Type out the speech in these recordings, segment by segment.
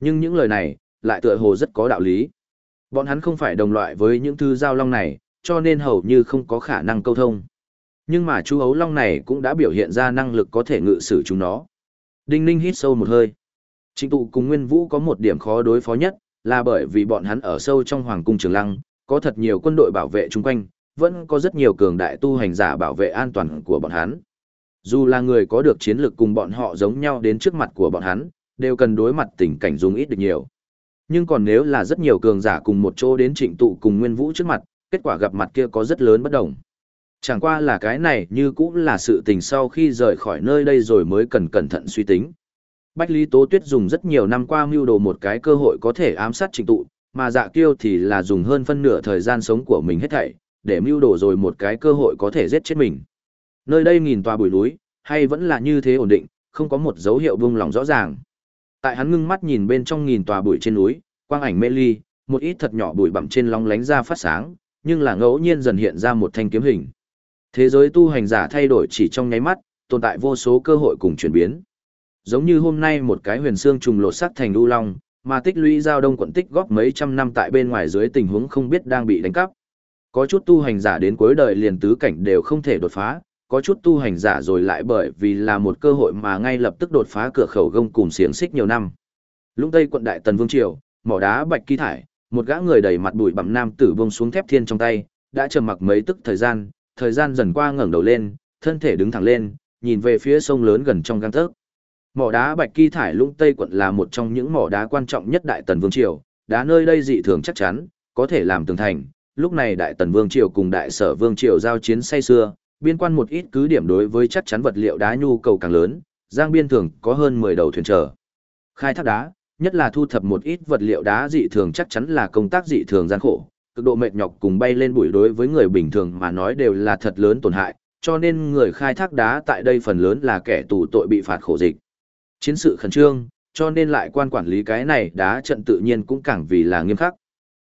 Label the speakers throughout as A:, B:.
A: Nhưng những lời này, lại tựa hồ rất có đạo lý. Bọn hắn không phải đồng loại với những thứ giao long này, cho nên hầu như không có khả năng câu thông. Nhưng mà chú ấu long này cũng đã biểu hiện ra năng lực có thể ngự sử chúng nó. Đinh Ninh hít sâu một hơi. Trịnh tụ cùng Nguyên Vũ có một điểm khó đối phó nhất, là bởi vì bọn hắn ở sâu trong Hoàng cung Trường Lăng, có thật nhiều quân đội bảo vệ chung quanh, vẫn có rất nhiều cường đại tu hành giả bảo vệ an toàn của bọn hắn. Dù là người có được chiến lược cùng bọn họ giống nhau đến trước mặt của bọn hắn, đều cần đối mặt tình cảnh dùng ít được nhiều. Nhưng còn nếu là rất nhiều cường giả cùng một chỗ đến trịnh tụ cùng Nguyên Vũ trước mặt, kết quả gặp mặt kia có rất lớn bất đồng. Chẳng qua là cái này như cũng là sự tình sau khi rời khỏi nơi đây rồi mới cần cẩn thận suy tính. Bách Lý Tố Tuyết dùng rất nhiều năm qua mưu đồ một cái cơ hội có thể ám sát trịnh tụ, mà dạ kiêu thì là dùng hơn phân nửa thời gian sống của mình hết thảy, để mưu đồ rồi một cái cơ hội có thể giết chết mình. Nơi đây nghìn tòa bụi núi, hay vẫn là như thế ổn định, không có một dấu hiệu buông lỏng rõ ràng. Tại hắn ngưng mắt nhìn bên trong nghìn tòa bụi trên núi, quang ảnh mê ly, một ít thật nhỏ bụi bặm trên lóng lánh ra phát sáng, nhưng là ngẫu nhiên dần hiện ra một thanh kiếm hình. Thế giới tu hành giả thay đổi chỉ trong nháy mắt, tồn tại vô số cơ hội cùng chuyển biến. Giống như hôm nay một cái huyền xương trùng lột sắc thành u long, mà tích lũy giao đông quận tích góp mấy trăm năm tại bên ngoài dưới tình huống không biết đang bị đánh cắp. Có chút tu hành giả đến cuối đời liền tứ cảnh đều không thể đột phá, có chút tu hành giả rồi lại bởi vì là một cơ hội mà ngay lập tức đột phá cửa khẩu gông cùng xiềng xích nhiều năm. Lũng Tây quận đại tần vương triều, mỏ đá bạch kỳ thải, một gã người đầy mặt bụi bặm nam tử buông xuống thép thiên trong tay, đã trầm mặc mấy tức thời gian, thời gian dần qua ngẩng đầu lên, thân thể đứng thẳng lên, nhìn về phía sông lớn gần trong gang tấc. Mỏ đá Bạch Kỳ thải Lũng Tây quận là một trong những mỏ đá quan trọng nhất Đại Tần Vương triều, đá nơi đây dị thường chắc chắn, có thể làm tường thành. Lúc này Đại Tần Vương triều cùng Đại Sở Vương triều giao chiến say xưa, biên quan một ít cứ điểm đối với chắc chắn vật liệu đá nhu cầu càng lớn, giang biên thường có hơn 10 đầu thuyền chở Khai thác đá, nhất là thu thập một ít vật liệu đá dị thường chắc chắn là công tác dị thường gian khổ, cực độ mệt nhọc cùng bay lên bụi đối với người bình thường mà nói đều là thật lớn tổn hại, cho nên người khai thác đá tại đây phần lớn là kẻ tù tội bị phạt khổ dịch. Chiến sự khẩn trương, cho nên lại quan quản lý cái này đá trận tự nhiên cũng càng vì là nghiêm khắc.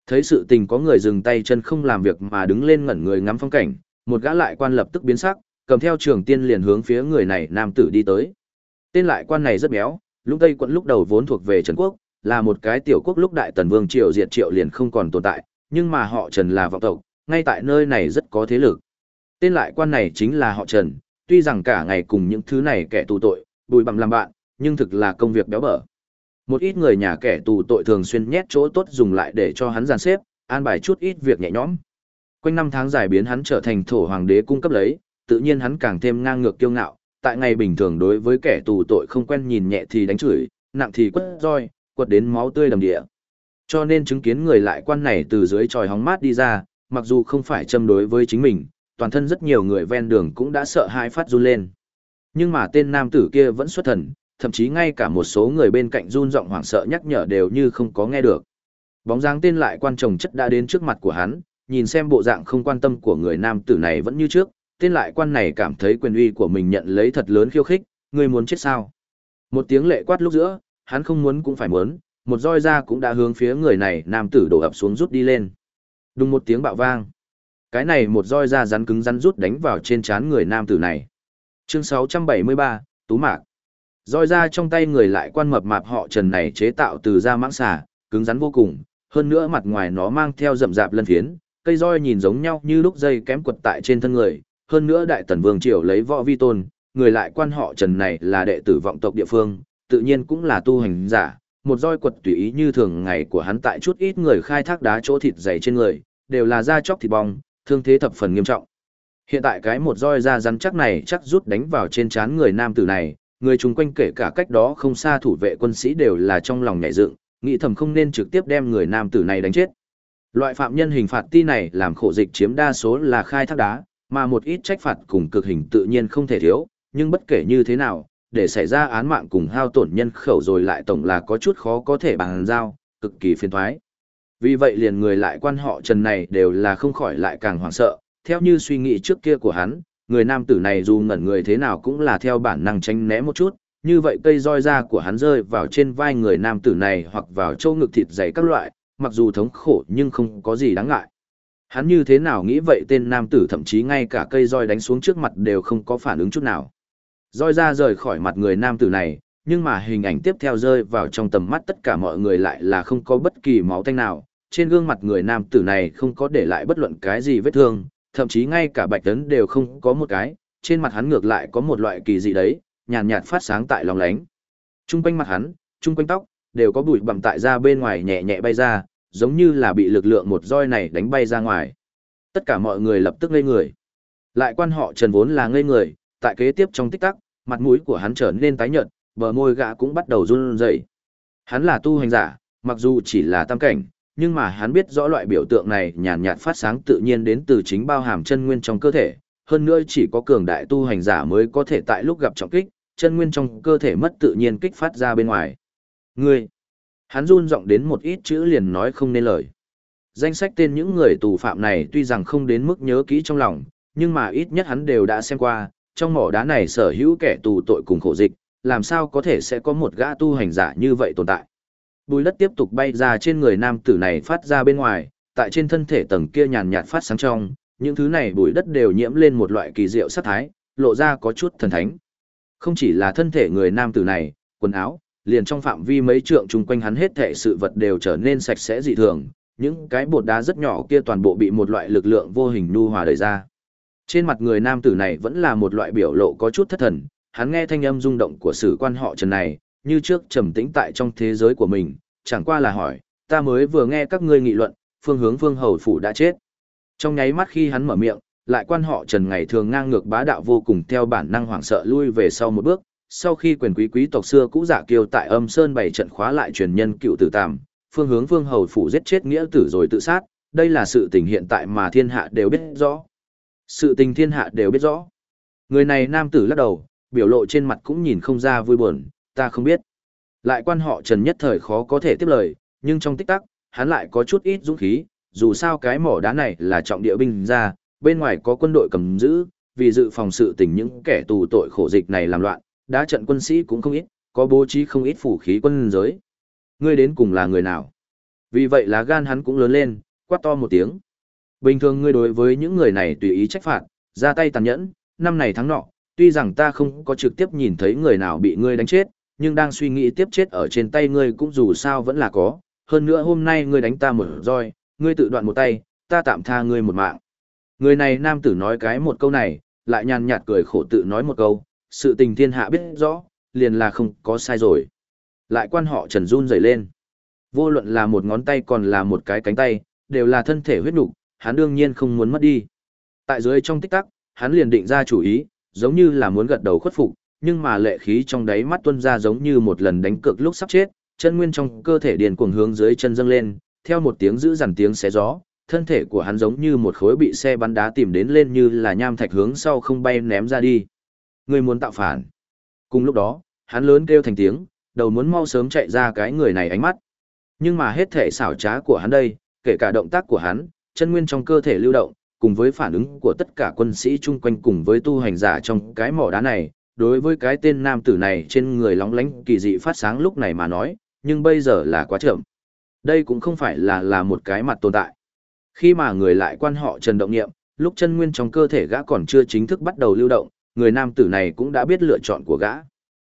A: Thấy sự tình có người dừng tay chân không làm việc mà đứng lên ngẩn người ngắm phong cảnh, một gã lại quan lập tức biến sắc, cầm theo trường tiên liền hướng phía người này nam tử đi tới. Tên lại quan này rất béo, lúc Tây quận lúc đầu vốn thuộc về Trần Quốc, là một cái tiểu quốc lúc Đại Tần Vương Triều diệt triệu liền không còn tồn tại, nhưng mà họ Trần là vọng tộc, ngay tại nơi này rất có thế lực. Tên lại quan này chính là họ Trần, tuy rằng cả ngày cùng những thứ này kẻ tù tội, bùi bằng làm bạn, nhưng thực là công việc béo bở. Một ít người nhà kẻ tù tội thường xuyên nhét chỗ tốt dùng lại để cho hắn giàn xếp, an bài chút ít việc nhẹ nhõm. Quanh năm tháng dài biến hắn trở thành thổ hoàng đế cung cấp lấy, tự nhiên hắn càng thêm ngang ngược kiêu ngạo, tại ngày bình thường đối với kẻ tù tội không quen nhìn nhẹ thì đánh chửi, nặng thì quất roi, quật đến máu tươi đầm địa. Cho nên chứng kiến người lại quan này từ dưới tròi hóng mát đi ra, mặc dù không phải châm đối với chính mình, toàn thân rất nhiều người ven đường cũng đã sợ hãi phát run lên. Nhưng mà tên nam tử kia vẫn xuất thần, thậm chí ngay cả một số người bên cạnh run giọng hoảng sợ nhắc nhở đều như không có nghe được. Bóng dáng tên lại quan chồng chất đã đến trước mặt của hắn, nhìn xem bộ dạng không quan tâm của người nam tử này vẫn như trước, tên lại quan này cảm thấy quyền uy của mình nhận lấy thật lớn khiêu khích, người muốn chết sao? Một tiếng lệ quát lúc giữa, hắn không muốn cũng phải muốn, một roi ra cũng đã hướng phía người này nam tử đổ ập xuống rút đi lên. Đùng một tiếng bạo vang. Cái này một roi ra rắn cứng rắn rút đánh vào trên trán người nam tử này. Chương 673, Tú Mạc. Roi ra trong tay người lại quan mập mạp họ Trần này chế tạo từ da mãng xà, cứng rắn vô cùng, hơn nữa mặt ngoài nó mang theo rậm rạp lân phiến, cây roi nhìn giống nhau như lúc dây kém quật tại trên thân người, hơn nữa đại tần vương triều lấy võ vi tôn, người lại quan họ Trần này là đệ tử vọng tộc địa phương, tự nhiên cũng là tu hành giả, một roi quật tùy ý như thường ngày của hắn tại chút ít người khai thác đá chỗ thịt dày trên người, đều là da chóc thịt bong, thương thế thập phần nghiêm trọng. Hiện tại cái một roi da rắn chắc này chắc rút đánh vào trên trán người nam tử này, người chung quanh kể cả cách đó không xa thủ vệ quân sĩ đều là trong lòng nhảy dựng, nghĩ thầm không nên trực tiếp đem người nam tử này đánh chết. Loại phạm nhân hình phạt ti này làm khổ dịch chiếm đa số là khai thác đá, mà một ít trách phạt cùng cực hình tự nhiên không thể thiếu, nhưng bất kể như thế nào, để xảy ra án mạng cùng hao tổn nhân khẩu rồi lại tổng là có chút khó có thể bàn giao, cực kỳ phiền thoái. Vì vậy liền người lại quan họ Trần này đều là không khỏi lại càng hoảng sợ, theo như suy nghĩ trước kia của hắn, người nam tử này dù ngẩn người thế nào cũng là theo bản năng tránh né một chút, như vậy cây roi da của hắn rơi vào trên vai người nam tử này hoặc vào châu ngực thịt dày các loại, mặc dù thống khổ nhưng không có gì đáng ngại. Hắn như thế nào nghĩ vậy tên nam tử thậm chí ngay cả cây roi đánh xuống trước mặt đều không có phản ứng chút nào. Roi ra rời khỏi mặt người nam tử này, nhưng mà hình ảnh tiếp theo rơi vào trong tầm mắt tất cả mọi người lại là không có bất kỳ máu tanh nào, trên gương mặt người nam tử này không có để lại bất luận cái gì vết thương, thậm chí ngay cả bạch tấn đều không có một cái, trên mặt hắn ngược lại có một loại kỳ dị đấy, nhàn nhạt phát sáng tại lòng lánh. Trung quanh mặt hắn, trung quanh tóc, đều có bụi bặm tại ra bên ngoài nhẹ nhẹ bay ra, giống như là bị lực lượng một roi này đánh bay ra ngoài. Tất cả mọi người lập tức ngây người. Lại quan họ Trần vốn là ngây người, tại kế tiếp trong tích tắc, mặt mũi của hắn trở nên tái nhợt, bờ môi gã cũng bắt đầu run rẩy. Hắn là tu hành giả, mặc dù chỉ là tam cảnh, nhưng mà hắn biết rõ loại biểu tượng này nhàn nhạt phát sáng tự nhiên đến từ chính bao hàm chân nguyên trong cơ thể, hơn nữa chỉ có cường đại tu hành giả mới có thể tại lúc gặp trọng kích, chân nguyên trong cơ thể mất tự nhiên kích phát ra bên ngoài. Ngươi, hắn run giọng đến một ít chữ liền nói không nên lời. Danh sách tên những người tù phạm này tuy rằng không đến mức nhớ kỹ trong lòng, nhưng mà ít nhất hắn đều đã xem qua, trong mỏ đá này sở hữu kẻ tù tội cùng khổ dịch, làm sao có thể sẽ có một gã tu hành giả như vậy tồn tại. Bùi đất tiếp tục bay ra trên người nam tử này phát ra bên ngoài, tại trên thân thể tầng kia nhàn nhạt phát sáng trong, những thứ này bùi đất đều nhiễm lên một loại kỳ diệu sắc thái, lộ ra có chút thần thánh. Không chỉ là thân thể người nam tử này, quần áo, liền trong phạm vi mấy trượng chung quanh hắn hết thể sự vật đều trở nên sạch sẽ dị thường, những cái bột đá rất nhỏ kia toàn bộ bị một loại lực lượng vô hình nu hòa đẩy ra. Trên mặt người nam tử này vẫn là một loại biểu lộ có chút thất thần, hắn nghe thanh âm rung động của sử quan họ Trần này, như trước trầm tĩnh tại trong thế giới của mình, chẳng qua là hỏi, ta mới vừa nghe các ngươi nghị luận, phương hướng phương hầu phủ đã chết. Trong nháy mắt khi hắn mở miệng, lại quan họ Trần ngày thường ngang ngược bá đạo vô cùng theo bản năng hoảng sợ lui về sau một bước, sau khi quyền quý quý tộc xưa cũ giả kiêu tại âm sơn bảy trận khóa lại truyền nhân cựu tử tàm, phương hướng phương hầu phủ giết chết nghĩa tử rồi tự sát, đây là sự tình hiện tại mà thiên hạ đều biết rõ. Sự tình thiên hạ đều biết rõ. Người này nam tử lắc đầu, biểu lộ trên mặt cũng nhìn không ra vui buồn, ta không biết. Lại quan họ Trần nhất thời khó có thể tiếp lời, nhưng trong tích tắc, hắn lại có chút ít dũng khí, dù sao cái mỏ đá này là trọng địa binh ra, bên ngoài có quân đội cầm giữ, vì dự phòng sự tình những kẻ tù tội khổ dịch này làm loạn, đá trận quân sĩ cũng không ít, có bố trí không ít phủ khí quân giới. Ngươi đến cùng là người nào? Vì vậy là gan hắn cũng lớn lên, quát to một tiếng. Bình thường ngươi đối với những người này tùy ý trách phạt, ra tay tàn nhẫn, năm này tháng nọ, tuy rằng ta không có trực tiếp nhìn thấy người nào bị ngươi đánh chết, nhưng đang suy nghĩ tiếp chết ở trên tay ngươi cũng dù sao vẫn là có, hơn nữa hôm nay ngươi đánh ta một roi, ngươi tự đoạn một tay, ta tạm tha ngươi một mạng. Người này nam tử nói cái một câu này, lại nhàn nhạt cười khổ tự nói một câu, sự tình thiên hạ biết rõ, liền là không có sai rồi. Lại quan họ trần run rẩy lên. Vô luận là một ngón tay còn là một cái cánh tay, đều là thân thể huyết nục, hắn đương nhiên không muốn mất đi. Tại dưới trong tích tắc, hắn liền định ra chủ ý, giống như là muốn gật đầu khuất phục, nhưng mà lệ khí trong đáy mắt tuôn ra giống như một lần đánh cược lúc sắp chết, chân nguyên trong cơ thể điền cuồng hướng dưới chân dâng lên, theo một tiếng giữ dằn tiếng xé gió, thân thể của hắn giống như một khối bị xe bắn đá tìm đến lên như là nham thạch hướng sau không bay ném ra đi. Người muốn tạo phản. Cùng lúc đó, hắn lớn kêu thành tiếng, đầu muốn mau sớm chạy ra cái người này ánh mắt. Nhưng mà hết thể xảo trá của hắn đây, kể cả động tác của hắn, chân nguyên trong cơ thể lưu động, cùng với phản ứng của tất cả quân sĩ chung quanh cùng với tu hành giả trong cái mỏ đá này, đối với cái tên nam tử này trên người lóng lánh kỳ dị phát sáng lúc này mà nói, nhưng bây giờ là quá chậm. Đây cũng không phải là là một cái mặt tồn tại. Khi mà người lại quan họ Trần Động Nghiệm, lúc chân nguyên trong cơ thể gã còn chưa chính thức bắt đầu lưu động, người nam tử này cũng đã biết lựa chọn của gã.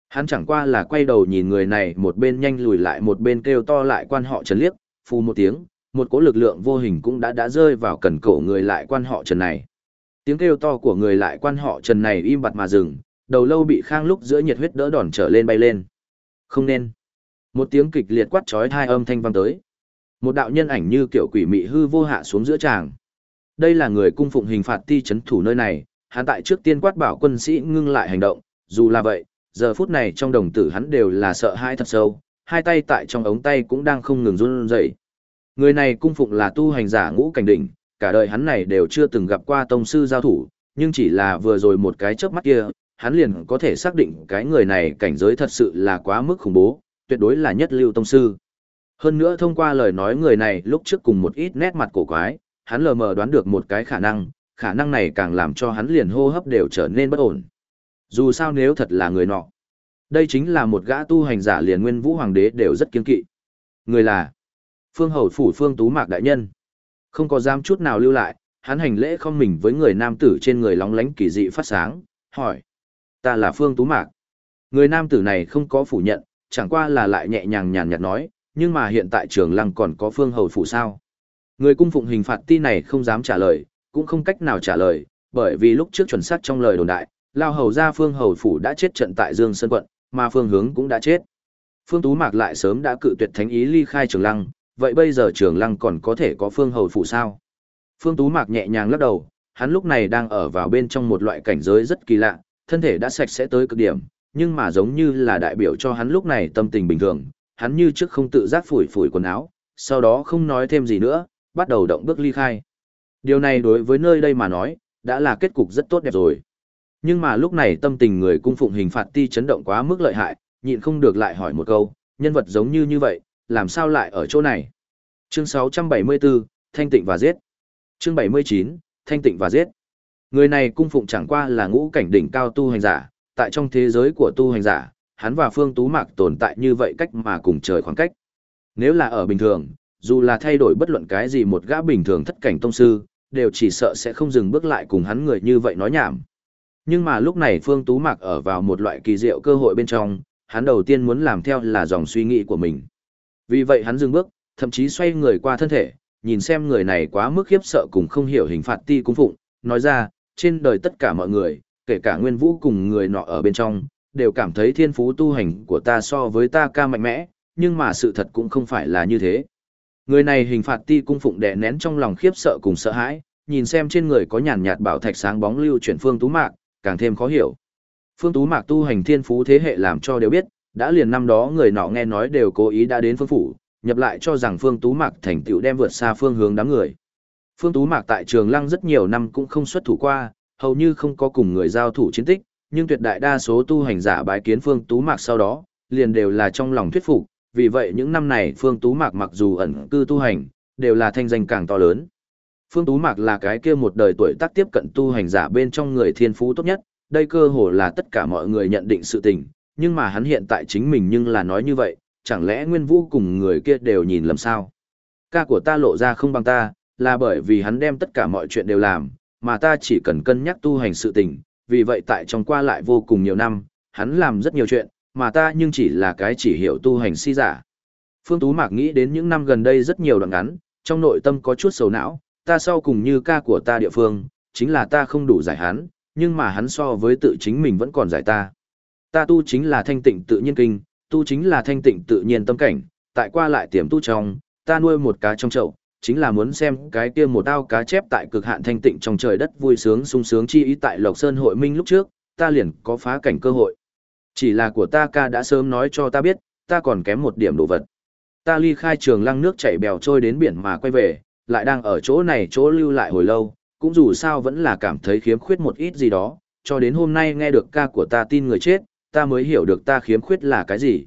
A: Hắn chẳng qua là quay đầu nhìn người này một bên nhanh lùi lại một bên kêu to lại quan họ Trần liếc, phù một tiếng, một cỗ lực lượng vô hình cũng đã đã rơi vào cần cổ người lại quan họ Trần này. Tiếng kêu to của người lại quan họ Trần này im bặt mà dừng, đầu lâu bị khang lúc giữa nhiệt huyết đỡ đòn trở lên bay lên. Không nên. Một tiếng kịch liệt quát chói hai âm thanh vang tới. Một đạo nhân ảnh như kiểu quỷ mị hư vô hạ xuống giữa tràng. Đây là người cung phụng hình phạt ti chấn thủ nơi này, hắn tại trước tiên quát bảo quân sĩ ngưng lại hành động, dù là vậy, giờ phút này trong đồng tử hắn đều là sợ hãi thật sâu, hai tay tại trong ống tay cũng đang không ngừng run rẩy. Người này cung phụng là tu hành giả ngũ cảnh đỉnh, cả đời hắn này đều chưa từng gặp qua tông sư giao thủ, nhưng chỉ là vừa rồi một cái chớp mắt kia, hắn liền có thể xác định cái người này cảnh giới thật sự là quá mức khủng bố, tuyệt đối là nhất lưu tông sư. Hơn nữa thông qua lời nói người này lúc trước cùng một ít nét mặt cổ quái, hắn lờ mờ đoán được một cái khả năng, khả năng này càng làm cho hắn liền hô hấp đều trở nên bất ổn. Dù sao nếu thật là người nọ, đây chính là một gã tu hành giả liền nguyên vũ hoàng đế đều rất kiên kỵ. Người là Phương Hầu phủ Phương Tú Mạc đại nhân. Không có dám chút nào lưu lại, hắn hành lễ không mình với người nam tử trên người lóng lánh kỳ dị phát sáng, hỏi: "Ta là Phương Tú Mạc." Người nam tử này không có phủ nhận, chẳng qua là lại nhẹ nhàng nhàn nhạt nói, nhưng mà hiện tại trường lăng còn có phương hầu phủ sao. Người cung phụng hình phạt ti này không dám trả lời, cũng không cách nào trả lời, bởi vì lúc trước chuẩn xác trong lời đồn đại, lao hầu gia phương hầu phủ đã chết trận tại Dương Sơn quận, mà phương hướng cũng đã chết. Phương Tú Mạc lại sớm đã cự tuyệt thánh ý ly khai trường lăng, vậy bây giờ trường lăng còn có thể có phương hầu phủ sao? Phương Tú Mạc nhẹ nhàng lắc đầu, hắn lúc này đang ở vào bên trong một loại cảnh giới rất kỳ lạ, thân thể đã sạch sẽ tới cực điểm, nhưng mà giống như là đại biểu cho hắn lúc này tâm tình bình thường, hắn như trước không tự giác phủi phủi quần áo, sau đó không nói thêm gì nữa, bắt đầu động bước ly khai. Điều này đối với nơi đây mà nói, đã là kết cục rất tốt đẹp rồi. Nhưng mà lúc này tâm tình người cung phụng hình phạt ti chấn động quá mức lợi hại, nhịn không được lại hỏi một câu, nhân vật giống như như vậy, làm sao lại ở chỗ này? Chương 674, Thanh tịnh và giết. Chương 79, Thanh tịnh và giết. Người này cung phụng chẳng qua là ngũ cảnh đỉnh cao tu hành giả, tại trong thế giới của tu hành giả, hắn và Phương Tú Mạc tồn tại như vậy cách mà cùng trời khoảng cách. Nếu là ở bình thường, dù là thay đổi bất luận cái gì một gã bình thường thất cảnh tông sư, đều chỉ sợ sẽ không dừng bước lại cùng hắn người như vậy nói nhảm. Nhưng mà lúc này Phương Tú Mạc ở vào một loại kỳ diệu cơ hội bên trong, hắn đầu tiên muốn làm theo là dòng suy nghĩ của mình. Vì vậy hắn dừng bước, thậm chí xoay người qua thân thể, nhìn xem người này quá mức khiếp sợ cùng không hiểu hình phạt ti cung phụng, nói ra, trên đời tất cả mọi người, kể cả nguyên vũ cùng người nọ ở bên trong, đều cảm thấy thiên phú tu hành của ta so với ta ca mạnh mẽ, nhưng mà sự thật cũng không phải là như thế. Người này hình phạt ti cung phụng đè nén trong lòng khiếp sợ cùng sợ hãi, nhìn xem trên người có nhàn nhạt bảo thạch sáng bóng lưu chuyển phương tú mạc, càng thêm khó hiểu. Phương tú mạc tu hành thiên phú thế hệ làm cho đều biết, đã liền năm đó người nọ nghe nói đều cố ý đã đến phương phủ, nhập lại cho rằng phương tú mạc thành tựu đem vượt xa phương hướng đám người. Phương tú mạc tại trường lăng rất nhiều năm cũng không xuất thủ qua, hầu như không có cùng người giao thủ chiến tích, nhưng tuyệt đại đa số tu hành giả bái kiến phương tú mạc sau đó, liền đều là trong lòng thuyết phục, vì vậy những năm này Phương Tú Mạc mặc dù ẩn cư tu hành, đều là thanh danh càng to lớn. Phương Tú Mạc là cái kia một đời tuổi tác tiếp cận tu hành giả bên trong người thiên phú tốt nhất, đây cơ hồ là tất cả mọi người nhận định sự tình, nhưng mà hắn hiện tại chính mình nhưng là nói như vậy, chẳng lẽ Nguyên Vũ cùng người kia đều nhìn lầm sao? Ca của ta lộ ra không bằng ta, là bởi vì hắn đem tất cả mọi chuyện đều làm, mà ta chỉ cần cân nhắc tu hành sự tình, vì vậy tại trong qua lại vô cùng nhiều năm, hắn làm rất nhiều chuyện, mà ta nhưng chỉ là cái chỉ hiểu tu hành si giả. Phương Tú Mạc nghĩ đến những năm gần đây rất nhiều đoạn ngắn, trong nội tâm có chút sầu não, ta sau cùng như ca của ta địa phương, chính là ta không đủ giải hắn, nhưng mà hắn so với tự chính mình vẫn còn giải ta. Ta tu chính là thanh tịnh tự nhiên kinh, tu chính là thanh tịnh tự nhiên tâm cảnh, tại qua lại tiềm tu trong, ta nuôi một cá trong chậu, chính là muốn xem cái kia một ao cá chép tại cực hạn thanh tịnh trong trời đất vui sướng sung sướng chi ý tại Lộc Sơn hội minh lúc trước, ta liền có phá cảnh cơ hội. Chỉ là của ta ca đã sớm nói cho ta biết, ta còn kém một điểm đồ vật. Ta ly khai trường lăng nước chảy bèo trôi đến biển mà quay về, lại đang ở chỗ này chỗ lưu lại hồi lâu, cũng dù sao vẫn là cảm thấy khiếm khuyết một ít gì đó, cho đến hôm nay nghe được ca của ta tin người chết, ta mới hiểu được ta khiếm khuyết là cái gì.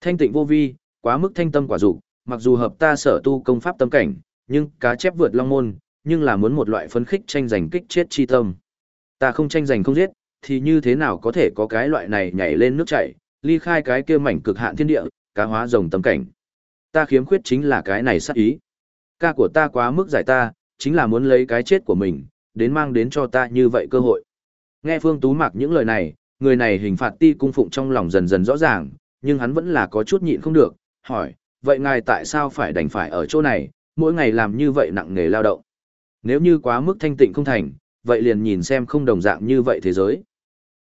A: Thanh tịnh vô vi, quá mức thanh tâm quả dục, mặc dù hợp ta sở tu công pháp tâm cảnh, nhưng cá chép vượt long môn, nhưng là muốn một loại phấn khích tranh giành kích chết chi tâm. Ta không tranh giành không giết, thì như thế nào có thể có cái loại này nhảy lên nước chảy, ly khai cái kia mảnh cực hạn thiên địa, cá hóa rồng tâm cảnh. Ta khiếm khuyết chính là cái này sát ý. Ca của ta quá mức giải ta, chính là muốn lấy cái chết của mình, đến mang đến cho ta như vậy cơ hội. Nghe Phương Tú Mạc những lời này, người này hình phạt ti cung phụng trong lòng dần dần rõ ràng, nhưng hắn vẫn là có chút nhịn không được, hỏi, vậy ngài tại sao phải đành phải ở chỗ này, mỗi ngày làm như vậy nặng nghề lao động? Nếu như quá mức thanh tịnh không thành, vậy liền nhìn xem không đồng dạng như vậy thế giới.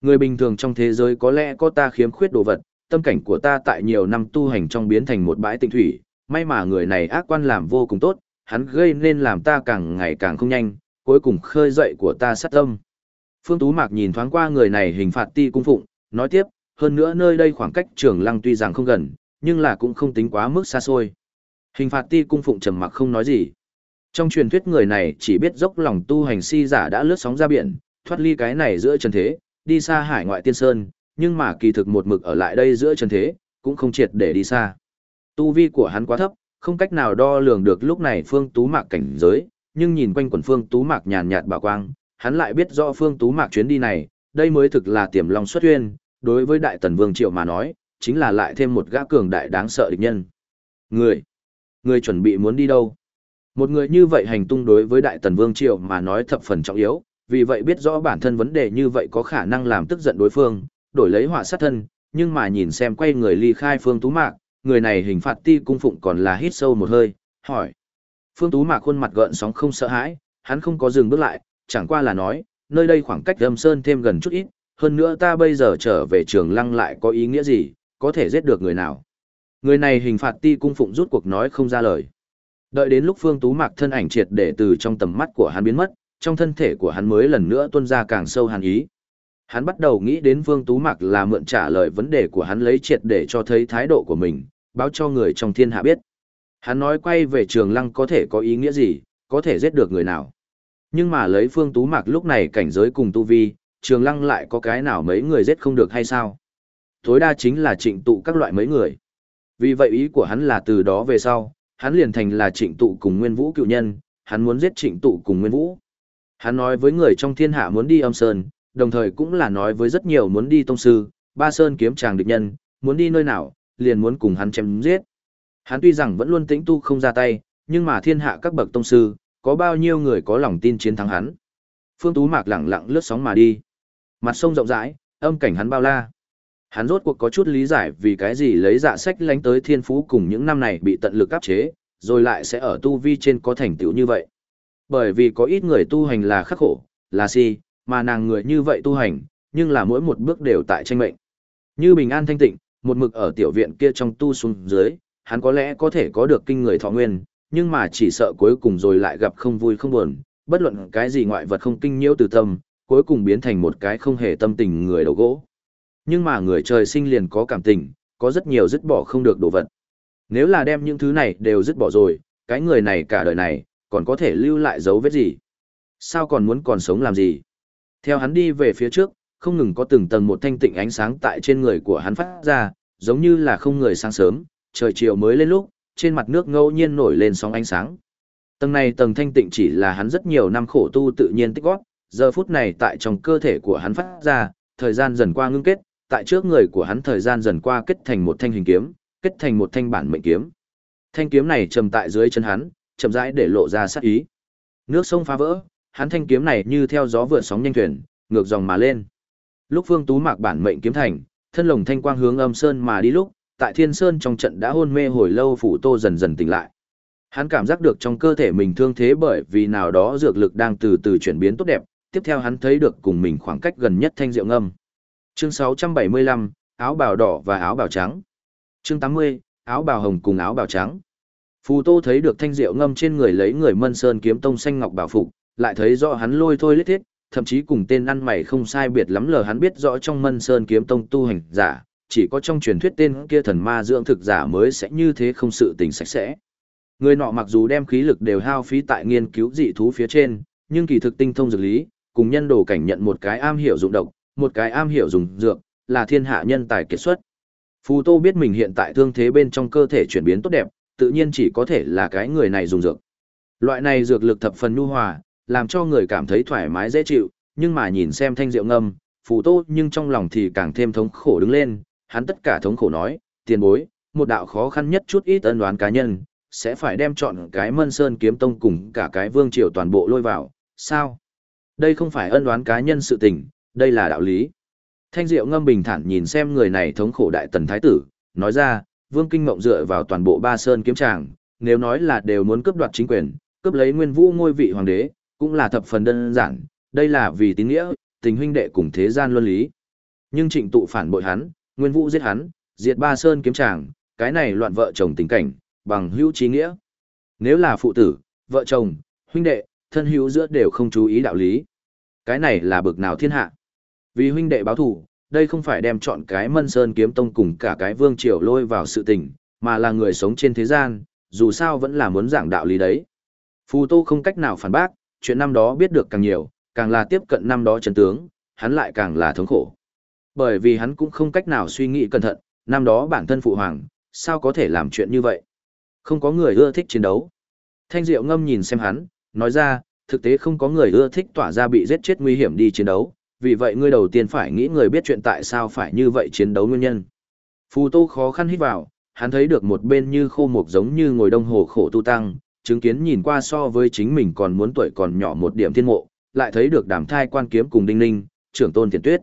A: Người bình thường trong thế giới có lẽ có ta khiếm khuyết đồ vật, tâm cảnh của ta tại nhiều năm tu hành trong biến thành một bãi tịnh thủy, may mà người này ác quan làm vô cùng tốt, hắn gây nên làm ta càng ngày càng không nhanh, cuối cùng khơi dậy của ta sát tâm. Phương Tú Mạc nhìn thoáng qua người này hình phạt ti cung phụng, nói tiếp, hơn nữa nơi đây khoảng cách trường lăng tuy rằng không gần, nhưng là cũng không tính quá mức xa xôi. Hình phạt ti cung phụng trầm mặc không nói gì. Trong truyền thuyết người này chỉ biết dốc lòng tu hành si giả đã lướt sóng ra biển, thoát ly cái này giữa trần thế, đi xa hải ngoại tiên sơn, nhưng mà kỳ thực một mực ở lại đây giữa chân thế, cũng không triệt để đi xa. Tu vi của hắn quá thấp, không cách nào đo lường được lúc này Phương Tú Mạc cảnh giới, nhưng nhìn quanh quần Phương Tú Mạc nhàn nhạt bảo quang, hắn lại biết rõ Phương Tú Mạc chuyến đi này, đây mới thực là tiềm long xuất huyên, đối với Đại Tần Vương Triệu mà nói, chính là lại thêm một gã cường đại đáng sợ địch nhân. Người, người chuẩn bị muốn đi đâu? Một người như vậy hành tung đối với Đại Tần Vương Triệu mà nói thập phần trọng yếu, vì vậy biết rõ bản thân vấn đề như vậy có khả năng làm tức giận đối phương, đổi lấy họa sát thân, nhưng mà nhìn xem quay người ly khai Phương Tú Mạc, người này hình phạt ti cung phụng còn là hít sâu một hơi, hỏi. Phương Tú Mạc khuôn mặt gợn sóng không sợ hãi, hắn không có dừng bước lại, chẳng qua là nói, nơi đây khoảng cách âm sơn thêm gần chút ít, hơn nữa ta bây giờ trở về trường lăng lại có ý nghĩa gì, có thể giết được người nào. Người này hình phạt ti cung phụng rút cuộc nói không ra lời. Đợi đến lúc Phương Tú Mạc thân ảnh triệt để từ trong tầm mắt của hắn biến mất, trong thân thể của hắn mới lần nữa tuôn ra càng sâu hàn ý. Hắn bắt đầu nghĩ đến vương Tú Mạc là mượn trả lời vấn đề của hắn lấy triệt để cho thấy thái độ của mình, báo cho người trong thiên hạ biết. Hắn nói quay về trường lăng có thể có ý nghĩa gì, có thể giết được người nào. Nhưng mà lấy Phương Tú Mạc lúc này cảnh giới cùng tu vi, trường lăng lại có cái nào mấy người giết không được hay sao? Tối đa chính là trịnh tụ các loại mấy người. Vì vậy ý của hắn là từ đó về sau, hắn liền thành là trịnh tụ cùng nguyên vũ cựu nhân, hắn muốn giết trịnh tụ cùng nguyên vũ. Hắn nói với người trong thiên hạ muốn đi âm sơn, đồng thời cũng là nói với rất nhiều muốn đi tông sư, ba sơn kiếm chàng địch nhân, muốn đi nơi nào, liền muốn cùng hắn chém giết. Hắn tuy rằng vẫn luôn tĩnh tu không ra tay, nhưng mà thiên hạ các bậc tông sư, có bao nhiêu người có lòng tin chiến thắng hắn. Phương Tú Mạc lẳng lặng lướt sóng mà đi. Mặt sông rộng rãi, âm cảnh hắn bao la. Hắn rốt cuộc có chút lý giải vì cái gì lấy dạ sách lánh tới thiên phú cùng những năm này bị tận lực áp chế, rồi lại sẽ ở tu vi trên có thành tựu như vậy. Bởi vì có ít người tu hành là khắc khổ, là si, mà nàng người như vậy tu hành, nhưng là mỗi một bước đều tại tranh mệnh. Như bình an thanh tịnh, một mực ở tiểu viện kia trong tu xuống dưới, hắn có lẽ có thể có được kinh người thọ nguyên, nhưng mà chỉ sợ cuối cùng rồi lại gặp không vui không buồn, bất luận cái gì ngoại vật không kinh nhiễu từ tâm, cuối cùng biến thành một cái không hề tâm tình người đầu gỗ. Nhưng mà người trời sinh liền có cảm tình, có rất nhiều dứt bỏ không được đồ vật. Nếu là đem những thứ này đều dứt bỏ rồi, cái người này cả đời này, còn có thể lưu lại dấu vết gì? Sao còn muốn còn sống làm gì? Theo hắn đi về phía trước, không ngừng có từng tầng một thanh tịnh ánh sáng tại trên người của hắn phát ra, giống như là không người sáng sớm, trời chiều mới lên lúc, trên mặt nước ngẫu nhiên nổi lên sóng ánh sáng. Tầng này tầng thanh tịnh chỉ là hắn rất nhiều năm khổ tu tự nhiên tích góp, giờ phút này tại trong cơ thể của hắn phát ra, thời gian dần qua ngưng kết, tại trước người của hắn thời gian dần qua kết thành một thanh hình kiếm, kết thành một thanh bản mệnh kiếm. Thanh kiếm này trầm tại dưới chân hắn, chậm rãi để lộ ra sát ý. Nước sông phá vỡ, hắn thanh kiếm này như theo gió vượt sóng nhanh thuyền, ngược dòng mà lên. Lúc Phương Tú Mạc bản mệnh kiếm thành, thân lồng thanh quang hướng âm sơn mà đi lúc, tại Thiên Sơn trong trận đã hôn mê hồi lâu phủ Tô dần dần tỉnh lại. Hắn cảm giác được trong cơ thể mình thương thế bởi vì nào đó dược lực đang từ từ chuyển biến tốt đẹp, tiếp theo hắn thấy được cùng mình khoảng cách gần nhất thanh rượu ngâm. Chương 675, áo bào đỏ và áo bào trắng. Chương 80, áo bào hồng cùng áo bào trắng. Phù Tô thấy được thanh rượu ngâm trên người lấy người Mân Sơn kiếm tông xanh ngọc bảo phục, lại thấy rõ hắn lôi thôi lết thiết, thậm chí cùng tên ăn mày không sai biệt lắm lờ hắn biết rõ trong Mân Sơn kiếm tông tu hành giả, chỉ có trong truyền thuyết tên kia thần ma dưỡng thực giả mới sẽ như thế không sự tình sạch sẽ. Người nọ mặc dù đem khí lực đều hao phí tại nghiên cứu dị thú phía trên, nhưng kỳ thực tinh thông dược lý, cùng nhân đồ cảnh nhận một cái am hiểu dụng độc, một cái am hiểu dùng dược, là thiên hạ nhân tài kiệt xuất. Phù Tô biết mình hiện tại thương thế bên trong cơ thể chuyển biến tốt đẹp, tự nhiên chỉ có thể là cái người này dùng dược. Loại này dược lực thập phần nhu hòa, làm cho người cảm thấy thoải mái dễ chịu, nhưng mà nhìn xem thanh rượu ngâm, Phù Tô nhưng trong lòng thì càng thêm thống khổ đứng lên, hắn tất cả thống khổ nói, tiền bối, một đạo khó khăn nhất chút ít ân đoán cá nhân, sẽ phải đem chọn cái Mân Sơn kiếm tông cùng cả cái vương triều toàn bộ lôi vào, sao? Đây không phải ân đoán cá nhân sự tình, đây là đạo lý. Thanh Diệu ngâm bình thản nhìn xem người này thống khổ đại tần thái tử, nói ra, Vương Kinh Mộng dựa vào toàn bộ Ba Sơn kiếm tràng, nếu nói là đều muốn cướp đoạt chính quyền, cướp lấy Nguyên Vũ ngôi vị hoàng đế, cũng là thập phần đơn giản, đây là vì tín nghĩa, tình huynh đệ cùng thế gian luân lý. Nhưng Trịnh tụ phản bội hắn, Nguyên Vũ giết hắn, diệt Ba Sơn kiếm tràng, cái này loạn vợ chồng tình cảnh, bằng hữu trí nghĩa. Nếu là phụ tử, vợ chồng, huynh đệ, thân hữu giữa đều không chú ý đạo lý. Cái này là bực nào thiên hạ. Vì huynh đệ báo thù, đây không phải đem chọn cái mân sơn kiếm tông cùng cả cái vương triều lôi vào sự tình, mà là người sống trên thế gian, dù sao vẫn là muốn giảng đạo lý đấy. Phù Tô không cách nào phản bác, chuyện năm đó biết được càng nhiều, càng là tiếp cận năm đó chân tướng, hắn lại càng là thống khổ. Bởi vì hắn cũng không cách nào suy nghĩ cẩn thận, năm đó bản thân phụ hoàng, sao có thể làm chuyện như vậy? Không có người ưa thích chiến đấu. Thanh Diệu ngâm nhìn xem hắn, nói ra, thực tế không có người ưa thích tỏa ra bị giết chết nguy hiểm đi chiến đấu, vì vậy ngươi đầu tiên phải nghĩ người biết chuyện tại sao phải như vậy chiến đấu nguyên nhân. Phù Tô khó khăn hít vào, hắn thấy được một bên như khô mục giống như ngồi đông hồ khổ tu tăng, chứng kiến nhìn qua so với chính mình còn muốn tuổi còn nhỏ một điểm thiên mộ, lại thấy được đàm thai quan kiếm cùng đinh ninh, trưởng tôn tiền tuyết.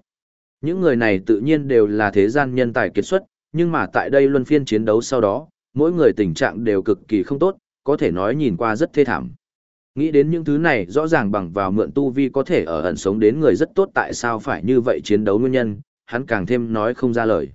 A: Những người này tự nhiên đều là thế gian nhân tài kiệt xuất, nhưng mà tại đây luân phiên chiến đấu sau đó, mỗi người tình trạng đều cực kỳ không tốt, có thể nói nhìn qua rất thê thảm. Nghĩ đến những thứ này rõ ràng bằng vào mượn tu vi có thể ở ẩn sống đến người rất tốt tại sao phải như vậy chiến đấu nguyên nhân, hắn càng thêm nói không ra lời.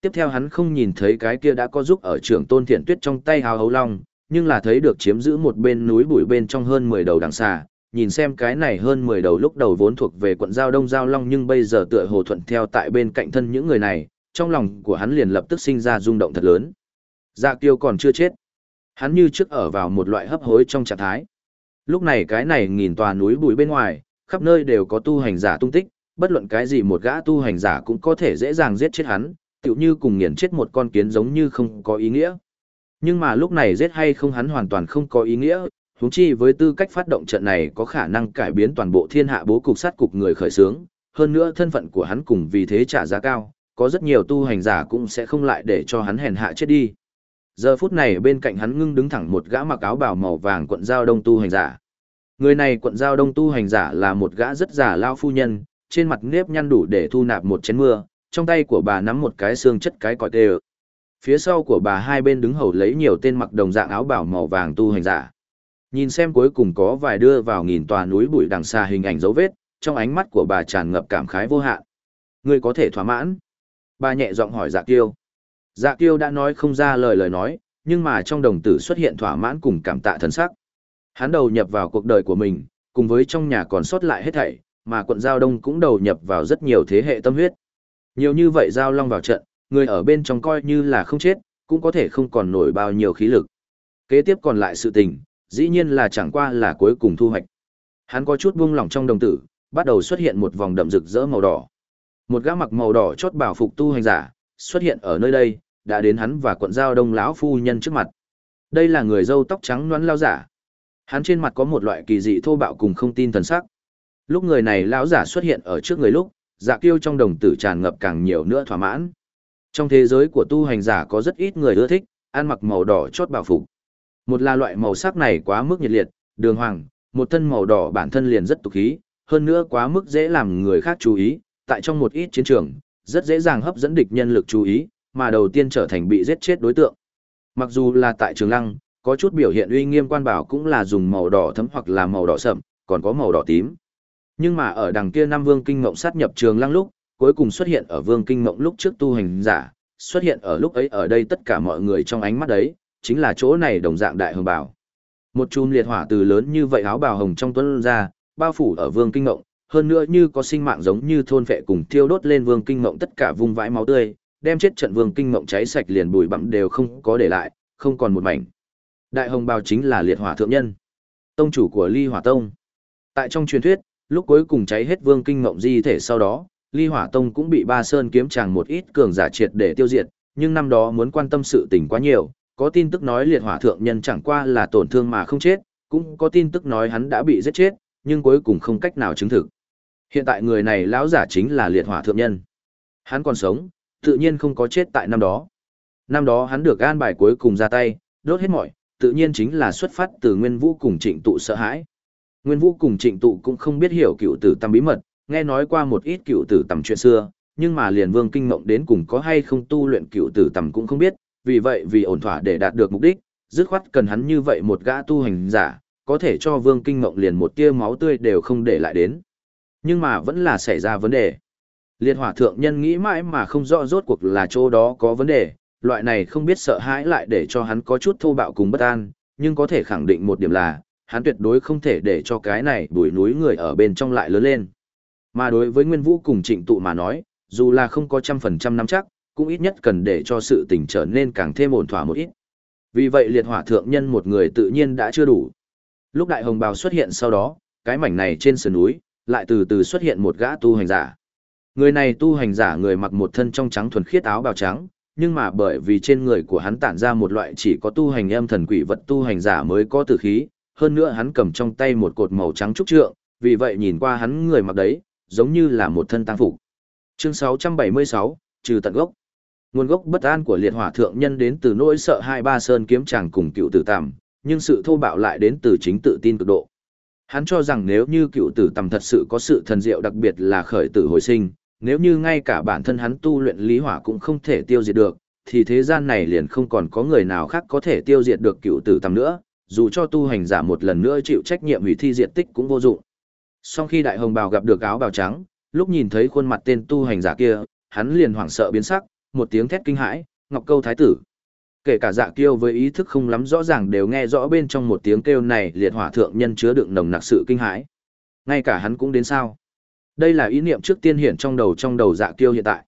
A: Tiếp theo hắn không nhìn thấy cái kia đã có giúp ở trưởng tôn thiện tuyết trong tay hào hấu long, nhưng là thấy được chiếm giữ một bên núi bụi bên trong hơn 10 đầu đằng xà, nhìn xem cái này hơn 10 đầu lúc đầu vốn thuộc về quận giao đông giao long nhưng bây giờ tựa hồ thuận theo tại bên cạnh thân những người này, trong lòng của hắn liền lập tức sinh ra rung động thật lớn. Dạ kiêu còn chưa chết. Hắn như trước ở vào một loại hấp hối trong trạng thái. Lúc này cái này nghìn tòa núi bụi bên ngoài, khắp nơi đều có tu hành giả tung tích, bất luận cái gì một gã tu hành giả cũng có thể dễ dàng giết chết hắn, tựu như cùng nghiền chết một con kiến giống như không có ý nghĩa. Nhưng mà lúc này giết hay không hắn hoàn toàn không có ý nghĩa, huống chi với tư cách phát động trận này có khả năng cải biến toàn bộ thiên hạ bố cục sát cục người khởi xướng, hơn nữa thân phận của hắn cùng vì thế trả giá cao, có rất nhiều tu hành giả cũng sẽ không lại để cho hắn hèn hạ chết đi. Giờ phút này bên cạnh hắn ngưng đứng thẳng một gã mặc áo bào màu vàng quận giao đông tu hành giả. Người này quận giao đông tu hành giả là một gã rất giả lao phu nhân, trên mặt nếp nhăn đủ để thu nạp một chén mưa, trong tay của bà nắm một cái xương chất cái còi tê Phía sau của bà hai bên đứng hầu lấy nhiều tên mặc đồng dạng áo bảo màu vàng tu hành giả. Nhìn xem cuối cùng có vài đưa vào nghìn tòa núi bụi đằng xa hình ảnh dấu vết, trong ánh mắt của bà tràn ngập cảm khái vô hạn. Ngươi có thể thỏa mãn. Bà nhẹ giọng hỏi dạ kiêu. Dạ kiêu đã nói không ra lời lời nói, nhưng mà trong đồng tử xuất hiện thỏa mãn cùng cảm tạ thần sắc. Hắn đầu nhập vào cuộc đời của mình, cùng với trong nhà còn sót lại hết thảy, mà quận Giao Đông cũng đầu nhập vào rất nhiều thế hệ tâm huyết. Nhiều như vậy Giao Long vào trận, người ở bên trong coi như là không chết, cũng có thể không còn nổi bao nhiêu khí lực. Kế tiếp còn lại sự tình, dĩ nhiên là chẳng qua là cuối cùng thu hoạch. Hắn có chút buông lỏng trong đồng tử, bắt đầu xuất hiện một vòng đậm rực rỡ màu đỏ. Một gã mặc màu đỏ chốt bảo phục tu hành giả, xuất hiện ở nơi đây, đã đến hắn và quận giao đông lão phu nhân trước mặt. Đây là người dâu tóc trắng nõn lao giả. Hắn trên mặt có một loại kỳ dị thô bạo cùng không tin thần sắc. Lúc người này lão giả xuất hiện ở trước người lúc, dạ kiêu trong đồng tử tràn ngập càng nhiều nữa thỏa mãn. Trong thế giới của tu hành giả có rất ít người ưa thích, ăn mặc màu đỏ chốt bảo phục. Một là loại màu sắc này quá mức nhiệt liệt, đường hoàng, một thân màu đỏ bản thân liền rất tục khí, hơn nữa quá mức dễ làm người khác chú ý, tại trong một ít chiến trường, rất dễ dàng hấp dẫn địch nhân lực chú ý, mà đầu tiên trở thành bị giết chết đối tượng. Mặc dù là tại trường lăng, có chút biểu hiện uy nghiêm quan bảo cũng là dùng màu đỏ thấm hoặc là màu đỏ sậm, còn có màu đỏ tím. Nhưng mà ở đằng kia Nam Vương Kinh Ngộng sát nhập trường lăng lúc, cuối cùng xuất hiện ở Vương Kinh Ngộng lúc trước tu hành giả, xuất hiện ở lúc ấy ở đây tất cả mọi người trong ánh mắt đấy, chính là chỗ này đồng dạng đại hồng bảo. Một chùm liệt hỏa từ lớn như vậy áo bào hồng trong tuấn ra, bao phủ ở Vương Kinh Ngộng, hơn nữa như có sinh mạng giống như thôn vệ cùng thiêu đốt lên Vương Kinh Ngộng tất cả vùng vãi máu tươi, đem chết trận Vương Kinh mộng cháy sạch liền bụi bặm đều không có để lại, không còn một mảnh. Đại hồng bào chính là liệt hỏa thượng nhân, tông chủ của Ly Hỏa Tông. Tại trong truyền thuyết, lúc cuối cùng cháy hết Vương Kinh mộng di thể sau đó, Ly Hỏa Tông cũng bị Ba Sơn kiếm chàng một ít cường giả triệt để tiêu diệt, nhưng năm đó muốn quan tâm sự tình quá nhiều, có tin tức nói liệt hỏa thượng nhân chẳng qua là tổn thương mà không chết, cũng có tin tức nói hắn đã bị giết chết, nhưng cuối cùng không cách nào chứng thực. Hiện tại người này lão giả chính là liệt hỏa thượng nhân. Hắn còn sống, tự nhiên không có chết tại năm đó. Năm đó hắn được an bài cuối cùng ra tay, đốt hết mọi, tự nhiên chính là xuất phát từ Nguyên Vũ cùng Trịnh tụ sợ hãi. Nguyên Vũ cùng Trịnh tụ cũng không biết hiểu cựu tử tâm bí mật, nghe nói qua một ít cựu tử tầm chuyện xưa, nhưng mà liền Vương Kinh Ngộng đến cùng có hay không tu luyện cựu tử tầm cũng không biết, vì vậy vì ổn thỏa để đạt được mục đích, dứt khoát cần hắn như vậy một gã tu hành giả, có thể cho Vương Kinh Ngộng liền một tia máu tươi đều không để lại đến. Nhưng mà vẫn là xảy ra vấn đề. Liệt hỏa thượng nhân nghĩ mãi mà không rõ rốt cuộc là chỗ đó có vấn đề, loại này không biết sợ hãi lại để cho hắn có chút thô bạo cùng bất an, nhưng có thể khẳng định một điểm là, hắn tuyệt đối không thể để cho cái này bùi núi người ở bên trong lại lớn lên. Mà đối với Nguyên Vũ cùng trịnh tụ mà nói, dù là không có trăm phần trăm nắm chắc, cũng ít nhất cần để cho sự tình trở nên càng thêm ổn thỏa một ít. Vì vậy liệt hỏa thượng nhân một người tự nhiên đã chưa đủ. Lúc đại hồng bào xuất hiện sau đó, cái mảnh này trên sườn núi, lại từ từ xuất hiện một gã tu hành giả. Người này tu hành giả người mặc một thân trong trắng thuần khiết áo bào trắng, nhưng mà bởi vì trên người của hắn tản ra một loại chỉ có tu hành âm thần quỷ vật tu hành giả mới có tử khí, hơn nữa hắn cầm trong tay một cột màu trắng trúc trượng, vì vậy nhìn qua hắn người mặc đấy, giống như là một thân tăng phục. Chương 676, trừ tận gốc. Nguồn gốc bất an của liệt hỏa thượng nhân đến từ nỗi sợ hai ba sơn kiếm chàng cùng cựu tử tằm, nhưng sự thô bạo lại đến từ chính tự tin cực độ. Hắn cho rằng nếu như cựu tử tầm thật sự có sự thần diệu đặc biệt là khởi tử hồi sinh, nếu như ngay cả bản thân hắn tu luyện lý hỏa cũng không thể tiêu diệt được, thì thế gian này liền không còn có người nào khác có thể tiêu diệt được cựu tử tầm nữa, dù cho tu hành giả một lần nữa chịu trách nhiệm hủy thi diệt tích cũng vô dụng. Sau khi đại hồng bào gặp được áo bào trắng, lúc nhìn thấy khuôn mặt tên tu hành giả kia, hắn liền hoảng sợ biến sắc, một tiếng thét kinh hãi, ngọc câu thái tử. Kể cả dạ kiêu với ý thức không lắm rõ ràng đều nghe rõ bên trong một tiếng kêu này liệt hỏa thượng nhân chứa đựng nồng nặc sự kinh hãi. Ngay cả hắn cũng đến sao. Đây là ý niệm trước tiên hiển trong đầu trong đầu dạ kiêu hiện tại.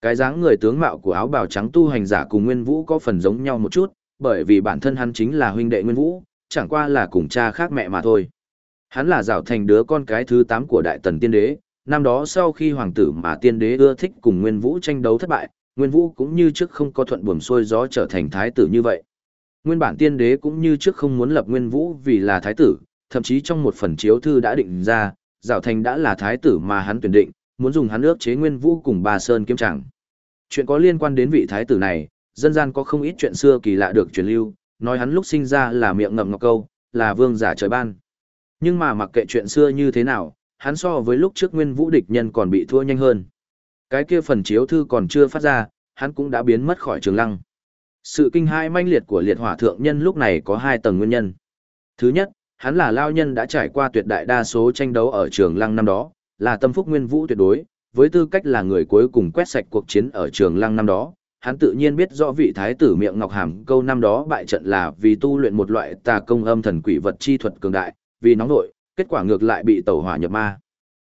A: Cái dáng người tướng mạo của áo bào trắng tu hành giả cùng Nguyên Vũ có phần giống nhau một chút, bởi vì bản thân hắn chính là huynh đệ Nguyên Vũ, chẳng qua là cùng cha khác mẹ mà thôi. Hắn là rào thành đứa con cái thứ 8 của Đại Tần Tiên Đế, năm đó sau khi hoàng tử mà Tiên Đế ưa thích cùng Nguyên Vũ tranh đấu thất bại, Nguyên Vũ cũng như trước không có thuận buồm xuôi gió trở thành thái tử như vậy. Nguyên bản Tiên Đế cũng như trước không muốn lập Nguyên Vũ vì là thái tử, thậm chí trong một phần chiếu thư đã định ra, Giảo thành đã là thái tử mà hắn tuyển định, muốn dùng hắn ước chế Nguyên Vũ cùng Ba Sơn kiếm chẳng. Chuyện có liên quan đến vị thái tử này, dân gian có không ít chuyện xưa kỳ lạ được truyền lưu, nói hắn lúc sinh ra là miệng ngậm ngọc câu, là vương giả trời ban. Nhưng mà mặc kệ chuyện xưa như thế nào, hắn so với lúc trước nguyên vũ địch nhân còn bị thua nhanh hơn. Cái kia phần chiếu thư còn chưa phát ra, hắn cũng đã biến mất khỏi trường lăng. Sự kinh hãi manh liệt của liệt hỏa thượng nhân lúc này có hai tầng nguyên nhân. Thứ nhất, hắn là lao nhân đã trải qua tuyệt đại đa số tranh đấu ở trường lăng năm đó, là tâm phúc nguyên vũ tuyệt đối, với tư cách là người cuối cùng quét sạch cuộc chiến ở trường lăng năm đó, hắn tự nhiên biết rõ vị thái tử miệng ngọc hàm câu năm đó bại trận là vì tu luyện một loại tà công âm thần quỷ vật chi thuật cường đại, vì nóng nội, kết quả ngược lại bị tẩu hỏa nhập ma.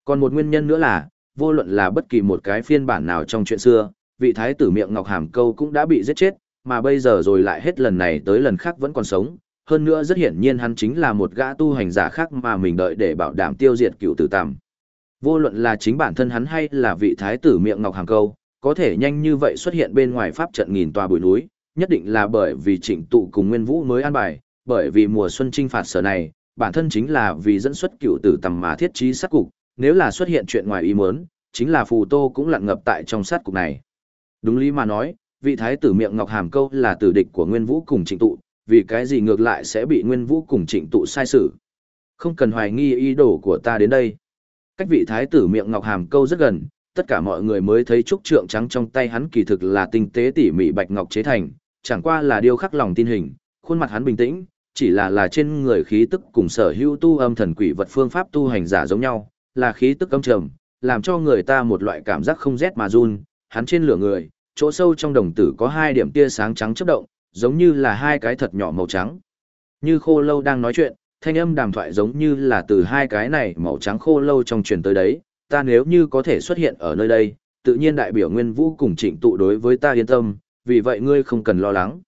A: Còn một nguyên nhân nữa là, vô luận là bất kỳ một cái phiên bản nào trong chuyện xưa, vị thái tử miệng ngọc hàm câu cũng đã bị giết chết, mà bây giờ rồi lại hết lần này tới lần khác vẫn còn sống. Hơn nữa rất hiển nhiên hắn chính là một gã tu hành giả khác mà mình đợi để bảo đảm tiêu diệt cựu tử tằm. Vô luận là chính bản thân hắn hay là vị thái tử miệng ngọc hàm câu, có thể nhanh như vậy xuất hiện bên ngoài pháp trận nghìn tòa bụi núi, nhất định là bởi vì trịnh tụ cùng nguyên vũ mới an bài, bởi vì mùa xuân trinh phạt sở này, bản thân chính là vì dẫn xuất cựu tử tầm mà thiết trí sát cục, nếu là xuất hiện chuyện ngoài ý muốn, chính là phù tô cũng lặn ngập tại trong sát cục này. Đúng lý mà nói, vị thái tử miệng ngọc hàm câu là tử địch của nguyên vũ cùng trịnh tụ, vì cái gì ngược lại sẽ bị nguyên vũ cùng trịnh tụ sai sử Không cần hoài nghi ý đồ của ta đến đây. Cách vị thái tử miệng ngọc hàm câu rất gần, tất cả mọi người mới thấy trúc trượng trắng trong tay hắn kỳ thực là tinh tế tỉ mỉ bạch ngọc chế thành, chẳng qua là điêu khắc lòng tin hình, khuôn mặt hắn bình tĩnh, chỉ là là trên người khí tức cùng sở hữu tu âm thần quỷ vật phương pháp tu hành giả giống nhau, là khí tức âm trầm, làm cho người ta một loại cảm giác không rét mà run, hắn trên lửa người, chỗ sâu trong đồng tử có hai điểm tia sáng trắng chớp động, giống như là hai cái thật nhỏ màu trắng. Như khô lâu đang nói chuyện, thanh âm đàm thoại giống như là từ hai cái này màu trắng khô lâu trong truyền tới đấy, ta nếu như có thể xuất hiện ở nơi đây, tự nhiên đại biểu Nguyên Vũ cùng Trịnh tụ đối với ta yên tâm, vì vậy ngươi không cần lo lắng.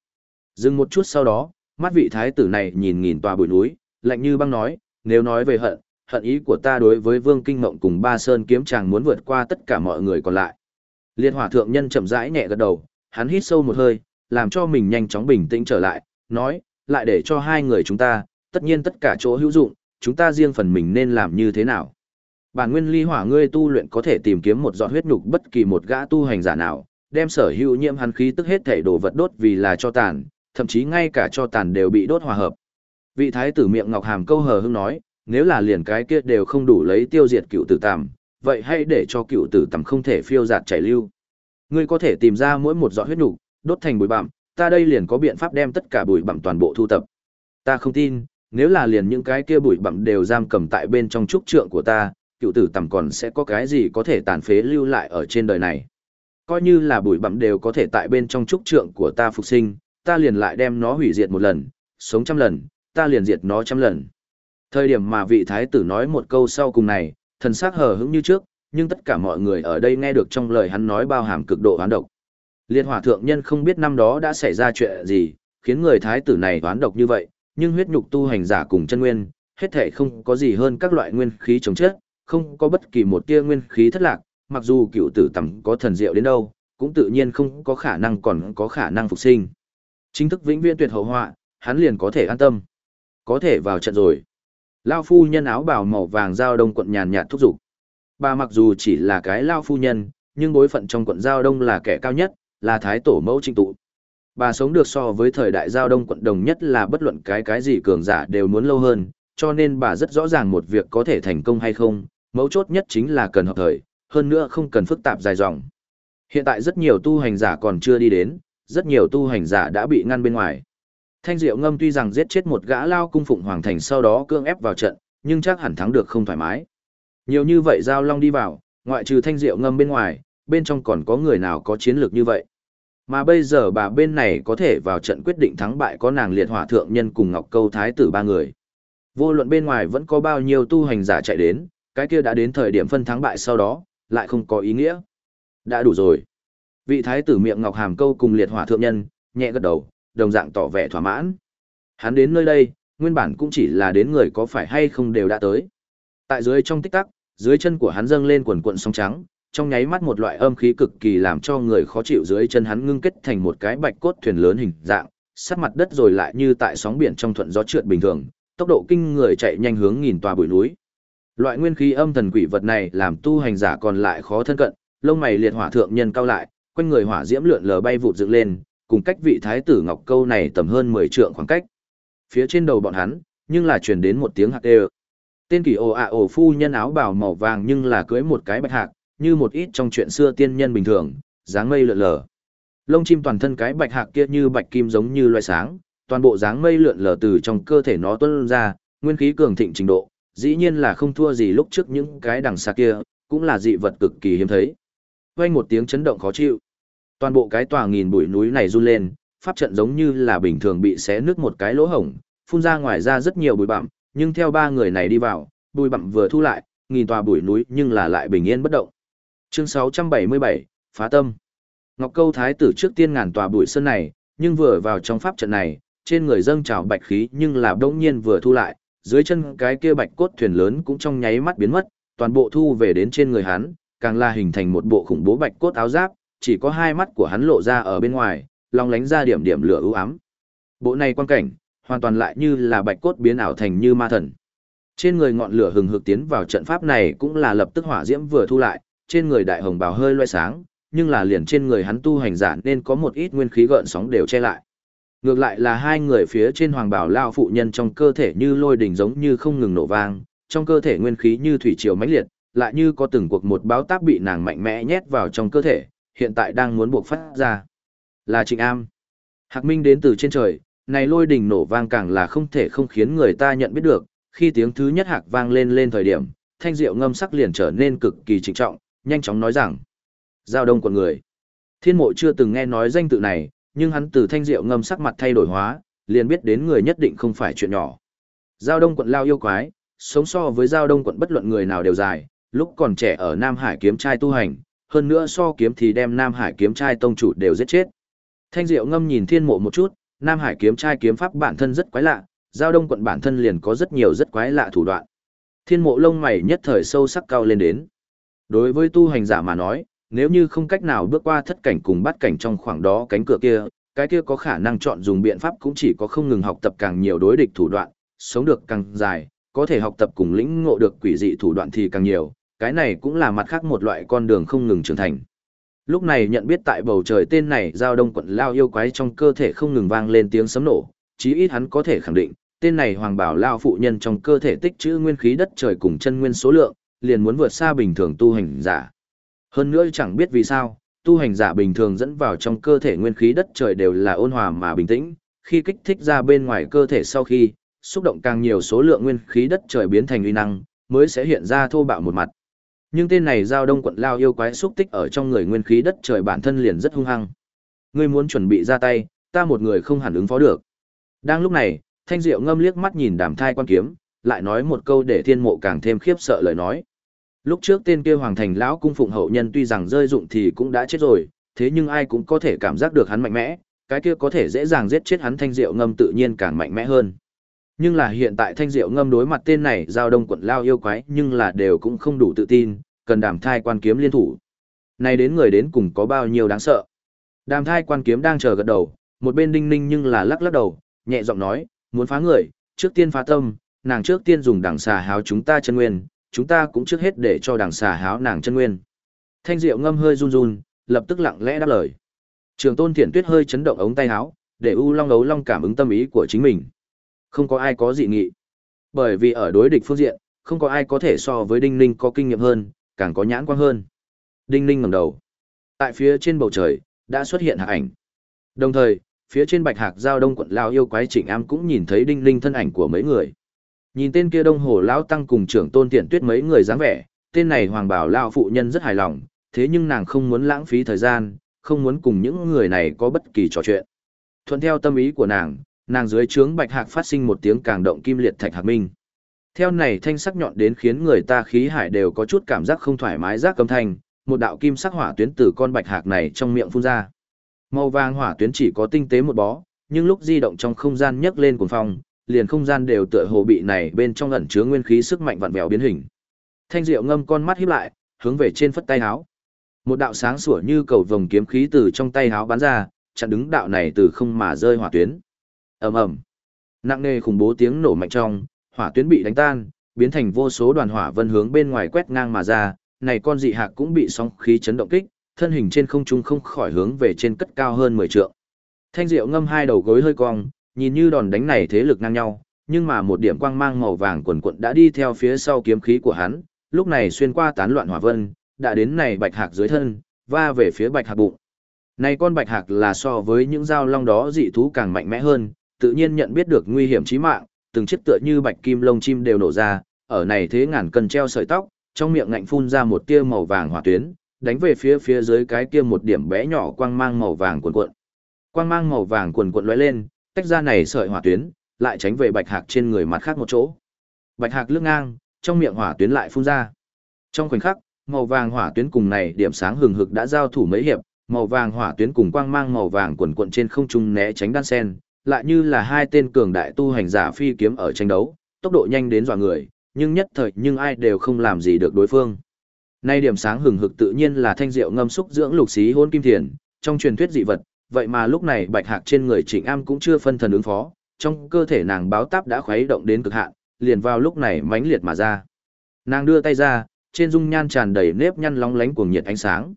A: Dừng một chút sau đó, mắt vị thái tử này nhìn nhìn tòa bụi núi, lạnh như băng nói, nếu nói về hận, hận ý của ta đối với Vương Kinh Mộng cùng Ba Sơn kiếm chàng muốn vượt qua tất cả mọi người còn lại. Liệt hỏa thượng nhân chậm rãi nhẹ gật đầu, hắn hít sâu một hơi, làm cho mình nhanh chóng bình tĩnh trở lại, nói, lại để cho hai người chúng ta, tất nhiên tất cả chỗ hữu dụng, chúng ta riêng phần mình nên làm như thế nào. Bản nguyên ly hỏa ngươi tu luyện có thể tìm kiếm một giọt huyết nhục bất kỳ một gã tu hành giả nào, đem sở hữu nhiễm hắn khí tức hết thể đồ vật đốt vì là cho tàn, thậm chí ngay cả cho tàn đều bị đốt hòa hợp. Vị thái tử miệng ngọc hàm câu hờ hững nói, nếu là liền cái kia đều không đủ lấy tiêu diệt cựu tử tằm, vậy hãy để cho cựu tử tằm không thể phiêu giạt chảy lưu. Ngươi có thể tìm ra mỗi một giọt huyết nhục, đốt thành bụi bặm, ta đây liền có biện pháp đem tất cả bụi bặm toàn bộ thu tập. Ta không tin, nếu là liền những cái kia bụi bặm đều giam cầm tại bên trong trúc trượng của ta, cựu tử tầm còn sẽ có cái gì có thể tàn phế lưu lại ở trên đời này. Coi như là bụi bặm đều có thể tại bên trong trúc trượng của ta phục sinh, ta liền lại đem nó hủy diệt một lần, sống trăm lần, ta liền diệt nó trăm lần. Thời điểm mà vị thái tử nói một câu sau cùng này, thần sắc hờ hững như trước, nhưng tất cả mọi người ở đây nghe được trong lời hắn nói bao hàm cực độ hoán độc. Liệt hỏa thượng nhân không biết năm đó đã xảy ra chuyện gì, khiến người thái tử này đoán độc như vậy, nhưng huyết nhục tu hành giả cùng chân nguyên, hết thể không có gì hơn các loại nguyên khí chống chết, không có bất kỳ một tia nguyên khí thất lạc, mặc dù cựu tử tầm có thần diệu đến đâu, cũng tự nhiên không có khả năng còn có khả năng phục sinh. Chính thức vĩnh viễn tuyệt hậu họa, hắn liền có thể an tâm. Có thể vào trận rồi. Lao phu nhân áo bào màu vàng giao đông quận nhàn nhạt thúc giục. Bà mặc dù chỉ là cái lao phu nhân, nhưng bối phận trong quận giao đông là kẻ cao nhất, là thái tổ mẫu trinh tụ. Bà sống được so với thời đại giao đông quận đồng nhất là bất luận cái cái gì cường giả đều muốn lâu hơn, cho nên bà rất rõ ràng một việc có thể thành công hay không, mấu chốt nhất chính là cần hợp thời, hơn nữa không cần phức tạp dài dòng. Hiện tại rất nhiều tu hành giả còn chưa đi đến, rất nhiều tu hành giả đã bị ngăn bên ngoài. Thanh Diệu Ngâm tuy rằng giết chết một gã lao cung phụng hoàng thành sau đó cương ép vào trận, nhưng chắc hẳn thắng được không thoải mái. Nhiều như vậy giao long đi vào, ngoại trừ Thanh Diệu Ngâm bên ngoài, bên trong còn có người nào có chiến lược như vậy. Mà bây giờ bà bên này có thể vào trận quyết định thắng bại có nàng liệt hỏa thượng nhân cùng Ngọc Câu Thái tử ba người. Vô luận bên ngoài vẫn có bao nhiêu tu hành giả chạy đến, cái kia đã đến thời điểm phân thắng bại sau đó, lại không có ý nghĩa. Đã đủ rồi. Vị thái tử miệng Ngọc Hàm Câu cùng liệt hỏa thượng nhân, nhẹ gật đầu, đồng dạng tỏ vẻ thỏa mãn. Hắn đến nơi đây, nguyên bản cũng chỉ là đến người có phải hay không đều đã tới. Tại dưới trong tích tắc, dưới chân của hắn dâng lên quần cuộn sóng trắng, trong nháy mắt một loại âm khí cực kỳ làm cho người khó chịu dưới chân hắn ngưng kết thành một cái bạch cốt thuyền lớn hình dạng, sát mặt đất rồi lại như tại sóng biển trong thuận gió trượt bình thường, tốc độ kinh người chạy nhanh hướng nghìn tòa bụi núi. Loại nguyên khí âm thần quỷ vật này làm tu hành giả còn lại khó thân cận, lông mày liệt hỏa thượng nhân cao lại, quanh người hỏa diễm lượn lờ bay vụt dựng lên, cùng cách vị thái tử ngọc câu này tầm hơn 10 trượng khoảng cách. Phía trên đầu bọn hắn, nhưng là truyền đến một tiếng hạc đều. Tên kỳ ồ ạ ồ phu nhân áo bào màu vàng nhưng là cưới một cái bạch hạc, như một ít trong chuyện xưa tiên nhân bình thường, dáng mây lượn lờ. Lông chim toàn thân cái bạch hạc kia như bạch kim giống như loại sáng, toàn bộ dáng mây lượn lờ từ trong cơ thể nó tuôn ra, nguyên khí cường thịnh trình độ, dĩ nhiên là không thua gì lúc trước những cái đằng xa kia, cũng là dị vật cực kỳ hiếm thấy. Vang một tiếng chấn động khó chịu. Toàn bộ cái tòa nghìn bụi núi này run lên, pháp trận giống như là bình thường bị xé nứt một cái lỗ hổng, phun ra ngoài ra rất nhiều bụi bặm, nhưng theo ba người này đi vào, bụi bặm vừa thu lại, nghìn tòa bụi núi nhưng là lại bình yên bất động. Chương 677, phá tâm. Ngọc Câu Thái tử trước tiên ngàn tòa bụi sơn này, nhưng vừa vào trong pháp trận này, trên người dâng trào bạch khí nhưng là đông nhiên vừa thu lại, dưới chân cái kia bạch cốt thuyền lớn cũng trong nháy mắt biến mất, toàn bộ thu về đến trên người hắn, càng là hình thành một bộ khủng bố bạch cốt áo giáp, chỉ có hai mắt của hắn lộ ra ở bên ngoài, long lánh ra điểm điểm lửa ưu ám. Bộ này quan cảnh, hoàn toàn lại như là bạch cốt biến ảo thành như ma thần. Trên người ngọn lửa hừng hực tiến vào trận pháp này cũng là lập tức hỏa diễm vừa thu lại, trên người đại hồng bào hơi loe sáng, nhưng là liền trên người hắn tu hành giả nên có một ít nguyên khí gợn sóng đều che lại. Ngược lại là hai người phía trên hoàng bảo lao phụ nhân trong cơ thể như lôi đỉnh giống như không ngừng nổ vang, trong cơ thể nguyên khí như thủy triều mãnh liệt, lại như có từng cuộc một báo táp bị nàng mạnh mẽ nhét vào trong cơ thể, hiện tại đang muốn buộc phát ra. Là Trịnh Am. Hạc Minh đến từ trên trời, này lôi đỉnh nổ vang càng là không thể không khiến người ta nhận biết được, khi tiếng thứ nhất hạc vang lên lên thời điểm, thanh diệu ngâm sắc liền trở nên cực kỳ trịnh trọng, nhanh chóng nói rằng, giao đông quận người. Thiên mộ chưa từng nghe nói danh tự này, nhưng hắn từ thanh diệu ngâm sắc mặt thay đổi hóa, liền biết đến người nhất định không phải chuyện nhỏ. Giao đông quận lao yêu quái, sống so với giao đông quận bất luận người nào đều dài, lúc còn trẻ ở Nam Hải kiếm trai tu hành, hơn nữa so kiếm thì đem Nam Hải kiếm trai tông chủ đều giết chết. Thanh diệu ngâm nhìn thiên mộ một chút, Nam Hải kiếm trai kiếm pháp bản thân rất quái lạ, giao đông quận bản thân liền có rất nhiều rất quái lạ thủ đoạn. Thiên mộ lông mày nhất thời sâu sắc cao lên đến. Đối với tu hành giả mà nói, nếu như không cách nào bước qua thất cảnh cùng bắt cảnh trong khoảng đó cánh cửa kia, cái kia có khả năng chọn dùng biện pháp cũng chỉ có không ngừng học tập càng nhiều đối địch thủ đoạn, sống được càng dài, có thể học tập cùng lĩnh ngộ được quỷ dị thủ đoạn thì càng nhiều, cái này cũng là mặt khác một loại con đường không ngừng trưởng thành. Lúc này nhận biết tại bầu trời tên này giao đông quận lao yêu quái trong cơ thể không ngừng vang lên tiếng sấm nổ, chí ít hắn có thể khẳng định, tên này hoàng bảo lao phụ nhân trong cơ thể tích trữ nguyên khí đất trời cùng chân nguyên số lượng, liền muốn vượt xa bình thường tu hành giả. Hơn nữa chẳng biết vì sao, tu hành giả bình thường dẫn vào trong cơ thể nguyên khí đất trời đều là ôn hòa mà bình tĩnh, khi kích thích ra bên ngoài cơ thể sau khi, xúc động càng nhiều số lượng nguyên khí đất trời biến thành uy năng, mới sẽ hiện ra thô bạo một mặt. Nhưng tên này giao đông quận lao yêu quái xúc tích ở trong người nguyên khí đất trời bản thân liền rất hung hăng. Ngươi muốn chuẩn bị ra tay, ta một người không hẳn ứng phó được. Đang lúc này, Thanh Diệu ngâm liếc mắt nhìn đàm thai quan kiếm, lại nói một câu để thiên mộ càng thêm khiếp sợ lời nói. Lúc trước tên kia hoàng thành lão cung phụng hậu nhân tuy rằng rơi dụng thì cũng đã chết rồi, thế nhưng ai cũng có thể cảm giác được hắn mạnh mẽ, cái kia có thể dễ dàng giết chết hắn thanh diệu ngâm tự nhiên càng mạnh mẽ hơn. Nhưng là hiện tại thanh diệu ngâm đối mặt tên này giao đông quận lao yêu quái nhưng là đều cũng không đủ tự tin, cần đàm thai quan kiếm liên thủ. Này đến người đến cùng có bao nhiêu đáng sợ. Đàm thai quan kiếm đang chờ gật đầu, một bên đinh ninh nhưng là lắc lắc đầu, nhẹ giọng nói, muốn phá người, trước tiên phá tâm, nàng trước tiên dùng đằng xà háo chúng ta chân nguyên, chúng ta cũng trước hết để cho đằng xà háo nàng chân nguyên. Thanh Diệu ngâm hơi run run, lập tức lặng lẽ đáp lời. Trường Tôn Thiển Tuyết hơi chấn động ống tay háo để U Long ấu long cảm ứng tâm ý của chính mình. Không có ai có dị nghị. Bởi vì ở đối địch phương diện, không có ai có thể so với Đinh Ninh có kinh nghiệm hơn, càng có nhãn quang hơn. Đinh Ninh ngẩng đầu. Tại phía trên bầu trời, đã xuất hiện hạc ảnh. Đồng thời, phía trên bạch hạc giao đông quận lao yêu quái trịnh am cũng nhìn thấy Đinh Ninh thân ảnh của mấy người. Nhìn tên kia đông hồ lão tăng cùng trưởng tôn tiện tuyết mấy người dáng vẻ, tên này hoàng bảo lao phụ nhân rất hài lòng, thế nhưng nàng không muốn lãng phí thời gian, không muốn cùng những người này có bất kỳ trò chuyện. Thuận theo tâm ý của nàng, nàng dưới trướng bạch hạc phát sinh một tiếng càng động kim liệt thạch hạc minh. Theo này thanh sắc nhọn đến khiến người ta khí hải đều có chút cảm giác không thoải mái giác cầm thanh, một đạo kim sắc hỏa tuyến từ con bạch hạc này trong miệng phun ra. Màu vàng hỏa tuyến chỉ có tinh tế một bó, nhưng lúc di động trong không gian nhấc lên cuồng phong, liền không gian đều tựa hồ bị này bên trong ẩn chứa nguyên khí sức mạnh vặn vẹo biến hình. Thanh Diệu ngâm con mắt híp lại, hướng về trên phất tay háo. Một đạo sáng sủa như cầu vồng kiếm khí từ trong tay háo bắn ra, chặn đứng đạo này từ không mà rơi hỏa tuyến. Ầm ầm. Nặng nề khủng bố tiếng nổ mạnh trong, hỏa tuyến bị đánh tan, biến thành vô số đoàn hỏa vân hướng bên ngoài quét ngang mà ra, này con dị hạc cũng bị sóng khí chấn động kích, thân hình trên không trung không khỏi hướng về trên cất cao hơn 10 trượng. Thanh Diệu ngâm hai đầu gối hơi cong, nhìn như đòn đánh này thế lực ngang nhau, nhưng mà một điểm quang mang màu vàng quần quận đã đi theo phía sau kiếm khí của hắn, lúc này xuyên qua tán loạn hỏa vân, đã đến này bạch hạc dưới thân, va về phía bạch hạc bụng. Này con bạch hạc là so với những dao long đó dị thú càng mạnh mẽ hơn, tự nhiên nhận biết được nguy hiểm chí mạng, từng chiếc tựa như bạch kim lông chim đều nổ ra, ở này thế ngàn cân treo sợi tóc, trong miệng ngạnh phun ra một tia màu vàng hỏa tuyến, đánh về phía phía dưới cái kia một điểm bé nhỏ quang mang màu vàng cuộn cuộn. Quang mang màu vàng cuộn cuộn lóe lên, tách ra này sợi hỏa tuyến, lại tránh về bạch hạc trên người mặt khác một chỗ. Bạch hạc lướt ngang, trong miệng hỏa tuyến lại phun ra. Trong khoảnh khắc, màu vàng hỏa tuyến cùng này điểm sáng hừng hực đã giao thủ mấy hiệp, màu vàng hỏa tuyến cùng quang mang màu vàng quần cuộn trên không trung né tránh đan sen, lại như là hai tên cường đại tu hành giả phi kiếm ở tranh đấu, tốc độ nhanh đến dọa người, nhưng nhất thời nhưng ai đều không làm gì được đối phương. Nay điểm sáng hừng hực tự nhiên là thanh diệu ngâm xúc dưỡng lục xí hôn kim thiền, trong truyền thuyết dị vật, vậy mà lúc này bạch hạc trên người Trịnh Am cũng chưa phân thần ứng phó, trong cơ thể nàng báo táp đã khuấy động đến cực hạn, liền vào lúc này mãnh liệt mà ra. Nàng đưa tay ra, trên dung nhan tràn đầy nếp nhăn lóng lánh cuồng nhiệt ánh sáng.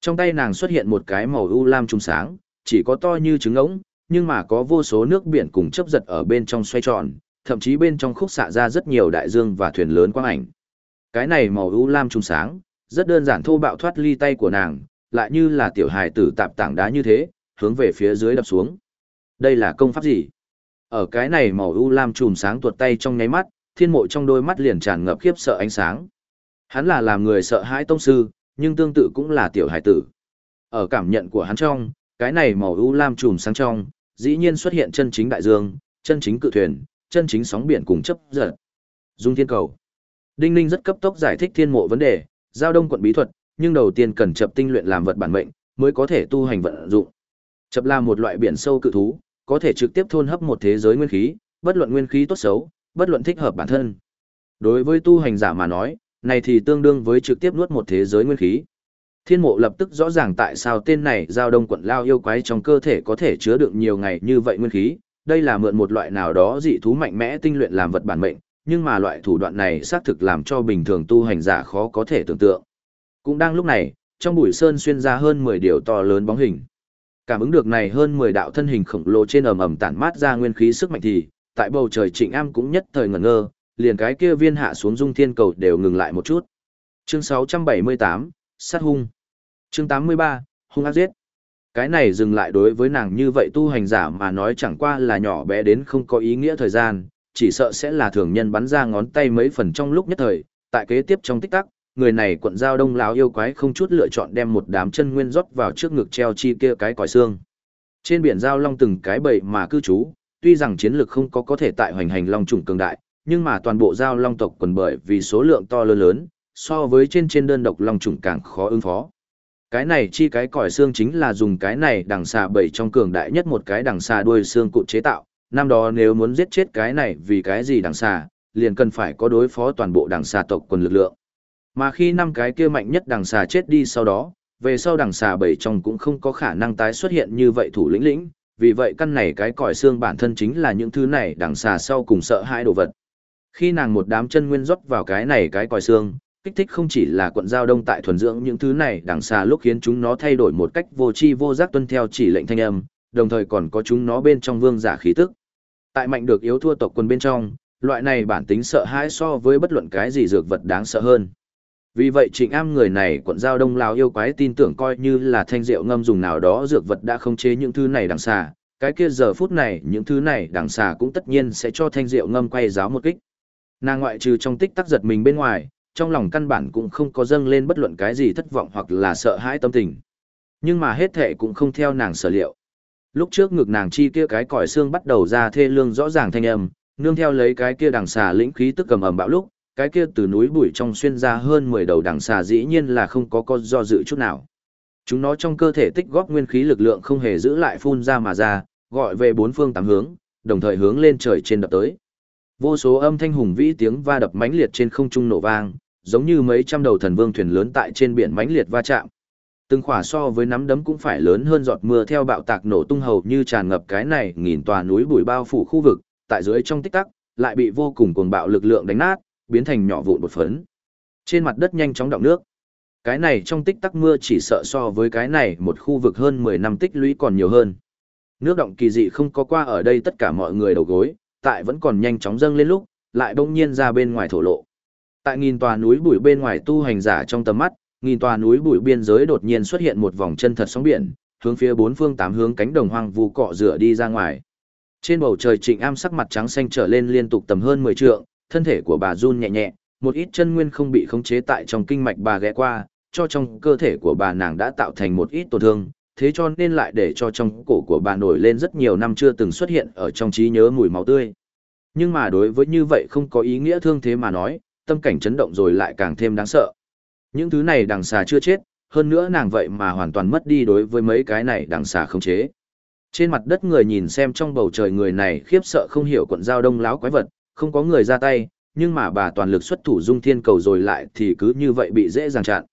A: Trong tay nàng xuất hiện một cái màu u lam trùng sáng, chỉ có to như trứng ngỗng, nhưng mà có vô số nước biển cùng chấp giật ở bên trong xoay tròn, thậm chí bên trong khúc xạ ra rất nhiều đại dương và thuyền lớn quang ảnh. Cái này màu u lam trùng sáng, rất đơn giản thô bạo thoát ly tay của nàng, lại như là tiểu hài tử tạp tảng đá như thế, hướng về phía dưới đập xuống. Đây là công pháp gì? Ở cái này màu u lam trùm sáng tuột tay trong nháy mắt, thiên mộ trong đôi mắt liền tràn ngập khiếp sợ ánh sáng. Hắn là làm người sợ hãi tông sư, nhưng tương tự cũng là tiểu hải tử. Ở cảm nhận của hắn trong, cái này màu u lam trùm sáng trong, dĩ nhiên xuất hiện chân chính đại dương, chân chính cự thuyền, chân chính sóng biển cùng chấp giật. Dung thiên cầu. Đinh Ninh rất cấp tốc giải thích thiên mộ vấn đề, giao đông quận bí thuật, nhưng đầu tiên cần chập tinh luyện làm vật bản mệnh, mới có thể tu hành vận dụng. Chập là một loại biển sâu cự thú, có thể trực tiếp thôn hấp một thế giới nguyên khí, bất luận nguyên khí tốt xấu, bất luận thích hợp bản thân. Đối với tu hành giả mà nói, này thì tương đương với trực tiếp nuốt một thế giới nguyên khí. Thiên mộ lập tức rõ ràng tại sao tên này giao đông quận lao yêu quái trong cơ thể có thể chứa đựng nhiều ngày như vậy nguyên khí, đây là mượn một loại nào đó dị thú mạnh mẽ tinh luyện làm vật bản mệnh, nhưng mà loại thủ đoạn này xác thực làm cho bình thường tu hành giả khó có thể tưởng tượng. Cũng đang lúc này, trong bụi sơn xuyên ra hơn 10 điều to lớn bóng hình. Cảm ứng được này hơn 10 đạo thân hình khổng lồ trên ầm ầm tản mát ra nguyên khí sức mạnh thì, tại bầu trời Trịnh Am cũng nhất thời ngẩn ngơ, liền cái kia viên hạ xuống dung thiên cầu đều ngừng lại một chút. Chương 678, sát hung. Chương 83, hung ác giết. Cái này dừng lại đối với nàng như vậy tu hành giả mà nói chẳng qua là nhỏ bé đến không có ý nghĩa thời gian, chỉ sợ sẽ là thường nhân bắn ra ngón tay mấy phần trong lúc nhất thời, tại kế tiếp trong tích tắc, người này quận giao đông láo yêu quái không chút lựa chọn đem một đám chân nguyên rót vào trước ngực treo chi kia cái còi xương. Trên biển giao long từng cái bầy mà cư trú, tuy rằng chiến lược không có có thể tại hoành hành long trùng cường đại, nhưng mà toàn bộ giao long tộc quần bởi vì số lượng to lớn lớn, so với trên trên đơn độc long trùng càng khó ứng phó. Cái này chi cái còi xương chính là dùng cái này đằng xà bầy trong cường đại nhất một cái đằng xà đuôi xương cụ chế tạo, năm đó nếu muốn giết chết cái này vì cái gì đằng xà, liền cần phải có đối phó toàn bộ đằng xà tộc quần lực lượng. Mà khi năm cái kia mạnh nhất đằng xà chết đi sau đó, về sau đằng xà bảy trong cũng không có khả năng tái xuất hiện như vậy thủ lĩnh lĩnh, vì vậy căn này cái còi xương bản thân chính là những thứ này đằng xà sau cùng sợ hãi đồ vật. Khi nàng một đám chân nguyên rót vào cái này cái còi xương, kích thích không chỉ là quận giao đông tại thuần dưỡng những thứ này đằng xà lúc khiến chúng nó thay đổi một cách vô tri vô giác tuân theo chỉ lệnh thanh âm, đồng thời còn có chúng nó bên trong vương giả khí tức. Tại mạnh được yếu thua tộc quân bên trong, loại này bản tính sợ hãi so với bất luận cái gì dược vật đáng sợ hơn. Vì vậy Trịnh Am người này quận giao đông lao yêu quái tin tưởng coi như là thanh rượu ngâm dùng nào đó dược vật đã không chế những thứ này đằng xà, cái kia giờ phút này những thứ này đằng xà cũng tất nhiên sẽ cho thanh rượu ngâm quay giáo một kích. Nàng ngoại trừ trong tích tắc giật mình bên ngoài, trong lòng căn bản cũng không có dâng lên bất luận cái gì thất vọng hoặc là sợ hãi tâm tình. Nhưng mà hết thệ cũng không theo nàng sở liệu. Lúc trước ngực nàng chi kia cái còi xương bắt đầu ra thê lương rõ ràng thanh âm, nương theo lấy cái kia đằng xà lĩnh khí tức cầm ầm bão lúc, cái kia từ núi bụi trong xuyên ra hơn 10 đầu đằng xà dĩ nhiên là không có con do dự chút nào. Chúng nó trong cơ thể tích góp nguyên khí lực lượng không hề giữ lại phun ra mà ra, gọi về bốn phương tám hướng, đồng thời hướng lên trời trên đập tới. Vô số âm thanh hùng vĩ tiếng va đập mãnh liệt trên không trung nổ vang, giống như mấy trăm đầu thần vương thuyền lớn tại trên biển mãnh liệt va chạm. Từng khỏa so với nắm đấm cũng phải lớn hơn giọt mưa theo bạo tạc nổ tung hầu như tràn ngập cái này nghìn tòa núi bụi bao phủ khu vực, tại dưới trong tích tắc, lại bị vô cùng cuồng bạo lực lượng đánh nát, biến thành nhỏ vụn một phấn. Trên mặt đất nhanh chóng đọng nước. Cái này trong tích tắc mưa chỉ sợ so với cái này một khu vực hơn 10 năm tích lũy còn nhiều hơn. Nước động kỳ dị không có qua ở đây tất cả mọi người đầu gối, tại vẫn còn nhanh chóng dâng lên lúc, lại bỗng nhiên ra bên ngoài thổ lộ. Tại nghìn tòa núi bụi bên ngoài tu hành giả trong tầm mắt, nghìn tòa núi bụi biên giới đột nhiên xuất hiện một vòng chân thật sóng biển, hướng phía bốn phương tám hướng cánh đồng hoang vu cọ rửa đi ra ngoài. Trên bầu trời Trịnh Am sắc mặt trắng xanh trở lên liên tục tầm hơn 10 trượng, thân thể của bà run nhẹ nhẹ, một ít chân nguyên không bị khống chế tại trong kinh mạch bà ghé qua, cho trong cơ thể của bà nàng đã tạo thành một ít tổn thương, thế cho nên lại để cho trong cổ của bà nổi lên rất nhiều năm chưa từng xuất hiện ở trong trí nhớ mùi máu tươi. Nhưng mà đối với như vậy không có ý nghĩa thương thế mà nói, tâm cảnh chấn động rồi lại càng thêm đáng sợ. Những thứ này đằng xà chưa chết, hơn nữa nàng vậy mà hoàn toàn mất đi đối với mấy cái này đằng xà không chế. Trên mặt đất người nhìn xem trong bầu trời người này khiếp sợ không hiểu quận giao đông láo quái vật, không có người ra tay, nhưng mà bà toàn lực xuất thủ dung thiên cầu rồi lại thì cứ như vậy bị dễ dàng chặn.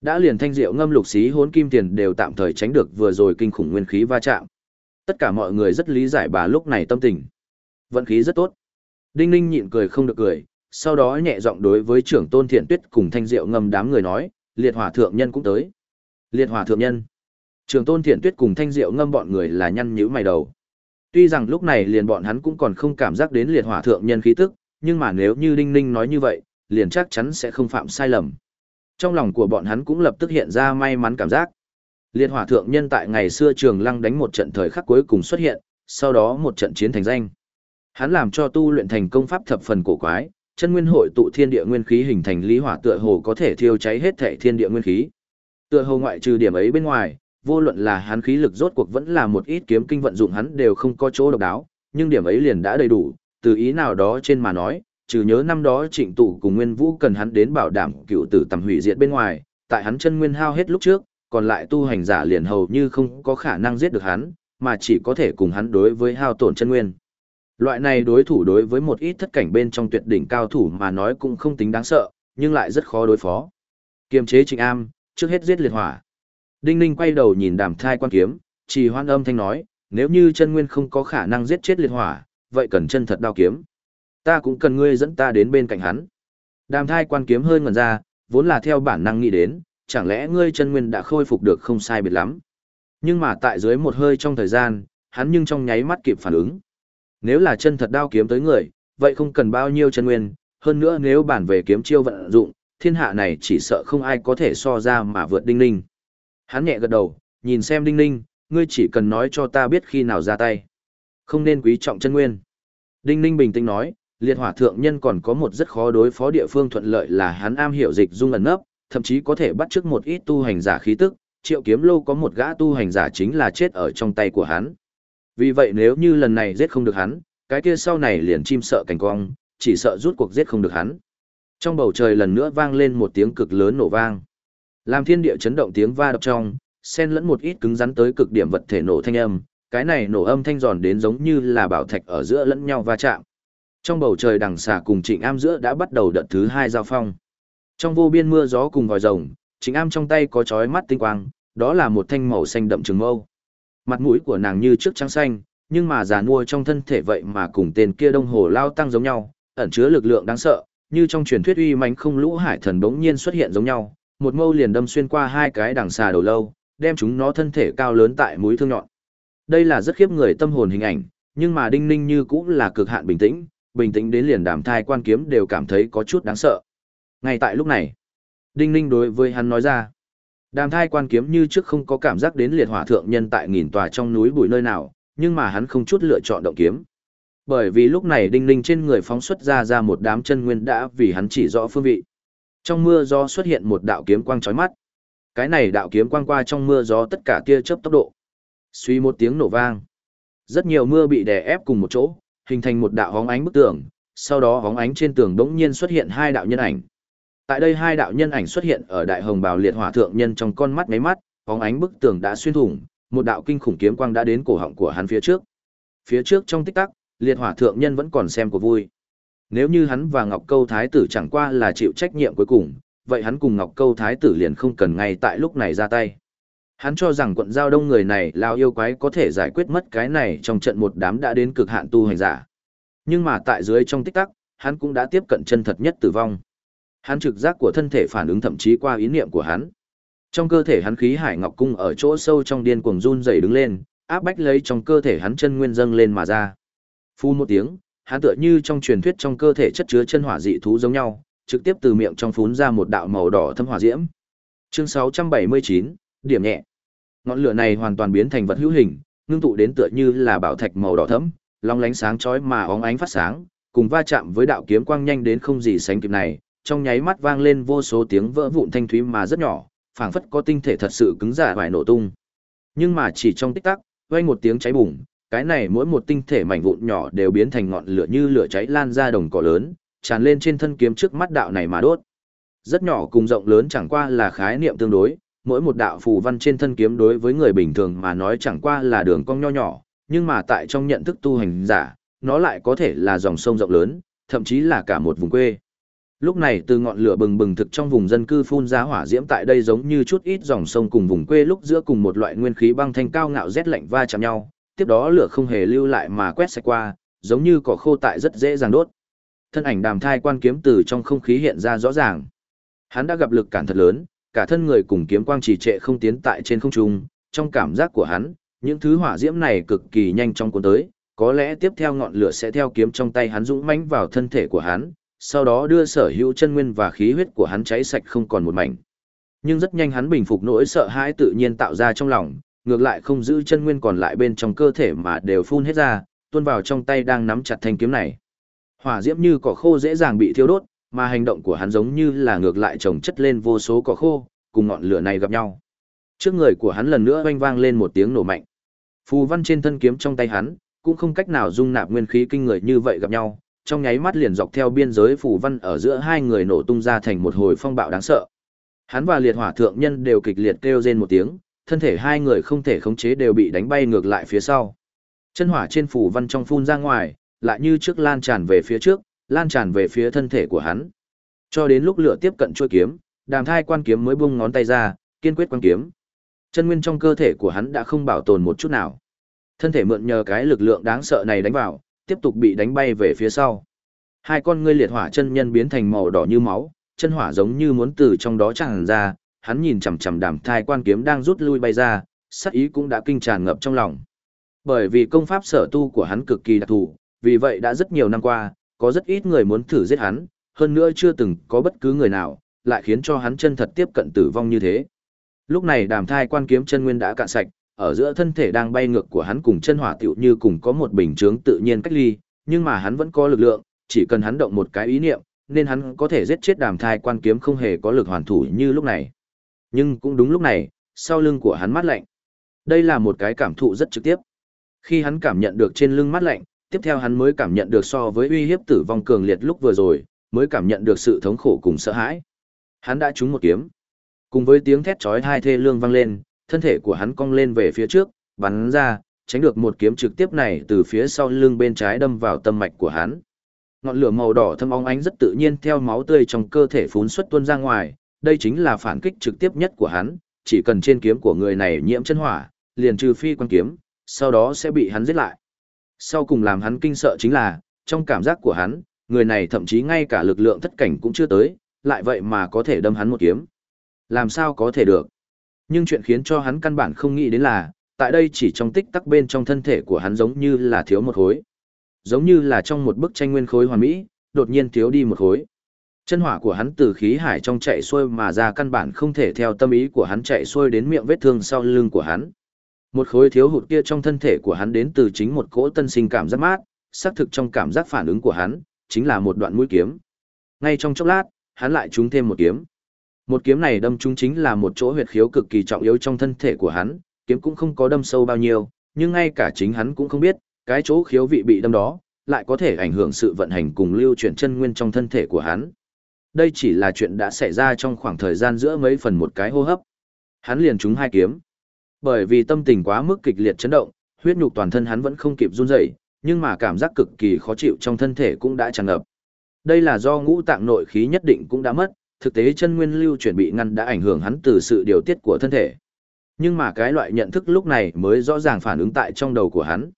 A: Đã liền thanh diệu ngâm lục xí hốn kim tiền đều tạm thời tránh được vừa rồi kinh khủng nguyên khí va chạm. Tất cả mọi người rất lý giải bà lúc này tâm tình. Vận khí rất tốt. Đinh Ninh nhịn cười không được cười, sau đó nhẹ giọng đối với trưởng tôn thiện tuyết cùng thanh diệu ngâm đám người nói, liệt hỏa thượng nhân cũng tới. Liệt hỏa thượng nhân. Trưởng tôn thiện tuyết cùng thanh diệu ngâm bọn người là nhăn nhữ mày đầu. Tuy rằng lúc này liền bọn hắn cũng còn không cảm giác đến liệt hỏa thượng nhân khí tức, nhưng mà nếu như Đinh Ninh nói như vậy, liền chắc chắn sẽ không phạm sai lầm. Trong lòng của bọn hắn cũng lập tức hiện ra may mắn cảm giác. Liệt hỏa thượng nhân tại ngày xưa trường lăng đánh một trận thời khắc cuối cùng xuất hiện, sau đó một trận chiến thành danh. Hắn làm cho tu luyện thành công pháp thập phần cổ quái, chân nguyên hội tụ thiên địa nguyên khí hình thành lý hỏa tựa hồ có thể thiêu cháy hết thể thiên địa nguyên khí. Tựa hồ ngoại trừ điểm ấy bên ngoài, vô luận là hắn khí lực rốt cuộc vẫn là một ít kiếm kinh vận dụng hắn đều không có chỗ độc đáo, nhưng điểm ấy liền đã đầy đủ, từ ý nào đó trên mà nói, trừ nhớ năm đó trịnh tụ cùng nguyên vũ cần hắn đến bảo đảm cựu tử tầm hủy diệt bên ngoài, tại hắn chân nguyên hao hết lúc trước, còn lại tu hành giả liền hầu như không có khả năng giết được hắn, mà chỉ có thể cùng hắn đối với hao tổn chân nguyên. Loại này đối thủ đối với một ít thất cảnh bên trong tuyệt đỉnh cao thủ mà nói cũng không tính đáng sợ, nhưng lại rất khó đối phó. Kiềm chế Trịnh Am, trước hết giết liệt hỏa. Đinh Ninh quay đầu nhìn Đàm Thai quan kiếm, chỉ hoan âm thanh nói, nếu như chân nguyên không có khả năng giết chết liệt hỏa, vậy cần chân thật đao kiếm. Ta cũng cần ngươi dẫn ta đến bên cạnh hắn. Đàm Thai quan kiếm hơi ngẩn ra, vốn là theo bản năng nghĩ đến, chẳng lẽ ngươi chân nguyên đã khôi phục được không sai biệt lắm. Nhưng mà tại dưới một hơi trong thời gian, hắn nhưng trong nháy mắt kịp phản ứng. Nếu là chân thật đao kiếm tới người, vậy không cần bao nhiêu chân nguyên, hơn nữa nếu bản về kiếm chiêu vận dụng, thiên hạ này chỉ sợ không ai có thể so ra mà vượt đinh ninh. Hắn nhẹ gật đầu, nhìn xem đinh ninh, ngươi chỉ cần nói cho ta biết khi nào ra tay. Không nên quý trọng chân nguyên. Đinh ninh bình tĩnh nói, liệt hỏa thượng nhân còn có một rất khó đối phó địa phương thuận lợi là hắn am hiểu dịch dung ẩn nấp, thậm chí có thể bắt chước một ít tu hành giả khí tức, triệu kiếm lô có một gã tu hành giả chính là chết ở trong tay của hắn. Vì vậy nếu như lần này giết không được hắn, cái kia sau này liền chim sợ cảnh cong, chỉ sợ rút cuộc giết không được hắn. Trong bầu trời lần nữa vang lên một tiếng cực lớn nổ vang. Làm thiên địa chấn động tiếng va đập trong, xen lẫn một ít cứng rắn tới cực điểm vật thể nổ thanh âm, cái này nổ âm thanh giòn đến giống như là bảo thạch ở giữa lẫn nhau va chạm. Trong bầu trời đằng xà cùng Trịnh Am giữa đã bắt đầu đợt thứ hai giao phong. Trong vô biên mưa gió cùng vòi rồng, Trịnh Am trong tay có chói mắt tinh quang, đó là một thanh màu xanh đậm trường mâu. Mặt mũi của nàng như trước trắng xanh, nhưng mà già nua trong thân thể vậy mà cùng tên kia đông hồ lao tăng giống nhau, ẩn chứa lực lượng đáng sợ, như trong truyền thuyết uy mãnh không lũ hải thần bỗng nhiên xuất hiện giống nhau, một mâu liền đâm xuyên qua hai cái đằng xà đầu lâu, đem chúng nó thân thể cao lớn tại mũi thương nhọn. Đây là rất khiếp người tâm hồn hình ảnh, nhưng mà đinh ninh như cũng là cực hạn bình tĩnh, bình tĩnh đến liền đàm thai quan kiếm đều cảm thấy có chút đáng sợ. Ngay tại lúc này, Đinh Ninh đối với hắn nói ra. Đàm thai quan kiếm như trước không có cảm giác đến liệt hỏa thượng nhân tại nghìn tòa trong núi bụi nơi nào, nhưng mà hắn không chút lựa chọn động kiếm. Bởi vì lúc này Đinh Ninh trên người phóng xuất ra ra một đám chân nguyên đã vì hắn chỉ rõ phương vị. Trong mưa gió xuất hiện một đạo kiếm quang chói mắt. Cái này đạo kiếm quang qua trong mưa gió tất cả tia chớp tốc độ. Suy một tiếng nổ vang. Rất nhiều mưa bị đè ép cùng một chỗ, hình thành một đạo hóng ánh bức tường, sau đó hóng ánh trên tường đống nhiên xuất hiện hai đạo nhân ảnh. Tại đây hai đạo nhân ảnh xuất hiện ở đại hồng bào liệt hỏa thượng nhân trong con mắt mấy mắt, hóng ánh bức tường đã xuyên thủng, một đạo kinh khủng kiếm quang đã đến cổ họng của hắn phía trước. Phía trước trong tích tắc, liệt hỏa thượng nhân vẫn còn xem của vui. Nếu như hắn và Ngọc Câu Thái tử chẳng qua là chịu trách nhiệm cuối cùng, vậy hắn cùng Ngọc Câu Thái tử liền không cần ngay tại lúc này ra tay. Hắn cho rằng quận giao đông người này lao yêu quái có thể giải quyết mất cái này trong trận một đám đã đến cực hạn tu hành giả. Nhưng mà tại dưới trong tích tắc, hắn cũng đã tiếp cận chân thật nhất tử vong. Hắn trực giác của thân thể phản ứng thậm chí qua ý niệm của hắn. Trong cơ thể hắn khí hải ngọc cung ở chỗ sâu trong điên cuồng run rẩy đứng lên, áp bách lấy trong cơ thể hắn chân nguyên dâng lên mà ra. Phun một tiếng, hắn tựa như trong truyền thuyết trong cơ thể chất chứa chân hỏa dị thú giống nhau, trực tiếp từ miệng trong phún ra một đạo màu đỏ thâm hỏa diễm. Chương 679, điểm nhẹ. Ngọn lửa này hoàn toàn biến thành vật hữu hình, ngưng tụ đến tựa như là bảo thạch màu đỏ thẫm, long lánh sáng chói mà óng ánh phát sáng, cùng va chạm với đạo kiếm quang nhanh đến không gì sánh kịp này, trong nháy mắt vang lên vô số tiếng vỡ vụn thanh thúy mà rất nhỏ, phảng phất có tinh thể thật sự cứng giả vài nổ tung. Nhưng mà chỉ trong tích tắc, vang một tiếng cháy bùng, cái này mỗi một tinh thể mảnh vụn nhỏ đều biến thành ngọn lửa như lửa cháy lan ra đồng cỏ lớn, tràn lên trên thân kiếm trước mắt đạo này mà đốt. Rất nhỏ cùng rộng lớn chẳng qua là khái niệm tương đối, mỗi một đạo phù văn trên thân kiếm đối với người bình thường mà nói chẳng qua là đường cong nho nhỏ, nhưng mà tại trong nhận thức tu hành giả, nó lại có thể là dòng sông rộng lớn, thậm chí là cả một vùng quê. Lúc này từ ngọn lửa bừng bừng thực trong vùng dân cư phun ra hỏa diễm tại đây giống như chút ít dòng sông cùng vùng quê lúc giữa cùng một loại nguyên khí băng thanh cao ngạo rét lạnh va chạm nhau, tiếp đó lửa không hề lưu lại mà quét sạch qua, giống như cỏ khô tại rất dễ dàng đốt. Thân ảnh đàm thai quan kiếm từ trong không khí hiện ra rõ ràng. Hắn đã gặp lực cản thật lớn, cả thân người cùng kiếm quang trì trệ không tiến tại trên không trung, trong cảm giác của hắn, những thứ hỏa diễm này cực kỳ nhanh trong cuốn tới, có lẽ tiếp theo ngọn lửa sẽ theo kiếm trong tay hắn dũng mãnh vào thân thể của hắn, sau đó đưa sở hữu chân nguyên và khí huyết của hắn cháy sạch không còn một mảnh. Nhưng rất nhanh hắn bình phục nỗi sợ hãi tự nhiên tạo ra trong lòng, ngược lại không giữ chân nguyên còn lại bên trong cơ thể mà đều phun hết ra, tuôn vào trong tay đang nắm chặt thanh kiếm này. Hỏa diễm như cỏ khô dễ dàng bị thiêu đốt, mà hành động của hắn giống như là ngược lại chồng chất lên vô số cỏ khô, cùng ngọn lửa này gặp nhau. Trước người của hắn lần nữa oanh vang lên một tiếng nổ mạnh. Phù văn trên thân kiếm trong tay hắn, cũng không cách nào dung nạp nguyên khí kinh người như vậy gặp nhau, trong nháy mắt liền dọc theo biên giới phù văn ở giữa hai người nổ tung ra thành một hồi phong bạo đáng sợ. Hắn và liệt hỏa thượng nhân đều kịch liệt kêu rên một tiếng, thân thể hai người không thể khống chế đều bị đánh bay ngược lại phía sau. Chân hỏa trên phù văn trong phun ra ngoài, lại như trước lan tràn về phía trước, lan tràn về phía thân thể của hắn. Cho đến lúc lửa tiếp cận chuôi kiếm, đàm thai quan kiếm mới buông ngón tay ra, kiên quyết quan kiếm. Chân nguyên trong cơ thể của hắn đã không bảo tồn một chút nào. Thân thể mượn nhờ cái lực lượng đáng sợ này đánh vào, tiếp tục bị đánh bay về phía sau. Hai con ngươi liệt hỏa chân nhân biến thành màu đỏ như máu, chân hỏa giống như muốn từ trong đó tràn ra, hắn nhìn chằm chằm đàm thai quan kiếm đang rút lui bay ra, sắc ý cũng đã kinh tràn ngập trong lòng. Bởi vì công pháp sở tu của hắn cực kỳ đặc thù, vì vậy đã rất nhiều năm qua, có rất ít người muốn thử giết hắn, hơn nữa chưa từng có bất cứ người nào, lại khiến cho hắn chân thật tiếp cận tử vong như thế. Lúc này đàm thai quan kiếm chân nguyên đã cạn sạch, ở giữa thân thể đang bay ngược của hắn cùng chân hỏa tiểu như cùng có một bình chướng tự nhiên cách ly, nhưng mà hắn vẫn có lực lượng, chỉ cần hắn động một cái ý niệm, nên hắn có thể giết chết đàm thai quan kiếm không hề có lực hoàn thủ như lúc này. Nhưng cũng đúng lúc này, sau lưng của hắn mát lạnh. Đây là một cái cảm thụ rất trực tiếp. Khi hắn cảm nhận được trên lưng mát lạnh, tiếp theo hắn mới cảm nhận được so với uy hiếp tử vong cường liệt lúc vừa rồi, mới cảm nhận được sự thống khổ cùng sợ hãi. Hắn đã trúng một kiếm. Cùng với tiếng thét chói tai thê lương vang lên, thân thể của hắn cong lên về phía trước, bắn ra, tránh được một kiếm trực tiếp này từ phía sau lưng bên trái đâm vào tâm mạch của hắn. Ngọn lửa màu đỏ thâm óng ánh rất tự nhiên theo máu tươi trong cơ thể phún xuất tuôn ra ngoài, đây chính là phản kích trực tiếp nhất của hắn, chỉ cần trên kiếm của người này nhiễm chân hỏa, liền trừ phi quan kiếm, sau đó sẽ bị hắn giết lại. Sau cùng làm hắn kinh sợ chính là, trong cảm giác của hắn, người này thậm chí ngay cả lực lượng thất cảnh cũng chưa tới, lại vậy mà có thể đâm hắn một kiếm. Làm sao có thể được? Nhưng chuyện khiến cho hắn căn bản không nghĩ đến là, tại đây chỉ trong tích tắc bên trong thân thể của hắn giống như là thiếu một khối. Giống như là trong một bức tranh nguyên khối hoàn mỹ, đột nhiên thiếu đi một khối. Chân hỏa của hắn từ khí hải trong chạy xuôi mà ra căn bản không thể theo tâm ý của hắn chạy xuôi đến miệng vết thương sau lưng của hắn. Một khối thiếu hụt kia trong thân thể của hắn đến từ chính một cỗ tân sinh cảm giác mát, xác thực trong cảm giác phản ứng của hắn, chính là một đoạn mũi kiếm. Ngay trong chốc lát, hắn lại trúng thêm một kiếm. Một kiếm này đâm trúng chính là một chỗ huyệt khiếu cực kỳ trọng yếu trong thân thể của hắn, kiếm cũng không có đâm sâu bao nhiêu, nhưng ngay cả chính hắn cũng không biết, cái chỗ khiếu vị bị đâm đó, lại có thể ảnh hưởng sự vận hành cùng lưu chuyển chân nguyên trong thân thể của hắn. Đây chỉ là chuyện đã xảy ra trong khoảng thời gian giữa mấy phần một cái hô hấp. Hắn liền trúng hai kiếm. Bởi vì tâm tình quá mức kịch liệt chấn động, huyết nhục toàn thân hắn vẫn không kịp run rẩy, nhưng mà cảm giác cực kỳ khó chịu trong thân thể cũng đã tràn ngập. Đây là do ngũ tạng nội khí nhất định cũng đã mất, thực tế chân nguyên lưu chuyển bị ngăn đã ảnh hưởng hắn từ sự điều tiết của thân thể. Nhưng mà cái loại nhận thức lúc này mới rõ ràng phản ứng tại trong đầu của hắn.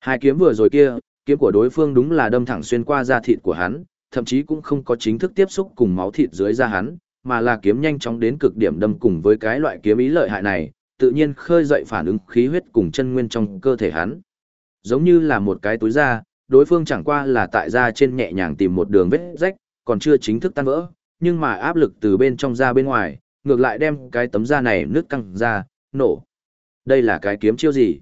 A: Hai kiếm vừa rồi kia, kiếm của đối phương đúng là đâm thẳng xuyên qua da thịt của hắn, thậm chí cũng không có chính thức tiếp xúc cùng máu thịt dưới da hắn, mà là kiếm nhanh chóng đến cực điểm đâm cùng với cái loại kiếm ý lợi hại này, tự nhiên khơi dậy phản ứng khí huyết cùng chân nguyên trong cơ thể hắn. Giống như là một cái túi da, đối phương chẳng qua là tại da trên nhẹ nhàng tìm một đường vết rách, còn chưa chính thức tan vỡ, nhưng mà áp lực từ bên trong da bên ngoài, ngược lại đem cái tấm da này nứt căng ra, nổ. Đây là cái kiếm chiêu gì?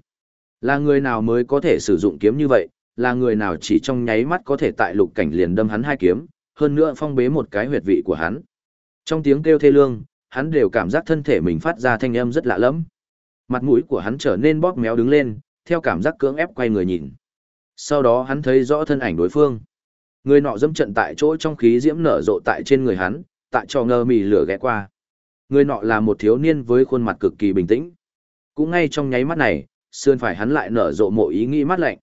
A: Là người nào mới có thể sử dụng kiếm như vậy, là người nào chỉ trong nháy mắt có thể tại lục cảnh liền đâm hắn hai kiếm, hơn nữa phong bế một cái huyệt vị của hắn. Trong tiếng kêu thê lương, hắn đều cảm giác thân thể mình phát ra thanh âm rất lạ lẫm. Mặt mũi của hắn trở nên bóp méo đứng lên, theo cảm giác cưỡng ép quay người nhìn. Sau đó hắn thấy rõ thân ảnh đối phương. Người nọ dâm trận tại chỗ trong khí diễm nở rộ tại trên người hắn, tại cho ngơ mì lửa ghé qua. Người nọ là một thiếu niên với khuôn mặt cực kỳ bình tĩnh. Cũng ngay trong nháy mắt này, sườn phải hắn lại nở rộ mộ ý nghĩ mát lạnh.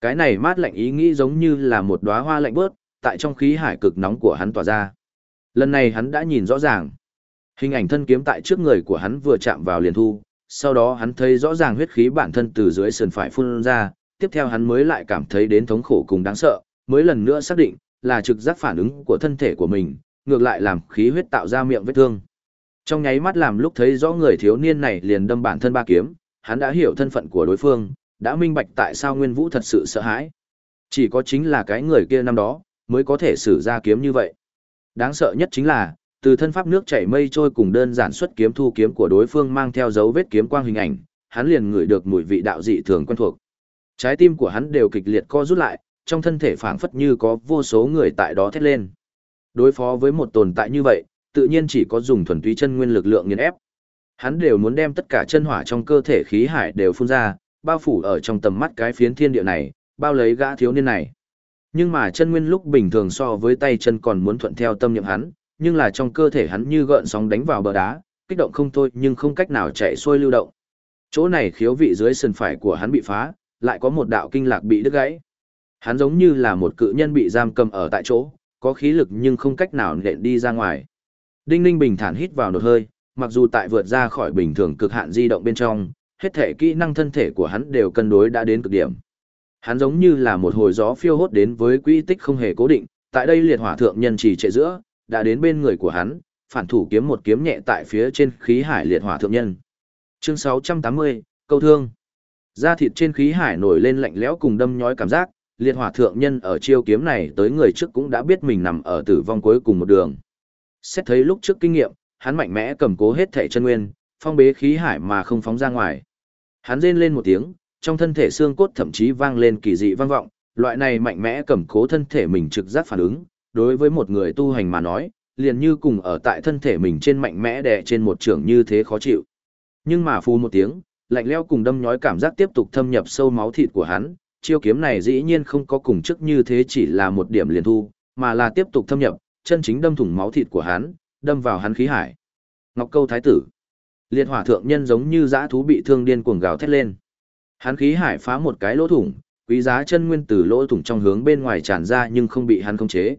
A: Cái này mát lạnh ý nghĩ giống như là một đóa hoa lạnh bớt, tại trong khí hải cực nóng của hắn tỏa ra. Lần này hắn đã nhìn rõ ràng. Hình ảnh thân kiếm tại trước người của hắn vừa chạm vào liền thu, sau đó hắn thấy rõ ràng huyết khí bản thân từ dưới sườn phải phun ra, tiếp theo hắn mới lại cảm thấy đến thống khổ cùng đáng sợ, mới lần nữa xác định là trực giác phản ứng của thân thể của mình, ngược lại làm khí huyết tạo ra miệng vết thương. Trong nháy mắt làm lúc thấy rõ người thiếu niên này liền đâm bản thân ba kiếm, hắn đã hiểu thân phận của đối phương, đã minh bạch tại sao Nguyên Vũ thật sự sợ hãi. Chỉ có chính là cái người kia năm đó, mới có thể sử ra kiếm như vậy. Đáng sợ nhất chính là, từ thân pháp nước chảy mây trôi cùng đơn giản xuất kiếm thu kiếm của đối phương mang theo dấu vết kiếm quang hình ảnh, hắn liền ngửi được mùi vị đạo dị thường quen thuộc. Trái tim của hắn đều kịch liệt co rút lại, trong thân thể phảng phất như có vô số người tại đó thét lên. Đối phó với một tồn tại như vậy, tự nhiên chỉ có dùng thuần túy chân nguyên lực lượng nghiền ép. Hắn đều muốn đem tất cả chân hỏa trong cơ thể khí hải đều phun ra, bao phủ ở trong tầm mắt cái phiến thiên địa này, bao lấy gã thiếu niên này. Nhưng mà chân nguyên lúc bình thường so với tay chân còn muốn thuận theo tâm niệm hắn, nhưng là trong cơ thể hắn như gợn sóng đánh vào bờ đá, kích động không thôi nhưng không cách nào chạy xuôi lưu động. Chỗ này khiếu vị dưới sườn phải của hắn bị phá, lại có một đạo kinh lạc bị đứt gãy. Hắn giống như là một cự nhân bị giam cầm ở tại chỗ, có khí lực nhưng không cách nào nện đi ra ngoài. Đinh Ninh bình thản hít vào một hơi, mặc dù tại vượt ra khỏi bình thường cực hạn di động bên trong, hết thể kỹ năng thân thể của hắn đều cân đối đã đến cực điểm. Hắn giống như là một hồi gió phiêu hốt đến với quỹ tích không hề cố định, tại đây liệt hỏa thượng nhân chỉ trệ giữa, đã đến bên người của hắn, phản thủ kiếm một kiếm nhẹ tại phía trên khí hải liệt hỏa thượng nhân. Chương 680, câu thương. Da thịt trên khí hải nổi lên lạnh lẽo cùng đâm nhói cảm giác, liệt hỏa thượng nhân ở chiêu kiếm này tới người trước cũng đã biết mình nằm ở tử vong cuối cùng một đường. Xét thấy lúc trước kinh nghiệm, hắn mạnh mẽ cầm cố hết thể chân nguyên, phong bế khí hải mà không phóng ra ngoài. Hắn rên lên một tiếng, trong thân thể xương cốt thậm chí vang lên kỳ dị vang vọng, loại này mạnh mẽ cầm cố thân thể mình trực giác phản ứng, đối với một người tu hành mà nói, liền như cùng ở tại thân thể mình trên mạnh mẽ đè trên một trường như thế khó chịu. Nhưng mà phù một tiếng, lạnh leo cùng đâm nhói cảm giác tiếp tục thâm nhập sâu máu thịt của hắn, chiêu kiếm này dĩ nhiên không có cùng chức như thế chỉ là một điểm liền thu, mà là tiếp tục thâm nhập, chân chính đâm thủng máu thịt của hắn, đâm vào hắn khí hải. Ngọc Câu Thái tử. Liệt hỏa thượng nhân giống như dã thú bị thương điên cuồng gào thét lên. Hắn khí hải phá một cái lỗ thủng, quý giá chân nguyên từ lỗ thủng trong hướng bên ngoài tràn ra nhưng không bị hắn khống chế.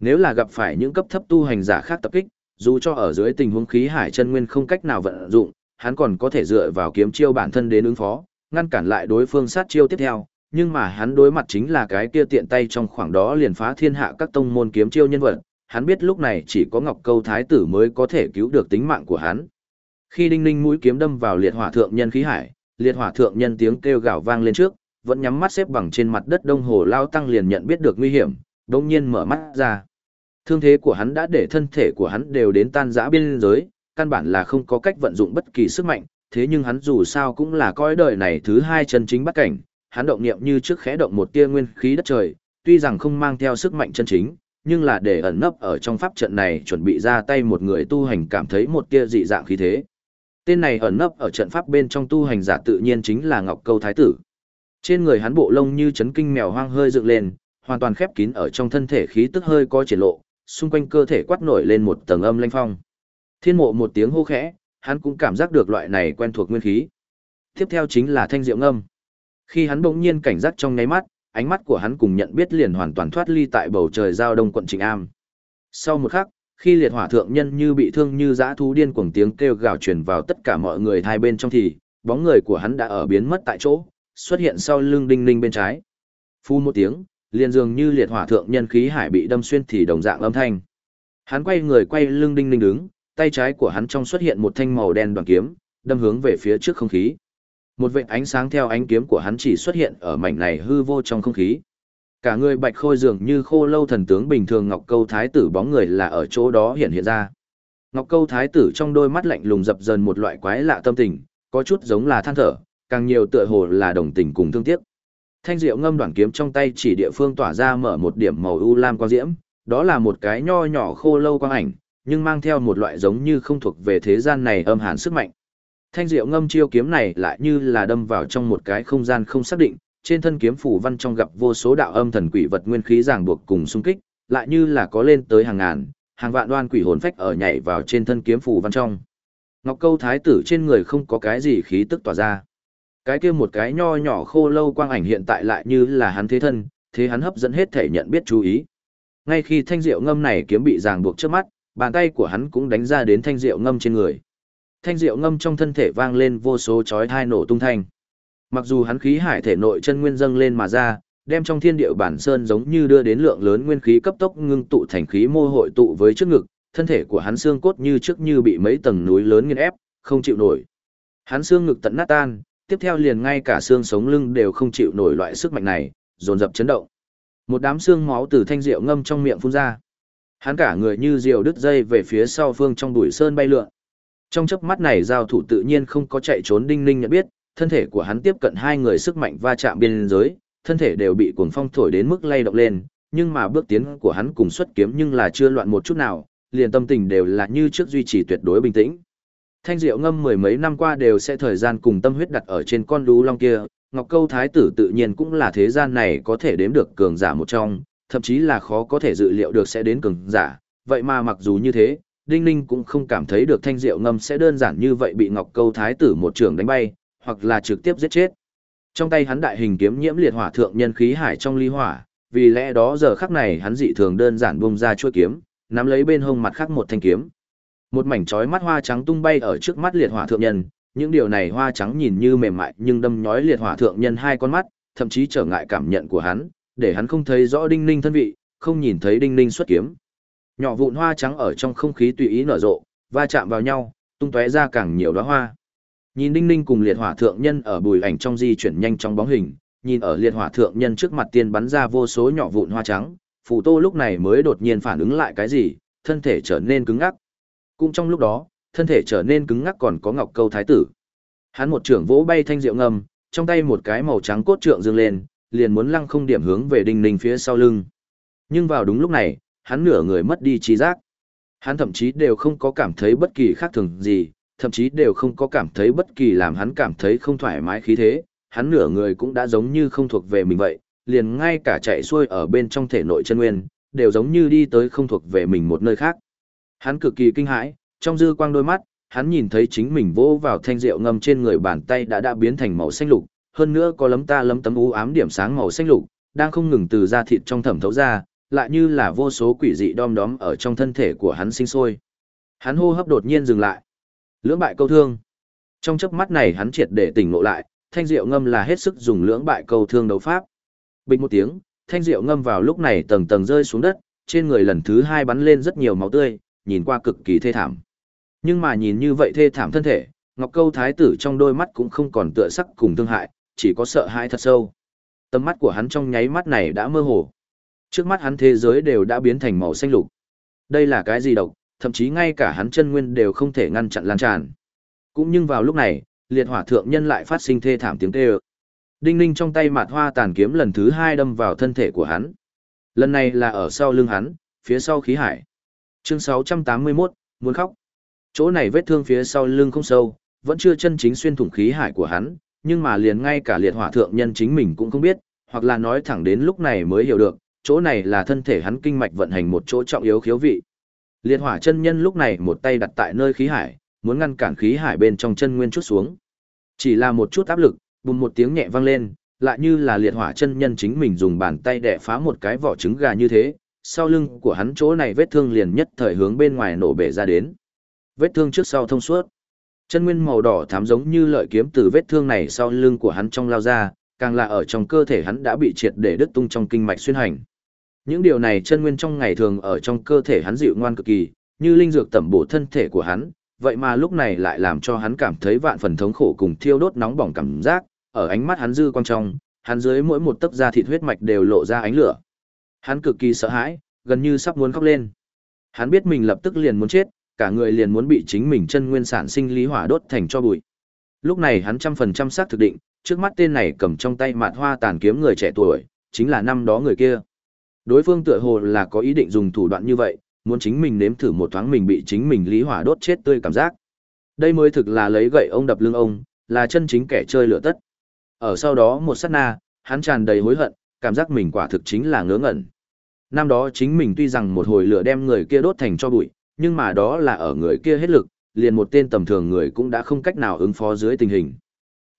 A: Nếu là gặp phải những cấp thấp tu hành giả khác tập kích, dù cho ở dưới tình huống khí hải chân nguyên không cách nào vận dụng, hắn còn có thể dựa vào kiếm chiêu bản thân đến ứng phó, ngăn cản lại đối phương sát chiêu tiếp theo, nhưng mà hắn đối mặt chính là cái kia tiện tay trong khoảng đó liền phá thiên hạ các tông môn kiếm chiêu nhân vật, hắn biết lúc này chỉ có Ngọc Câu Thái tử mới có thể cứu được tính mạng của hắn. Khi đinh ninh mũi kiếm đâm vào liệt hỏa thượng nhân khí hải, liệt hỏa thượng nhân tiếng kêu gào vang lên trước, vẫn nhắm mắt xếp bằng trên mặt đất đông hồ lao tăng liền nhận biết được nguy hiểm, đột nhiên mở mắt ra. Thương thế của hắn đã để thân thể của hắn đều đến tan rã biên giới, căn bản là không có cách vận dụng bất kỳ sức mạnh, thế nhưng hắn dù sao cũng là coi đời này thứ hai chân chính bắt cảnh, hắn động niệm như trước khẽ động một tia nguyên khí đất trời, tuy rằng không mang theo sức mạnh chân chính, nhưng là để ẩn nấp ở trong pháp trận này chuẩn bị ra tay một người tu hành cảm thấy một tia dị dạng khí thế. Tên này ẩn nấp ở trận pháp bên trong tu hành giả tự nhiên chính là Ngọc Câu Thái tử. Trên người hắn bộ lông như chấn kinh mèo hoang hơi dựng lên, hoàn toàn khép kín ở trong thân thể khí tức hơi có triển lộ, xung quanh cơ thể quát nổi lên một tầng âm lanh phong. Thiên mộ một tiếng hô khẽ, hắn cũng cảm giác được loại này quen thuộc nguyên khí. Tiếp theo chính là thanh diệu ngâm. Khi hắn bỗng nhiên cảnh giác trong ngáy mắt, ánh mắt của hắn cùng nhận biết liền hoàn toàn thoát ly tại bầu trời giao đông quận Trịnh Am. Sau một khắc, khi liệt hỏa thượng nhân như bị thương như dã thú điên cuồng tiếng kêu gào truyền vào tất cả mọi người hai bên trong thì, bóng người của hắn đã ở biến mất tại chỗ, xuất hiện sau lưng đinh ninh bên trái. Phu một tiếng, liền dường như liệt hỏa thượng nhân khí hải bị đâm xuyên thì đồng dạng âm thanh. Hắn quay người quay lưng đinh ninh đứng, tay trái của hắn trong xuất hiện một thanh màu đen đoàn kiếm, đâm hướng về phía trước không khí. Một vệt ánh sáng theo ánh kiếm của hắn chỉ xuất hiện ở mảnh này hư vô trong không khí. Cả người bạch khôi dường như khô lâu thần tướng bình thường Ngọc Câu Thái tử bóng người là ở chỗ đó hiện hiện ra. Ngọc Câu Thái tử trong đôi mắt lạnh lùng dập dần một loại quái lạ tâm tình, có chút giống là than thở, càng nhiều tựa hồ là đồng tình cùng thương tiếc. Thanh diệu ngâm đoạn kiếm trong tay chỉ địa phương tỏa ra mở một điểm màu u lam quang diễm, đó là một cái nho nhỏ khô lâu quang ảnh, nhưng mang theo một loại giống như không thuộc về thế gian này âm hàn sức mạnh. Thanh diệu ngâm chiêu kiếm này lại như là đâm vào trong một cái không gian không xác định, trên thân kiếm phủ văn trong gặp vô số đạo âm thần quỷ vật nguyên khí ràng buộc cùng xung kích, lại như là có lên tới hàng ngàn, hàng vạn đoan quỷ hồn phách ở nhảy vào trên thân kiếm phủ văn trong. Ngọc Câu thái tử trên người không có cái gì khí tức tỏa ra. Cái kia một cái nho nhỏ khô lâu quang ảnh hiện tại lại như là hắn thế thân, thế hắn hấp dẫn hết thể nhận biết chú ý. Ngay khi thanh diệu ngâm này kiếm bị ràng buộc trước mắt, bàn tay của hắn cũng đánh ra đến thanh diệu ngâm trên người. Thanh diệu ngâm trong thân thể vang lên vô số chói tai nổ tung thanh. Mặc dù hắn khí hải thể nội chân nguyên dâng lên mà ra, đem trong thiên địa bản sơn giống như đưa đến lượng lớn nguyên khí cấp tốc ngưng tụ thành khí mô hội tụ với trước ngực, thân thể của hắn xương cốt như trước như bị mấy tầng núi lớn nghiền ép, không chịu nổi. Hắn xương ngực tận nát tan, tiếp theo liền ngay cả xương sống lưng đều không chịu nổi loại sức mạnh này, dồn dập chấn động. Một đám xương máu từ thanh rượu ngâm trong miệng phun ra. Hắn cả người như diều đứt dây về phía sau phương trong bụi sơn bay lượn. Trong chớp mắt này giao thủ tự nhiên không có chạy trốn đinh ninh nhận biết, thân thể của hắn tiếp cận hai người sức mạnh va chạm biên giới, thân thể đều bị cuồng phong thổi đến mức lay động lên, nhưng mà bước tiến của hắn cùng xuất kiếm nhưng là chưa loạn một chút nào, liền tâm tình đều là như trước duy trì tuyệt đối bình tĩnh. Thanh Diệu Ngâm mười mấy năm qua đều sẽ thời gian cùng tâm huyết đặt ở trên con đú long kia, Ngọc Câu Thái tử tự nhiên cũng là thế gian này có thể đếm được cường giả một trong, thậm chí là khó có thể dự liệu được sẽ đến cường giả, vậy mà mặc dù như thế, Đinh Ninh cũng không cảm thấy được Thanh Diệu Ngâm sẽ đơn giản như vậy bị Ngọc Câu Thái tử một trường đánh bay, hoặc là trực tiếp giết chết. Trong tay hắn đại hình kiếm nhiễm liệt hỏa thượng nhân khí hải trong ly hỏa, vì lẽ đó giờ khắc này hắn dị thường đơn giản bung ra chuôi kiếm, nắm lấy bên hông mặt khác một thanh kiếm. Một mảnh chói mắt hoa trắng tung bay ở trước mắt liệt hỏa thượng nhân, những điều này hoa trắng nhìn như mềm mại nhưng đâm nhói liệt hỏa thượng nhân hai con mắt, thậm chí trở ngại cảm nhận của hắn, để hắn không thấy rõ đinh ninh thân vị, không nhìn thấy đinh ninh xuất kiếm. Nhỏ vụn hoa trắng ở trong không khí tùy ý nở rộ, va chạm vào nhau, tung tóe ra càng nhiều đóa hoa. Nhìn Đinh Ninh cùng liệt hỏa thượng nhân ở bùi ảnh trong di chuyển nhanh trong bóng hình, nhìn ở liệt hỏa thượng nhân trước mặt tiên bắn ra vô số nhỏ vụn hoa trắng, Phù Tô lúc này mới đột nhiên phản ứng lại cái gì, thân thể trở nên cứng ngắc. Cũng trong lúc đó, thân thể trở nên cứng ngắc còn có Ngọc Câu thái tử. Hắn một trưởng vỗ bay thanh diệu ngầm, trong tay một cái màu trắng cốt trượng dương lên, liền muốn lăng không điểm hướng về Đinh Ninh phía sau lưng. Nhưng vào đúng lúc này, hắn nửa người mất đi trí giác. Hắn thậm chí đều không có cảm thấy bất kỳ khác thường gì, thậm chí đều không có cảm thấy bất kỳ làm hắn cảm thấy không thoải mái khí thế, hắn nửa người cũng đã giống như không thuộc về mình vậy, liền ngay cả chạy xuôi ở bên trong thể nội chân nguyên, đều giống như đi tới không thuộc về mình một nơi khác. Hắn cực kỳ kinh hãi, trong dư quang đôi mắt, hắn nhìn thấy chính mình vỗ vào thanh rượu ngâm trên người bàn tay đã đã biến thành màu xanh lục, hơn nữa có lấm ta lấm tấm u ám điểm sáng màu xanh lục, đang không ngừng từ da thịt trong thẩm thấu ra, lại như là vô số quỷ dị đom đóm ở trong thân thể của hắn sinh sôi. Hắn hô hấp đột nhiên dừng lại. Lưỡng bại câu thương. Trong chớp mắt này hắn triệt để tỉnh ngộ lại, thanh diệu ngâm là hết sức dùng lưỡng bại câu thương đấu pháp. Bình một tiếng, thanh diệu ngâm vào lúc này tầng tầng rơi xuống đất, trên người lần thứ hai bắn lên rất nhiều máu tươi, nhìn qua cực kỳ thê thảm. Nhưng mà nhìn như vậy thê thảm thân thể, Ngọc Câu Thái tử trong đôi mắt cũng không còn tựa sắc cùng thương hại, chỉ có sợ hãi thật sâu. Tầm mắt của hắn trong nháy mắt này đã mơ hồ. Trước mắt hắn thế giới đều đã biến thành màu xanh lục. Đây là cái gì độc, thậm chí ngay cả hắn chân nguyên đều không thể ngăn chặn lan tràn. Cũng nhưng vào lúc này, liệt hỏa thượng nhân lại phát sinh thê thảm tiếng kêu. Đinh ninh trong tay mạt hoa tàn kiếm lần thứ hai đâm vào thân thể của hắn. Lần này là ở sau lưng hắn, phía sau khí hải. Chương 681, muốn khóc. Chỗ này vết thương phía sau lưng không sâu, vẫn chưa chân chính xuyên thủng khí hải của hắn, nhưng mà liền ngay cả liệt hỏa thượng nhân chính mình cũng không biết, hoặc là nói thẳng đến lúc này mới hiểu được, chỗ này là thân thể hắn kinh mạch vận hành một chỗ trọng yếu khiếu vị. Liệt hỏa chân nhân lúc này một tay đặt tại nơi khí hải, muốn ngăn cản khí hải bên trong chân nguyên chút xuống. Chỉ là một chút áp lực, bùng một tiếng nhẹ vang lên, lại như là liệt hỏa chân nhân chính mình dùng bàn tay đè phá một cái vỏ trứng gà như thế, sau lưng của hắn chỗ này vết thương liền nhất thời hướng bên ngoài nổ bể ra đến. Vết thương trước sau thông suốt. Chân nguyên màu đỏ thắm giống như lợi kiếm từ vết thương này sau lưng của hắn trong lao ra, càng là ở trong cơ thể hắn đã bị triệt để đứt tung trong kinh mạch xuyên hành. Những điều này chân nguyên trong ngày thường ở trong cơ thể hắn dịu ngoan cực kỳ, như linh dược tẩm bổ thân thể của hắn, vậy mà lúc này lại làm cho hắn cảm thấy vạn phần thống khổ cùng thiêu đốt nóng bỏng cảm giác, ở ánh mắt hắn dư quang trong, hắn dưới mỗi một tấc da thịt huyết mạch đều lộ ra ánh lửa. Hắn cực kỳ sợ hãi, gần như sắp muốn khóc lên. Hắn biết mình lập tức liền muốn chết, cả người liền muốn bị chính mình chân nguyên sản sinh lý hỏa đốt thành cho bụi. Lúc này hắn trăm phần trăm xác thực định, trước mắt tên này cầm trong tay mạt hoa tàn kiếm người trẻ tuổi, chính là năm đó người kia. Đối phương tựa hồ là có ý định dùng thủ đoạn như vậy, muốn chính mình nếm thử một thoáng mình bị chính mình lý hỏa đốt chết tươi cảm giác. Đây mới thực là lấy gậy ông đập lưng ông, là chân chính kẻ chơi lửa tất. Ở sau đó một sát na, hắn tràn đầy hối hận, cảm giác mình quả thực chính là ngớ ngẩn. Năm đó chính mình tuy rằng một hồi lửa đem người kia đốt thành cho bụi, nhưng mà đó là ở người kia hết lực, liền một tên tầm thường người cũng đã không cách nào ứng phó dưới tình hình.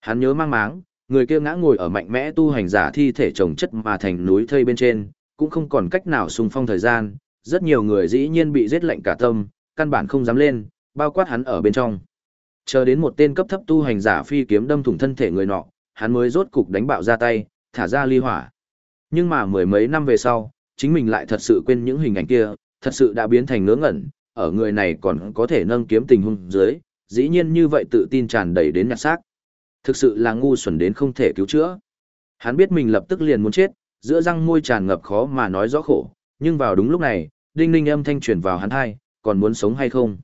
A: Hắn nhớ mang máng, người kia ngã ngồi ở mạnh mẽ tu hành giả thi thể trồng chất mà thành núi thây bên trên, cũng không còn cách nào xung phong thời gian, rất nhiều người dĩ nhiên bị giết lệnh cả tâm, căn bản không dám lên, bao quát hắn ở bên trong. Chờ đến một tên cấp thấp tu hành giả phi kiếm đâm thủng thân thể người nọ, hắn mới rốt cục đánh bạo ra tay, thả ra ly hỏa. Nhưng mà mười mấy năm về sau, chính mình lại thật sự quên những hình ảnh kia, thật sự đã biến thành ngớ ngẩn, ở người này còn có thể nâng kiếm tình hung dưới, dĩ nhiên như vậy tự tin tràn đầy đến nhặt xác. Thực sự là ngu xuẩn đến không thể cứu chữa. Hắn biết mình lập tức liền muốn chết, giữa răng môi tràn ngập khó mà nói rõ khổ, nhưng vào đúng lúc này, đinh ninh âm thanh truyền vào hắn hai, còn muốn sống hay không?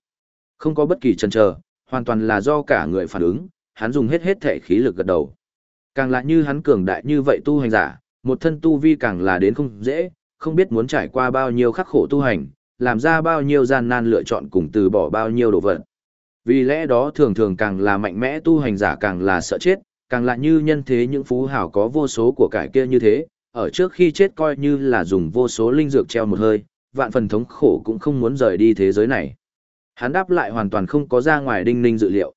A: Không có bất kỳ chần chờ, hoàn toàn là do cả người phản ứng, hắn dùng hết hết thể khí lực gật đầu. Càng là như hắn cường đại như vậy tu hành giả, một thân tu vi càng là đến không dễ, không biết muốn trải qua bao nhiêu khắc khổ tu hành, làm ra bao nhiêu gian nan lựa chọn cùng từ bỏ bao nhiêu đồ vật. Vì lẽ đó thường thường càng là mạnh mẽ tu hành giả càng là sợ chết, càng là như nhân thế những phú hào có vô số của cải kia như thế, ở trước khi chết coi như là dùng vô số linh dược treo một hơi, vạn phần thống khổ cũng không muốn rời đi thế giới này. Hắn đáp lại hoàn toàn không có ra ngoài đinh ninh dự liệu.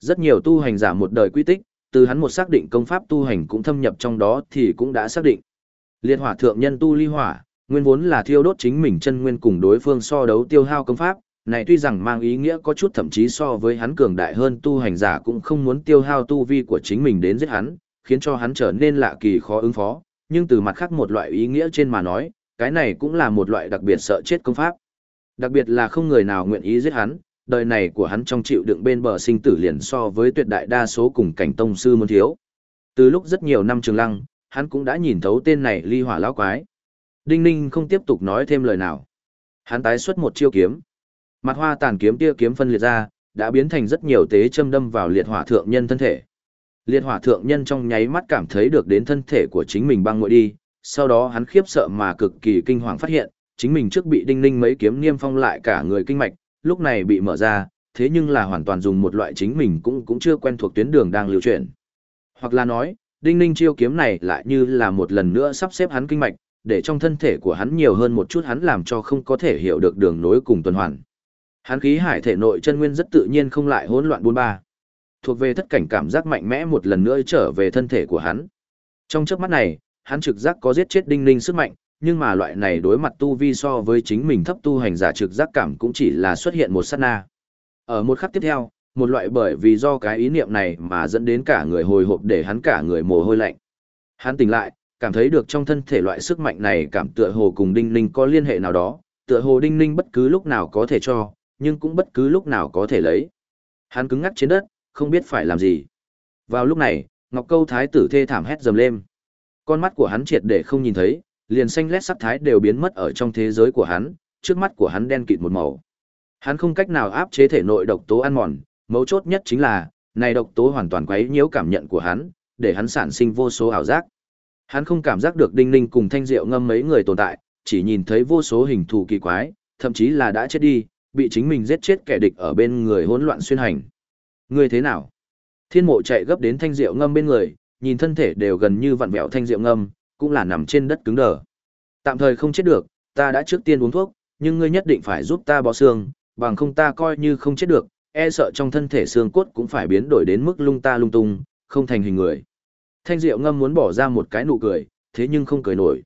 A: Rất nhiều tu hành giả một đời quy tích, từ hắn một xác định công pháp tu hành cũng thâm nhập trong đó thì cũng đã xác định. Liệt hỏa thượng nhân tu ly hỏa, nguyên vốn là thiêu đốt chính mình chân nguyên cùng đối phương so đấu tiêu hao công pháp, này tuy rằng mang ý nghĩa có chút thậm chí so với hắn cường đại hơn tu hành giả cũng không muốn tiêu hao tu vi của chính mình đến giết hắn, khiến cho hắn trở nên lạ kỳ khó ứng phó, nhưng từ mặt khác một loại ý nghĩa trên mà nói, cái này cũng là một loại đặc biệt sợ chết công pháp. Đặc biệt là không người nào nguyện ý giết hắn, đời này của hắn trong chịu đựng bên bờ sinh tử liền so với tuyệt đại đa số cùng cảnh tông sư môn thiếu. Từ lúc rất nhiều năm trường lăng, hắn cũng đã nhìn thấu tên này ly hỏa lão quái. Đinh Ninh không tiếp tục nói thêm lời nào. Hắn tái xuất một chiêu kiếm. Mặt hoa tàn kiếm tia kiếm phân liệt ra, đã biến thành rất nhiều tế châm đâm vào liệt hỏa thượng nhân thân thể. Liệt hỏa thượng nhân trong nháy mắt cảm thấy được đến thân thể của chính mình băng nguội đi, sau đó hắn khiếp sợ mà cực kỳ kinh hoàng phát hiện, chính mình trước bị đinh ninh mấy kiếm niêm phong lại cả người kinh mạch, lúc này bị mở ra, thế nhưng là hoàn toàn dùng một loại chính mình cũng cũng chưa quen thuộc tuyến đường đang lưu chuyển. Hoặc là nói, đinh ninh chiêu kiếm này lại như là một lần nữa sắp xếp hắn kinh mạch, để trong thân thể của hắn nhiều hơn một chút hắn làm cho không có thể hiểu được đường nối cùng tuần hoàn. Hắn khí hải thể nội chân nguyên rất tự nhiên không lại hỗn loạn buôn ba. Thuộc về thất cảnh cảm giác mạnh mẽ một lần nữa trở về thân thể của hắn. Trong chớp mắt này, hắn trực giác có giết chết đinh ninh sức mạnh, nhưng mà loại này đối mặt tu vi so với chính mình thấp tu hành giả trực giác cảm cũng chỉ là xuất hiện một sát na. Ở một khắc tiếp theo, một loại bởi vì do cái ý niệm này mà dẫn đến cả người hồi hộp để hắn cả người mồ hôi lạnh. Hắn tỉnh lại, cảm thấy được trong thân thể loại sức mạnh này cảm tựa hồ cùng đinh ninh có liên hệ nào đó, tựa hồ đinh ninh bất cứ lúc nào có thể cho, nhưng cũng bất cứ lúc nào có thể lấy. Hắn cứng ngắc trên đất, không biết phải làm gì. Vào lúc này, Ngọc Câu Thái tử thê thảm hét dầm lên. Con mắt của hắn triệt để không nhìn thấy, liền xanh lét sắc thái đều biến mất ở trong thế giới của hắn, trước mắt của hắn đen kịt một màu. Hắn không cách nào áp chế thể nội độc tố ăn mòn, mấu chốt nhất chính là, này độc tố hoàn toàn quấy nhiễu cảm nhận của hắn, để hắn sản sinh vô số ảo giác. Hắn không cảm giác được Đinh Ninh cùng Thanh Diệu ngâm mấy người tồn tại, chỉ nhìn thấy vô số hình thù kỳ quái, thậm chí là đã chết đi, bị chính mình giết chết kẻ địch ở bên người hỗn loạn xuyên hành. Ngươi thế nào? Thiên mộ chạy gấp đến Thanh Diệu ngâm bên người, nhìn thân thể đều gần như vặn vẹo Thanh Diệu ngâm, cũng là nằm trên đất cứng đờ. Tạm thời không chết được, ta đã trước tiên uống thuốc, nhưng ngươi nhất định phải giúp ta bó xương, bằng không ta coi như không chết được, e sợ trong thân thể xương cốt cũng phải biến đổi đến mức lung ta lung tung, không thành hình người. Thanh Diệu Ngâm muốn bỏ ra một cái nụ cười, thế nhưng không cười nổi.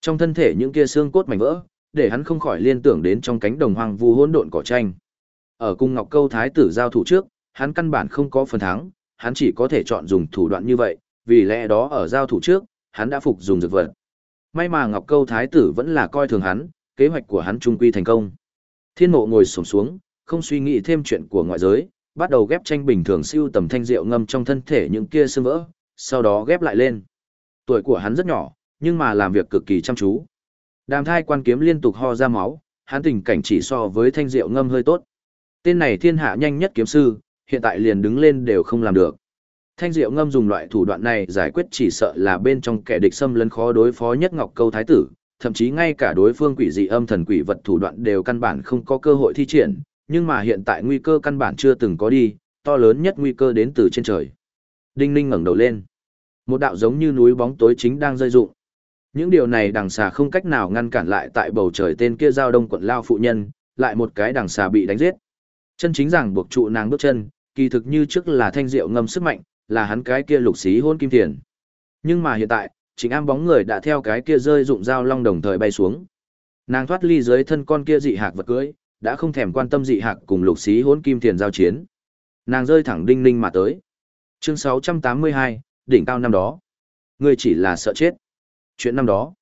A: Trong thân thể những kia xương cốt mảnh vỡ, để hắn không khỏi liên tưởng đến trong cánh đồng hoang vu hỗn độn cỏ tranh. Ở cung Ngọc Câu thái tử giao thủ trước, hắn căn bản không có phần thắng, hắn chỉ có thể chọn dùng thủ đoạn như vậy, vì lẽ đó ở giao thủ trước, hắn đã phục dùng dược vật. May mà Ngọc Câu thái tử vẫn là coi thường hắn, kế hoạch của hắn trung quy thành công. Thiên mộ ngồi xổm xuống, không suy nghĩ thêm chuyện của ngoại giới, bắt đầu ghép tranh bình thường siêu tầm thanh rượu ngâm trong thân thể những kia xương vỡ, sau đó ghép lại lên. Tuổi của hắn rất nhỏ, nhưng mà làm việc cực kỳ chăm chú. Đàm thai quan kiếm liên tục ho ra máu, hắn tình cảnh chỉ so với thanh rượu ngâm hơi tốt. Tên này thiên hạ nhanh nhất kiếm sư, hiện tại liền đứng lên đều không làm được. Thanh diệu ngâm dùng loại thủ đoạn này giải quyết chỉ sợ là bên trong kẻ địch xâm lấn khó đối phó nhất ngọc câu thái tử, thậm chí ngay cả đối phương quỷ dị âm thần quỷ vật thủ đoạn đều căn bản không có cơ hội thi triển, nhưng mà hiện tại nguy cơ căn bản chưa từng có đi, to lớn nhất nguy cơ đến từ trên trời. Đinh Ninh ngẩng đầu lên. Một đạo giống như núi bóng tối chính đang rơi rụng. Những điều này đằng xà không cách nào ngăn cản lại tại bầu trời tên kia giao đông quận lao phụ nhân, lại một cái đằng xà bị đánh giết. Chân chính rằng buộc trụ nàng bước chân, kỳ thực như trước là thanh rượu ngâm sức mạnh, là hắn cái kia lục xí hôn kim tiền. Nhưng mà hiện tại, Trịnh am bóng người đã theo cái kia rơi dụng dao long đồng thời bay xuống. Nàng thoát ly dưới thân con kia dị hạc vật cưới, đã không thèm quan tâm dị hạc cùng lục xí hôn kim tiền giao chiến. Nàng rơi thẳng đinh ninh mà tới. Chương 682, đỉnh cao năm đó. Ngươi chỉ là sợ chết. Chuyện năm đó.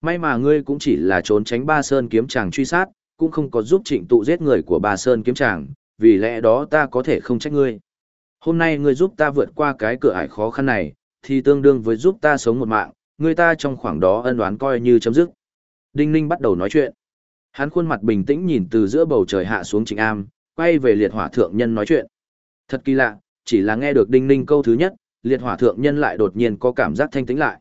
A: May mà ngươi cũng chỉ là trốn tránh ba sơn kiếm chàng truy sát, cũng không có giúp trịnh tụ giết người của ba sơn kiếm chàng, vì lẽ đó ta có thể không trách ngươi. Hôm nay ngươi giúp ta vượt qua cái cửa ải khó khăn này, thì tương đương với giúp ta sống một mạng, người ta trong khoảng đó ân oán coi như chấm dứt. Đinh Ninh bắt đầu nói chuyện. Hắn khuôn mặt bình tĩnh nhìn từ giữa bầu trời hạ xuống Trịnh Am, quay về liệt hỏa thượng nhân nói chuyện. Thật kỳ lạ, chỉ là nghe được Đinh Ninh câu thứ nhất, liệt hỏa thượng nhân lại đột nhiên có cảm giác thanh tĩnh lại.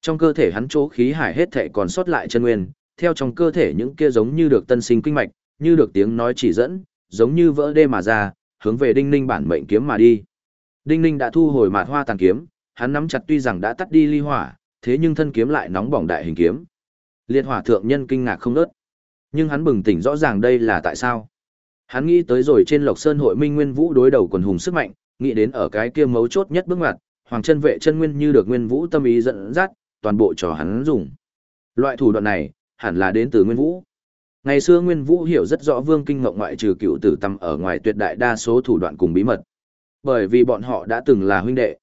A: Trong cơ thể hắn chỗ khí hải hết thể còn sót lại chân nguyên, theo trong cơ thể những kia giống như được tân sinh kinh mạch, như được tiếng nói chỉ dẫn, giống như vỡ đê mà ra, hướng về Đinh Ninh bản mệnh kiếm mà đi. Đinh Ninh đã thu hồi mạt hoa tàn kiếm, hắn nắm chặt tuy rằng đã tắt đi ly hỏa, thế nhưng thân kiếm lại nóng bỏng đại hình kiếm. Liệt hỏa thượng nhân kinh ngạc không nớt. Nhưng hắn bừng tỉnh rõ ràng đây là tại sao. Hắn nghĩ tới rồi trên Lộc Sơn hội Minh Nguyên Vũ đối đầu quần hùng sức mạnh, nghĩ đến ở cái kia mấu chốt nhất bước ngoặt, Hoàng chân vệ chân nguyên như được Nguyên Vũ tâm ý dẫn dắt, toàn bộ trò hắn dùng. Loại thủ đoạn này, hẳn là đến từ Nguyên Vũ. Ngày xưa Nguyên Vũ hiểu rất rõ Vương Kinh Ngộng ngoại trừ cựu tử tâm ở ngoài tuyệt đại đa số thủ đoạn cùng bí mật. Bởi vì bọn họ đã từng là huynh đệ.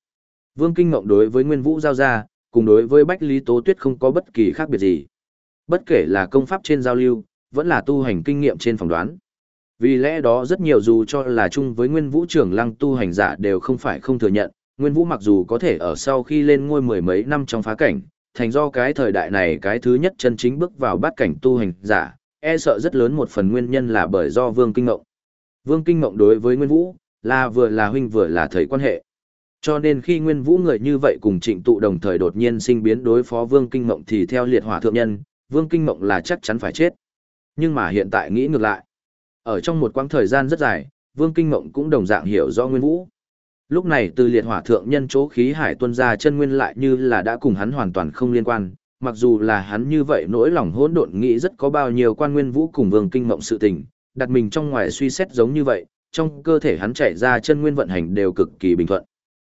A: Vương Kinh Ngộng đối với Nguyên Vũ giao ra, cùng đối với Bách Lý Tố Tuyết không có bất kỳ khác biệt gì. Bất kể là công pháp trên giao lưu, vẫn là tu hành kinh nghiệm trên phỏng đoán. Vì lẽ đó rất nhiều dù cho là chung với Nguyên Vũ trưởng lăng tu hành giả đều không phải không thừa nhận, Nguyên Vũ mặc dù có thể ở sau khi lên ngôi mười mấy năm trong phá cảnh, thành do cái thời đại này cái thứ nhất chân chính bước vào bát cảnh tu hành giả, e sợ rất lớn một phần nguyên nhân là bởi do Vương Kinh Ngộng. Vương Kinh Ngộng đối với Nguyên Vũ, là vừa là huynh vừa là thầy quan hệ. Cho nên khi Nguyên Vũ người như vậy cùng trịnh tụ đồng thời đột nhiên sinh biến đối phó Vương Kinh Ngộng thì theo liệt hỏa thượng nhân, Vương Kinh Ngộng là chắc chắn phải chết. Nhưng mà hiện tại nghĩ ngược lại. Ở trong một quãng thời gian rất dài, Vương Kinh Ngộng cũng đồng dạng hiểu rõ Nguyên Vũ. Lúc này từ liệt hỏa thượng nhân chỗ khí hải tuân ra chân nguyên lại như là đã cùng hắn hoàn toàn không liên quan, mặc dù là hắn như vậy nỗi lòng hỗn độn nghĩ rất có bao nhiêu quan nguyên vũ cùng Vương Kinh mộng sự tình, đặt mình trong ngoài suy xét giống như vậy, trong cơ thể hắn chạy ra chân nguyên vận hành đều cực kỳ bình thuận.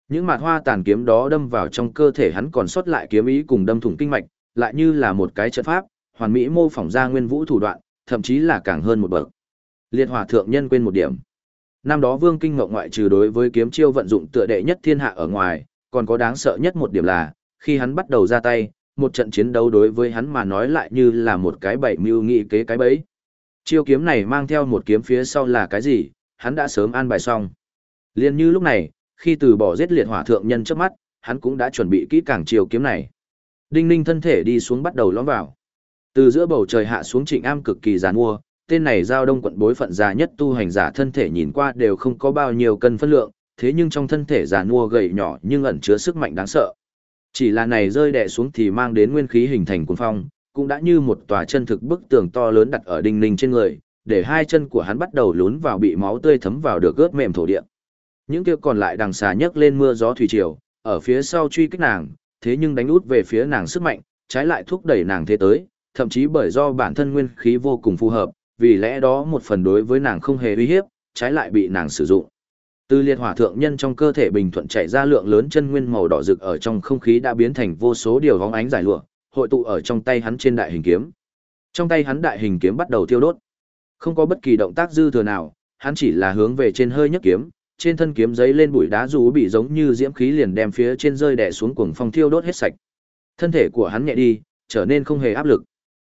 A: Những mạt hoa tàn kiếm đó đâm vào trong cơ thể hắn còn sót lại kiếm ý cùng đâm thủng kinh mạch, lại như là một cái trận pháp, hoàn mỹ mô phỏng ra nguyên vũ thủ đoạn, thậm chí là càng hơn một bậc. Liệt hỏa thượng nhân quên một điểm. Năm đó Vương Kinh Ngộng ngoại trừ đối với kiếm chiêu vận dụng tựa đệ nhất thiên hạ ở ngoài, còn có đáng sợ nhất một điểm là, khi hắn bắt đầu ra tay, một trận chiến đấu đối với hắn mà nói lại như là một cái bảy mưu nghị kế cái bẫy. Chiêu kiếm này mang theo một kiếm phía sau là cái gì, hắn đã sớm an bài xong. Liên như lúc này, khi từ bỏ giết liệt hỏa thượng nhân trước mắt, hắn cũng đã chuẩn bị kỹ càng chiêu kiếm này. Đinh ninh thân thể đi xuống bắt đầu lõm vào. Từ giữa bầu trời hạ xuống Trịnh Am cực kỳ giàn mua, tên này giao đông quận bối phận già nhất tu hành giả thân thể nhìn qua đều không có bao nhiêu cân phân lượng, thế nhưng trong thân thể giàn mua gầy nhỏ nhưng ẩn chứa sức mạnh đáng sợ. Chỉ là này rơi đè xuống thì mang đến nguyên khí hình thành cuồng phong, cũng đã như một tòa chân thực bức tường to lớn đặt ở đinh ninh trên người, để hai chân của hắn bắt đầu lún vào bị máu tươi thấm vào được ướt mềm thổ địa. Những kia còn lại đằng xà nhấc lên mưa gió thủy triều, ở phía sau truy kích nàng, thế nhưng đánh út về phía nàng sức mạnh, trái lại thúc đẩy nàng thế tới, thậm chí bởi do bản thân nguyên khí vô cùng phù hợp, vì lẽ đó một phần đối với nàng không hề uy hiếp, trái lại bị nàng sử dụng. Từ liệt hỏa thượng nhân trong cơ thể bình thuận chạy ra lượng lớn chân nguyên màu đỏ rực ở trong không khí đã biến thành vô số điều hóng ánh giải lụa, hội tụ ở trong tay hắn trên đại hình kiếm. Trong tay hắn đại hình kiếm bắt đầu thiêu đốt. Không có bất kỳ động tác dư thừa nào, hắn chỉ là hướng về trên hơi nhấc kiếm, trên thân kiếm giấy lên bụi đá rú bị giống như diễm khí liền đem phía trên rơi đè xuống cuồng phong thiêu đốt hết sạch. Thân thể của hắn nhẹ đi, trở nên không hề áp lực.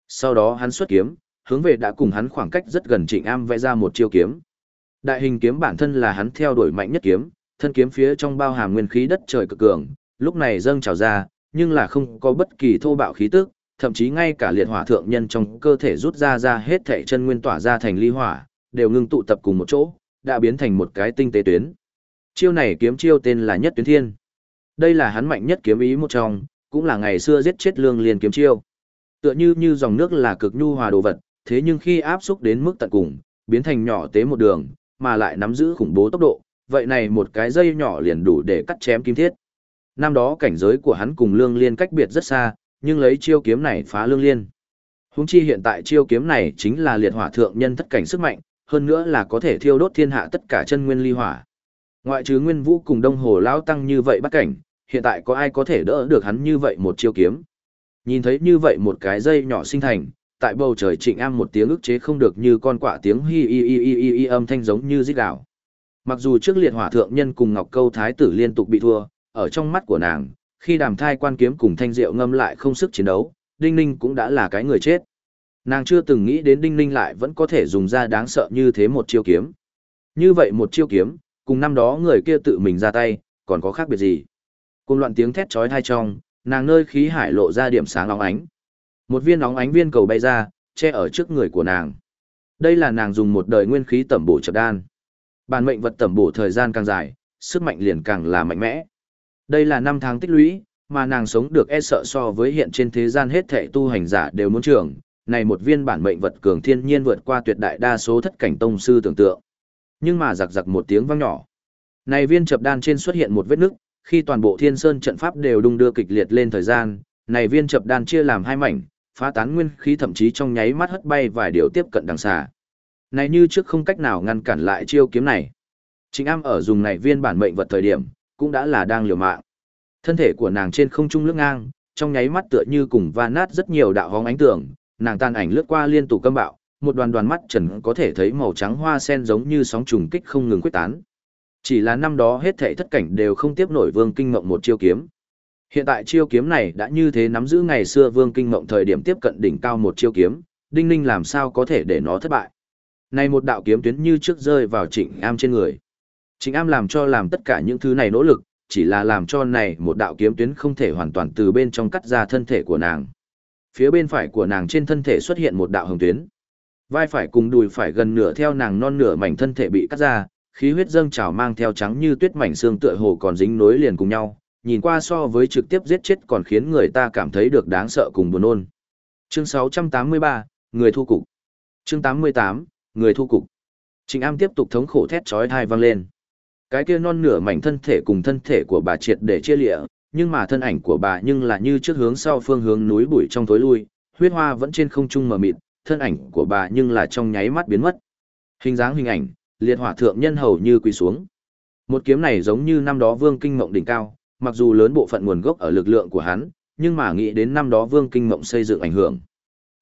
A: Sau đó hắn xuất kiếm, hướng về đã cùng hắn khoảng cách rất gần Trịnh Am vẽ ra một chiêu kiếm. Đại hình kiếm bản thân là hắn theo đuổi mạnh nhất kiếm, thân kiếm phía trong bao hàm nguyên khí đất trời cực cường, lúc này dâng trào ra, nhưng là không có bất kỳ thô bạo khí tức, thậm chí ngay cả liệt hỏa thượng nhân trong cơ thể rút ra ra hết thể chân nguyên tỏa ra thành ly hỏa, đều ngưng tụ tập cùng một chỗ, đã biến thành một cái tinh tế tuyến. Chiêu này kiếm chiêu tên là Nhất Tuyến Thiên. Đây là hắn mạnh nhất kiếm ý một trong, cũng là ngày xưa giết chết lương liền kiếm chiêu. Tựa như như dòng nước là cực nhu hòa đồ vật, thế nhưng khi áp xúc đến mức tận cùng, biến thành nhỏ tế một đường, mà lại nắm giữ khủng bố tốc độ, vậy này một cái dây nhỏ liền đủ để cắt chém kim thiết. Năm đó cảnh giới của hắn cùng Lương Liên cách biệt rất xa, nhưng lấy chiêu kiếm này phá Lương Liên. Húng chi hiện tại chiêu kiếm này chính là liệt hỏa thượng nhân thất cảnh sức mạnh, hơn nữa là có thể thiêu đốt thiên hạ tất cả chân nguyên ly hỏa. Ngoại trừ Nguyên Vũ cùng Đông Hồ lão tăng như vậy bắt cảnh, hiện tại có ai có thể đỡ được hắn như vậy một chiêu kiếm. Nhìn thấy như vậy một cái dây nhỏ sinh thành, tại bầu trời trịnh am một tiếng ức chế không được như con quạ tiếng hi hi hi hi hi, hi âm thanh giống như rít đảo Mặc dù trước liệt hỏa thượng nhân cùng Ngọc Câu Thái tử liên tục bị thua, ở trong mắt của nàng, khi đàm thai quan kiếm cùng thanh diệu ngâm lại không sức chiến đấu, Đinh Ninh cũng đã là cái người chết. Nàng chưa từng nghĩ đến Đinh Ninh lại vẫn có thể dùng ra đáng sợ như thế một chiêu kiếm. Như vậy một chiêu kiếm, cùng năm đó người kia tự mình ra tay, còn có khác biệt gì? Cùng loạn tiếng thét chói tai trong, nàng nơi khí hải lộ ra điểm sáng long ánh. Một viên óng ánh viên cầu bay ra, che ở trước người của nàng. Đây là nàng dùng một đời nguyên khí tẩm bổ chập đan. Bản mệnh vật tẩm bổ thời gian càng dài, sức mạnh liền càng là mạnh mẽ. Đây là năm tháng tích lũy, mà nàng sống được e sợ so với hiện trên thế gian hết thảy tu hành giả đều muốn trưởng, này một viên bản mệnh vật cường thiên nhiên vượt qua tuyệt đại đa số thất cảnh tông sư tưởng tượng. Nhưng mà giặc giặc một tiếng vang nhỏ. Này viên chập đan trên xuất hiện một vết nứt, khi toàn bộ Thiên Sơn trận pháp đều đung đưa kịch liệt lên thời gian, này viên chập đan chia làm hai mảnh, phá tán nguyên khí thậm chí trong nháy mắt hất bay vài điều tiếp cận đằng xà. Này như trước không cách nào ngăn cản lại chiêu kiếm này. Trình am ở dùng này viên bản mệnh vật thời điểm, cũng đã là đang liều mạng. Thân thể của nàng trên không trung lướt ngang, trong nháy mắt tựa như cùng va nát rất nhiều đạo hóng ánh tường, nàng tan ảnh lướt qua liên tục câm bạo, một đoàn đoàn mắt trần có thể thấy màu trắng hoa sen giống như sóng trùng kích không ngừng quyết tán. Chỉ là năm đó hết thảy thất cảnh đều không tiếp nổi Vương Kinh Ngộng một chiêu kiếm. Hiện tại chiêu kiếm này đã như thế nắm giữ ngày xưa Vương Kinh Ngộng thời điểm tiếp cận đỉnh cao một chiêu kiếm, Đinh Ninh làm sao có thể để nó thất bại. Này một đạo kiếm tuyến như trước rơi vào Trịnh Am trên người. Trịnh Am làm cho làm tất cả những thứ này nỗ lực, chỉ là làm cho này một đạo kiếm tuyến không thể hoàn toàn từ bên trong cắt ra thân thể của nàng. Phía bên phải của nàng trên thân thể xuất hiện một đạo hồng tuyến. Vai phải cùng đùi phải gần nửa theo nàng non nửa mảnh thân thể bị cắt ra, khí huyết dâng trào mang theo trắng như tuyết mảnh xương tựa hồ còn dính nối liền cùng nhau, nhìn qua so với trực tiếp giết chết còn khiến người ta cảm thấy được đáng sợ cùng buồn nôn. Chương 683, người thu cục. Chương 88, người thu cục. Trịnh Am tiếp tục thống khổ thét chói tai vang lên. Cái kia non nửa mảnh thân thể cùng thân thể của bà triệt để chia lịa, nhưng mà thân ảnh của bà nhưng là như trước hướng sau phương hướng núi bụi trong tối lui, huyết hoa vẫn trên không trung mờ mịt, thân ảnh của bà nhưng là trong nháy mắt biến mất. Hình dáng hình ảnh, liệt hỏa thượng nhân hầu như quỳ xuống. Một kiếm này giống như năm đó Vương Kinh Mộng đỉnh cao, mặc dù lớn bộ phận nguồn gốc ở lực lượng của hắn, nhưng mà nghĩ đến năm đó Vương Kinh Mộng xây dựng ảnh hưởng.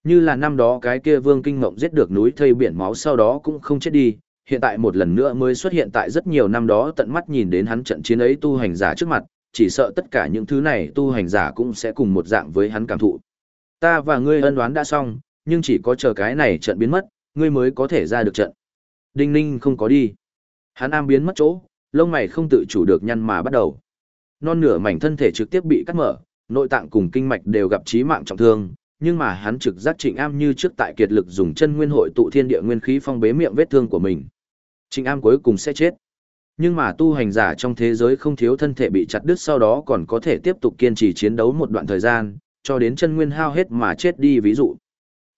A: Như là năm đó cái kia Vương Kinh Mộng giết được núi thây biển máu sau đó cũng không chết đi, hiện tại một lần nữa mới xuất hiện tại rất nhiều năm đó tận mắt nhìn đến hắn trận chiến ấy tu hành giả trước mặt, chỉ sợ tất cả những thứ này tu hành giả cũng sẽ cùng một dạng với hắn cảm thụ. Ta và ngươi ân đoán đã xong, nhưng chỉ có chờ cái này trận biến mất, ngươi mới có thể ra được trận. Đinh Ninh không có đi. Hắn am biến mất chỗ, lông mày không tự chủ được nhăn mà bắt đầu. Non nửa mảnh thân thể trực tiếp bị cắt mở, nội tạng cùng kinh mạch đều gặp chí mạng trọng thương, nhưng mà hắn trực giác Trịnh Am như trước tại kiệt lực dùng chân nguyên hội tụ thiên địa nguyên khí phong bế miệng vết thương của mình. Trịnh Am cuối cùng sẽ chết. Nhưng mà tu hành giả trong thế giới không thiếu thân thể bị chặt đứt sau đó còn có thể tiếp tục kiên trì chiến đấu một đoạn thời gian, cho đến chân nguyên hao hết mà chết đi ví dụ.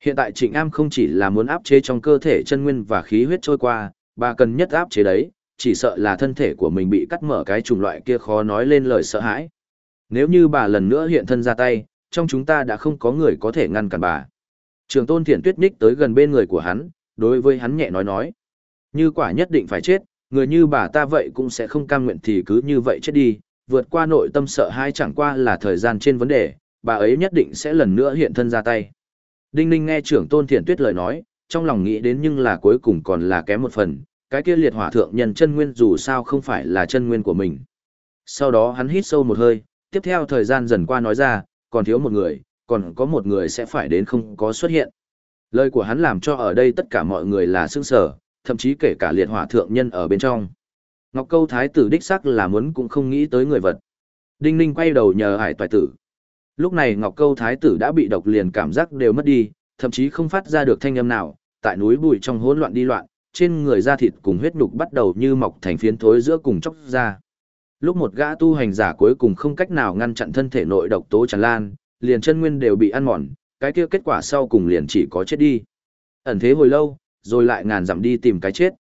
A: Hiện tại Trịnh Am không chỉ là muốn áp chế trong cơ thể chân nguyên và khí huyết trôi qua, bà cần nhất áp chế đấy, chỉ sợ là thân thể của mình bị cắt mở cái chủng loại kia khó nói lên lời sợ hãi. Nếu như bà lần nữa hiện thân ra tay, trong chúng ta đã không có người có thể ngăn cản bà. Trường tôn thiện tuyết ních tới gần bên người của hắn, đối với hắn nhẹ nói nói. Như quả nhất định phải chết, người như bà ta vậy cũng sẽ không cam nguyện thì cứ như vậy chết đi, vượt qua nội tâm sợ hãi chẳng qua là thời gian trên vấn đề, bà ấy nhất định sẽ lần nữa hiện thân ra tay. Đinh Ninh nghe trưởng tôn thiện tuyết lời nói, trong lòng nghĩ đến nhưng là cuối cùng còn là kém một phần, cái kia liệt hỏa thượng nhân chân nguyên dù sao không phải là chân nguyên của mình. Sau đó hắn hít sâu một hơi, tiếp theo thời gian dần qua nói ra, còn thiếu một người, còn có một người sẽ phải đến không có xuất hiện. Lời của hắn làm cho ở đây tất cả mọi người là sương sở, thậm chí kể cả liệt hỏa thượng nhân ở bên trong. Ngọc Câu Thái tử đích sắc là muốn cũng không nghĩ tới người vật. Đinh Ninh quay đầu nhờ hải toại tử. Lúc này Ngọc Câu Thái tử đã bị độc liền cảm giác đều mất đi, thậm chí không phát ra được thanh âm nào, tại núi bụi trong hỗn loạn đi loạn, trên người da thịt cùng huyết nhục bắt đầu như mọc thành phiến thối giữa cùng chóc ra. Lúc một gã tu hành giả cuối cùng không cách nào ngăn chặn thân thể nội độc tố tràn lan, liền chân nguyên đều bị ăn mòn, cái kia kết quả sau cùng liền chỉ có chết đi. Ẩn thế hồi lâu, rồi lại ngàn dặm đi tìm cái chết.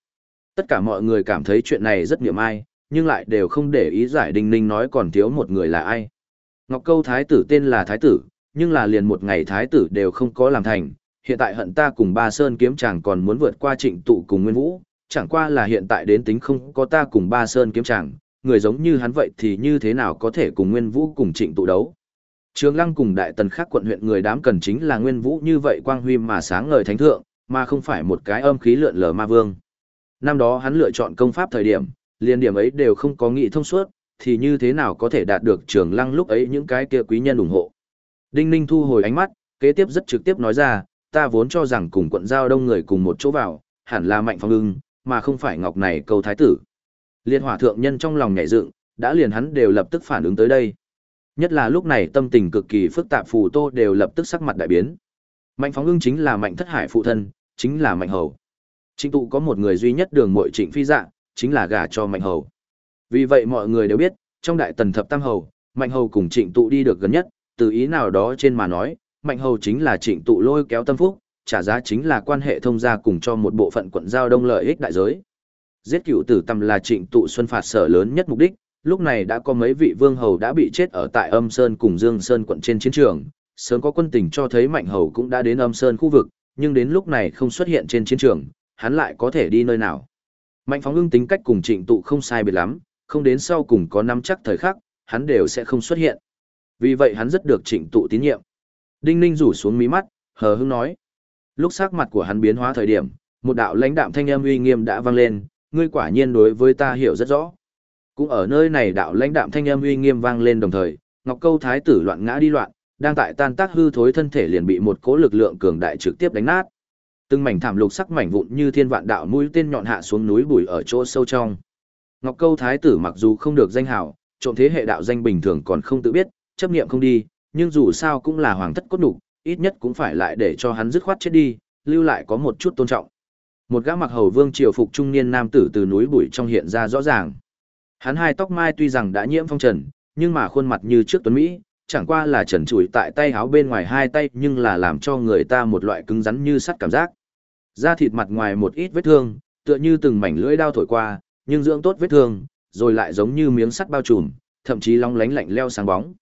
A: Tất cả mọi người cảm thấy chuyện này rất niệm ai, nhưng lại đều không để ý giải đinh ninh nói còn thiếu một người là ai. Ngọc Câu Thái tử tên là Thái tử, nhưng là liền một ngày Thái tử đều không có làm thành, hiện tại hận ta cùng ba sơn kiếm chàng còn muốn vượt qua trịnh tụ cùng Nguyên Vũ, chẳng qua là hiện tại đến tính không có ta cùng ba sơn kiếm chàng, người giống như hắn vậy thì như thế nào có thể cùng Nguyên Vũ cùng trịnh tụ đấu. Trường Lăng cùng Đại Tần khác quận huyện người đám cần chính là Nguyên Vũ như vậy quang huy mà sáng ngời thánh thượng, mà không phải một cái âm khí lượn lờ ma vương. Năm đó hắn lựa chọn công pháp thời điểm, liền điểm ấy đều không có nghị thông suốt, thì như thế nào có thể đạt được Trường Lăng lúc ấy những cái kia quý nhân ủng hộ. Đinh Ninh thu hồi ánh mắt, kế tiếp rất trực tiếp nói ra, ta vốn cho rằng cùng quận giao đông người cùng một chỗ vào, hẳn là mạnh phong ưng, mà không phải ngọc này câu thái tử. Liên hỏa thượng nhân trong lòng nhảy dựng, đã liền hắn đều lập tức phản ứng tới đây. Nhất là lúc này tâm tình cực kỳ phức tạp phù tô đều lập tức sắc mặt đại biến. Mạnh phóng ưng chính là mạnh thất hải phụ thân, chính là mạnh hầu. Trịnh tụ có một người duy nhất đường muội trịnh phi dạ, chính là gả cho mạnh hầu. Vì vậy mọi người đều biết, trong đại tần thập tam hầu, mạnh hầu cùng trịnh tụ đi được gần nhất, từ ý nào đó trên mà nói, mạnh hầu chính là trịnh tụ lôi kéo tâm phúc, trả giá chính là quan hệ thông gia cùng cho một bộ phận quận giao đông lợi ích đại giới. Giết cựu tử tâm là trịnh tụ xuân phạt sở lớn nhất mục đích, lúc này đã có mấy vị vương hầu đã bị chết ở tại âm sơn cùng dương sơn quận trên chiến trường, sớm có quân tình cho thấy mạnh hầu cũng đã đến âm sơn khu vực, nhưng đến lúc này không xuất hiện trên chiến trường, hắn lại có thể đi nơi nào. Mạnh phóng ưng tính cách cùng trịnh tụ không sai biệt lắm, không đến sau cùng có nắm chắc thời khắc, hắn đều sẽ không xuất hiện. Vì vậy hắn rất được trịnh tụ tín nhiệm. Đinh Ninh rủ xuống mí mắt, hờ hững nói. Lúc sắc mặt của hắn biến hóa thời điểm, một đạo lãnh đạm thanh âm uy nghiêm đã vang lên, ngươi quả nhiên đối với ta hiểu rất rõ. Cũng ở nơi này đạo lãnh đạm thanh âm uy nghiêm vang lên đồng thời, Ngọc Câu thái tử loạn ngã đi loạn, đang tại tan tác hư thối thân thể liền bị một cỗ lực lượng cường đại trực tiếp đánh nát. Từng mảnh thảm lục sắc mảnh vụn như thiên vạn đạo mũi tên nhọn hạ xuống núi bùi ở chỗ sâu trong. Ngọc Câu thái tử mặc dù không được danh hào, trộm thế hệ đạo danh bình thường còn không tự biết, chấp niệm không đi, nhưng dù sao cũng là hoàng thất cốt đủ, ít nhất cũng phải lại để cho hắn dứt khoát chết đi, lưu lại có một chút tôn trọng. Một gã mặc hầu vương triều phục trung niên nam tử từ núi bụi trong hiện ra rõ ràng. Hắn hai tóc mai tuy rằng đã nhiễm phong trần, nhưng mà khuôn mặt như trước tuấn Mỹ, chẳng qua là trần trụi tại tay áo bên ngoài hai tay nhưng là làm cho người ta một loại cứng rắn như sắt cảm giác. Da thịt mặt ngoài một ít vết thương, tựa như từng mảnh lưỡi đao thổi qua, nhưng dưỡng tốt vết thương, rồi lại giống như miếng sắt bao trùm, thậm chí long lánh lạnh leo sáng bóng.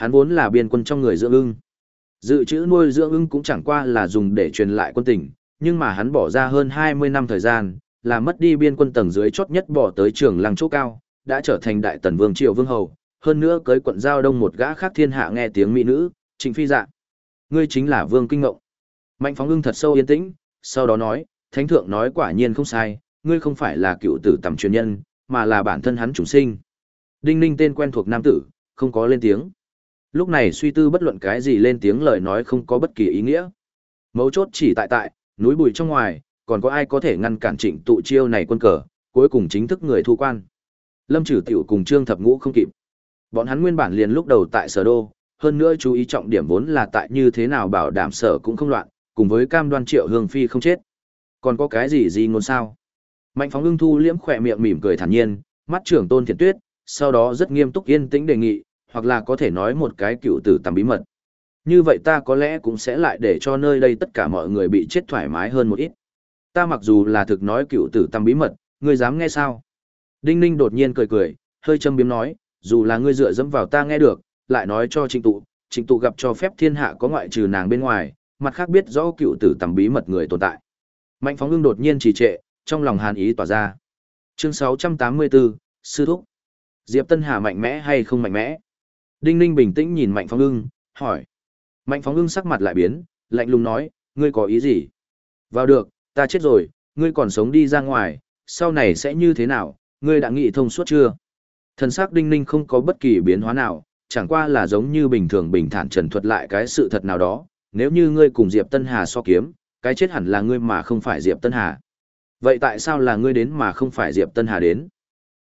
A: Hắn vốn là biên quân trong người dưỡng ưng. Dự trữ nuôi dưỡng ưng cũng chẳng qua là dùng để truyền lại quân tình, nhưng mà hắn bỏ ra hơn 20 năm thời gian, là mất đi biên quân tầng dưới chốt nhất bỏ tới trường lăng chỗ cao, đã trở thành đại tần vương triều vương hầu, hơn nữa cưới quận giao đông một gã khác thiên hạ nghe tiếng mỹ nữ, Trịnh Phi Dạ. Ngươi chính là Vương Kinh Ngộng. Mạnh Phóng ưng thật sâu yên tĩnh, sau đó nói, Thánh thượng nói quả nhiên không sai, ngươi không phải là cựu tử tầm truyền nhân, mà là bản thân hắn chủ sinh. Đinh Ninh tên quen thuộc nam tử, không có lên tiếng. Lúc này suy tư bất luận cái gì lên tiếng lời nói không có bất kỳ ý nghĩa. Mấu chốt chỉ tại tại, núi bùi trong ngoài, còn có ai có thể ngăn cản trịnh tụ chiêu này quân cờ, cuối cùng chính thức người thu quan. Lâm trừ tiểu cùng Trương Thập Ngũ không kịp. Bọn hắn nguyên bản liền lúc đầu tại sở đô, hơn nữa chú ý trọng điểm vốn là tại như thế nào bảo đảm sở cũng không loạn, cùng với cam đoan triệu hương phi không chết. Còn có cái gì gì ngôn sao? Mạnh phóng ưng thu liễm khỏe miệng mỉm cười thản nhiên, mắt trưởng tôn thiện tuyết, sau đó rất nghiêm túc yên tĩnh đề nghị, hoặc là có thể nói một cái cựu tử tầm bí mật. Như vậy ta có lẽ cũng sẽ lại để cho nơi đây tất cả mọi người bị chết thoải mái hơn một ít. Ta mặc dù là thực nói cựu tử tầm bí mật, ngươi dám nghe sao? Đinh Ninh đột nhiên cười cười, hơi châm biếm nói, dù là ngươi dựa dẫm vào ta nghe được, lại nói cho trịnh tụ, trịnh tụ gặp cho phép thiên hạ có ngoại trừ nàng bên ngoài, mặt khác biết rõ cựu tử tầm bí mật người tồn tại. Mạnh phóng ưng đột nhiên trì trệ, trong lòng hàn ý tỏa ra. Chương 684, Sư Thúc. Diệp Tân Hà mạnh mẽ hay không mạnh mẽ? Đinh Ninh bình tĩnh nhìn Mạnh Phong ưng, hỏi. Mạnh Phong ưng sắc mặt lại biến, lạnh lùng nói, ngươi có ý gì? Vào được, ta chết rồi, ngươi còn sống đi ra ngoài, sau này sẽ như thế nào, ngươi đã nghĩ thông suốt chưa? Thần sắc đinh ninh không có bất kỳ biến hóa nào, chẳng qua là giống như bình thường bình thản trần thuật lại cái sự thật nào đó, nếu như ngươi cùng Diệp Tân Hà so kiếm, cái chết hẳn là ngươi mà không phải Diệp Tân Hà. Vậy tại sao là ngươi đến mà không phải Diệp Tân Hà đến?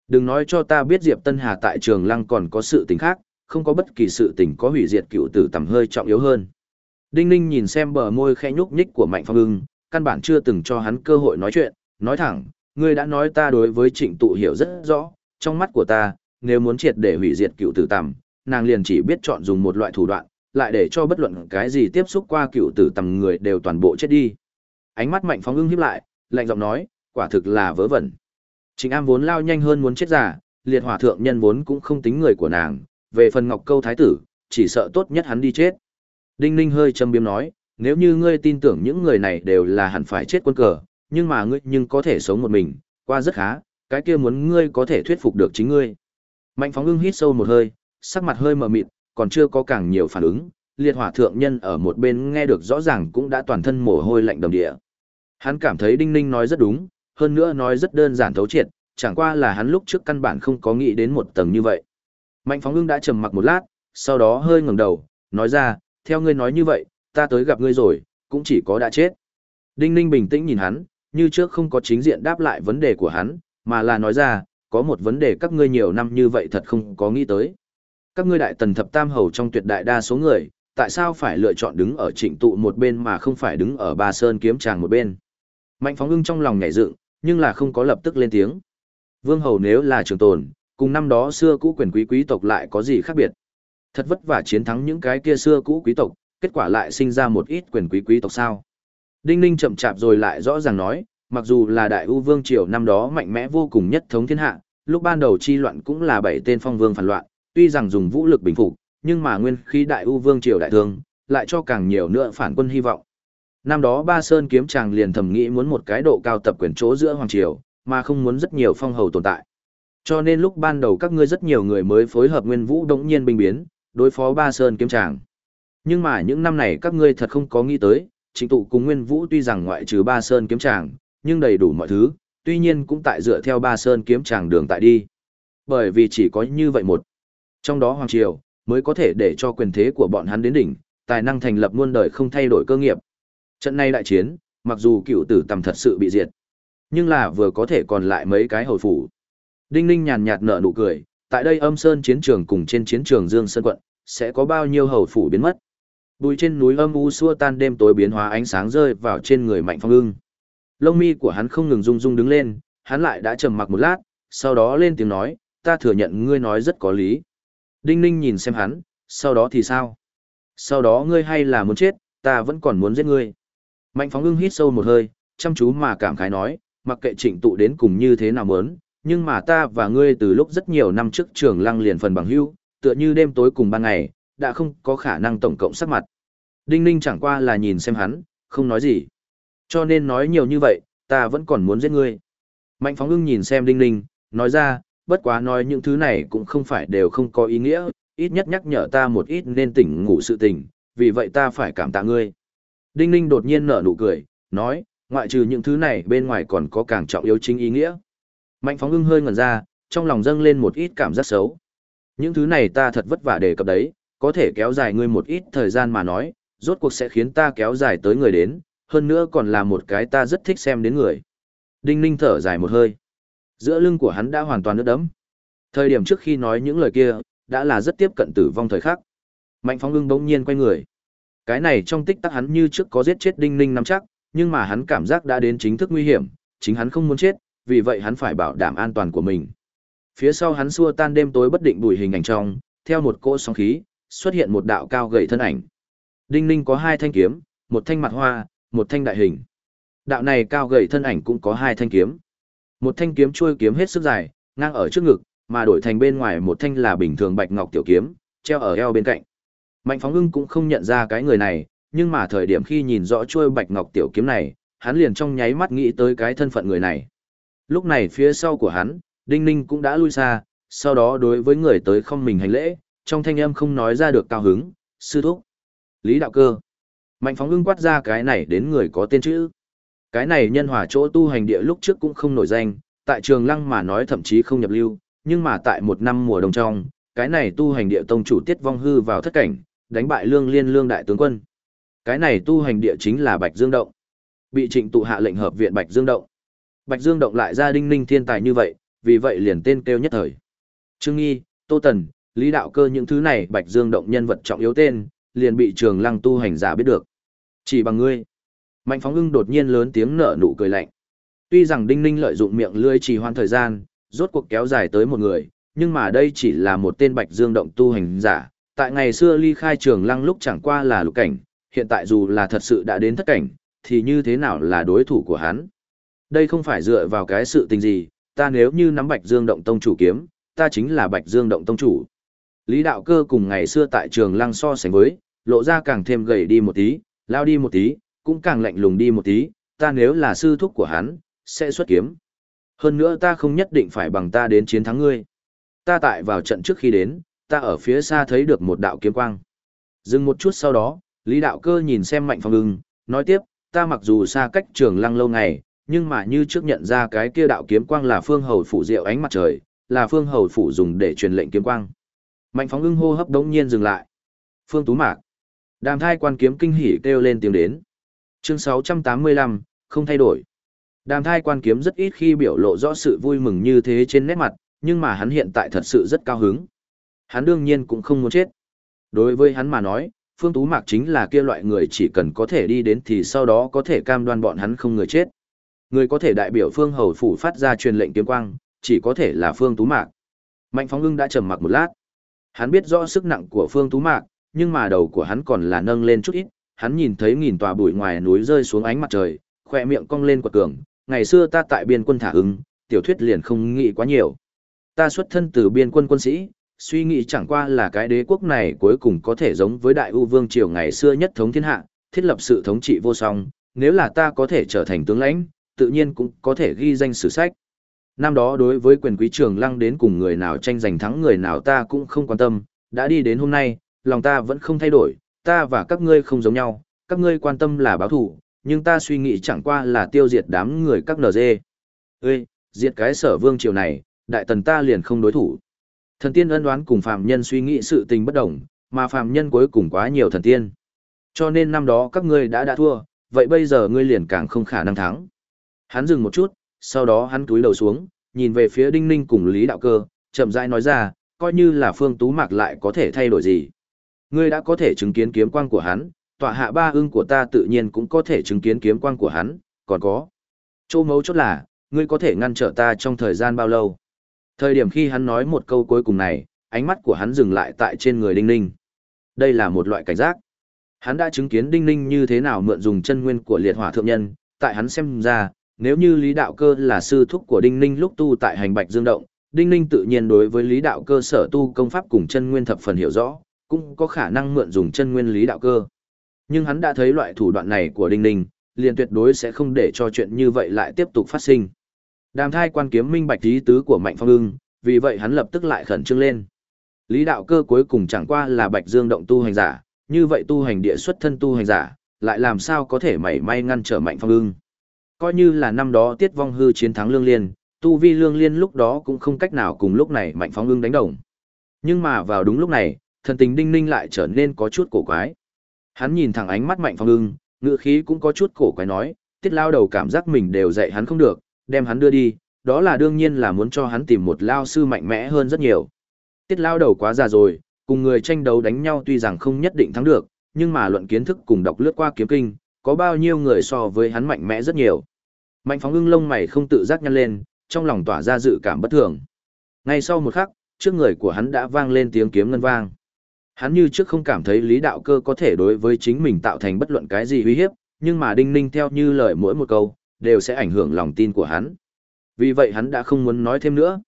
A: Đừng nói cho ta biết Diệp Tân Hà tại trường lăng còn có sự tình khác, không có bất kỳ sự tình có hủy diệt cựu tử tầm hơi trọng yếu hơn. Đinh Ninh nhìn xem bờ môi khẽ nhúc nhích của Mạnh Phong ưng, căn bản chưa từng cho hắn cơ hội nói chuyện, nói thẳng, ngươi đã nói ta đối với trịnh tụ hiểu rất rõ, trong mắt của ta, nếu muốn triệt để hủy diệt cựu tử tầm, nàng liền chỉ biết chọn dùng một loại thủ đoạn, lại để cho bất luận cái gì tiếp xúc qua cựu tử tầm người đều toàn bộ chết đi. Ánh mắt mạnh Phong ưng híp lại, lạnh giọng nói, quả thực là vớ vẩn. Trịnh Am vốn lao nhanh hơn muốn chết giả, liệt hỏa thượng nhân vốn cũng không tính người của nàng, về phần Ngọc Câu thái tử, chỉ sợ tốt nhất hắn đi chết. Đinh Ninh hơi châm biếm nói, nếu như ngươi tin tưởng những người này đều là hẳn phải chết quân cờ, nhưng mà ngươi nhưng có thể sống một mình, qua rất khá, cái kia muốn ngươi có thể thuyết phục được chính ngươi. Mạnh phóng ưng hít sâu một hơi, sắc mặt hơi mờ mịt, còn chưa có càng nhiều phản ứng, liệt hỏa thượng nhân ở một bên nghe được rõ ràng cũng đã toàn thân mồ hôi lạnh đầm địa. Hắn cảm thấy Đinh Ninh nói rất đúng, hơn nữa nói rất đơn giản thấu triệt, chẳng qua là hắn lúc trước căn bản không có nghĩ đến một tầng như vậy. Mạnh phóng ưng đã trầm mặc một lát, sau đó hơi ngẩng đầu, nói ra, theo ngươi nói như vậy, ta tới gặp ngươi rồi, cũng chỉ có đã chết. Đinh Ninh bình tĩnh nhìn hắn, như trước không có chính diện đáp lại vấn đề của hắn, mà là nói ra, có một vấn đề các ngươi nhiều năm như vậy thật không có nghĩ tới. Các ngươi đại tần thập tam hầu trong tuyệt đại đa số người, tại sao phải lựa chọn đứng ở trịnh tụ một bên mà không phải đứng ở ba sơn kiếm tràng một bên? Mạnh phóng ưng trong lòng nhảy dựng, nhưng là không có lập tức lên tiếng. Vương hầu nếu là trường tồn, cùng năm đó xưa cũ quyền quý quý tộc lại có gì khác biệt? Thật vất vả chiến thắng những cái kia xưa cũ quý tộc, kết quả lại sinh ra một ít quyền quý quý tộc sao? Đinh Ninh chậm chạp rồi lại rõ ràng nói, mặc dù là đại u vương triều năm đó mạnh mẽ vô cùng nhất thống thiên hạ, lúc ban đầu chi loạn cũng là bảy tên phong vương phản loạn, tuy rằng dùng vũ lực bình phục, nhưng mà nguyên khí đại u vương triều đại thương, lại cho càng nhiều nữa phản quân hy vọng. Năm đó Ba Sơn kiếm chàng liền thầm nghĩ muốn một cái độ cao tập quyền chỗ giữa hoàng triều, mà không muốn rất nhiều phong hầu tồn tại. Cho nên lúc ban đầu các ngươi rất nhiều người mới phối hợp Nguyên Vũ đống nhiên binh biến, đối phó Ba Sơn kiếm tràng. Nhưng mà những năm này các ngươi thật không có nghĩ tới, chính tụ cùng Nguyên Vũ tuy rằng ngoại trừ Ba Sơn kiếm tràng, nhưng đầy đủ mọi thứ, tuy nhiên cũng tại dựa theo Ba Sơn kiếm tràng đường tại đi. Bởi vì chỉ có như vậy một. Trong đó Hoàng Triều, mới có thể để cho quyền thế của bọn hắn đến đỉnh, tài năng thành lập muôn đời không thay đổi cơ nghiệp. Trận này đại chiến, mặc dù cựu tử tầm thật sự bị diệt, nhưng là vừa có thể còn lại mấy cái hồi phủ. Đinh Ninh nhàn nhạt nở nụ cười, tại đây âm sơn chiến trường cùng trên chiến trường Dương Sơn quận, sẽ có bao nhiêu hầu phủ biến mất. Bùi trên núi âm u xua tan đêm tối biến hóa ánh sáng rơi vào trên người Mạnh Phong Ưng. Lông mi của hắn không ngừng rung rung đứng lên, hắn lại đã trầm mặc một lát, sau đó lên tiếng nói, ta thừa nhận ngươi nói rất có lý. Đinh Ninh nhìn xem hắn, sau đó thì sao? Sau đó ngươi hay là muốn chết, ta vẫn còn muốn giết ngươi. Mạnh Phong Ưng hít sâu một hơi, chăm chú mà cảm khái nói, mặc kệ trịnh tụ đến cùng như thế nào muốn, nhưng mà ta và ngươi từ lúc rất nhiều năm trước trường lăng liền phần bằng hữu, tựa như đêm tối cùng ban ngày, đã không có khả năng tổng cộng sắc mặt. Đinh Ninh chẳng qua là nhìn xem hắn, không nói gì. Cho nên nói nhiều như vậy, ta vẫn còn muốn giết ngươi. Mạnh phóng ưng nhìn xem Đinh Ninh, nói ra, bất quá nói những thứ này cũng không phải đều không có ý nghĩa, ít nhất nhắc nhở ta một ít nên tỉnh ngủ sự tình, vì vậy ta phải cảm tạ ngươi. Đinh Ninh đột nhiên nở nụ cười, nói, ngoại trừ những thứ này bên ngoài còn có càng trọng yếu chính ý nghĩa. Mạnh phóng ưng hơi ngẩn ra, trong lòng dâng lên một ít cảm giác xấu. Những thứ này ta thật vất vả để cập đấy, có thể kéo dài ngươi một ít thời gian mà nói, rốt cuộc sẽ khiến ta kéo dài tới người đến, hơn nữa còn là một cái ta rất thích xem đến người. Đinh ninh thở dài một hơi. Giữa lưng của hắn đã hoàn toàn nước đấm. Thời điểm trước khi nói những lời kia, đã là rất tiếp cận tử vong thời khắc. Mạnh Phong ưng bỗng nhiên quay người. Cái này trong tích tắc hắn như trước có giết chết Đinh Ninh nắm chắc, nhưng mà hắn cảm giác đã đến chính thức nguy hiểm, chính hắn không muốn chết, vì vậy hắn phải bảo đảm an toàn của mình. Phía sau hắn xua tan đêm tối bất định bùi hình ảnh trong, theo một cỗ sóng khí, xuất hiện một đạo cao gầy thân ảnh. Đinh Ninh có hai thanh kiếm, một thanh mặt hoa, một thanh đại hình. Đạo này cao gầy thân ảnh cũng có hai thanh kiếm. Một thanh kiếm chuôi kiếm hết sức dài, ngang ở trước ngực, mà đổi thành bên ngoài một thanh là bình thường bạch ngọc tiểu kiếm, treo ở eo bên cạnh. Mạnh Phóng Ưng cũng không nhận ra cái người này, nhưng mà thời điểm khi nhìn rõ chuôi bạch ngọc tiểu kiếm này, hắn liền trong nháy mắt nghĩ tới cái thân phận người này. Lúc này phía sau của hắn, Đinh Ninh cũng đã lui xa, sau đó đối với người tới không mình hành lễ, trong thanh âm không nói ra được cao hứng, sư thúc. Lý đạo cơ. Mạnh phóng ưng quát ra cái này đến người có tên chữ. Cái này nhân hòa chỗ tu hành địa lúc trước cũng không nổi danh, tại trường lăng mà nói thậm chí không nhập lưu, nhưng mà tại một năm mùa đông trong, cái này tu hành địa tông chủ tiết vong hư vào thất cảnh, đánh bại lương liên lương đại tướng quân. Cái này tu hành địa chính là Bạch Dương Động. Bị trịnh tụ hạ lệnh hợp viện Bạch Dương Động. Bạch Dương Động lại ra đinh ninh thiên tài như vậy, vì vậy liền tên kêu nhất thời. Trương Nghi, Tô Tần, Lý Đạo Cơ những thứ này Bạch Dương Động nhân vật trọng yếu tên, liền bị trường lăng tu hành giả biết được. Chỉ bằng ngươi. Mạnh phóng ưng đột nhiên lớn tiếng nở nụ cười lạnh. Tuy rằng Đinh Ninh lợi dụng miệng lưỡi trì hoãn thời gian, rốt cuộc kéo dài tới một người, nhưng mà đây chỉ là một tên Bạch Dương Động tu hành giả. Tại ngày xưa ly khai trường lăng lúc chẳng qua là lục cảnh, hiện tại dù là thật sự đã đến thất cảnh, thì như thế nào là đối thủ của hắn? Đây không phải dựa vào cái sự tình gì, ta nếu như nắm Bạch Dương Động Tông chủ kiếm, ta chính là Bạch Dương Động Tông chủ. Lý đạo cơ cùng ngày xưa tại trường lăng so sánh với, lộ ra càng thêm gầy đi một tí, lao đi một tí, cũng càng lạnh lùng đi một tí, ta nếu là sư thúc của hắn, sẽ xuất kiếm. Hơn nữa ta không nhất định phải bằng ta đến chiến thắng ngươi. Ta tại vào trận trước khi đến, ta ở phía xa thấy được một đạo kiếm quang. Dừng một chút sau đó, Lý đạo cơ nhìn xem mạnh phong ưng, nói tiếp, ta mặc dù xa cách trường lăng lâu ngày, nhưng mà như trước nhận ra cái kia đạo kiếm quang là phương hầu phủ diệu ánh mặt trời, là phương hầu phủ dùng để truyền lệnh kiếm quang. Mạnh phóng ưng hô hấp đống nhiên dừng lại. Phương Tú Mạc. Đàm thai quan kiếm kinh hỉ kêu lên tiếng đến. Chương 685, không thay đổi. Đàm thai quan kiếm rất ít khi biểu lộ rõ sự vui mừng như thế trên nét mặt, nhưng mà hắn hiện tại thật sự rất cao hứng. Hắn đương nhiên cũng không muốn chết. Đối với hắn mà nói, Phương Tú Mạc chính là kia loại người chỉ cần có thể đi đến thì sau đó có thể cam đoan bọn hắn không người chết. Người có thể đại biểu Phương Hầu Phủ phát ra truyền lệnh kiếm quang, chỉ có thể là Phương Tú Mạc. Mạnh Phóng Ưng đã trầm mặc một lát. Hắn biết rõ sức nặng của Phương Tú Mạc, nhưng mà đầu của hắn còn là nâng lên chút ít, hắn nhìn thấy nghìn tòa bụi ngoài núi rơi xuống ánh mặt trời, khỏe miệng cong lên quật cường, ngày xưa ta tại biên quân thả ứng, tiểu thuyết liền không nghĩ quá nhiều. Ta xuất thân từ biên quân quân sĩ, suy nghĩ chẳng qua là cái đế quốc này cuối cùng có thể giống với đại u vương triều ngày xưa nhất thống thiên hạ, thiết lập sự thống trị vô song, nếu là ta có thể trở thành tướng lãnh, tự nhiên cũng có thể ghi danh sử sách. Năm đó đối với quyền quý trường lăng đến cùng người nào tranh giành thắng người nào ta cũng không quan tâm, đã đi đến hôm nay, lòng ta vẫn không thay đổi, ta và các ngươi không giống nhau, các ngươi quan tâm là báo thủ, nhưng ta suy nghĩ chẳng qua là tiêu diệt đám người các NG. Ê, diệt cái sở vương triều này, đại tần ta liền không đối thủ. Thần tiên ân đoán cùng phạm nhân suy nghĩ sự tình bất đồng, mà phạm nhân cuối cùng quá nhiều thần tiên. Cho nên năm đó các ngươi đã đã thua, vậy bây giờ ngươi liền càng không khả năng thắng. Hắn dừng một chút, sau đó hắn túi đầu xuống, nhìn về phía Đinh Ninh cùng Lý Đạo Cơ, chậm rãi nói ra, coi như là Phương Tú Mạc lại có thể thay đổi gì. Ngươi đã có thể chứng kiến kiếm quang của hắn, tọa hạ ba ưng của ta tự nhiên cũng có thể chứng kiến kiếm quang của hắn, còn có. Châu mấu chốt là, ngươi có thể ngăn trở ta trong thời gian bao lâu. Thời điểm khi hắn nói một câu cuối cùng này, ánh mắt của hắn dừng lại tại trên người Đinh Ninh. Đây là một loại cảnh giác. Hắn đã chứng kiến Đinh Ninh như thế nào mượn dùng chân nguyên của liệt hỏa thượng nhân, tại hắn xem ra, nếu như Lý Đạo Cơ là sư thúc của Đinh Ninh lúc tu tại hành Bạch Dương Động, Đinh Ninh tự nhiên đối với Lý Đạo Cơ sở tu công pháp cùng chân nguyên thập phần hiểu rõ, cũng có khả năng mượn dùng chân nguyên Lý Đạo Cơ. Nhưng hắn đã thấy loại thủ đoạn này của Đinh Ninh, liền tuyệt đối sẽ không để cho chuyện như vậy lại tiếp tục phát sinh. Đàm thai quan kiếm minh bạch ý tứ của Mạnh Phong ưng, vì vậy hắn lập tức lại khẩn trương lên. Lý đạo cơ cuối cùng chẳng qua là Bạch Dương động tu hành giả, như vậy tu hành địa xuất thân tu hành giả, lại làm sao có thể mảy may ngăn trở Mạnh Phong ưng. Coi như là năm đó Tiết Vong Hư chiến thắng Lương Liên, tu vi Lương Liên lúc đó cũng không cách nào cùng lúc này Mạnh Phong ưng đánh đồng. Nhưng mà vào đúng lúc này, thần tình đinh ninh lại trở nên có chút cổ quái. Hắn nhìn thẳng ánh mắt Mạnh Phong ưng, ngựa khí cũng có chút cổ quái nói, Tiết lao đầu cảm giác mình đều dạy hắn không được, đem hắn đưa đi, đó là đương nhiên là muốn cho hắn tìm một lao sư mạnh mẽ hơn rất nhiều. Tiết lao đầu quá già rồi, Cùng người tranh đấu đánh nhau tuy rằng không nhất định thắng được, nhưng mà luận kiến thức cùng đọc lướt qua kiếm kinh, có bao nhiêu người so với hắn mạnh mẽ rất nhiều. Mạnh phóng ưng lông mày không tự giác nhăn lên, trong lòng tỏa ra dự cảm bất thường. Ngay sau một khắc, trước người của hắn đã vang lên tiếng kiếm ngân vang. Hắn như trước không cảm thấy lý đạo cơ có thể đối với chính mình tạo thành bất luận cái gì uy hiếp, nhưng mà đinh ninh theo như lời mỗi một câu, đều sẽ ảnh hưởng lòng tin của hắn. Vì vậy hắn đã không muốn nói thêm nữa.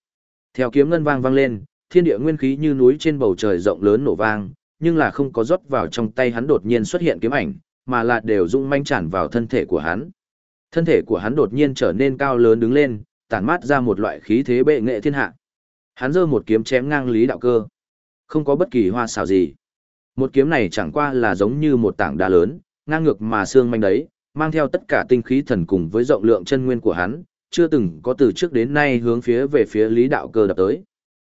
A: Theo kiếm ngân vang vang lên, thiên địa nguyên khí như núi trên bầu trời rộng lớn nổ vang, nhưng là không có rót vào trong tay hắn đột nhiên xuất hiện kiếm ảnh, mà là đều rung manh tràn vào thân thể của hắn. Thân thể của hắn đột nhiên trở nên cao lớn đứng lên, tản mát ra một loại khí thế bệ nghệ thiên hạ. Hắn giơ một kiếm chém ngang Lý Đạo Cơ. Không có bất kỳ hoa xào gì. Một kiếm này chẳng qua là giống như một tảng đá lớn, ngang ngược mà xương manh đấy, mang theo tất cả tinh khí thần cùng với rộng lượng chân nguyên của hắn, chưa từng có từ trước đến nay hướng phía về phía Lý Đạo Cơ đập tới.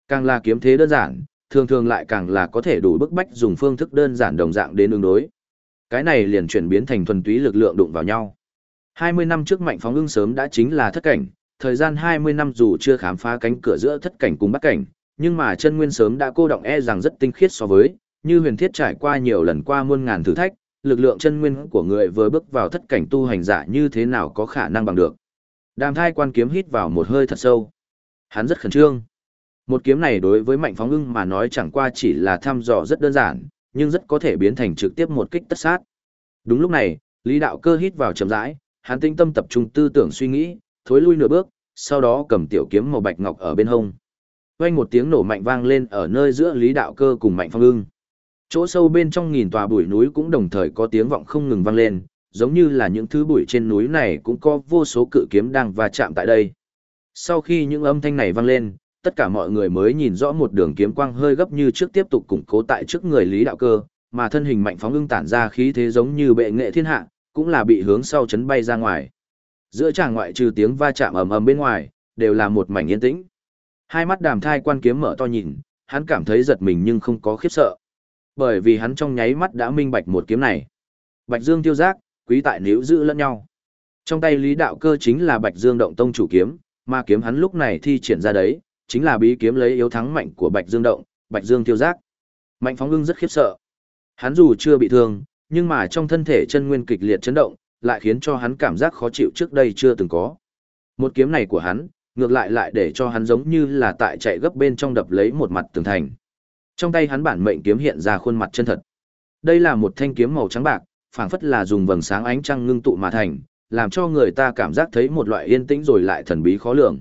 A: Càng là kiếm thế đơn giản, thường thường lại càng là có thể đủ bức bách dùng phương thức đơn giản đồng dạng đến ứng đối. Cái này liền chuyển biến thành thuần túy lực lượng đụng vào nhau. 20 năm trước mạnh phóng ưng sớm đã chính là thất cảnh, thời gian 20 năm dù chưa khám phá cánh cửa giữa thất cảnh cùng bắt cảnh, nhưng mà chân nguyên sớm đã cô động e rằng rất tinh khiết so với, như huyền thiết trải qua nhiều lần qua muôn ngàn thử thách, lực lượng chân nguyên của người vừa bước vào thất cảnh tu hành giả như thế nào có khả năng bằng được. Đàm thai quan kiếm hít vào một hơi thật sâu. Hắn rất khẩn trương. Một kiếm này đối với mạnh phóng ưng mà nói chẳng qua chỉ là thăm dò rất đơn giản, nhưng rất có thể biến thành trực tiếp một kích tất sát. Đúng lúc này, Lý Đạo Cơ hít vào chậm rãi, hắn tinh tâm tập trung tư tưởng suy nghĩ, thối lui nửa bước, sau đó cầm tiểu kiếm màu bạch ngọc ở bên hông. Vang một tiếng nổ mạnh vang lên ở nơi giữa Lý Đạo Cơ cùng Mạnh Phong Ưng. Chỗ sâu bên trong nghìn tòa bụi núi cũng đồng thời có tiếng vọng không ngừng vang lên, giống như là những thứ bụi trên núi này cũng có vô số cự kiếm đang va chạm tại đây. Sau khi những âm thanh này vang lên, tất cả mọi người mới nhìn rõ một đường kiếm quang hơi gấp như trước tiếp tục củng cố tại trước người Lý Đạo Cơ, mà thân hình mạnh phóng ưng tản ra khí thế giống như bệ nghệ thiên hạ, cũng là bị hướng sau chấn bay ra ngoài. Giữa tràng ngoại trừ tiếng va chạm ầm ầm bên ngoài, đều là một mảnh yên tĩnh. Hai mắt đàm thai quan kiếm mở to nhìn, hắn cảm thấy giật mình nhưng không có khiếp sợ. Bởi vì hắn trong nháy mắt đã minh bạch một kiếm này. Bạch Dương tiêu giác, quý tại níu giữ lẫn nhau. Trong tay Lý Đạo Cơ chính là Bạch Dương động tông chủ kiếm, mà kiếm hắn lúc này thi triển ra đấy, chính là bí kiếm lấy yếu thắng mạnh của Bạch Dương động, Bạch Dương tiêu giác. Mạnh phóng ưng rất khiếp sợ. Hắn dù chưa bị thương, nhưng mà trong thân thể chân nguyên kịch liệt chấn động, lại khiến cho hắn cảm giác khó chịu trước đây chưa từng có. Một kiếm này của hắn, ngược lại lại để cho hắn giống như là tại chạy gấp bên trong đập lấy một mặt tường thành. Trong tay hắn bản mệnh kiếm hiện ra khuôn mặt chân thật. Đây là một thanh kiếm màu trắng bạc, phảng phất là dùng vầng sáng ánh trăng ngưng tụ mà thành, làm cho người ta cảm giác thấy một loại yên tĩnh rồi lại thần bí khó lường.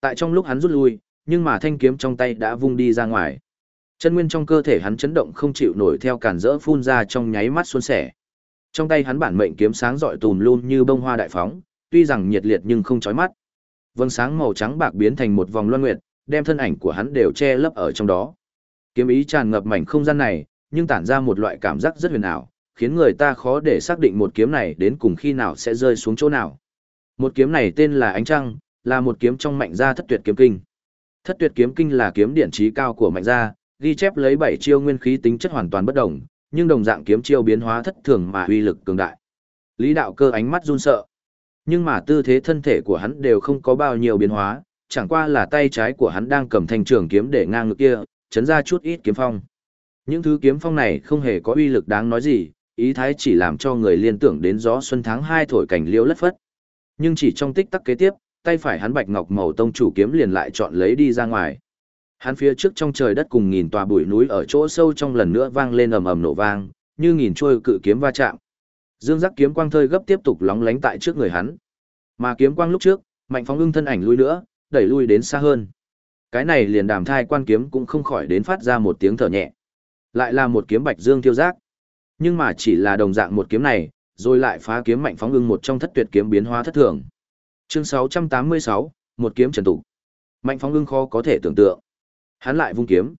A: Tại trong lúc hắn rút lui, nhưng mà thanh kiếm trong tay đã vung đi ra ngoài. Chân nguyên trong cơ thể hắn chấn động không chịu nổi theo cản rỡ phun ra trong nháy mắt xuân sẻ. Trong tay hắn bản mệnh kiếm sáng rọi tùm luôn như bông hoa đại phóng, tuy rằng nhiệt liệt nhưng không chói mắt. Vầng sáng màu trắng bạc biến thành một vòng loan nguyệt, đem thân ảnh của hắn đều che lấp ở trong đó. Kiếm ý tràn ngập mảnh không gian này, nhưng tản ra một loại cảm giác rất huyền ảo, khiến người ta khó để xác định một kiếm này đến cùng khi nào sẽ rơi xuống chỗ nào. Một kiếm này tên là Ánh Trăng, là một kiếm trong mạnh gia thất tuyệt kiếm kinh. Thất tuyệt kiếm kinh là kiếm điển trí cao của mạnh gia, ghi chép lấy bảy chiêu nguyên khí tính chất hoàn toàn bất đồng, nhưng đồng dạng kiếm chiêu biến hóa thất thường mà uy lực cường đại. Lý đạo cơ ánh mắt run sợ. Nhưng mà tư thế thân thể của hắn đều không có bao nhiêu biến hóa, chẳng qua là tay trái của hắn đang cầm thanh trường kiếm để ngang ngực kia, chấn ra chút ít kiếm phong. Những thứ kiếm phong này không hề có uy lực đáng nói gì, ý thái chỉ làm cho người liên tưởng đến gió xuân tháng 2 thổi cảnh liễu lất phất. Nhưng chỉ trong tích tắc kế tiếp, tay phải hắn bạch ngọc màu tông chủ kiếm liền lại chọn lấy đi ra ngoài. Hắn phía trước trong trời đất cùng nghìn tòa bụi núi ở chỗ sâu trong lần nữa vang lên ầm ầm nổ vang, như nghìn trôi cự kiếm va chạm. Dương giác kiếm quang thơi gấp tiếp tục lóng lánh tại trước người hắn. Mà kiếm quang lúc trước, mạnh phóng ưng thân ảnh lui nữa, đẩy lui đến xa hơn. Cái này liền đàm thai quan kiếm cũng không khỏi đến phát ra một tiếng thở nhẹ. Lại là một kiếm bạch dương tiêu giác. Nhưng mà chỉ là đồng dạng một kiếm này, rồi lại phá kiếm mạnh phóng ưng một trong thất tuyệt kiếm biến hóa thất thường. Chương 686, một kiếm trần tụ. Mạnh phong ưng khó có thể tưởng tượng. Hắn lại vung kiếm.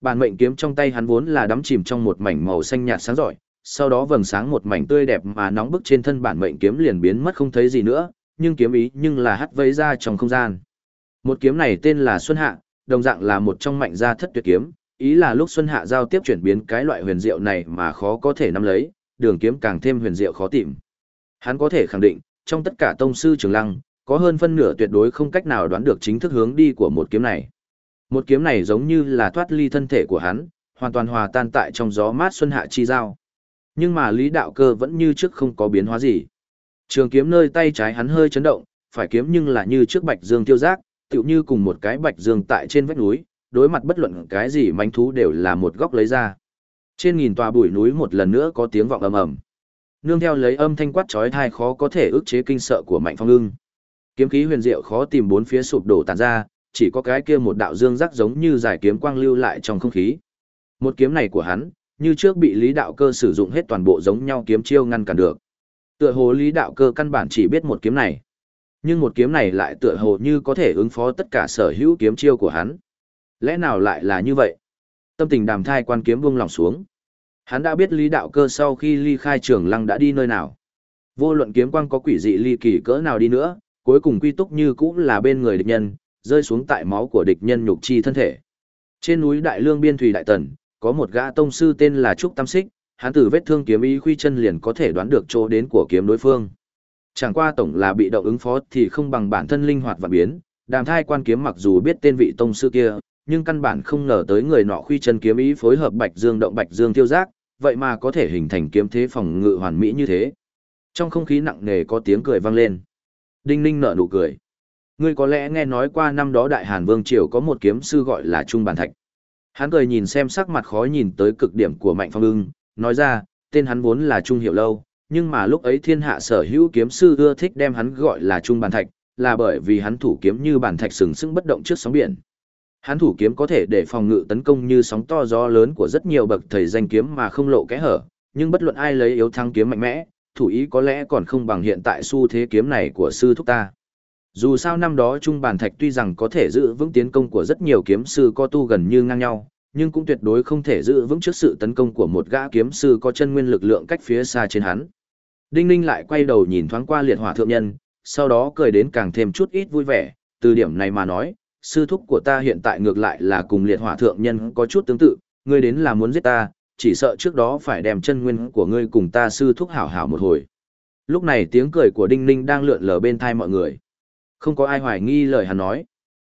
A: Bản mệnh kiếm trong tay hắn vốn là đắm chìm trong một mảnh màu xanh nhạt sáng rọi, sau đó vầng sáng một mảnh tươi đẹp mà nóng bức trên thân bản mệnh kiếm liền biến mất không thấy gì nữa, nhưng kiếm ý nhưng là hắt vây ra trong không gian. Một kiếm này tên là Xuân Hạ, đồng dạng là một trong mạnh gia thất tuyệt kiếm, ý là lúc Xuân Hạ giao tiếp chuyển biến cái loại huyền diệu này mà khó có thể nắm lấy, đường kiếm càng thêm huyền diệu khó tìm. Hắn có thể khẳng định, trong tất cả tông sư trường lăng, có hơn phân nửa tuyệt đối không cách nào đoán được chính thức hướng đi của một kiếm này. Một kiếm này giống như là thoát ly thân thể của hắn, hoàn toàn hòa tan tại trong gió mát xuân hạ chi giao. Nhưng mà Lý Đạo Cơ vẫn như trước không có biến hóa gì. Trường kiếm nơi tay trái hắn hơi chấn động, phải kiếm nhưng là như trước Bạch Dương tiêu giác, tựu như cùng một cái Bạch Dương tại trên vách núi, đối mặt bất luận cái gì manh thú đều là một góc lấy ra. Trên nghìn tòa bụi núi một lần nữa có tiếng vọng ầm ầm. Nương theo lấy âm thanh quát chói tai khó có thể ức chế kinh sợ của Mạnh Phong Ưng. Kiếm khí huyền diệu khó tìm bốn phía sụp đổ tàn ra, chỉ có cái kia một đạo dương rắc giống như giải kiếm quang lưu lại trong không khí. Một kiếm này của hắn, như trước bị Lý Đạo Cơ sử dụng hết toàn bộ giống nhau kiếm chiêu ngăn cản được. Tựa hồ Lý Đạo Cơ căn bản chỉ biết một kiếm này. Nhưng một kiếm này lại tựa hồ như có thể ứng phó tất cả sở hữu kiếm chiêu của hắn. Lẽ nào lại là như vậy? Tâm tình đàm thai quan kiếm buông lòng xuống. Hắn đã biết Lý Đạo Cơ sau khi ly khai trường lăng đã đi nơi nào. Vô luận kiếm quang có quỷ dị ly kỳ cỡ nào đi nữa, cuối cùng quy túc như cũ là bên người địch nhân, rơi xuống tại máu của địch nhân nhục chi thân thể. Trên núi Đại Lương biên thủy đại tần, có một gã tông sư tên là Trúc Tam Xích, hắn từ vết thương kiếm ý khuy chân liền có thể đoán được chỗ đến của kiếm đối phương. Chẳng qua tổng là bị động ứng phó thì không bằng bản thân linh hoạt và biến, đàm thai quan kiếm mặc dù biết tên vị tông sư kia, nhưng căn bản không ngờ tới người nọ khuy chân kiếm ý phối hợp Bạch Dương động Bạch Dương tiêu giác, vậy mà có thể hình thành kiếm thế phòng ngự hoàn mỹ như thế. Trong không khí nặng nề có tiếng cười vang lên. Đinh Ninh nở nụ cười. Ngươi có lẽ nghe nói qua năm đó Đại Hàn Vương Triều có một kiếm sư gọi là Trung Bản Thạch. Hắn cười nhìn xem sắc mặt khó nhìn tới cực điểm của Mạnh Phong ưng, nói ra, tên hắn vốn là Trung Hiểu Lâu, nhưng mà lúc ấy thiên hạ sở hữu kiếm sư ưa thích đem hắn gọi là Trung Bản Thạch, là bởi vì hắn thủ kiếm như bản thạch sừng sững bất động trước sóng biển. Hắn thủ kiếm có thể để phòng ngự tấn công như sóng to gió lớn của rất nhiều bậc thầy danh kiếm mà không lộ kẽ hở, nhưng bất luận ai lấy yếu thăng kiếm mạnh mẽ, thủ ý có lẽ còn không bằng hiện tại xu thế kiếm này của sư thúc ta. Dù sao năm đó Trung Bản Thạch tuy rằng có thể giữ vững tiến công của rất nhiều kiếm sư có tu gần như ngang nhau, nhưng cũng tuyệt đối không thể giữ vững trước sự tấn công của một gã kiếm sư có chân nguyên lực lượng cách phía xa trên hắn. Đinh Ninh lại quay đầu nhìn thoáng qua liệt hỏa thượng nhân, sau đó cười đến càng thêm chút ít vui vẻ, từ điểm này mà nói, sư thúc của ta hiện tại ngược lại là cùng liệt hỏa thượng nhân có chút tương tự, ngươi đến là muốn giết ta, chỉ sợ trước đó phải đem chân nguyên của ngươi cùng ta sư thúc hảo hảo một hồi. Lúc này tiếng cười của Đinh Ninh đang lượn lờ bên thai mọi người. Không có ai hoài nghi lời hắn nói.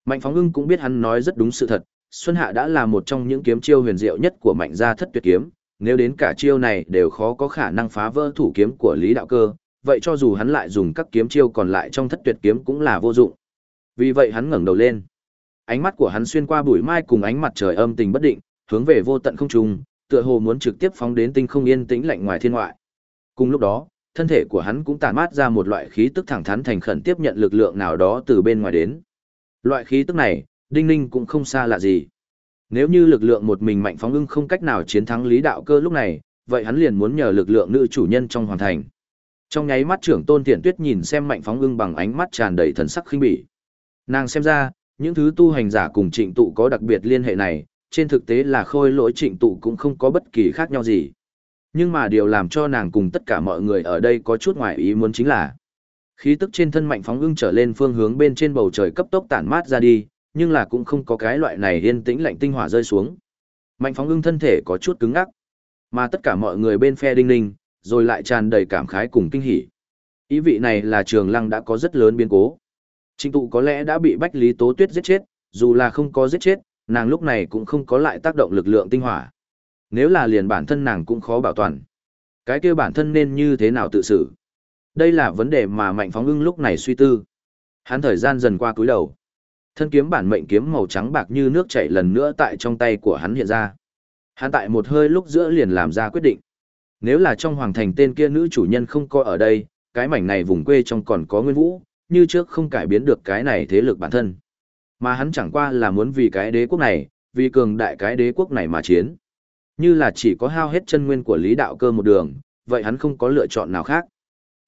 A: Mạnh phóng ưng cũng biết hắn nói rất đúng sự thật, Xuân Hạ đã là một trong những kiếm chiêu huyền diệu nhất của mạnh gia thất tuyệt kiếm, nếu đến cả chiêu này đều khó có khả năng phá vỡ thủ kiếm của Lý Đạo Cơ, vậy cho dù hắn lại dùng các kiếm chiêu còn lại trong thất tuyệt kiếm cũng là vô dụng. Vì vậy hắn ngẩng đầu lên. Ánh mắt của hắn xuyên qua bụi mai cùng ánh mặt trời âm tình bất định, hướng về vô tận không trung, tựa hồ muốn trực tiếp phóng đến tinh không yên tĩnh lạnh ngoài thiên ngoại. Cùng lúc đó, thân thể của hắn cũng tản mát ra một loại khí tức thẳng thắn thành khẩn tiếp nhận lực lượng nào đó từ bên ngoài đến. Loại khí tức này, Đinh Ninh cũng không xa lạ gì. Nếu như lực lượng một mình mạnh phóng ưng không cách nào chiến thắng lý đạo cơ lúc này, vậy hắn liền muốn nhờ lực lượng nữ chủ nhân trong hoàn thành. Trong nháy mắt trưởng tôn tiện tuyết nhìn xem mạnh phóng ưng bằng ánh mắt tràn đầy thần sắc khinh bỉ. Nàng xem ra, những thứ tu hành giả cùng trịnh tụ có đặc biệt liên hệ này, trên thực tế là khôi lỗi trịnh tụ cũng không có bất kỳ khác nhau gì. Nhưng mà điều làm cho nàng cùng tất cả mọi người ở đây có chút ngoài ý muốn chính là khí tức trên thân mạnh phóng ưng trở lên phương hướng bên trên bầu trời cấp tốc tản mát ra đi, nhưng là cũng không có cái loại này yên tĩnh lạnh tinh hỏa rơi xuống. Mạnh phóng ưng thân thể có chút cứng ngắc, mà tất cả mọi người bên phe đinh ninh, rồi lại tràn đầy cảm khái cùng kinh hỉ. Ý vị này là trường lăng đã có rất lớn biến cố. Trịnh tụ có lẽ đã bị Bách Lý Tố Tuyết giết chết, dù là không có giết chết, nàng lúc này cũng không có lại tác động lực lượng tinh hỏa. Nếu là liền bản thân nàng cũng khó bảo toàn. Cái kia bản thân nên như thế nào tự xử? Đây là vấn đề mà Mạnh Phóng ưng lúc này suy tư. Hắn thời gian dần qua cúi đầu. Thân kiếm bản mệnh kiếm màu trắng bạc như nước chảy lần nữa tại trong tay của hắn hiện ra. Hắn tại một hơi lúc giữa liền làm ra quyết định. Nếu là trong hoàng thành tên kia nữ chủ nhân không có ở đây, cái mảnh này vùng quê trong còn có nguyên vũ, như trước không cải biến được cái này thế lực bản thân. Mà hắn chẳng qua là muốn vì cái đế quốc này, vì cường đại cái đế quốc này mà chiến. Như là chỉ có hao hết chân nguyên của lý đạo cơ một đường, vậy hắn không có lựa chọn nào khác.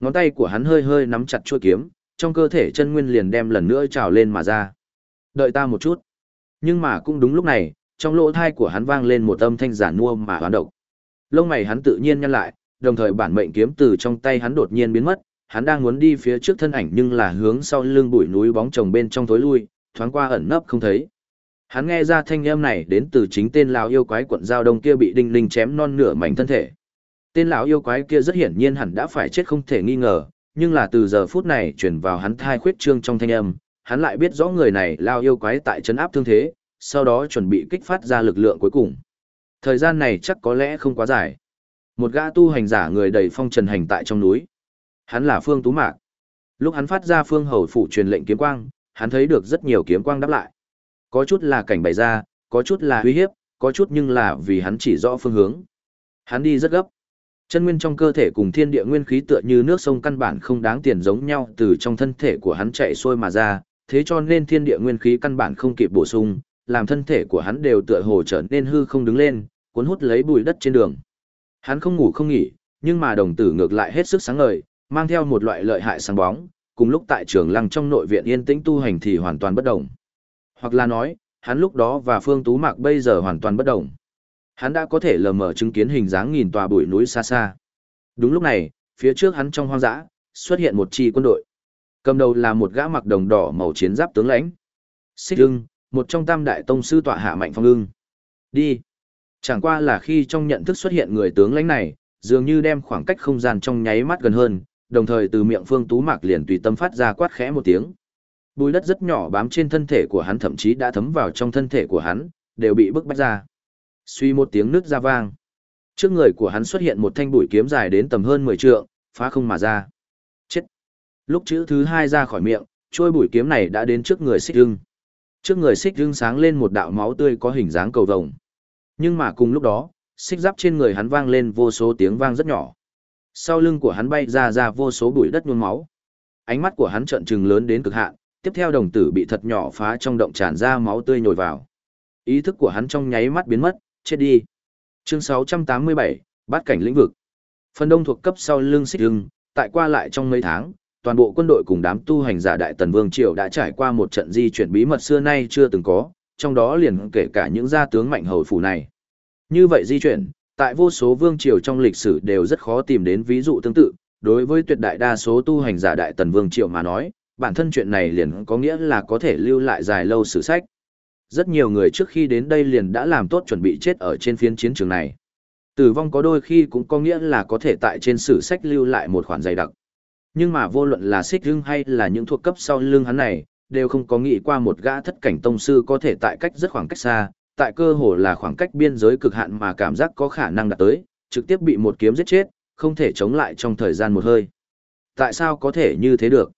A: Ngón tay của hắn hơi hơi nắm chặt chuôi kiếm, trong cơ thể chân nguyên liền đem lần nữa trào lên mà ra. Đợi ta một chút. Nhưng mà cũng đúng lúc này, trong lỗ thai của hắn vang lên một âm thanh giản mua mà hoán độc. Lông mày hắn tự nhiên nhăn lại, đồng thời bản mệnh kiếm từ trong tay hắn đột nhiên biến mất, hắn đang muốn đi phía trước thân ảnh nhưng là hướng sau lưng bụi núi bóng chồng bên trong tối lui, thoáng qua ẩn nấp không thấy. Hắn nghe ra thanh âm này đến từ chính tên lão yêu quái quận giao đông kia bị đinh linh chém non nửa mảnh thân thể. Tên lão yêu quái kia rất hiển nhiên hẳn đã phải chết không thể nghi ngờ, nhưng là từ giờ phút này chuyển vào hắn thai khuyết trương trong thanh âm, hắn lại biết rõ người này lao yêu quái tại trấn áp thương thế, sau đó chuẩn bị kích phát ra lực lượng cuối cùng. Thời gian này chắc có lẽ không quá dài. Một gã tu hành giả người đầy phong trần hành tại trong núi. Hắn là Phương Tú Mạc. Lúc hắn phát ra Phương Hầu phủ truyền lệnh kiếm quang, hắn thấy được rất nhiều kiếm quang đáp lại. Có chút là cảnh bày ra, có chút là uy hiếp, có chút nhưng là vì hắn chỉ rõ phương hướng. Hắn đi rất gấp. Chân nguyên trong cơ thể cùng thiên địa nguyên khí tựa như nước sông căn bản không đáng tiền giống nhau từ trong thân thể của hắn chạy xuôi mà ra, thế cho nên thiên địa nguyên khí căn bản không kịp bổ sung, làm thân thể của hắn đều tựa hồ trở nên hư không đứng lên, cuốn hút lấy bụi đất trên đường. Hắn không ngủ không nghỉ, nhưng mà đồng tử ngược lại hết sức sáng ngời, mang theo một loại lợi hại sáng bóng, cùng lúc tại trường lăng trong nội viện yên tĩnh tu hành thì hoàn toàn bất động. Hoặc là nói, hắn lúc đó và Phương Tú Mạc bây giờ hoàn toàn bất động. Hắn đã có thể lờ mờ chứng kiến hình dáng nghìn tòa bụi núi xa xa. Đúng lúc này, phía trước hắn trong hoang dã, xuất hiện một chi quân đội. Cầm đầu là một gã mặc đồng đỏ màu chiến giáp tướng lãnh. Xích Hưng, một trong tam đại tông sư tọa hạ mạnh phong ưng. Đi. Chẳng qua là khi trong nhận thức xuất hiện người tướng lãnh này, dường như đem khoảng cách không gian trong nháy mắt gần hơn, đồng thời từ miệng Phương Tú Mạc liền tùy tâm phát ra quát khẽ một tiếng. Bùi đất rất nhỏ bám trên thân thể của hắn thậm chí đã thấm vào trong thân thể của hắn, đều bị bức bách ra. Suy một tiếng nước ra vang. Trước người của hắn xuất hiện một thanh bụi kiếm dài đến tầm hơn 10 trượng, phá không mà ra. Chết. Lúc chữ thứ hai ra khỏi miệng, trôi bụi kiếm này đã đến trước người xích hưng. Trước người xích hưng sáng lên một đạo máu tươi có hình dáng cầu vồng. Nhưng mà cùng lúc đó, xích giáp trên người hắn vang lên vô số tiếng vang rất nhỏ. Sau lưng của hắn bay ra ra vô số bụi đất nhuôn máu. Ánh mắt của hắn trợn trừng lớn đến cực hạn, tiếp theo đồng tử bị thật nhỏ phá trong động tràn ra máu tươi nhồi vào. Ý thức của hắn trong nháy mắt biến mất, chết đi. Chương 687, bát cảnh lĩnh vực. Phần đông thuộc cấp sau lưng xích lưng, tại qua lại trong mấy tháng, toàn bộ quân đội cùng đám tu hành giả đại tần vương triều đã trải qua một trận di chuyển bí mật xưa nay chưa từng có, trong đó liền kể cả những gia tướng mạnh hầu phủ này. Như vậy di chuyển, tại vô số vương triều trong lịch sử đều rất khó tìm đến ví dụ tương tự, đối với tuyệt đại đa số tu hành giả đại tần vương triều mà nói, bản thân chuyện này liền có nghĩa là có thể lưu lại dài lâu sử sách. Rất nhiều người trước khi đến đây liền đã làm tốt chuẩn bị chết ở trên phiến chiến trường này. Tử vong có đôi khi cũng có nghĩa là có thể tại trên sử sách lưu lại một khoản dày đặc. Nhưng mà vô luận là xích lưng hay là những thuộc cấp sau lưng hắn này, đều không có nghĩ qua một gã thất cảnh tông sư có thể tại cách rất khoảng cách xa, tại cơ hồ là khoảng cách biên giới cực hạn mà cảm giác có khả năng đạt tới, trực tiếp bị một kiếm giết chết, không thể chống lại trong thời gian một hơi. Tại sao có thể như thế được?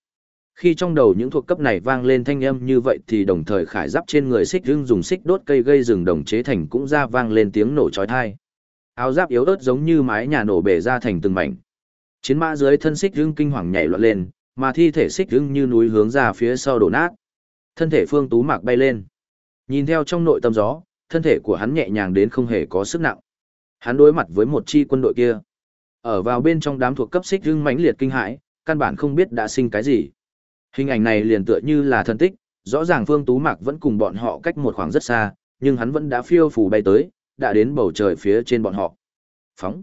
A: Khi trong đầu những thuộc cấp này vang lên thanh âm như vậy thì đồng thời khải giáp trên người xích hưng dùng xích đốt cây gây rừng đồng chế thành cũng ra vang lên tiếng nổ chói tai. Áo giáp yếu ớt giống như mái nhà nổ bể ra thành từng mảnh. Chiến mã dưới thân xích hưng kinh hoàng nhảy loạn lên, mà thi thể xích hưng như núi hướng ra phía sau đổ nát. Thân thể Phương Tú Mạc bay lên. Nhìn theo trong nội tâm gió, thân thể của hắn nhẹ nhàng đến không hề có sức nặng. Hắn đối mặt với một chi quân đội kia. Ở vào bên trong đám thuộc cấp xích hưng mãnh liệt kinh hãi, căn bản không biết đã sinh cái gì. Hình ảnh này liền tựa như là thân tích, rõ ràng Phương Tú Mạc vẫn cùng bọn họ cách một khoảng rất xa, nhưng hắn vẫn đã phiêu phù bay tới, đã đến bầu trời phía trên bọn họ. Phóng.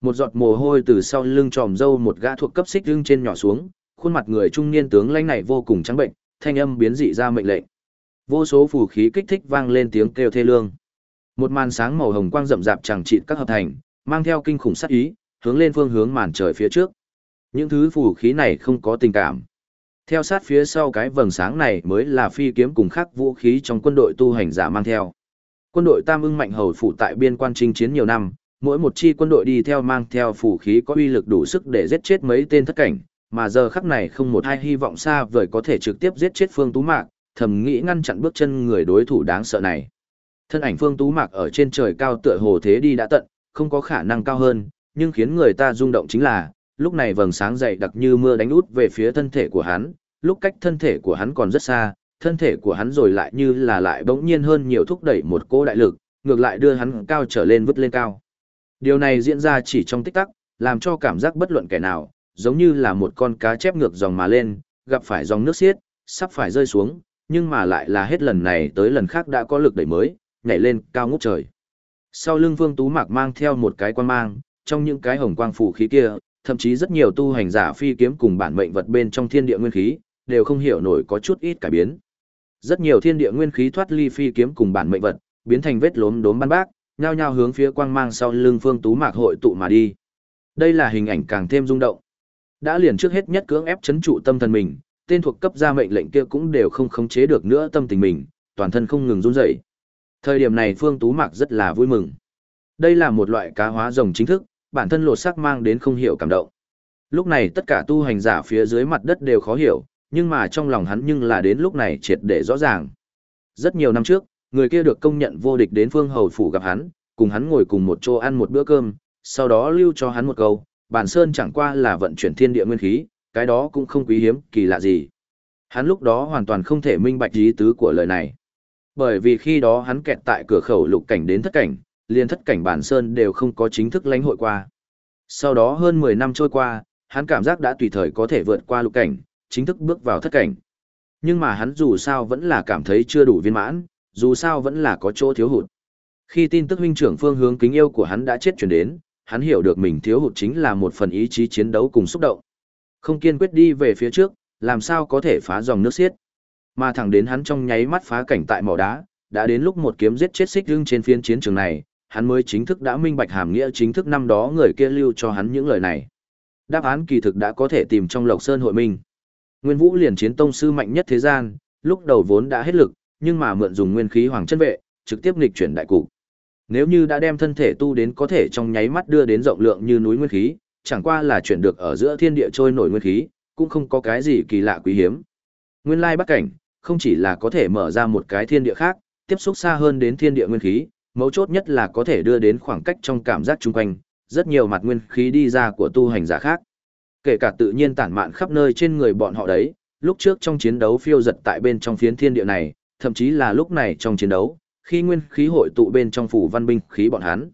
A: Một giọt mồ hôi từ sau lưng tròm dâu một gã thuộc cấp xích lưng trên nhỏ xuống, khuôn mặt người trung niên tướng lãnh này vô cùng trắng bệnh, thanh âm biến dị ra mệnh lệnh. Vô số phù khí kích thích vang lên tiếng kêu thê lương. Một màn sáng màu hồng quang rậm rạp chẳng chịt các hợp thành, mang theo kinh khủng sát ý, hướng lên phương hướng màn trời phía trước. Những thứ phù khí này không có tình cảm. Theo sát phía sau cái vầng sáng này mới là phi kiếm cùng khắc vũ khí trong quân đội tu hành giả mang theo. Quân đội Tam ưng mạnh hầu phụ tại biên quan chinh chiến nhiều năm, mỗi một chi quân đội đi theo mang theo phù khí có uy lực đủ sức để giết chết mấy tên thất cảnh, mà giờ khắc này không một ai hy vọng xa vời có thể trực tiếp giết chết Phương Tú Mạc, thầm nghĩ ngăn chặn bước chân người đối thủ đáng sợ này. Thân ảnh Phương Tú Mạc ở trên trời cao tựa hồ thế đi đã tận, không có khả năng cao hơn, nhưng khiến người ta rung động chính là, lúc này vầng sáng dày đặc như mưa đánh út về phía thân thể của hắn, lúc cách thân thể của hắn còn rất xa, thân thể của hắn rồi lại như là lại bỗng nhiên hơn nhiều thúc đẩy một cỗ đại lực, ngược lại đưa hắn cao trở lên vứt lên cao. Điều này diễn ra chỉ trong tích tắc, làm cho cảm giác bất luận kẻ nào, giống như là một con cá chép ngược dòng mà lên, gặp phải dòng nước xiết, sắp phải rơi xuống, nhưng mà lại là hết lần này tới lần khác đã có lực đẩy mới, nhảy lên cao ngút trời. Sau lưng Vương Tú Mạc mang theo một cái quan mang, trong những cái hồng quang phủ khí kia, thậm chí rất nhiều tu hành giả phi kiếm cùng bản mệnh vật bên trong thiên địa nguyên khí, đều không hiểu nổi có chút ít cải biến. Rất nhiều thiên địa nguyên khí thoát ly phi kiếm cùng bản mệnh vật, biến thành vết lốm đốm ban bác, nhao nhao hướng phía quang mang sau lưng Phương Tú Mạc hội tụ mà đi. Đây là hình ảnh càng thêm rung động. Đã liền trước hết nhất cưỡng ép chấn trụ tâm thần mình, tên thuộc cấp ra mệnh lệnh kia cũng đều không khống chế được nữa tâm tình mình, toàn thân không ngừng run rẩy. Thời điểm này Phương Tú Mạc rất là vui mừng. Đây là một loại cá hóa rồng chính thức, bản thân lột sắc mang đến không hiểu cảm động. Lúc này tất cả tu hành giả phía dưới mặt đất đều khó hiểu, nhưng mà trong lòng hắn nhưng là đến lúc này triệt để rõ ràng. Rất nhiều năm trước, người kia được công nhận vô địch đến phương hầu phủ gặp hắn, cùng hắn ngồi cùng một chỗ ăn một bữa cơm, sau đó lưu cho hắn một câu, bản sơn chẳng qua là vận chuyển thiên địa nguyên khí, cái đó cũng không quý hiếm, kỳ lạ gì. Hắn lúc đó hoàn toàn không thể minh bạch ý tứ của lời này. Bởi vì khi đó hắn kẹt tại cửa khẩu lục cảnh đến thất cảnh, liền thất cảnh bản sơn đều không có chính thức lãnh hội qua. Sau đó hơn 10 năm trôi qua, hắn cảm giác đã tùy thời có thể vượt qua lục cảnh, chính thức bước vào thất cảnh. Nhưng mà hắn dù sao vẫn là cảm thấy chưa đủ viên mãn, dù sao vẫn là có chỗ thiếu hụt. Khi tin tức huynh trưởng phương hướng kính yêu của hắn đã chết chuyển đến, hắn hiểu được mình thiếu hụt chính là một phần ý chí chiến đấu cùng xúc động. Không kiên quyết đi về phía trước, làm sao có thể phá dòng nước xiết. Mà thẳng đến hắn trong nháy mắt phá cảnh tại mỏ đá, đã đến lúc một kiếm giết chết xích lưng trên phiên chiến trường này, hắn mới chính thức đã minh bạch hàm nghĩa chính thức năm đó người kia lưu cho hắn những lời này. Đáp án kỳ thực đã có thể tìm trong Lộc Sơn hội minh. Nguyên Vũ liền chiến tông sư mạnh nhất thế gian, lúc đầu vốn đã hết lực, nhưng mà mượn dùng nguyên khí hoàng chân vệ, trực tiếp nghịch chuyển đại cục. Nếu như đã đem thân thể tu đến có thể trong nháy mắt đưa đến rộng lượng như núi nguyên khí, chẳng qua là chuyển được ở giữa thiên địa trôi nổi nguyên khí, cũng không có cái gì kỳ lạ quý hiếm. Nguyên lai bắt cảnh, không chỉ là có thể mở ra một cái thiên địa khác, tiếp xúc xa hơn đến thiên địa nguyên khí, mấu chốt nhất là có thể đưa đến khoảng cách trong cảm giác chung quanh, rất nhiều mặt nguyên khí đi ra của tu hành giả khác. Kể cả tự nhiên tản mạn khắp nơi trên người bọn họ đấy, lúc trước trong chiến đấu phiêu giật tại bên trong phiến thiên địa này, thậm chí là lúc này trong chiến đấu, khi nguyên khí hội tụ bên trong phủ văn binh khí bọn hắn.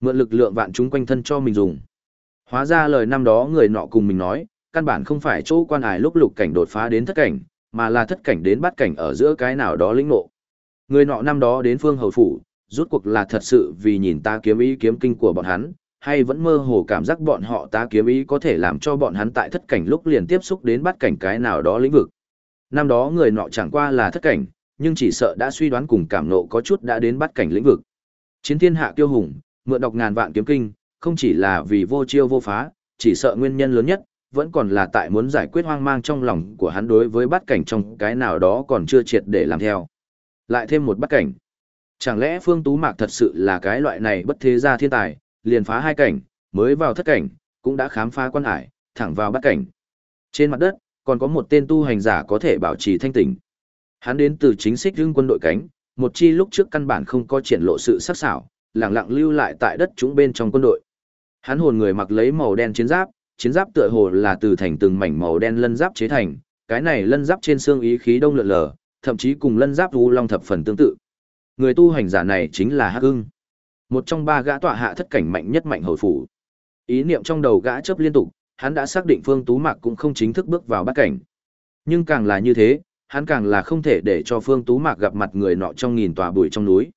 A: Mượn lực lượng vạn chúng quanh thân cho mình dùng. Hóa ra lời năm đó người nọ cùng mình nói, căn bản không phải chỗ quan ải lúc lục cảnh đột phá đến thất cảnh, mà là thất cảnh đến bắt cảnh ở giữa cái nào đó lĩnh ngộ. Người nọ năm đó đến phương hầu phủ, rút cuộc là thật sự vì nhìn ta kiếm ý kiếm kinh của bọn hắn, hay vẫn mơ hồ cảm giác bọn họ ta kiếm ý có thể làm cho bọn hắn tại thất cảnh lúc liền tiếp xúc đến bắt cảnh cái nào đó lĩnh vực. Năm đó người nọ chẳng qua là thất cảnh, nhưng chỉ sợ đã suy đoán cùng cảm nộ có chút đã đến bắt cảnh lĩnh vực. Chiến thiên hạ kiêu hùng, mượn đọc ngàn vạn kiếm kinh, không chỉ là vì vô chiêu vô phá, chỉ sợ nguyên nhân lớn nhất, vẫn còn là tại muốn giải quyết hoang mang trong lòng của hắn đối với bắt cảnh trong cái nào đó còn chưa triệt để làm theo. Lại thêm một bắt cảnh. Chẳng lẽ Phương Tú Mạc thật sự là cái loại này bất thế gia thiên tài, liền phá hai cảnh, mới vào thất cảnh, cũng đã khám phá quan hải, thẳng vào bắt cảnh. Trên mặt đất, còn có một tên tu hành giả có thể bảo trì thanh tỉnh. Hắn đến từ chính sách hương quân đội cánh, một chi lúc trước căn bản không có triển lộ sự sắc sảo, lặng lặng lưu lại tại đất chúng bên trong quân đội. Hắn hồn người mặc lấy màu đen chiến giáp, chiến giáp tựa hồ là từ thành từng mảnh màu đen lân giáp chế thành, cái này lân giáp trên xương ý khí đông lượn lờ, thậm chí cùng lân giáp u long thập phần tương tự. Người tu hành giả này chính là Hắc Ưng, một trong ba gã tọa hạ thất cảnh mạnh nhất mạnh hồi phủ. Ý niệm trong đầu gã chớp liên tục, hắn đã xác định Phương Tú Mạc cũng không chính thức bước vào bát cảnh. Nhưng càng là như thế, hắn càng là không thể để cho Phương Tú Mạc gặp mặt người nọ trong nghìn tòa bụi trong núi.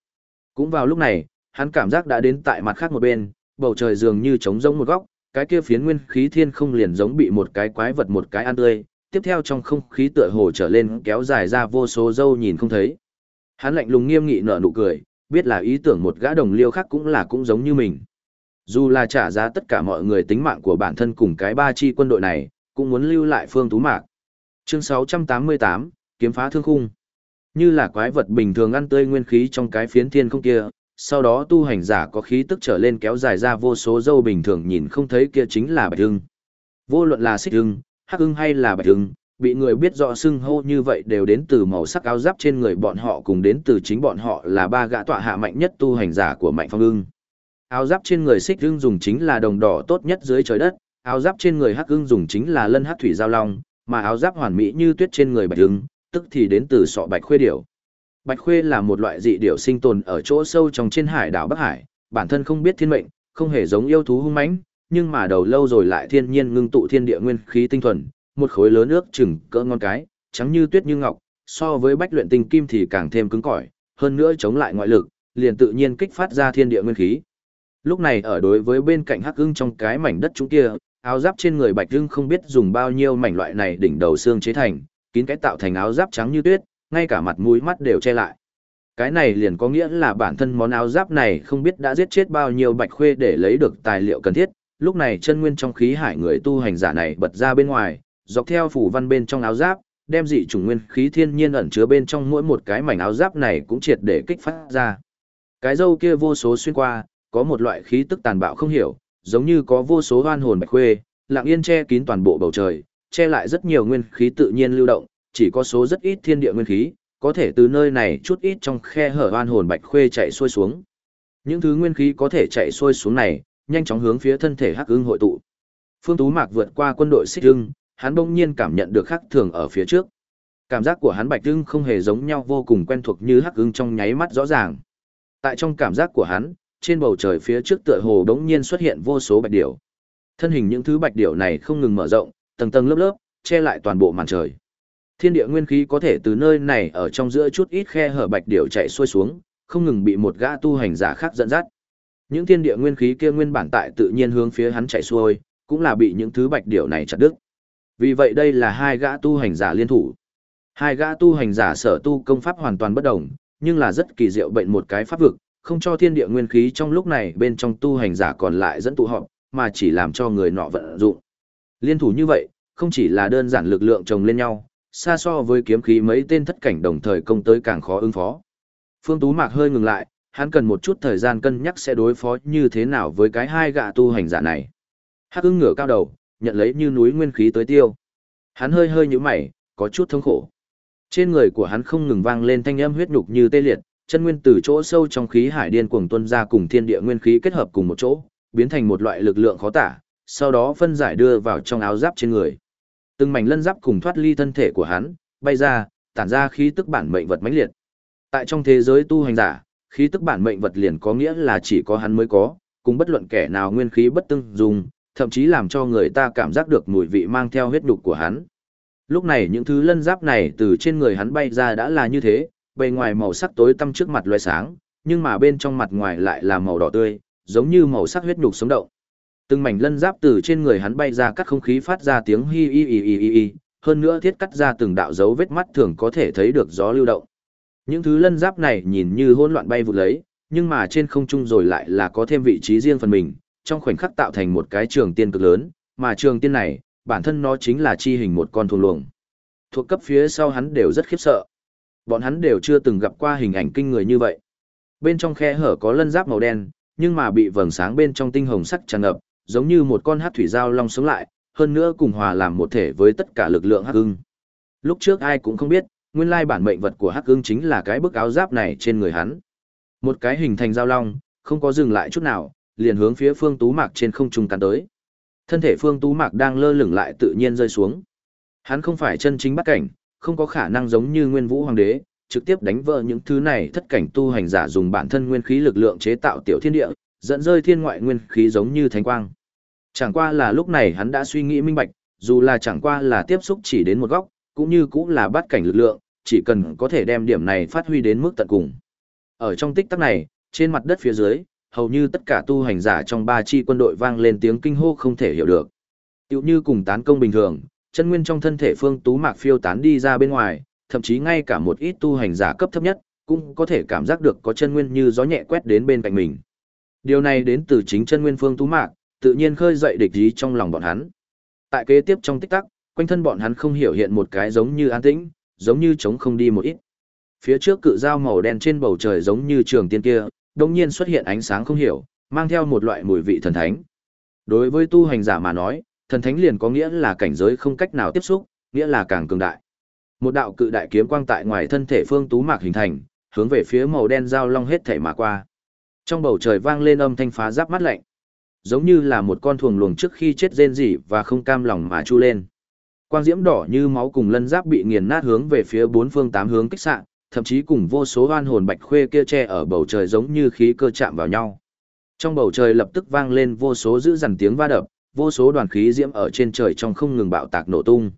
A: Cũng vào lúc này, hắn cảm giác đã đến tại mặt khác một bên, bầu trời dường như trống rỗng một góc, cái kia phiến nguyên khí thiên không liền giống bị một cái quái vật một cái ăn tươi, tiếp theo trong không khí tựa hồ trở lên kéo dài ra vô số dâu nhìn không thấy. Hắn lạnh lùng nghiêm nghị nở nụ cười, biết là ý tưởng một gã đồng liêu khác cũng là cũng giống như mình. Dù là trả giá tất cả mọi người tính mạng của bản thân cùng cái ba chi quân đội này, cũng muốn lưu lại phương tú mạc. Chương 688, kiếm phá thương khung. Như là quái vật bình thường ăn tươi nguyên khí trong cái phiến thiên không kia, sau đó tu hành giả có khí tức trở lên kéo dài ra vô số dâu bình thường nhìn không thấy kia chính là bạch hưng. Vô luận là xích hưng, hắc hưng hay là bạch hưng, bị người biết rõ xưng hô như vậy đều đến từ màu sắc áo giáp trên người bọn họ cùng đến từ chính bọn họ là ba gã tọa hạ mạnh nhất tu hành giả của mạnh phong ưng. Áo giáp trên người xích hưng dùng chính là đồng đỏ tốt nhất dưới trời đất, áo giáp trên người hắc hưng dùng chính là lân hắc thủy giao long, mà áo giáp hoàn mỹ như tuyết trên người bạch hưng, tức thì đến từ sọ bạch khuê điểu. Bạch khuê là một loại dị điểu sinh tồn ở chỗ sâu trong trên hải đảo Bắc Hải, bản thân không biết thiên mệnh, không hề giống yêu thú hung mãnh, nhưng mà đầu lâu rồi lại thiên nhiên ngưng tụ thiên địa nguyên khí tinh thuần, một khối lớn ước chừng cỡ ngon cái, trắng như tuyết như ngọc, so với bách luyện tinh kim thì càng thêm cứng cỏi, hơn nữa chống lại ngoại lực, liền tự nhiên kích phát ra thiên địa nguyên khí. Lúc này ở đối với bên cạnh Hắc Ưng trong cái mảnh đất chúng kia, áo giáp trên người Bạch Ưng không biết dùng bao nhiêu mảnh loại này đỉnh đầu xương chế thành, kín cái tạo thành áo giáp trắng như tuyết, ngay cả mặt mũi mắt đều che lại. Cái này liền có nghĩa là bản thân món áo giáp này không biết đã giết chết bao nhiêu bạch khuê để lấy được tài liệu cần thiết, lúc này chân nguyên trong khí hải người tu hành giả này bật ra bên ngoài, dọc theo phủ văn bên trong áo giáp, đem dị chủng nguyên khí thiên nhiên ẩn chứa bên trong mỗi một cái mảnh áo giáp này cũng triệt để kích phát ra. Cái dâu kia vô số xuyên qua, có một loại khí tức tàn bạo không hiểu, giống như có vô số hoan hồn bạch khuê, lặng yên che kín toàn bộ bầu trời, che lại rất nhiều nguyên khí tự nhiên lưu động, chỉ có số rất ít thiên địa nguyên khí, có thể từ nơi này chút ít trong khe hở oan hồn bạch khuê chạy xuôi xuống. Những thứ nguyên khí có thể chạy xuôi xuống này, nhanh chóng hướng phía thân thể Hắc Ưng hội tụ. Phương Tú Mạc vượt qua quân đội Xích Ưng, hắn bỗng nhiên cảm nhận được khắc thường ở phía trước. Cảm giác của hắn Bạch Ưng không hề giống nhau vô cùng quen thuộc như Hắc Ưng trong nháy mắt rõ ràng. Tại trong cảm giác của hắn, trên bầu trời phía trước tựa hồ bỗng nhiên xuất hiện vô số bạch điểu. Thân hình những thứ bạch điểu này không ngừng mở rộng, tầng tầng lớp lớp, che lại toàn bộ màn trời. Thiên địa nguyên khí có thể từ nơi này ở trong giữa chút ít khe hở bạch điểu chạy xuôi xuống, không ngừng bị một gã tu hành giả khác dẫn dắt. Những thiên địa nguyên khí kia nguyên bản tại tự nhiên hướng phía hắn chạy xuôi, cũng là bị những thứ bạch điểu này chặt đứt. Vì vậy đây là hai gã tu hành giả liên thủ. Hai gã tu hành giả sở tu công pháp hoàn toàn bất đồng, nhưng là rất kỳ diệu bệnh một cái pháp vực, không cho thiên địa nguyên khí trong lúc này bên trong tu hành giả còn lại dẫn tụ họp, mà chỉ làm cho người nọ vận dụng. Liên thủ như vậy, không chỉ là đơn giản lực lượng chồng lên nhau, xa so với kiếm khí mấy tên thất cảnh đồng thời công tới càng khó ứng phó. Phương Tú Mạc hơi ngừng lại, hắn cần một chút thời gian cân nhắc sẽ đối phó như thế nào với cái hai gạ tu hành giả này. Hắc ưng ngửa cao đầu, nhận lấy như núi nguyên khí tới tiêu. Hắn hơi hơi như mày, có chút thống khổ. Trên người của hắn không ngừng vang lên thanh âm huyết nhục như tê liệt, chân nguyên từ chỗ sâu trong khí hải điên cuồng tuôn ra cùng thiên địa nguyên khí kết hợp cùng một chỗ, biến thành một loại lực lượng khó tả, sau đó phân giải đưa vào trong áo giáp trên người. Từng mảnh lân giáp cùng thoát ly thân thể của hắn, bay ra, tản ra khí tức bản mệnh vật mãnh liệt. Tại trong thế giới tu hành giả, khí tức bản mệnh vật liền có nghĩa là chỉ có hắn mới có, cùng bất luận kẻ nào nguyên khí bất tương dùng, thậm chí làm cho người ta cảm giác được mùi vị mang theo huyết đục của hắn. Lúc này những thứ lân giáp này từ trên người hắn bay ra đã là như thế, bề ngoài màu sắc tối tăm trước mặt loé sáng, nhưng mà bên trong mặt ngoài lại là màu đỏ tươi, giống như màu sắc huyết nhục sống động. Từng mảnh lân giáp từ trên người hắn bay ra cắt không khí phát ra tiếng hi hi hi hi hi, hơn nữa thiết cắt ra từng đạo dấu vết mắt thường có thể thấy được gió lưu động. Những thứ lân giáp này nhìn như hỗn loạn bay vụt lấy, nhưng mà trên không trung rồi lại là có thêm vị trí riêng phần mình, trong khoảnh khắc tạo thành một cái trường tiên cực lớn, mà trường tiên này, bản thân nó chính là chi hình một con thuồng luồng. Thuộc cấp phía sau hắn đều rất khiếp sợ. Bọn hắn đều chưa từng gặp qua hình ảnh kinh người như vậy. Bên trong khe hở có lân giáp màu đen, nhưng mà bị vầng sáng bên trong tinh hồng sắc tràn ngập, giống như một con hát thủy giao long sống lại, hơn nữa cùng hòa làm một thể với tất cả lực lượng hắc ưng. Lúc trước ai cũng không biết, nguyên lai bản mệnh vật của hắc ưng chính là cái bức áo giáp này trên người hắn. Một cái hình thành giao long, không có dừng lại chút nào, liền hướng phía phương tú mạc trên không trung cắn tới. Thân thể phương tú mạc đang lơ lửng lại tự nhiên rơi xuống. Hắn không phải chân chính bắt cảnh, không có khả năng giống như nguyên vũ hoàng đế, trực tiếp đánh vỡ những thứ này thất cảnh tu hành giả dùng bản thân nguyên khí lực lượng chế tạo tiểu thiên địa, dẫn rơi thiên ngoại nguyên khí giống như thánh quang. Chẳng qua là lúc này hắn đã suy nghĩ minh bạch, dù là chẳng qua là tiếp xúc chỉ đến một góc, cũng như cũng là bắt cảnh lực lượng, chỉ cần có thể đem điểm này phát huy đến mức tận cùng. Ở trong tích tắc này, trên mặt đất phía dưới, hầu như tất cả tu hành giả trong ba chi quân đội vang lên tiếng kinh hô không thể hiểu được. Tiểu như cùng tán công bình thường, chân nguyên trong thân thể phương tú mạc phiêu tán đi ra bên ngoài, thậm chí ngay cả một ít tu hành giả cấp thấp nhất, cũng có thể cảm giác được có chân nguyên như gió nhẹ quét đến bên cạnh mình. Điều này đến từ chính chân nguyên phương tú mạc, tự nhiên khơi dậy địch ý trong lòng bọn hắn. Tại kế tiếp trong tích tắc, quanh thân bọn hắn không hiểu hiện một cái giống như an tĩnh, giống như trống không đi một ít. Phía trước cự dao màu đen trên bầu trời giống như trường tiên kia, đột nhiên xuất hiện ánh sáng không hiểu, mang theo một loại mùi vị thần thánh. Đối với tu hành giả mà nói, thần thánh liền có nghĩa là cảnh giới không cách nào tiếp xúc, nghĩa là càng cường đại. Một đạo cự đại kiếm quang tại ngoài thân thể Phương Tú Mạc hình thành, hướng về phía màu đen dao long hết thể mà qua. Trong bầu trời vang lên âm thanh phá giáp mắt lạnh giống như là một con thuồng luồng trước khi chết rên rỉ và không cam lòng mà chu lên. Quang diễm đỏ như máu cùng lân giáp bị nghiền nát hướng về phía bốn phương tám hướng kích sạn, thậm chí cùng vô số oan hồn bạch khuê kia che ở bầu trời giống như khí cơ chạm vào nhau. Trong bầu trời lập tức vang lên vô số dữ dằn tiếng va đập, vô số đoàn khí diễm ở trên trời trong không ngừng bạo tạc nổ tung.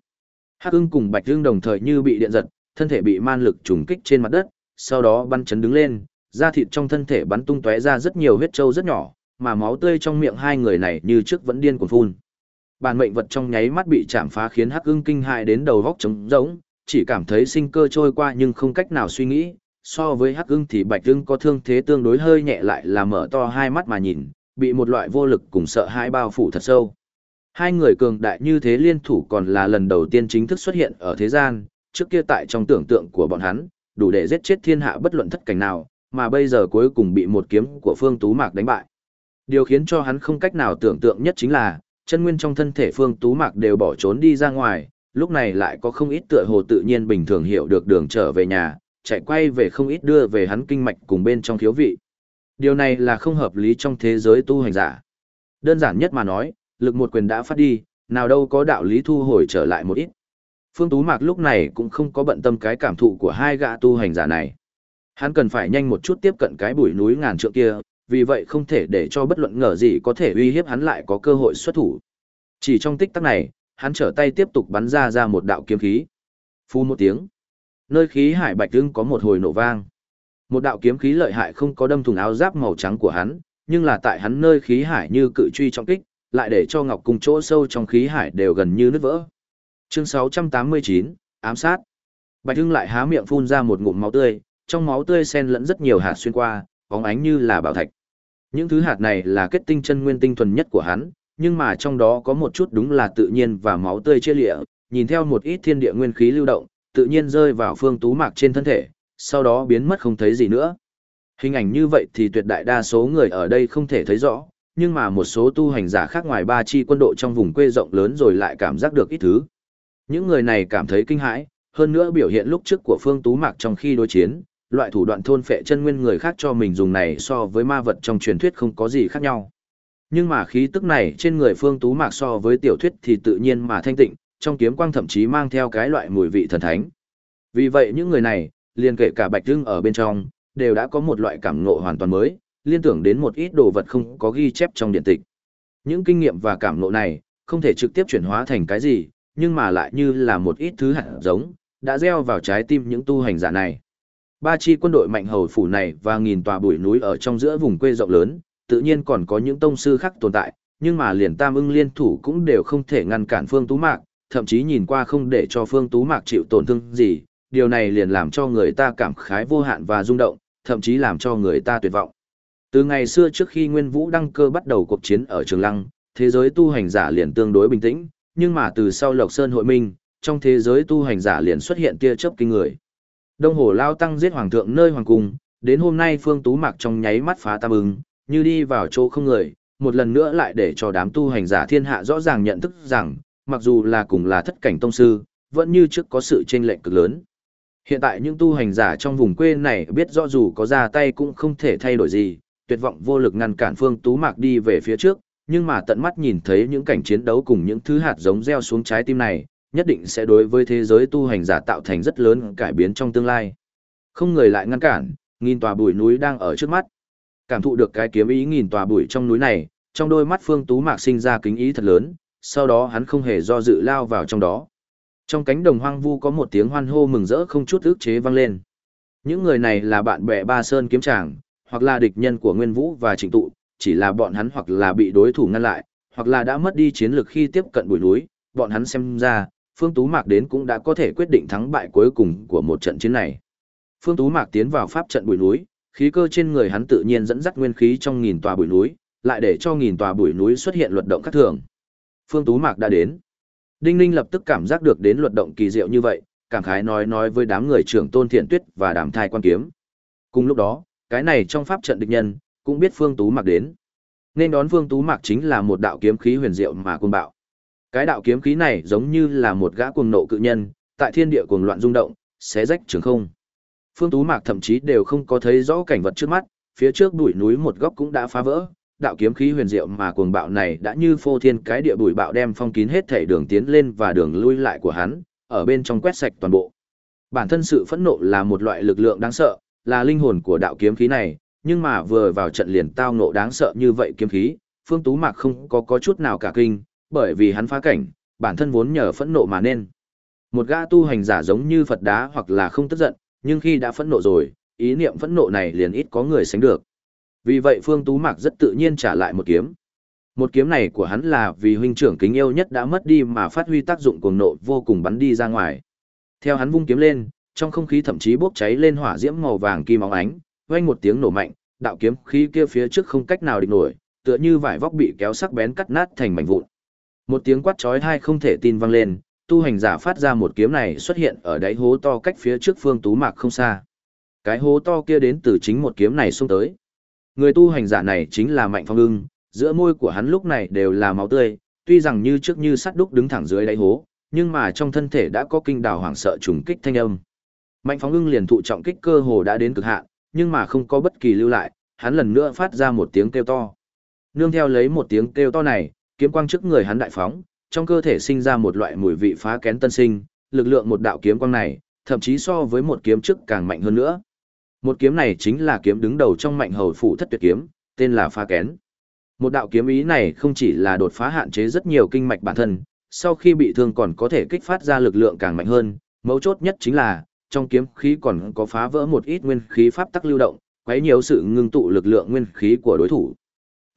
A: Hắc Ưng cùng Bạch dương đồng thời như bị điện giật, thân thể bị man lực trùng kích trên mặt đất, sau đó bắn chấn đứng lên, da thịt trong thân thể bắn tung tóe ra rất nhiều huyết châu rất nhỏ, mà máu tươi trong miệng hai người này như trước vẫn điên cuồng phun. Bản mệnh vật trong nháy mắt bị chạm phá khiến Hắc Ưng kinh hại đến đầu góc trống rỗng, chỉ cảm thấy sinh cơ trôi qua nhưng không cách nào suy nghĩ. So với Hắc Ưng thì Bạch Ưng có thương thế tương đối hơi nhẹ lại là mở to hai mắt mà nhìn, bị một loại vô lực cùng sợ hãi bao phủ thật sâu. Hai người cường đại như thế liên thủ còn là lần đầu tiên chính thức xuất hiện ở thế gian, trước kia tại trong tưởng tượng của bọn hắn, đủ để giết chết thiên hạ bất luận thất cảnh nào, mà bây giờ cuối cùng bị một kiếm của Phương Tú Mạc đánh bại. Điều khiến cho hắn không cách nào tưởng tượng nhất chính là, chân nguyên trong thân thể Phương Tú Mạc đều bỏ trốn đi ra ngoài, lúc này lại có không ít tựa hồ tự nhiên bình thường hiểu được đường trở về nhà, chạy quay về không ít đưa về hắn kinh mạch cùng bên trong thiếu vị. Điều này là không hợp lý trong thế giới tu hành giả. Đơn giản nhất mà nói, lực một quyền đã phát đi, nào đâu có đạo lý thu hồi trở lại một ít. Phương Tú Mạc lúc này cũng không có bận tâm cái cảm thụ của hai gã tu hành giả này. Hắn cần phải nhanh một chút tiếp cận cái bụi núi ngàn trượng kia, vì vậy không thể để cho bất luận ngờ gì có thể uy hiếp hắn lại có cơ hội xuất thủ. Chỉ trong tích tắc này, hắn trở tay tiếp tục bắn ra ra một đạo kiếm khí. Phu một tiếng. Nơi khí hải bạch lưng có một hồi nổ vang. Một đạo kiếm khí lợi hại không có đâm thủng áo giáp màu trắng của hắn, nhưng là tại hắn nơi khí hải như cự truy trong kích, lại để cho ngọc cùng chỗ sâu trong khí hải đều gần như nứt vỡ. Chương 689, ám sát. Bạch Hưng lại há miệng phun ra một ngụm máu tươi, trong máu tươi xen lẫn rất nhiều hạt xuyên qua, bóng ánh như là bảo thạch. Những thứ hạt này là kết tinh chân nguyên tinh thuần nhất của hắn, nhưng mà trong đó có một chút đúng là tự nhiên và máu tươi chia lịa, nhìn theo một ít thiên địa nguyên khí lưu động, tự nhiên rơi vào phương tú mạc trên thân thể, sau đó biến mất không thấy gì nữa. Hình ảnh như vậy thì tuyệt đại đa số người ở đây không thể thấy rõ, nhưng mà một số tu hành giả khác ngoài ba chi quân đội trong vùng quê rộng lớn rồi lại cảm giác được ít thứ. Những người này cảm thấy kinh hãi, hơn nữa biểu hiện lúc trước của Phương Tú Mạc trong khi đối chiến, loại thủ đoạn thôn phệ chân nguyên người khác cho mình dùng này so với ma vật trong truyền thuyết không có gì khác nhau. Nhưng mà khí tức này trên người Phương Tú Mạc so với tiểu thuyết thì tự nhiên mà thanh tịnh, trong kiếm quang thậm chí mang theo cái loại mùi vị thần thánh. Vì vậy những người này, liền kể cả Bạch Hưng ở bên trong, đều đã có một loại cảm ngộ hoàn toàn mới, liên tưởng đến một ít đồ vật không có ghi chép trong điện tịch. Những kinh nghiệm và cảm ngộ này, không thể trực tiếp chuyển hóa thành cái gì, nhưng mà lại như là một ít thứ hạt giống, đã gieo vào trái tim những tu hành giả này. Ba chi quân đội mạnh hầu phủ này và nghìn tòa bụi núi ở trong giữa vùng quê rộng lớn, tự nhiên còn có những tông sư khác tồn tại, nhưng mà liền tam ưng liên thủ cũng đều không thể ngăn cản Phương Tú Mạc, thậm chí nhìn qua không để cho Phương Tú Mạc chịu tổn thương gì, điều này liền làm cho người ta cảm khái vô hạn và rung động, thậm chí làm cho người ta tuyệt vọng. Từ ngày xưa trước khi Nguyên Vũ đăng cơ bắt đầu cuộc chiến ở Trường Lăng, thế giới tu hành giả liền tương đối bình tĩnh, nhưng mà từ sau Lộc Sơn hội minh, trong thế giới tu hành giả liền xuất hiện tia chớp kinh người. Đông Hồ Lao Tăng giết hoàng thượng nơi hoàng cung, đến hôm nay Phương Tú Mạc trong nháy mắt phá tam ứng, như đi vào chỗ không người, một lần nữa lại để cho đám tu hành giả thiên hạ rõ ràng nhận thức rằng, mặc dù là cùng là thất cảnh tông sư, vẫn như trước có sự chênh lệch cực lớn. Hiện tại những tu hành giả trong vùng quê này biết rõ dù có ra tay cũng không thể thay đổi gì, tuyệt vọng vô lực ngăn cản Phương Tú Mạc đi về phía trước, nhưng mà tận mắt nhìn thấy những cảnh chiến đấu cùng những thứ hạt giống gieo xuống trái tim này, nhất định sẽ đối với thế giới tu hành giả tạo thành rất lớn cải biến trong tương lai. Không người lại ngăn cản, nghìn tòa bụi núi đang ở trước mắt. Cảm thụ được cái kiếm ý nghìn tòa bụi trong núi này, trong đôi mắt Phương Tú Mạc sinh ra kính ý thật lớn, sau đó hắn không hề do dự lao vào trong đó. Trong cánh đồng hoang vu có một tiếng hoan hô mừng rỡ không chút ức chế vang lên. Những người này là bạn bè Ba Sơn kiếm tràng, hoặc là địch nhân của Nguyên Vũ và Trịnh Tụ, chỉ là bọn hắn hoặc là bị đối thủ ngăn lại, hoặc là đã mất đi chiến lược khi tiếp cận bụi núi, bọn hắn xem ra, Phương Tú Mạc đến cũng đã có thể quyết định thắng bại cuối cùng của một trận chiến này. Phương Tú Mạc tiến vào pháp trận bụi núi, khí cơ trên người hắn tự nhiên dẫn dắt nguyên khí trong nghìn tòa bụi núi, lại để cho nghìn tòa bụi núi xuất hiện luật động khác thường. Phương Tú Mạc đã đến. Đinh Ninh lập tức cảm giác được đến luật động kỳ diệu như vậy, cảm khái nói nói với đám người trưởng Tôn Thiện Tuyết và Đàm Thai Quan Kiếm. Cùng lúc đó, cái này trong pháp trận địch nhân, cũng biết Phương Tú Mạc đến. Nên đón Phương Tú Mạc chính là một đạo kiếm khí huyền diệu mà cuồng bạo. Cái đạo kiếm khí này giống như là một gã cuồng nộ cự nhân, tại thiên địa cuồng loạn rung động, xé rách trường không. Phương Tú Mạc thậm chí đều không có thấy rõ cảnh vật trước mắt, phía trước bụi núi một góc cũng đã phá vỡ, đạo kiếm khí huyền diệu mà cuồng bạo này đã như phô thiên cái địa bụi bạo đem phong kín hết thể đường tiến lên và đường lui lại của hắn, ở bên trong quét sạch toàn bộ. Bản thân sự phẫn nộ là một loại lực lượng đáng sợ, là linh hồn của đạo kiếm khí này, nhưng mà vừa vào trận liền tao nộ đáng sợ như vậy kiếm khí, Phương Tú Mạc không có có chút nào cả kinh, bởi vì hắn phá cảnh, bản thân vốn nhờ phẫn nộ mà nên. Một gã tu hành giả giống như Phật đá hoặc là không tức giận, nhưng khi đã phẫn nộ rồi, ý niệm phẫn nộ này liền ít có người sánh được. Vì vậy Phương Tú Mạc rất tự nhiên trả lại một kiếm. Một kiếm này của hắn là vì huynh trưởng kính yêu nhất đã mất đi mà phát huy tác dụng cuồng nộ vô cùng bắn đi ra ngoài. Theo hắn vung kiếm lên, trong không khí thậm chí bốc cháy lên hỏa diễm màu vàng kim óng ánh, vang một tiếng nổ mạnh, đạo kiếm khí kia phía trước không cách nào địch nổi, tựa như vải vóc bị kéo sắc bén cắt nát thành mảnh vụn. Một tiếng quát chói tai không thể tin vang lên, tu hành giả phát ra một kiếm này xuất hiện ở đáy hố to cách phía trước phương tú mạc không xa. Cái hố to kia đến từ chính một kiếm này xông tới. Người tu hành giả này chính là Mạnh Phong Ưng, giữa môi của hắn lúc này đều là máu tươi, tuy rằng như trước như sắt đúc đứng thẳng dưới đáy hố, nhưng mà trong thân thể đã có kinh đào hoảng sợ trùng kích thanh âm. Mạnh phong ưng liền thụ trọng kích cơ hồ đã đến cực hạn, nhưng mà không có bất kỳ lưu lại, hắn lần nữa phát ra một tiếng kêu to. Nương theo lấy một tiếng kêu to này, kiếm quang trước người hắn đại phóng, trong cơ thể sinh ra một loại mùi vị phá kén tân sinh, lực lượng một đạo kiếm quang này, thậm chí so với một kiếm trước càng mạnh hơn nữa. Một kiếm này chính là kiếm đứng đầu trong mạnh hầu phủ thất tuyệt kiếm, tên là phá kén. Một đạo kiếm ý này không chỉ là đột phá hạn chế rất nhiều kinh mạch bản thân, sau khi bị thương còn có thể kích phát ra lực lượng càng mạnh hơn, mấu chốt nhất chính là, trong kiếm khí còn có phá vỡ một ít nguyên khí pháp tắc lưu động, quấy nhiều sự ngưng tụ lực lượng nguyên khí của đối thủ.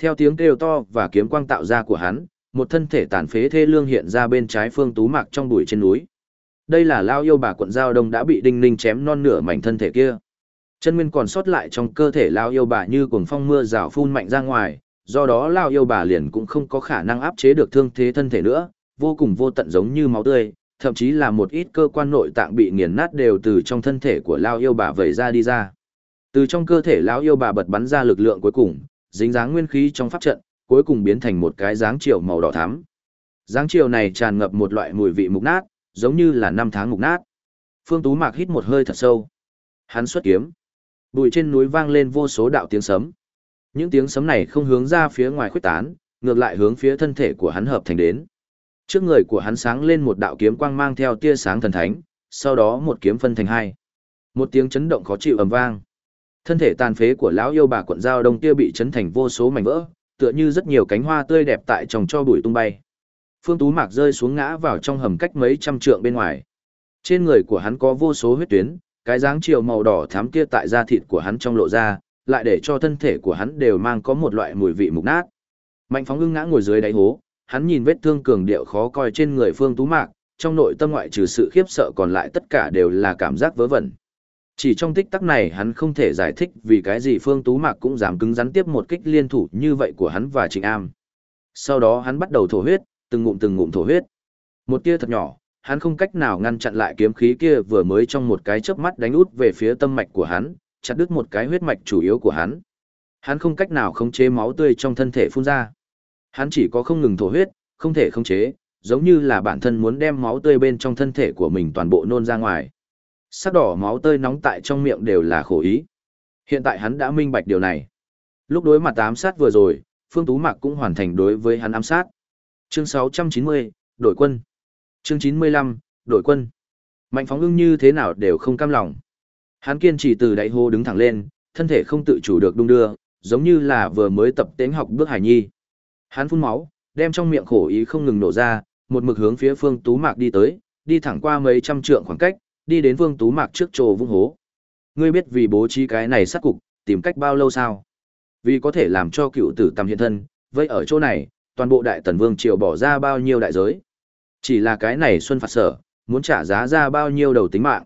A: Theo tiếng kêu to và kiếm quang tạo ra của hắn, một thân thể tàn phế thê lương hiện ra bên trái phương tú mạc trong bụi trên núi. Đây là lao yêu bà quận giao đông đã bị đinh ninh chém non nửa mảnh thân thể kia. Chân nguyên còn sót lại trong cơ thể lao yêu bà như cuồng phong mưa rào phun mạnh ra ngoài, do đó lao yêu bà liền cũng không có khả năng áp chế được thương thế thân thể nữa, vô cùng vô tận giống như máu tươi, thậm chí là một ít cơ quan nội tạng bị nghiền nát đều từ trong thân thể của lao yêu bà vẩy ra đi ra. Từ trong cơ thể lão yêu bà bật bắn ra lực lượng cuối cùng, dính dáng nguyên khí trong pháp trận, cuối cùng biến thành một cái dáng chiều màu đỏ thắm. Dáng chiều này tràn ngập một loại mùi vị mục nát, giống như là năm tháng mục nát. Phương Tú Mạc hít một hơi thật sâu. Hắn xuất kiếm. Bụi trên núi vang lên vô số đạo tiếng sấm. Những tiếng sấm này không hướng ra phía ngoài khuếch tán, ngược lại hướng phía thân thể của hắn hợp thành đến. Trước người của hắn sáng lên một đạo kiếm quang mang theo tia sáng thần thánh, sau đó một kiếm phân thành hai. Một tiếng chấn động khó chịu ầm vang. Thân thể tàn phế của lão yêu bà quận giao đông kia bị chấn thành vô số mảnh vỡ, tựa như rất nhiều cánh hoa tươi đẹp tại trong cho bụi tung bay. Phương Tú Mạc rơi xuống ngã vào trong hầm cách mấy trăm trượng bên ngoài. Trên người của hắn có vô số huyết tuyến, cái dáng chiều màu đỏ thắm kia tại da thịt của hắn trong lộ ra, lại để cho thân thể của hắn đều mang có một loại mùi vị mục nát. Mạnh phóng ưng ngã ngồi dưới đáy hố, hắn nhìn vết thương cường điệu khó coi trên người Phương Tú Mạc, trong nội tâm ngoại trừ sự khiếp sợ còn lại tất cả đều là cảm giác vớ vẩn. Chỉ trong tích tắc này hắn không thể giải thích vì cái gì Phương Tú Mạc cũng dám cứng rắn tiếp một kích liên thủ như vậy của hắn và Trịnh Am. Sau đó hắn bắt đầu thổ huyết, từng ngụm từng ngụm thổ huyết. Một tia thật nhỏ, hắn không cách nào ngăn chặn lại kiếm khí kia vừa mới trong một cái chớp mắt đánh út về phía tâm mạch của hắn, chặt đứt một cái huyết mạch chủ yếu của hắn. Hắn không cách nào khống chế máu tươi trong thân thể phun ra. Hắn chỉ có không ngừng thổ huyết, không thể khống chế, giống như là bản thân muốn đem máu tươi bên trong thân thể của mình toàn bộ nôn ra ngoài. Sắc đỏ máu tươi nóng tại trong miệng đều là khổ ý. Hiện tại hắn đã minh bạch điều này. Lúc đối mặt ám sát vừa rồi, Phương Tú Mạc cũng hoàn thành đối với hắn ám sát. Chương 690, đổi quân. Chương 95, đổi quân. Mạnh phóng ưng như thế nào đều không cam lòng. Hắn kiên trì từ đáy hô đứng thẳng lên, thân thể không tự chủ được đung đưa, giống như là vừa mới tập tễnh học bước hải nhi. Hắn phun máu, đem trong miệng khổ ý không ngừng nổ ra, một mực hướng phía Phương Tú Mạc đi tới, đi thẳng qua mấy trăm trượng khoảng cách, đi đến Vương Tú Mạc trước chỗ vung hố. Ngươi biết vì bố trí cái này sát cục, tìm cách bao lâu sao? Vì có thể làm cho cựu tử tầm hiện thân, vậy ở chỗ này, toàn bộ đại tần vương triều bỏ ra bao nhiêu đại giới? Chỉ là cái này xuân phạt sở, muốn trả giá ra bao nhiêu đầu tính mạng.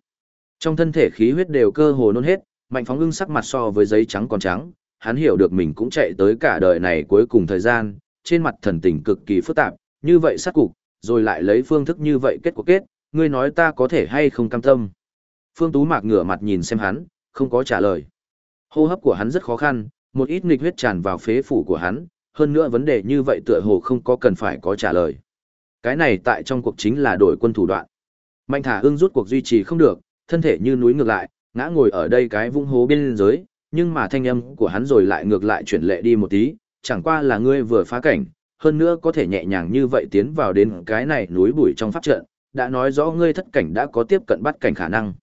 A: Trong thân thể khí huyết đều cơ hồ nôn hết, mạnh phóng ưng sắc mặt so với giấy trắng còn trắng, hắn hiểu được mình cũng chạy tới cả đời này cuối cùng thời gian, trên mặt thần tình cực kỳ phức tạp, như vậy sát cục, rồi lại lấy phương thức như vậy kết cuộc kết, ngươi nói ta có thể hay không cam tâm. Phương Tú Mạc ngửa mặt nhìn xem hắn, không có trả lời. Hô hấp của hắn rất khó khăn, một ít nghịch huyết tràn vào phế phủ của hắn, hơn nữa vấn đề như vậy tựa hồ không có cần phải có trả lời. Cái này tại trong cuộc chính là đổi quân thủ đoạn. Mạnh thả ưng rút cuộc duy trì không được, thân thể như núi ngược lại, ngã ngồi ở đây cái vũng hố bên dưới, nhưng mà thanh âm của hắn rồi lại ngược lại chuyển lệ đi một tí, chẳng qua là ngươi vừa phá cảnh, hơn nữa có thể nhẹ nhàng như vậy tiến vào đến cái này núi bụi trong pháp trận, đã nói rõ ngươi thất cảnh đã có tiếp cận bắt cảnh khả năng.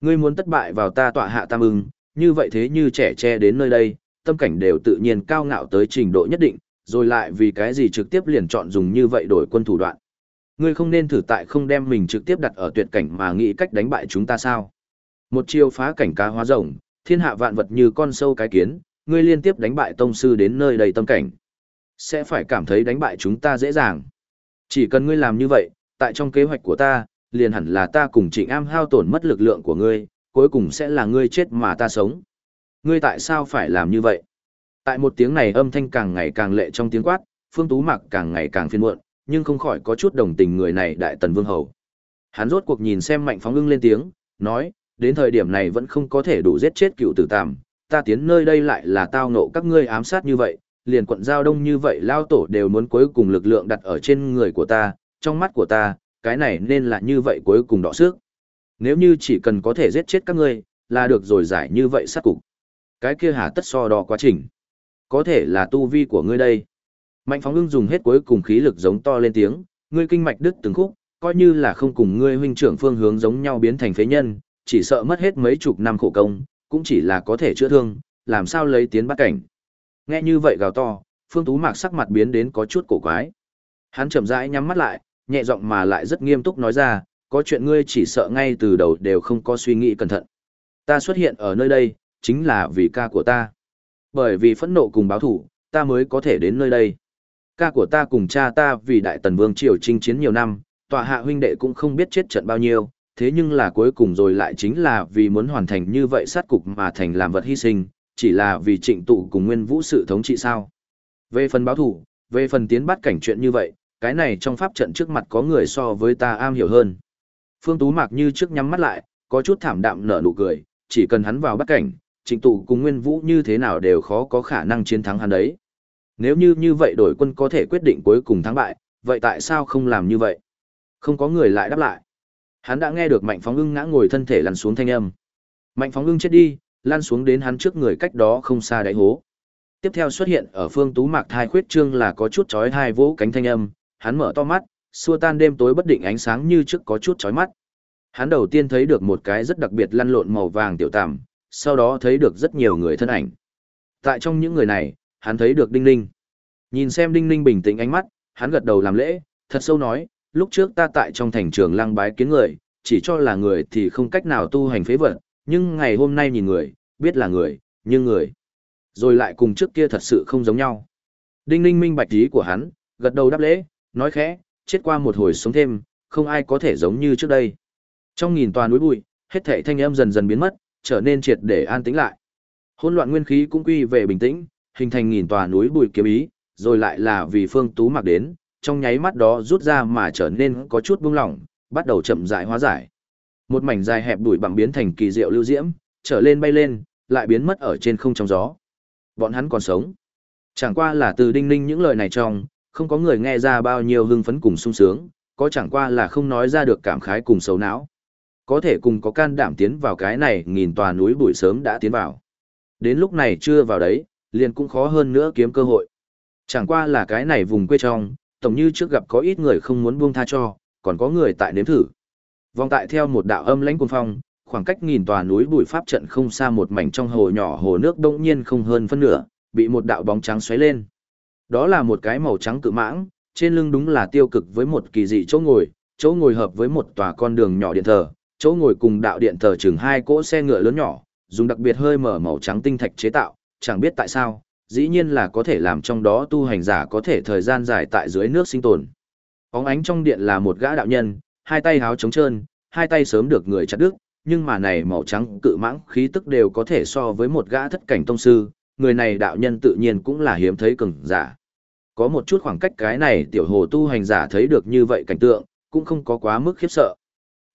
A: Ngươi muốn thất bại vào ta tọa hạ tam ưng, như vậy thế như trẻ che đến nơi đây, tâm cảnh đều tự nhiên cao ngạo tới trình độ nhất định, rồi lại vì cái gì trực tiếp liền chọn dùng như vậy đổi quân thủ đoạn. Ngươi không nên thử tại không đem mình trực tiếp đặt ở tuyệt cảnh mà nghĩ cách đánh bại chúng ta sao. Một chiêu phá cảnh cá hóa rồng, thiên hạ vạn vật như con sâu cái kiến, ngươi liên tiếp đánh bại tông sư đến nơi đầy tâm cảnh. Sẽ phải cảm thấy đánh bại chúng ta dễ dàng. Chỉ cần ngươi làm như vậy, tại trong kế hoạch của ta, liền hẳn là ta cùng trịnh am hao tổn mất lực lượng của ngươi, cuối cùng sẽ là ngươi chết mà ta sống. Ngươi tại sao phải làm như vậy? Tại một tiếng này âm thanh càng ngày càng lệ trong tiếng quát, Phương Tú Mặc càng ngày càng phiền muộn, nhưng không khỏi có chút đồng tình người này đại tần vương hầu. Hắn rốt cuộc nhìn xem mạnh phóng ưng lên tiếng, nói, đến thời điểm này vẫn không có thể đủ giết chết cựu tử tàm, ta tiến nơi đây lại là tao nộ các ngươi ám sát như vậy, liền quận giao đông như vậy lao tổ đều muốn cuối cùng lực lượng đặt ở trên người của ta, trong mắt của ta, cái này nên là như vậy cuối cùng đọ sức. Nếu như chỉ cần có thể giết chết các ngươi, là được rồi giải như vậy sát cục. Cái kia hà tất so đo quá trình. Có thể là tu vi của ngươi đây. Mạnh phóng ưng dùng hết cuối cùng khí lực giống to lên tiếng, ngươi kinh mạch đứt từng khúc, coi như là không cùng ngươi huynh trưởng phương hướng giống nhau biến thành phế nhân, chỉ sợ mất hết mấy chục năm khổ công, cũng chỉ là có thể chữa thương, làm sao lấy tiến bắt cảnh. Nghe như vậy gào to, Phương Tú Mạc sắc mặt biến đến có chút cổ quái. Hắn chậm rãi nhắm mắt lại, nhẹ giọng mà lại rất nghiêm túc nói ra, có chuyện ngươi chỉ sợ ngay từ đầu đều không có suy nghĩ cẩn thận. Ta xuất hiện ở nơi đây, chính là vì ca của ta. Bởi vì phẫn nộ cùng báo thủ, ta mới có thể đến nơi đây. Ca của ta cùng cha ta vì Đại Tần Vương Triều chinh chiến nhiều năm, tòa hạ huynh đệ cũng không biết chết trận bao nhiêu, thế nhưng là cuối cùng rồi lại chính là vì muốn hoàn thành như vậy sát cục mà thành làm vật hy sinh, chỉ là vì trịnh tụ cùng nguyên vũ sự thống trị sao. Về phần báo thủ, về phần tiến bắt cảnh chuyện như vậy, cái này trong pháp trận trước mặt có người so với ta am hiểu hơn. Phương Tú Mạc như trước nhắm mắt lại, có chút thảm đạm nở nụ cười, chỉ cần hắn vào bắt cảnh, trịnh tụ cùng nguyên vũ như thế nào đều khó có khả năng chiến thắng hắn đấy. Nếu như như vậy đổi quân có thể quyết định cuối cùng thắng bại, vậy tại sao không làm như vậy? Không có người lại đáp lại. Hắn đã nghe được Mạnh Phóng Ưng ngã ngồi thân thể lăn xuống thanh âm. Mạnh Phóng Ưng chết đi, lăn xuống đến hắn trước người cách đó không xa đáy hố. Tiếp theo xuất hiện ở phương tú mạc thai khuyết trương là có chút chói hai vỗ cánh thanh âm, hắn mở to mắt, xua tan đêm tối bất định ánh sáng như trước có chút chói mắt. Hắn đầu tiên thấy được một cái rất đặc biệt lăn lộn màu vàng tiểu tằm, sau đó thấy được rất nhiều người thân ảnh. Tại trong những người này, hắn thấy được Đinh Ninh. Nhìn xem Đinh Ninh bình tĩnh ánh mắt, hắn gật đầu làm lễ, thật sâu nói, lúc trước ta tại trong thành trường lăng bái kiến người, chỉ cho là người thì không cách nào tu hành phế vật, nhưng ngày hôm nay nhìn người, biết là người, nhưng người. Rồi lại cùng trước kia thật sự không giống nhau. Đinh ninh minh bạch ý của hắn, gật đầu đáp lễ, nói khẽ, chết qua một hồi sống thêm, không ai có thể giống như trước đây. Trong nghìn tòa núi bụi, hết thảy thanh âm dần dần biến mất, trở nên triệt để an tĩnh lại. Hỗn loạn nguyên khí cũng quy về bình tĩnh, hình thành nghìn tòa núi bụi kiếm ý, rồi lại là vì Phương Tú mặc đến, trong nháy mắt đó rút ra mà trở nên có chút buông lỏng, bắt đầu chậm rãi hóa giải. Một mảnh dài hẹp đuổi bằng biến thành kỳ diệu lưu diễm, trở lên bay lên, lại biến mất ở trên không trong gió. Bọn hắn còn sống. Chẳng qua là từ đinh ninh những lời này trong, không có người nghe ra bao nhiêu hưng phấn cùng sung sướng, có chẳng qua là không nói ra được cảm khái cùng xấu não. Có thể cùng có can đảm tiến vào cái này nghìn tòa núi bụi sớm đã tiến vào. Đến lúc này chưa vào đấy, liền cũng khó hơn nữa kiếm cơ hội. Chẳng qua là cái này vùng quê trong, tổng như trước gặp có ít người không muốn buông tha cho, còn có người tại nếm thử. Vòng tại theo một đạo âm lãnh cuồng phong, khoảng cách nghìn tòa núi bụi pháp trận không xa một mảnh trong hồ nhỏ hồ nước đông nhiên không hơn phân nửa, bị một đạo bóng trắng xoáy lên. Đó là một cái màu trắng cự mãng, trên lưng đúng là tiêu cực với một kỳ dị chỗ ngồi, chỗ ngồi hợp với một tòa con đường nhỏ điện thờ, chỗ ngồi cùng đạo điện thờ chừng hai cỗ xe ngựa lớn nhỏ, dùng đặc biệt hơi mở màu trắng tinh thạch chế tạo, chẳng biết tại sao, dĩ nhiên là có thể làm trong đó tu hành giả có thể thời gian dài tại dưới nước sinh tồn. Óng ánh trong điện là một gã đạo nhân, hai tay háo trống trơn, hai tay sớm được người chặt đứt, nhưng mà này màu trắng cự mãng khí tức đều có thể so với một gã thất cảnh tông sư, người này đạo nhân tự nhiên cũng là hiếm thấy cường giả. Có một chút khoảng cách cái này tiểu hồ tu hành giả thấy được như vậy cảnh tượng, cũng không có quá mức khiếp sợ.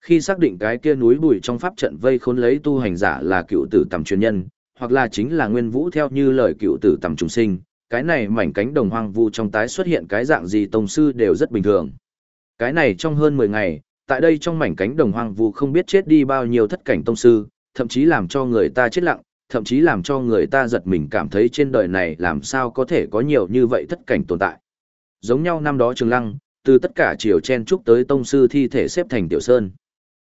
A: Khi xác định cái kia núi bụi trong pháp trận vây khốn lấy tu hành giả là cựu tử tầm truyền nhân, hoặc là chính là nguyên vũ theo như lời cựu tử tầm trùng sinh, cái này mảnh cánh đồng hoang vu trong tái xuất hiện cái dạng gì tông sư đều rất bình thường. Cái này trong hơn 10 ngày, tại đây trong mảnh cánh đồng hoang vu không biết chết đi bao nhiêu thất cảnh tông sư, thậm chí làm cho người ta chết lặng, thậm chí làm cho người ta giật mình cảm thấy trên đời này làm sao có thể có nhiều như vậy thất cảnh tồn tại. Giống nhau năm đó Trường Lăng, từ tất cả chiều chen trúc tới tông sư thi thể xếp thành tiểu sơn.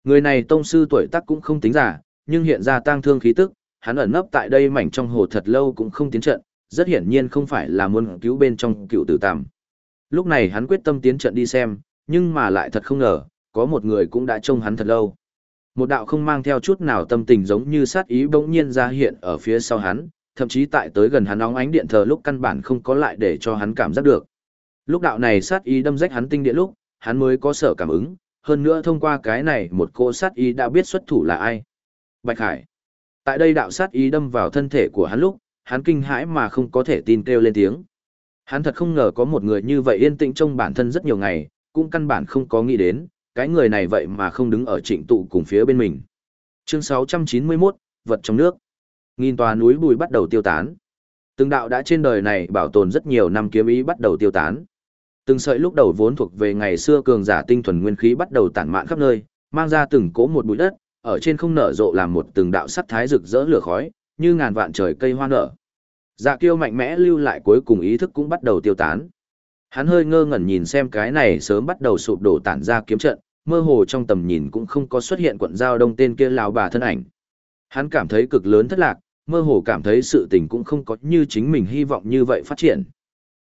A: Người này tông sư tuổi tác cũng không tính giả, nhưng hiện ra tang thương khí tức, hắn ẩn nấp tại đây mảnh trong hồ thật lâu cũng không tiến trận, rất hiển nhiên không phải là muốn cứu bên trong cựu tử tạm. Lúc này hắn quyết tâm tiến trận đi xem, nhưng mà lại thật không ngờ, có một người cũng đã trông hắn thật lâu. Một đạo không mang theo chút nào tâm tình giống như sát ý bỗng nhiên ra hiện ở phía sau hắn, thậm chí tại tới gần hắn óng ánh điện thờ lúc căn bản không có lại để cho hắn cảm giác được. Lúc đạo này sát ý đâm rách hắn tinh điện lúc, hắn mới có sở cảm ứng, hơn nữa thông qua cái này một cô sát ý đã biết xuất thủ là ai. Bạch Hải. Tại đây đạo sát ý đâm vào thân thể của hắn lúc, hắn kinh hãi mà không có thể tin kêu lên tiếng. Hắn thật không ngờ có một người như vậy yên tĩnh trong bản thân rất nhiều ngày, cũng căn bản không có nghĩ đến, cái người này vậy mà không đứng ở trịnh tụ cùng phía bên mình. Chương 691, vật trong nước. Nghìn tòa núi bùi bắt đầu tiêu tán. Từng đạo đã trên đời này bảo tồn rất nhiều năm kiếm ý bắt đầu tiêu tán. Từng sợi lúc đầu vốn thuộc về ngày xưa cường giả tinh thuần nguyên khí bắt đầu tản mạn khắp nơi, mang ra từng cỗ một bụi đất, ở trên không nở rộ làm một từng đạo sắt thái rực rỡ lửa khói, như ngàn vạn trời cây hoa nở. Dạ kiêu mạnh mẽ lưu lại cuối cùng ý thức cũng bắt đầu tiêu tán. Hắn hơi ngơ ngẩn nhìn xem cái này sớm bắt đầu sụp đổ tản ra kiếm trận, mơ hồ trong tầm nhìn cũng không có xuất hiện quận giao đông tên kia lão bà thân ảnh. Hắn cảm thấy cực lớn thất lạc, mơ hồ cảm thấy sự tình cũng không có như chính mình hy vọng như vậy phát triển.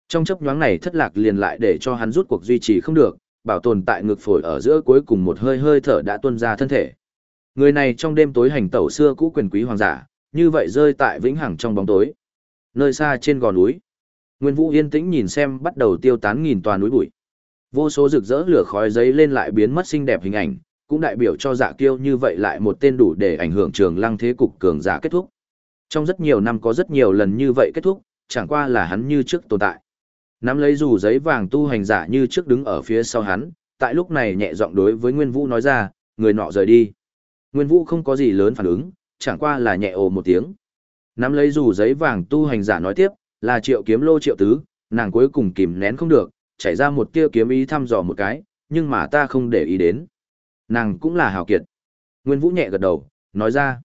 A: Trong chấp nhoáng này thất lạc liền lại để cho hắn rút cuộc duy trì không được, bảo tồn tại ngực phổi ở giữa cuối cùng một hơi hơi thở đã tuôn ra thân thể. Người này trong đêm tối hành tẩu xưa cũ quyền quý hoàng giả, như vậy rơi tại vĩnh hằng trong bóng tối. Nơi xa trên gò núi, Nguyên Vũ yên tĩnh nhìn xem bắt đầu tiêu tán nghìn tòa núi bụi. Vô số rực rỡ lửa khói giấy lên lại biến mất xinh đẹp hình ảnh, cũng đại biểu cho dạ kiêu như vậy lại một tên đủ để ảnh hưởng trường lăng thế cục cường giả kết thúc. Trong rất nhiều năm có rất nhiều lần như vậy kết thúc, chẳng qua là hắn như trước tồn tại. Nắm lấy dù giấy vàng tu hành giả như trước đứng ở phía sau hắn, tại lúc này nhẹ giọng đối với Nguyên Vũ nói ra, người nọ rời đi. Nguyên Vũ không có gì lớn phản ứng, chẳng qua là nhẹ ồ một tiếng. Nắm lấy dù giấy vàng tu hành giả nói tiếp, là triệu kiếm lô triệu tứ, nàng cuối cùng kìm nén không được, chảy ra một tia kiếm ý thăm dò một cái, nhưng mà ta không để ý đến. Nàng cũng là hào kiệt. Nguyên Vũ nhẹ gật đầu, nói ra.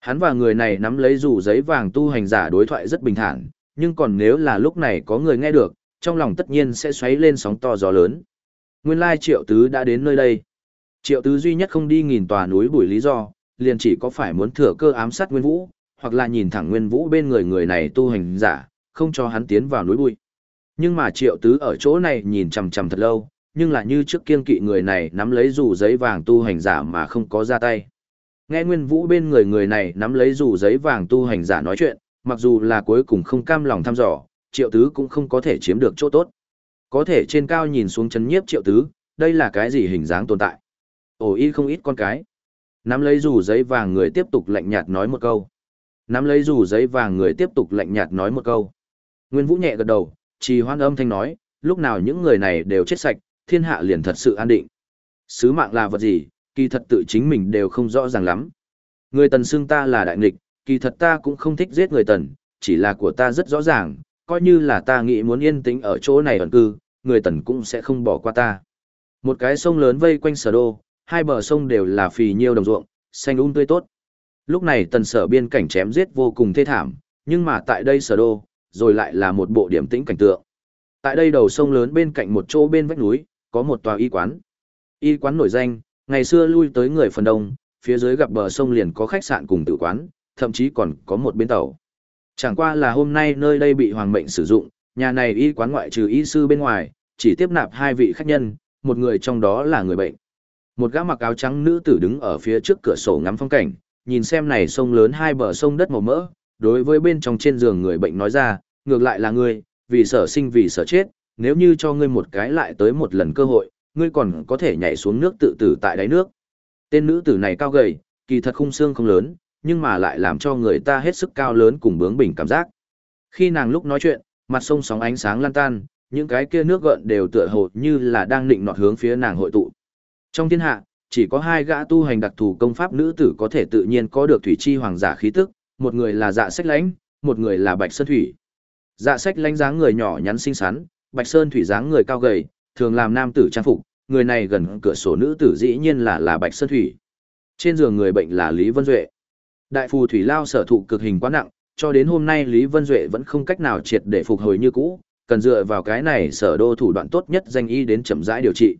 A: Hắn và người này nắm lấy dù giấy vàng tu hành giả đối thoại rất bình thản, nhưng còn nếu là lúc này có người nghe được, trong lòng tất nhiên sẽ xoáy lên sóng to gió lớn. Nguyên lai triệu tứ đã đến nơi đây. Triệu tứ duy nhất không đi nghìn tòa núi bụi lý do, liền chỉ có phải muốn thừa cơ ám sát Nguyên Vũ, hoặc là nhìn thẳng Nguyên Vũ bên người người này tu hành giả, không cho hắn tiến vào núi bụi. Nhưng mà triệu tứ ở chỗ này nhìn chằm chằm thật lâu, nhưng là như trước kiên kỵ người này nắm lấy dù giấy vàng tu hành giả mà không có ra tay. Nghe Nguyên Vũ bên người người này nắm lấy dù giấy vàng tu hành giả nói chuyện, mặc dù là cuối cùng không cam lòng thăm dò, triệu tứ cũng không có thể chiếm được chỗ tốt. Có thể trên cao nhìn xuống chấn nhiếp triệu tứ, đây là cái gì hình dáng tồn tại. Ồ y không ít con cái. Nắm lấy dù giấy vàng người tiếp tục lạnh nhạt nói một câu. Nắm lấy dù giấy vàng người tiếp tục lạnh nhạt nói một câu. Nguyên Vũ nhẹ gật đầu, trì hoan âm thanh nói, lúc nào những người này đều chết sạch, thiên hạ liền thật sự an định. Sứ mạng là vật gì, kỳ thật tự chính mình đều không rõ ràng lắm. Người tần xưng ta là đại nghịch, kỳ thật ta cũng không thích giết người tần, chỉ là của ta rất rõ ràng, coi như là ta nghĩ muốn yên tĩnh ở chỗ này ẩn cư, người tần cũng sẽ không bỏ qua ta. Một cái sông lớn vây quanh sở đô, hai bờ sông đều là phì nhiêu đồng ruộng, xanh um tươi tốt. Lúc này tần sở biên cảnh chém giết vô cùng thê thảm, nhưng mà tại đây sở đô, rồi lại là một bộ điểm tĩnh cảnh tượng. Tại đây đầu sông lớn bên cạnh một chỗ bên vách núi, có một tòa y quán. Y quán nổi danh, ngày xưa lui tới người phần đông, phía dưới gặp bờ sông liền có khách sạn cùng tử quán, thậm chí còn có một bến tàu. Chẳng qua là hôm nay nơi đây bị hoàng mệnh sử dụng, nhà này y quán ngoại trừ y sư bên ngoài, chỉ tiếp nạp hai vị khách nhân, một người trong đó là người bệnh. Một gã mặc áo trắng nữ tử đứng ở phía trước cửa sổ ngắm phong cảnh, nhìn xem này sông lớn hai bờ sông đất màu mỡ, đối với bên trong trên giường người bệnh nói ra, ngược lại là ngươi, vì sở sinh vì sở chết, nếu như cho ngươi một cái lại tới một lần cơ hội, ngươi còn có thể nhảy xuống nước tự tử tại đáy nước. Tên nữ tử này cao gầy, kỳ thật khung xương không lớn, nhưng mà lại làm cho người ta hết sức cao lớn cùng bướng bỉnh cảm giác. Khi nàng lúc nói chuyện, mặt sông sóng ánh sáng lan tan, những cái kia nước gợn đều tựa hồ như là đang định nọt hướng phía nàng hội tụ. Trong thiên hạ, chỉ có hai gã tu hành đặc thù công pháp nữ tử có thể tự nhiên có được thủy chi hoàng giả khí tức, một người là Dạ Sách Lãnh, một người là Bạch Sơn Thủy. Dạ Sách Lãnh dáng người nhỏ nhắn xinh xắn, Bạch Sơn Thủy dáng người cao gầy, thường làm nam tử trang phục, người này gần cửa sổ nữ tử dĩ nhiên là là Bạch Sơn Thủy. Trên giường người bệnh là Lý Vân Duệ. Đại phù thủy lao sở thụ cực hình quá nặng, cho đến hôm nay Lý Vân Duệ vẫn không cách nào triệt để phục hồi như cũ, cần dựa vào cái này sở đô thủ đoạn tốt nhất danh y đến chậm rãi điều trị.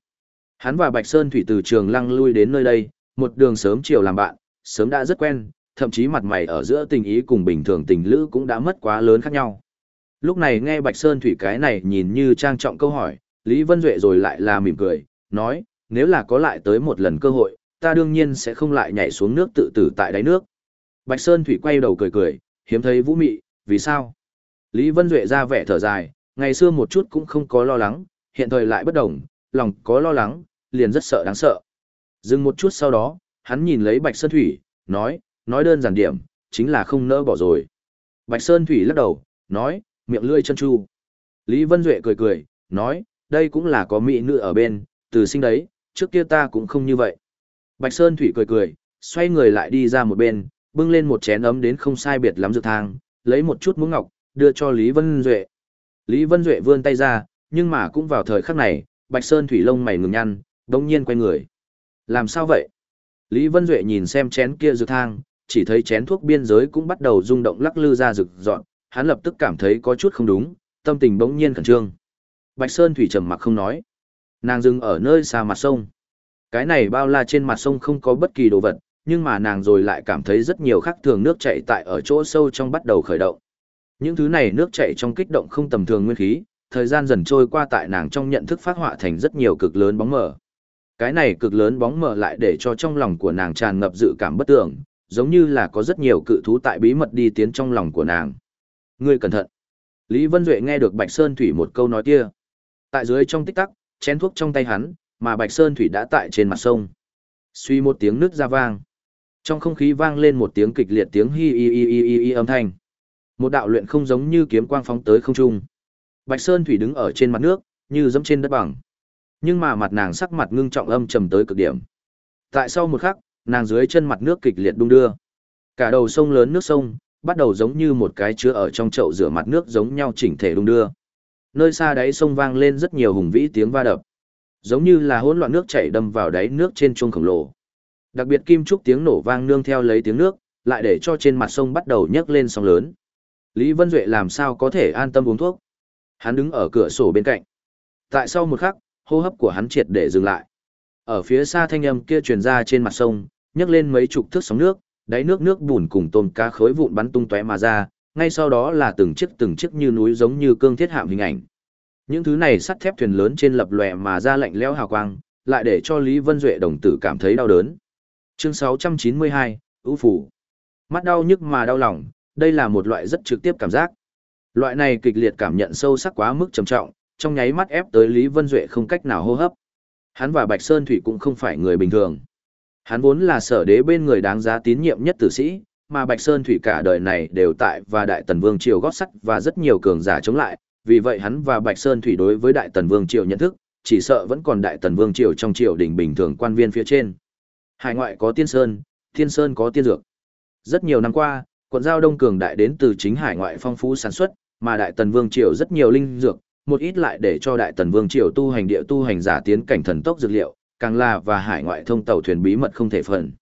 A: Hắn và Bạch Sơn Thủy từ trường lăng lui đến nơi đây, một đường sớm chiều làm bạn, sớm đã rất quen, thậm chí mặt mày ở giữa tình ý cùng bình thường tình lữ cũng đã mất quá lớn khác nhau. Lúc này nghe Bạch Sơn Thủy cái này nhìn như trang trọng câu hỏi, Lý Vân Duệ rồi lại là mỉm cười, nói, nếu là có lại tới một lần cơ hội, ta đương nhiên sẽ không lại nhảy xuống nước tự tử tại đáy nước. Bạch Sơn Thủy quay đầu cười cười, hiếm thấy vũ mị, vì sao? Lý Vân Duệ ra vẻ thở dài, ngày xưa một chút cũng không có lo lắng, hiện thời lại bất đồng, lòng có lo lắng, liền rất sợ đáng sợ. Dừng một chút sau đó, hắn nhìn lấy Bạch Sơn Thủy, nói, nói đơn giản điểm, chính là không nỡ bỏ rồi. Bạch Sơn Thủy lắc đầu, nói, miệng lươi chân chu. Lý Vân Duệ cười cười, nói, đây cũng là có mỹ nữ ở bên, từ sinh đấy, trước kia ta cũng không như vậy. Bạch Sơn Thủy cười cười, xoay người lại đi ra một bên, bưng lên một chén ấm đến không sai biệt lắm dược thang, lấy một chút muỗng ngọc, đưa cho Lý Vân Duệ. Lý Vân Duệ vươn tay ra, nhưng mà cũng vào thời khắc này, Bạch Sơn thủy lông mày ngừng nhăn, đống nhiên quay người. Làm sao vậy? Lý Vân Duệ nhìn xem chén kia dược thang, chỉ thấy chén thuốc biên giới cũng bắt đầu rung động lắc lư ra rực dọn, hắn lập tức cảm thấy có chút không đúng, tâm tình bỗng nhiên khẩn trương. Bạch Sơn thủy trầm mặc không nói. Nàng dừng ở nơi xa mặt sông. Cái này bao la trên mặt sông không có bất kỳ đồ vật, nhưng mà nàng rồi lại cảm thấy rất nhiều khác thường nước chảy tại ở chỗ sâu trong bắt đầu khởi động. Những thứ này nước chảy trong kích động không tầm thường nguyên khí, thời gian dần trôi qua tại nàng trong nhận thức phát họa thành rất nhiều cực lớn bóng mờ. Cái này cực lớn bóng mờ lại để cho trong lòng của nàng tràn ngập dự cảm bất tưởng, giống như là có rất nhiều cự thú tại bí mật đi tiến trong lòng của nàng. Ngươi cẩn thận. Lý Vân Duệ nghe được Bạch Sơn Thủy một câu nói kia. Tại dưới trong tích tắc, chén thuốc trong tay hắn, mà Bạch Sơn Thủy đã tại trên mặt sông. Suy một tiếng nước ra vang. Trong không khí vang lên một tiếng kịch liệt tiếng hi hi hi hi hi, hi âm thanh. Một đạo luyện không giống như kiếm quang phóng tới không trung. Bạch Sơn Thủy đứng ở trên mặt nước, như dẫm trên đất bằng. Nhưng mà mặt nàng sắc mặt ngưng trọng âm trầm tới cực điểm. Tại sau một khắc, nàng dưới chân mặt nước kịch liệt đung đưa. Cả đầu sông lớn nước sông, bắt đầu giống như một cái chứa ở trong chậu rửa mặt nước giống nhau chỉnh thể đung đưa. Nơi xa đáy sông vang lên rất nhiều hùng vĩ tiếng va đập. Giống như là hỗn loạn nước chảy đâm vào đáy nước trên chuông khổng lồ. Đặc biệt kim trúc tiếng nổ vang nương theo lấy tiếng nước, lại để cho trên mặt sông bắt đầu nhấc lên sóng lớn. Lý Vân Duệ làm sao có thể an tâm uống thuốc? Hắn đứng ở cửa sổ bên cạnh. Tại sau một khắc, hô hấp của hắn triệt để dừng lại. Ở phía xa thanh âm kia truyền ra trên mặt sông, nhấc lên mấy chục thước sóng nước, đáy nước nước bùn cùng tôm cá khối vụn bắn tung tóe mà ra, ngay sau đó là từng chiếc từng chiếc như núi giống như cương thiết hạm hình ảnh. Những thứ này sắt thép thuyền lớn trên lập lòe mà ra lạnh lẽo hào quang, lại để cho Lý Vân Duệ đồng tử cảm thấy đau đớn. Chương 692, ưu phủ. Mắt đau nhức mà đau lòng, đây là một loại rất trực tiếp cảm giác. Loại này kịch liệt cảm nhận sâu sắc quá mức trầm trọng, trong nháy mắt ép tới Lý Vân Duệ không cách nào hô hấp. Hắn và Bạch Sơn Thủy cũng không phải người bình thường. Hắn vốn là sở đế bên người đáng giá tín nhiệm nhất tử sĩ, mà Bạch Sơn Thủy cả đời này đều tại và Đại Tần Vương Triều gót sắt và rất nhiều cường giả chống lại, vì vậy hắn và Bạch Sơn Thủy đối với Đại Tần Vương Triều nhận thức, chỉ sợ vẫn còn Đại Tần Vương Triều trong triều đình bình thường quan viên phía trên. Hải ngoại có tiên sơn, thiên sơn có tiên dược. Rất nhiều năm qua, quận giao đông cường đại đến từ chính hải ngoại phong phú sản xuất, mà Đại Tần Vương Triều rất nhiều linh dược, một ít lại để cho Đại Tần Vương Triều tu hành địa tu hành giả tiến cảnh thần tốc dược liệu, càng là và hải ngoại thông tàu thuyền bí mật không thể phần.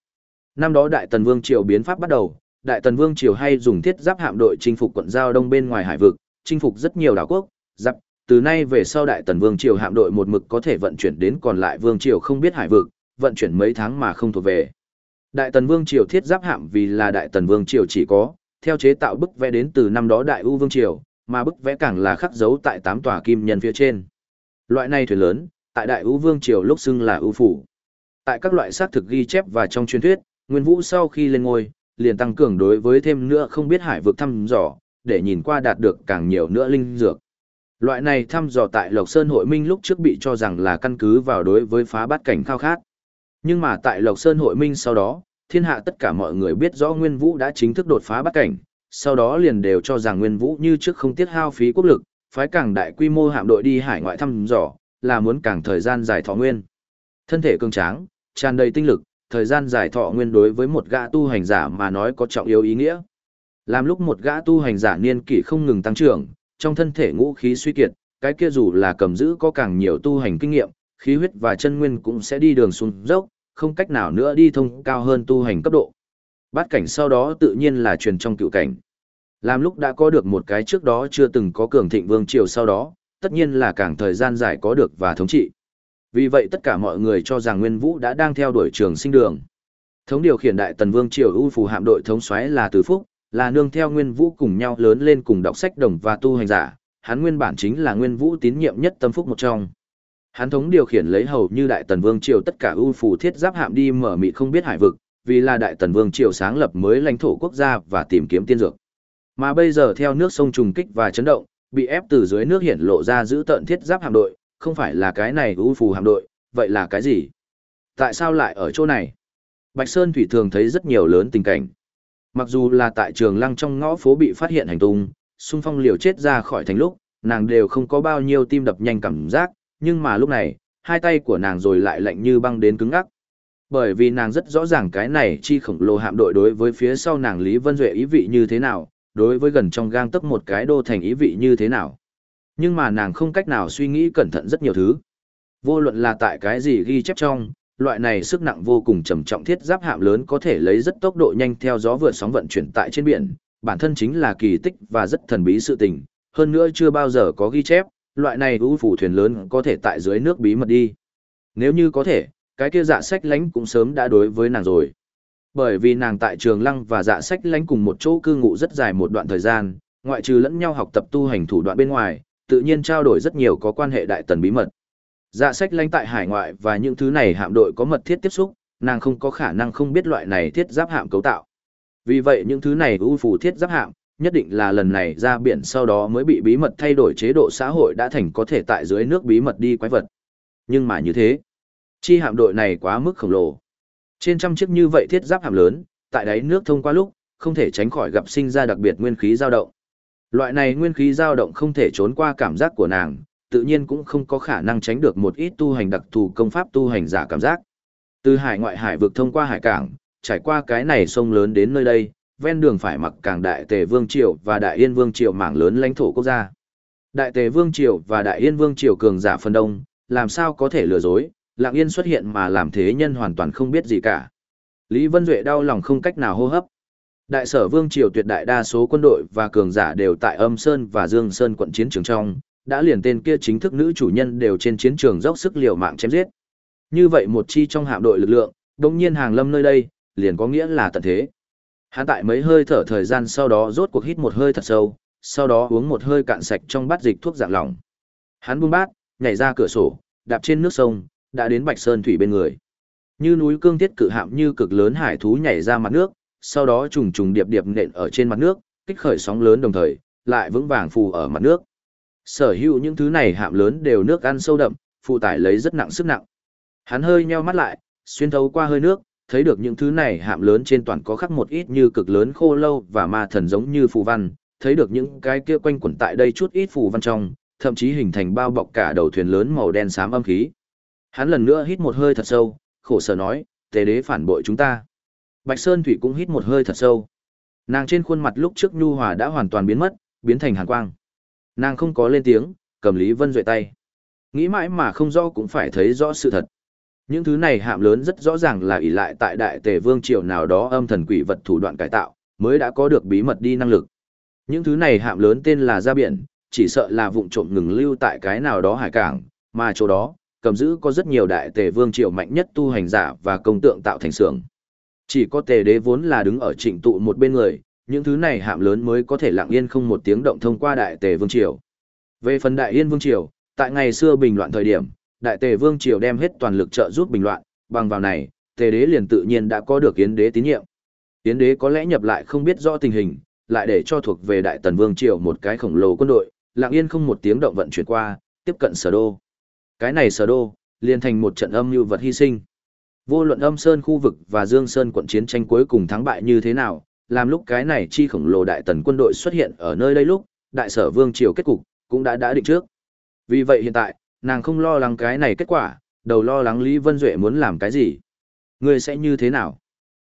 A: Năm đó Đại Tần Vương Triều biến pháp bắt đầu, Đại Tần Vương Triều hay dùng thiết giáp hạm đội chinh phục quận giao đông bên ngoài hải vực, chinh phục rất nhiều đảo quốc, giáp, từ nay về sau Đại Tần Vương Triều hạm đội một mực có thể vận chuyển đến còn lại Vương Triều không biết hải vực, vận chuyển mấy tháng mà không thuộc về. Đại Tần Vương Triều thiết giáp hạm vì là Đại Tần Vương Triều chỉ có, theo chế tạo bức vẽ đến từ năm đó Đại U Vương Triều, mà bức vẽ càng là khắc dấu tại tám tòa kim nhân phía trên. Loại này thuyền lớn, tại Đại U Vương Triều lúc xưng là ưu phủ. Tại các loại xác thực ghi chép và trong truyền thuyết, Nguyên Vũ sau khi lên ngôi, liền tăng cường đối với thêm nữa không biết hải vực thăm dò, để nhìn qua đạt được càng nhiều nữa linh dược. Loại này thăm dò tại Lộc Sơn hội minh lúc trước bị cho rằng là căn cứ vào đối với phá bát cảnh khao khát. Nhưng mà tại Lộc Sơn hội minh sau đó, thiên hạ tất cả mọi người biết rõ Nguyên Vũ đã chính thức đột phá bát cảnh, sau đó liền đều cho rằng Nguyên Vũ như trước không tiết hao phí quốc lực, phái càng đại quy mô hạm đội đi hải ngoại thăm dò, là muốn càng thời gian dài thọ nguyên. Thân thể cường tráng, tràn đầy tinh lực, thời gian dài thọ nguyên đối với một gã tu hành giả mà nói có trọng yếu ý nghĩa. Làm lúc một gã tu hành giả niên kỷ không ngừng tăng trưởng, trong thân thể ngũ khí suy kiệt, cái kia dù là cầm giữ có càng nhiều tu hành kinh nghiệm, khí huyết và chân nguyên cũng sẽ đi đường xuống dốc, không cách nào nữa đi thông cao hơn tu hành cấp độ. Bát cảnh sau đó tự nhiên là truyền trong cựu cảnh. Làm lúc đã có được một cái trước đó chưa từng có cường thịnh vương triều sau đó, tất nhiên là càng thời gian dài có được và thống trị. Vì vậy tất cả mọi người cho rằng Nguyên Vũ đã đang theo đuổi trường sinh đường. Thống điều khiển đại tần vương triều ưu phù hạm đội thống soái là Từ Phúc, là nương theo Nguyên Vũ cùng nhau lớn lên cùng đọc sách đồng và tu hành giả, hắn nguyên bản chính là Nguyên Vũ tín nhiệm nhất tâm phúc một trong. Hắn thống điều khiển lấy hầu như đại tần vương triều tất cả ưu phù thiết giáp hạm đi mở mịt không biết hải vực, vì là đại tần vương triều sáng lập mới lãnh thổ quốc gia và tìm kiếm tiên dược. Mà bây giờ theo nước sông trùng kích và chấn động, bị ép từ dưới nước hiện lộ ra giữ tận thiết giáp hạm đội, không phải là cái này ưu phù hạm đội, vậy là cái gì? Tại sao lại ở chỗ này? Bạch Sơn Thủy thường thấy rất nhiều lớn tình cảnh. Mặc dù là tại trường lăng trong ngõ phố bị phát hiện hành tung, xung phong liều chết ra khỏi thành lúc, nàng đều không có bao nhiêu tim đập nhanh cảm giác, nhưng mà lúc này, hai tay của nàng rồi lại lạnh như băng đến cứng ngắc. Bởi vì nàng rất rõ ràng cái này chi khổng lồ hạm đội đối với phía sau nàng Lý Vân Duệ ý vị như thế nào, đối với gần trong gang tấc một cái đô thành ý vị như thế nào. Nhưng mà nàng không cách nào suy nghĩ cẩn thận rất nhiều thứ. Vô luận là tại cái gì ghi chép trong, loại này sức nặng vô cùng trầm trọng thiết giáp hạm lớn có thể lấy rất tốc độ nhanh theo gió vượt sóng vận chuyển tại trên biển, bản thân chính là kỳ tích và rất thần bí sự tình, hơn nữa chưa bao giờ có ghi chép, loại này ưu phủ thuyền lớn có thể tại dưới nước bí mật đi. Nếu như có thể, cái kia dạ sách lánh cũng sớm đã đối với nàng rồi. Bởi vì nàng tại trường lăng và dạ sách lánh cùng một chỗ cư ngụ rất dài một đoạn thời gian, ngoại trừ lẫn nhau học tập tu hành thủ đoạn bên ngoài, tự nhiên trao đổi rất nhiều có quan hệ đại tần bí mật. Dạ sách lánh tại hải ngoại và những thứ này hạm đội có mật thiết tiếp xúc, nàng không có khả năng không biết loại này thiết giáp hạm cấu tạo. Vì vậy những thứ này ưu phủ thiết giáp hạm, nhất định là lần này ra biển sau đó mới bị bí mật thay đổi chế độ xã hội đã thành có thể tại dưới nước bí mật đi quái vật. Nhưng mà như thế, chi hạm đội này quá mức khổng lồ. Trên trăm chiếc như vậy thiết giáp hạm lớn, tại đáy nước thông qua lúc, không thể tránh khỏi gặp sinh ra đặc biệt nguyên khí dao động. Loại này nguyên khí dao động không thể trốn qua cảm giác của nàng, tự nhiên cũng không có khả năng tránh được một ít tu hành đặc thù công pháp tu hành giả cảm giác. Từ hải ngoại hải vực thông qua hải cảng, trải qua cái này sông lớn đến nơi đây, ven đường phải mặc càng đại tề vương triều và đại yên vương triều mảng lớn lãnh thổ quốc gia. Đại tề vương triều và đại yên vương triều cường giả phần đông, làm sao có thể lừa dối, lạng yên xuất hiện mà làm thế nhân hoàn toàn không biết gì cả. Lý Vân Duệ đau lòng không cách nào hô hấp. Đại sở vương triều tuyệt đại đa số quân đội và cường giả đều tại âm sơn và dương sơn quận chiến trường trong, đã liền tên kia chính thức nữ chủ nhân đều trên chiến trường dốc sức liều mạng chém giết. Như vậy một chi trong hạm đội lực lượng, đồng nhiên hàng lâm nơi đây, liền có nghĩa là tận thế. Hắn tại mấy hơi thở thời gian sau đó rốt cuộc hít một hơi thật sâu, sau đó uống một hơi cạn sạch trong bát dịch thuốc dạng lỏng. Hắn buông bát, nhảy ra cửa sổ, đạp trên nước sông, đã đến Bạch Sơn thủy bên người. Như núi cương thiết cự hạm như cực lớn hải thú nhảy ra mặt nước, sau đó trùng trùng điệp điệp nện ở trên mặt nước, kích khởi sóng lớn đồng thời, lại vững vàng phù ở mặt nước. Sở hữu những thứ này hạm lớn đều nước ăn sâu đậm, phụ tải lấy rất nặng sức nặng. Hắn hơi nheo mắt lại, xuyên thấu qua hơi nước, thấy được những thứ này hạm lớn trên toàn có khắc một ít như cực lớn khô lâu và ma thần giống như phù văn, thấy được những cái kia quanh quẩn tại đây chút ít phù văn trong, thậm chí hình thành bao bọc cả đầu thuyền lớn màu đen xám âm khí. Hắn lần nữa hít một hơi thật sâu, khổ sở nói, tề đế phản bội chúng ta. Bạch Sơn Thủy cũng hít một hơi thật sâu. Nàng trên khuôn mặt lúc trước nhu hòa đã hoàn toàn biến mất, biến thành hàn quang. Nàng không có lên tiếng, cầm Lý Vân Duệ tay. Nghĩ mãi mà không rõ cũng phải thấy rõ sự thật. Những thứ này hạm lớn rất rõ ràng là ỷ lại tại đại tề vương triều nào đó âm thần quỷ vật thủ đoạn cải tạo, mới đã có được bí mật đi năng lực. Những thứ này hạm lớn tên là ra biển, chỉ sợ là vụng trộm ngừng lưu tại cái nào đó hải cảng, mà chỗ đó, cầm giữ có rất nhiều đại tề vương triều mạnh nhất tu hành giả và công tượng tạo thành xưởng. Chỉ có tề đế vốn là đứng ở trịnh tụ một bên người, những thứ này hạm lớn mới có thể lặng yên không một tiếng động thông qua đại tề vương triều. Về phần đại yên vương triều, tại ngày xưa bình loạn thời điểm, đại tề vương triều đem hết toàn lực trợ giúp bình loạn, bằng vào này, tề đế liền tự nhiên đã có được yến đế tín nhiệm. Yến đế có lẽ nhập lại không biết rõ tình hình, lại để cho thuộc về đại tần vương triều một cái khổng lồ quân đội, lặng yên không một tiếng động vận chuyển qua, tiếp cận sở đô. Cái này sở đô, liền thành một trận âm như vật hy sinh. Vô luận âm sơn khu vực và dương sơn quận chiến tranh cuối cùng thắng bại như thế nào, làm lúc cái này chi khổng lồ đại tần quân đội xuất hiện ở nơi đây lúc, đại sở vương triều kết cục, cũng đã đã định trước. Vì vậy hiện tại, nàng không lo lắng cái này kết quả, đầu lo lắng Lý Vân Duệ muốn làm cái gì. Ngươi sẽ như thế nào?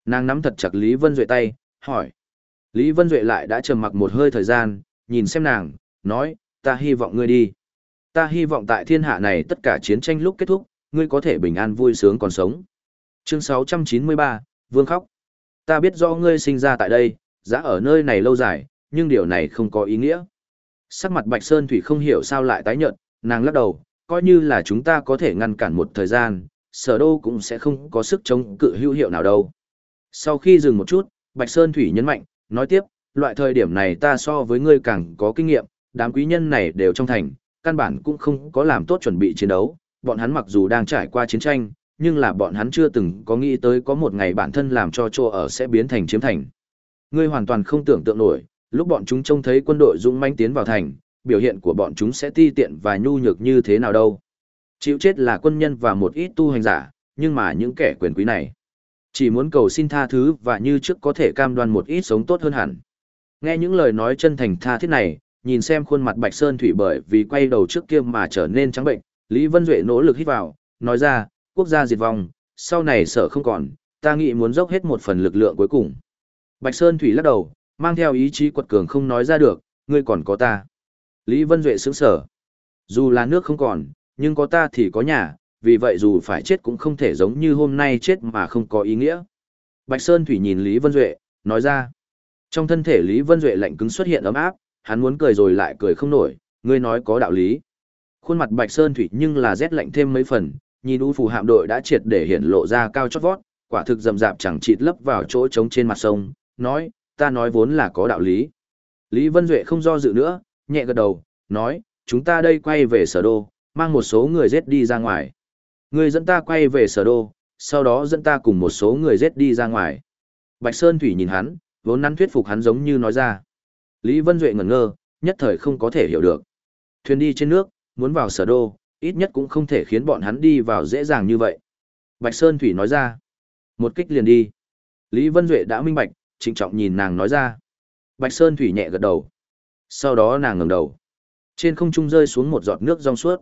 A: Nàng nắm thật chặt Lý Vân Duệ tay, hỏi. Lý Vân Duệ lại đã trầm mặc một hơi thời gian, nhìn xem nàng, nói, ta hy vọng ngươi đi. Ta hy vọng tại thiên hạ này tất cả chiến tranh lúc kết thúc, ngươi có thể bình an vui sướng còn sống. Chương 693, Vương khóc. Ta biết do ngươi sinh ra tại đây, giá ở nơi này lâu dài, nhưng điều này không có ý nghĩa. Sắc mặt Bạch Sơn Thủy không hiểu sao lại tái nhợt, nàng lắc đầu, coi như là chúng ta có thể ngăn cản một thời gian, sở đô cũng sẽ không có sức chống cự hữu hiệu nào đâu. Sau khi dừng một chút, Bạch Sơn Thủy nhấn mạnh, nói tiếp, loại thời điểm này ta so với ngươi càng có kinh nghiệm, đám quý nhân này đều trong thành, căn bản cũng không có làm tốt chuẩn bị chiến đấu, bọn hắn mặc dù đang trải qua chiến tranh, nhưng là bọn hắn chưa từng có nghĩ tới có một ngày bản thân làm cho chỗ ở sẽ biến thành chiếm thành. Ngươi hoàn toàn không tưởng tượng nổi, lúc bọn chúng trông thấy quân đội dũng mãnh tiến vào thành, biểu hiện của bọn chúng sẽ ti tiện và nhu nhược như thế nào đâu. Chịu chết là quân nhân và một ít tu hành giả, nhưng mà những kẻ quyền quý này, chỉ muốn cầu xin tha thứ và như trước có thể cam đoan một ít sống tốt hơn hẳn. Nghe những lời nói chân thành tha thiết này, nhìn xem khuôn mặt Bạch Sơn Thủy bởi vì quay đầu trước kia mà trở nên trắng bệnh, Lý Vân Duệ nỗ lực hít vào, nói ra, quốc gia diệt vong, sau này sợ không còn, ta nghĩ muốn dốc hết một phần lực lượng cuối cùng. Bạch Sơn Thủy lắc đầu, mang theo ý chí quật cường không nói ra được, ngươi còn có ta. Lý Vân Duệ sững sở. Dù là nước không còn, nhưng có ta thì có nhà, vì vậy dù phải chết cũng không thể giống như hôm nay chết mà không có ý nghĩa. Bạch Sơn Thủy nhìn Lý Vân Duệ, nói ra. Trong thân thể Lý Vân Duệ lạnh cứng xuất hiện ấm áp, hắn muốn cười rồi lại cười không nổi, ngươi nói có đạo lý. Khuôn mặt Bạch Sơn Thủy nhưng là rét lạnh thêm mấy phần, nhìn u phù hạm đội đã triệt để hiện lộ ra cao chót vót, quả thực rầm rạp chẳng chịt lấp vào chỗ trống trên mặt sông, nói, ta nói vốn là có đạo lý. Lý Vân Duệ không do dự nữa, nhẹ gật đầu, nói, chúng ta đây quay về sở đô, mang một số người giết đi ra ngoài. Người dẫn ta quay về sở đô, sau đó dẫn ta cùng một số người giết đi ra ngoài. Bạch Sơn Thủy nhìn hắn, vốn nắn thuyết phục hắn giống như nói ra. Lý Vân Duệ ngẩn ngơ, nhất thời không có thể hiểu được. Thuyền đi trên nước, muốn vào sở đô, ít nhất cũng không thể khiến bọn hắn đi vào dễ dàng như vậy. Bạch Sơn Thủy nói ra. Một kích liền đi. Lý Vân Duệ đã minh bạch, trịnh trọng nhìn nàng nói ra. Bạch Sơn Thủy nhẹ gật đầu. Sau đó nàng ngẩng đầu. Trên không trung rơi xuống một giọt nước trong suốt.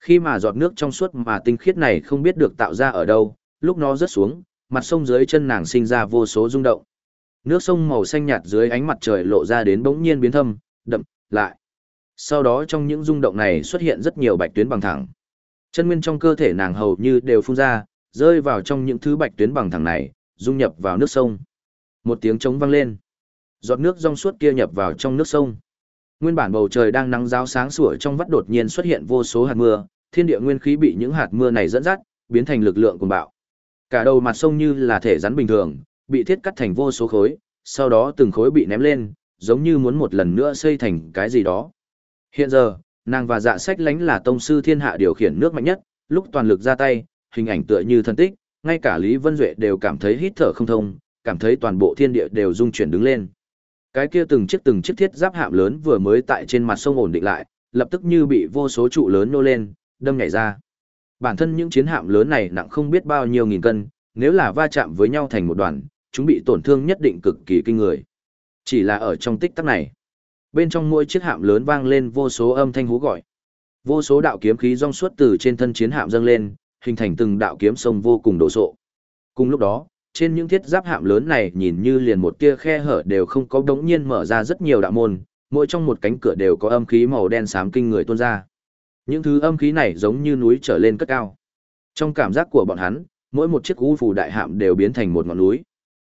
A: Khi mà giọt nước trong suốt mà tinh khiết này không biết được tạo ra ở đâu, lúc nó rớt xuống, mặt sông dưới chân nàng sinh ra vô số rung động. Nước sông màu xanh nhạt dưới ánh mặt trời lộ ra đến bỗng nhiên biến thâm, đậm, lại. Sau đó trong những rung động này xuất hiện rất nhiều bạch tuyến bằng thẳng. Chân nguyên trong cơ thể nàng hầu như đều phun ra, rơi vào trong những thứ bạch tuyến bằng thẳng này, dung nhập vào nước sông. Một tiếng trống vang lên. Giọt nước rong suốt kia nhập vào trong nước sông. Nguyên bản bầu trời đang nắng giáo sáng sủa trong vắt đột nhiên xuất hiện vô số hạt mưa, thiên địa nguyên khí bị những hạt mưa này dẫn dắt, biến thành lực lượng cuồng bạo. Cả đầu mặt sông như là thể rắn bình thường, bị thiết cắt thành vô số khối, sau đó từng khối bị ném lên, giống như muốn một lần nữa xây thành cái gì đó. Hiện giờ, nàng và dạ sách lánh là tông sư thiên hạ điều khiển nước mạnh nhất, lúc toàn lực ra tay, hình ảnh tựa như thân tích, ngay cả Lý Vân Duệ đều cảm thấy hít thở không thông, cảm thấy toàn bộ thiên địa đều rung chuyển đứng lên. Cái kia từng chiếc từng chiếc thiết giáp hạm lớn vừa mới tại trên mặt sông ổn định lại, lập tức như bị vô số trụ lớn nô lên, đâm nhảy ra. Bản thân những chiến hạm lớn này nặng không biết bao nhiêu nghìn cân, nếu là va chạm với nhau thành một đoàn, chúng bị tổn thương nhất định cực kỳ kinh người. Chỉ là ở trong tích tắc này, bên trong mỗi chiếc hạm lớn vang lên vô số âm thanh hú gọi. Vô số đạo kiếm khí rong suốt từ trên thân chiến hạm dâng lên, hình thành từng đạo kiếm sông vô cùng đổ sộ. Cùng lúc đó, trên những thiết giáp hạm lớn này nhìn như liền một tia khe hở đều không có đống nhiên mở ra rất nhiều đạo môn, mỗi trong một cánh cửa đều có âm khí màu đen xám kinh người tuôn ra. Những thứ âm khí này giống như núi trở lên cất cao. Trong cảm giác của bọn hắn, mỗi một chiếc u phù đại hạm đều biến thành một ngọn núi.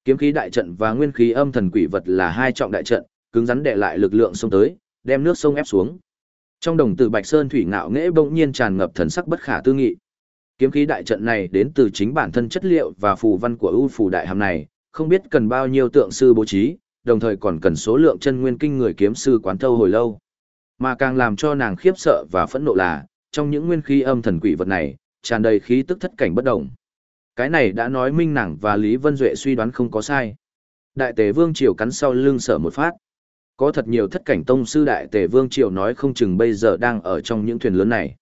A: Kiếm khí đại trận và nguyên khí âm thần quỷ vật là hai trọng đại trận, cứng rắn đè lại lực lượng sông tới, đem nước sông ép xuống. Trong đồng tử Bạch Sơn thủy ngạo nghễ bỗng nhiên tràn ngập thần sắc bất khả tư nghị. Kiếm khí đại trận này đến từ chính bản thân chất liệu và phù văn của ưu phù đại hàm này, không biết cần bao nhiêu tượng sư bố trí, đồng thời còn cần số lượng chân nguyên kinh người kiếm sư quán thâu hồi lâu. Mà càng làm cho nàng khiếp sợ và phẫn nộ là, trong những nguyên khí âm thần quỷ vật này, tràn đầy khí tức thất cảnh bất động. Cái này đã nói minh nàng và Lý Vân Duệ suy đoán không có sai. Đại tề vương triều cắn sau lưng sở một phát. Có thật nhiều thất cảnh tông sư đại tề vương triều nói không chừng bây giờ đang ở trong những thuyền lớn này.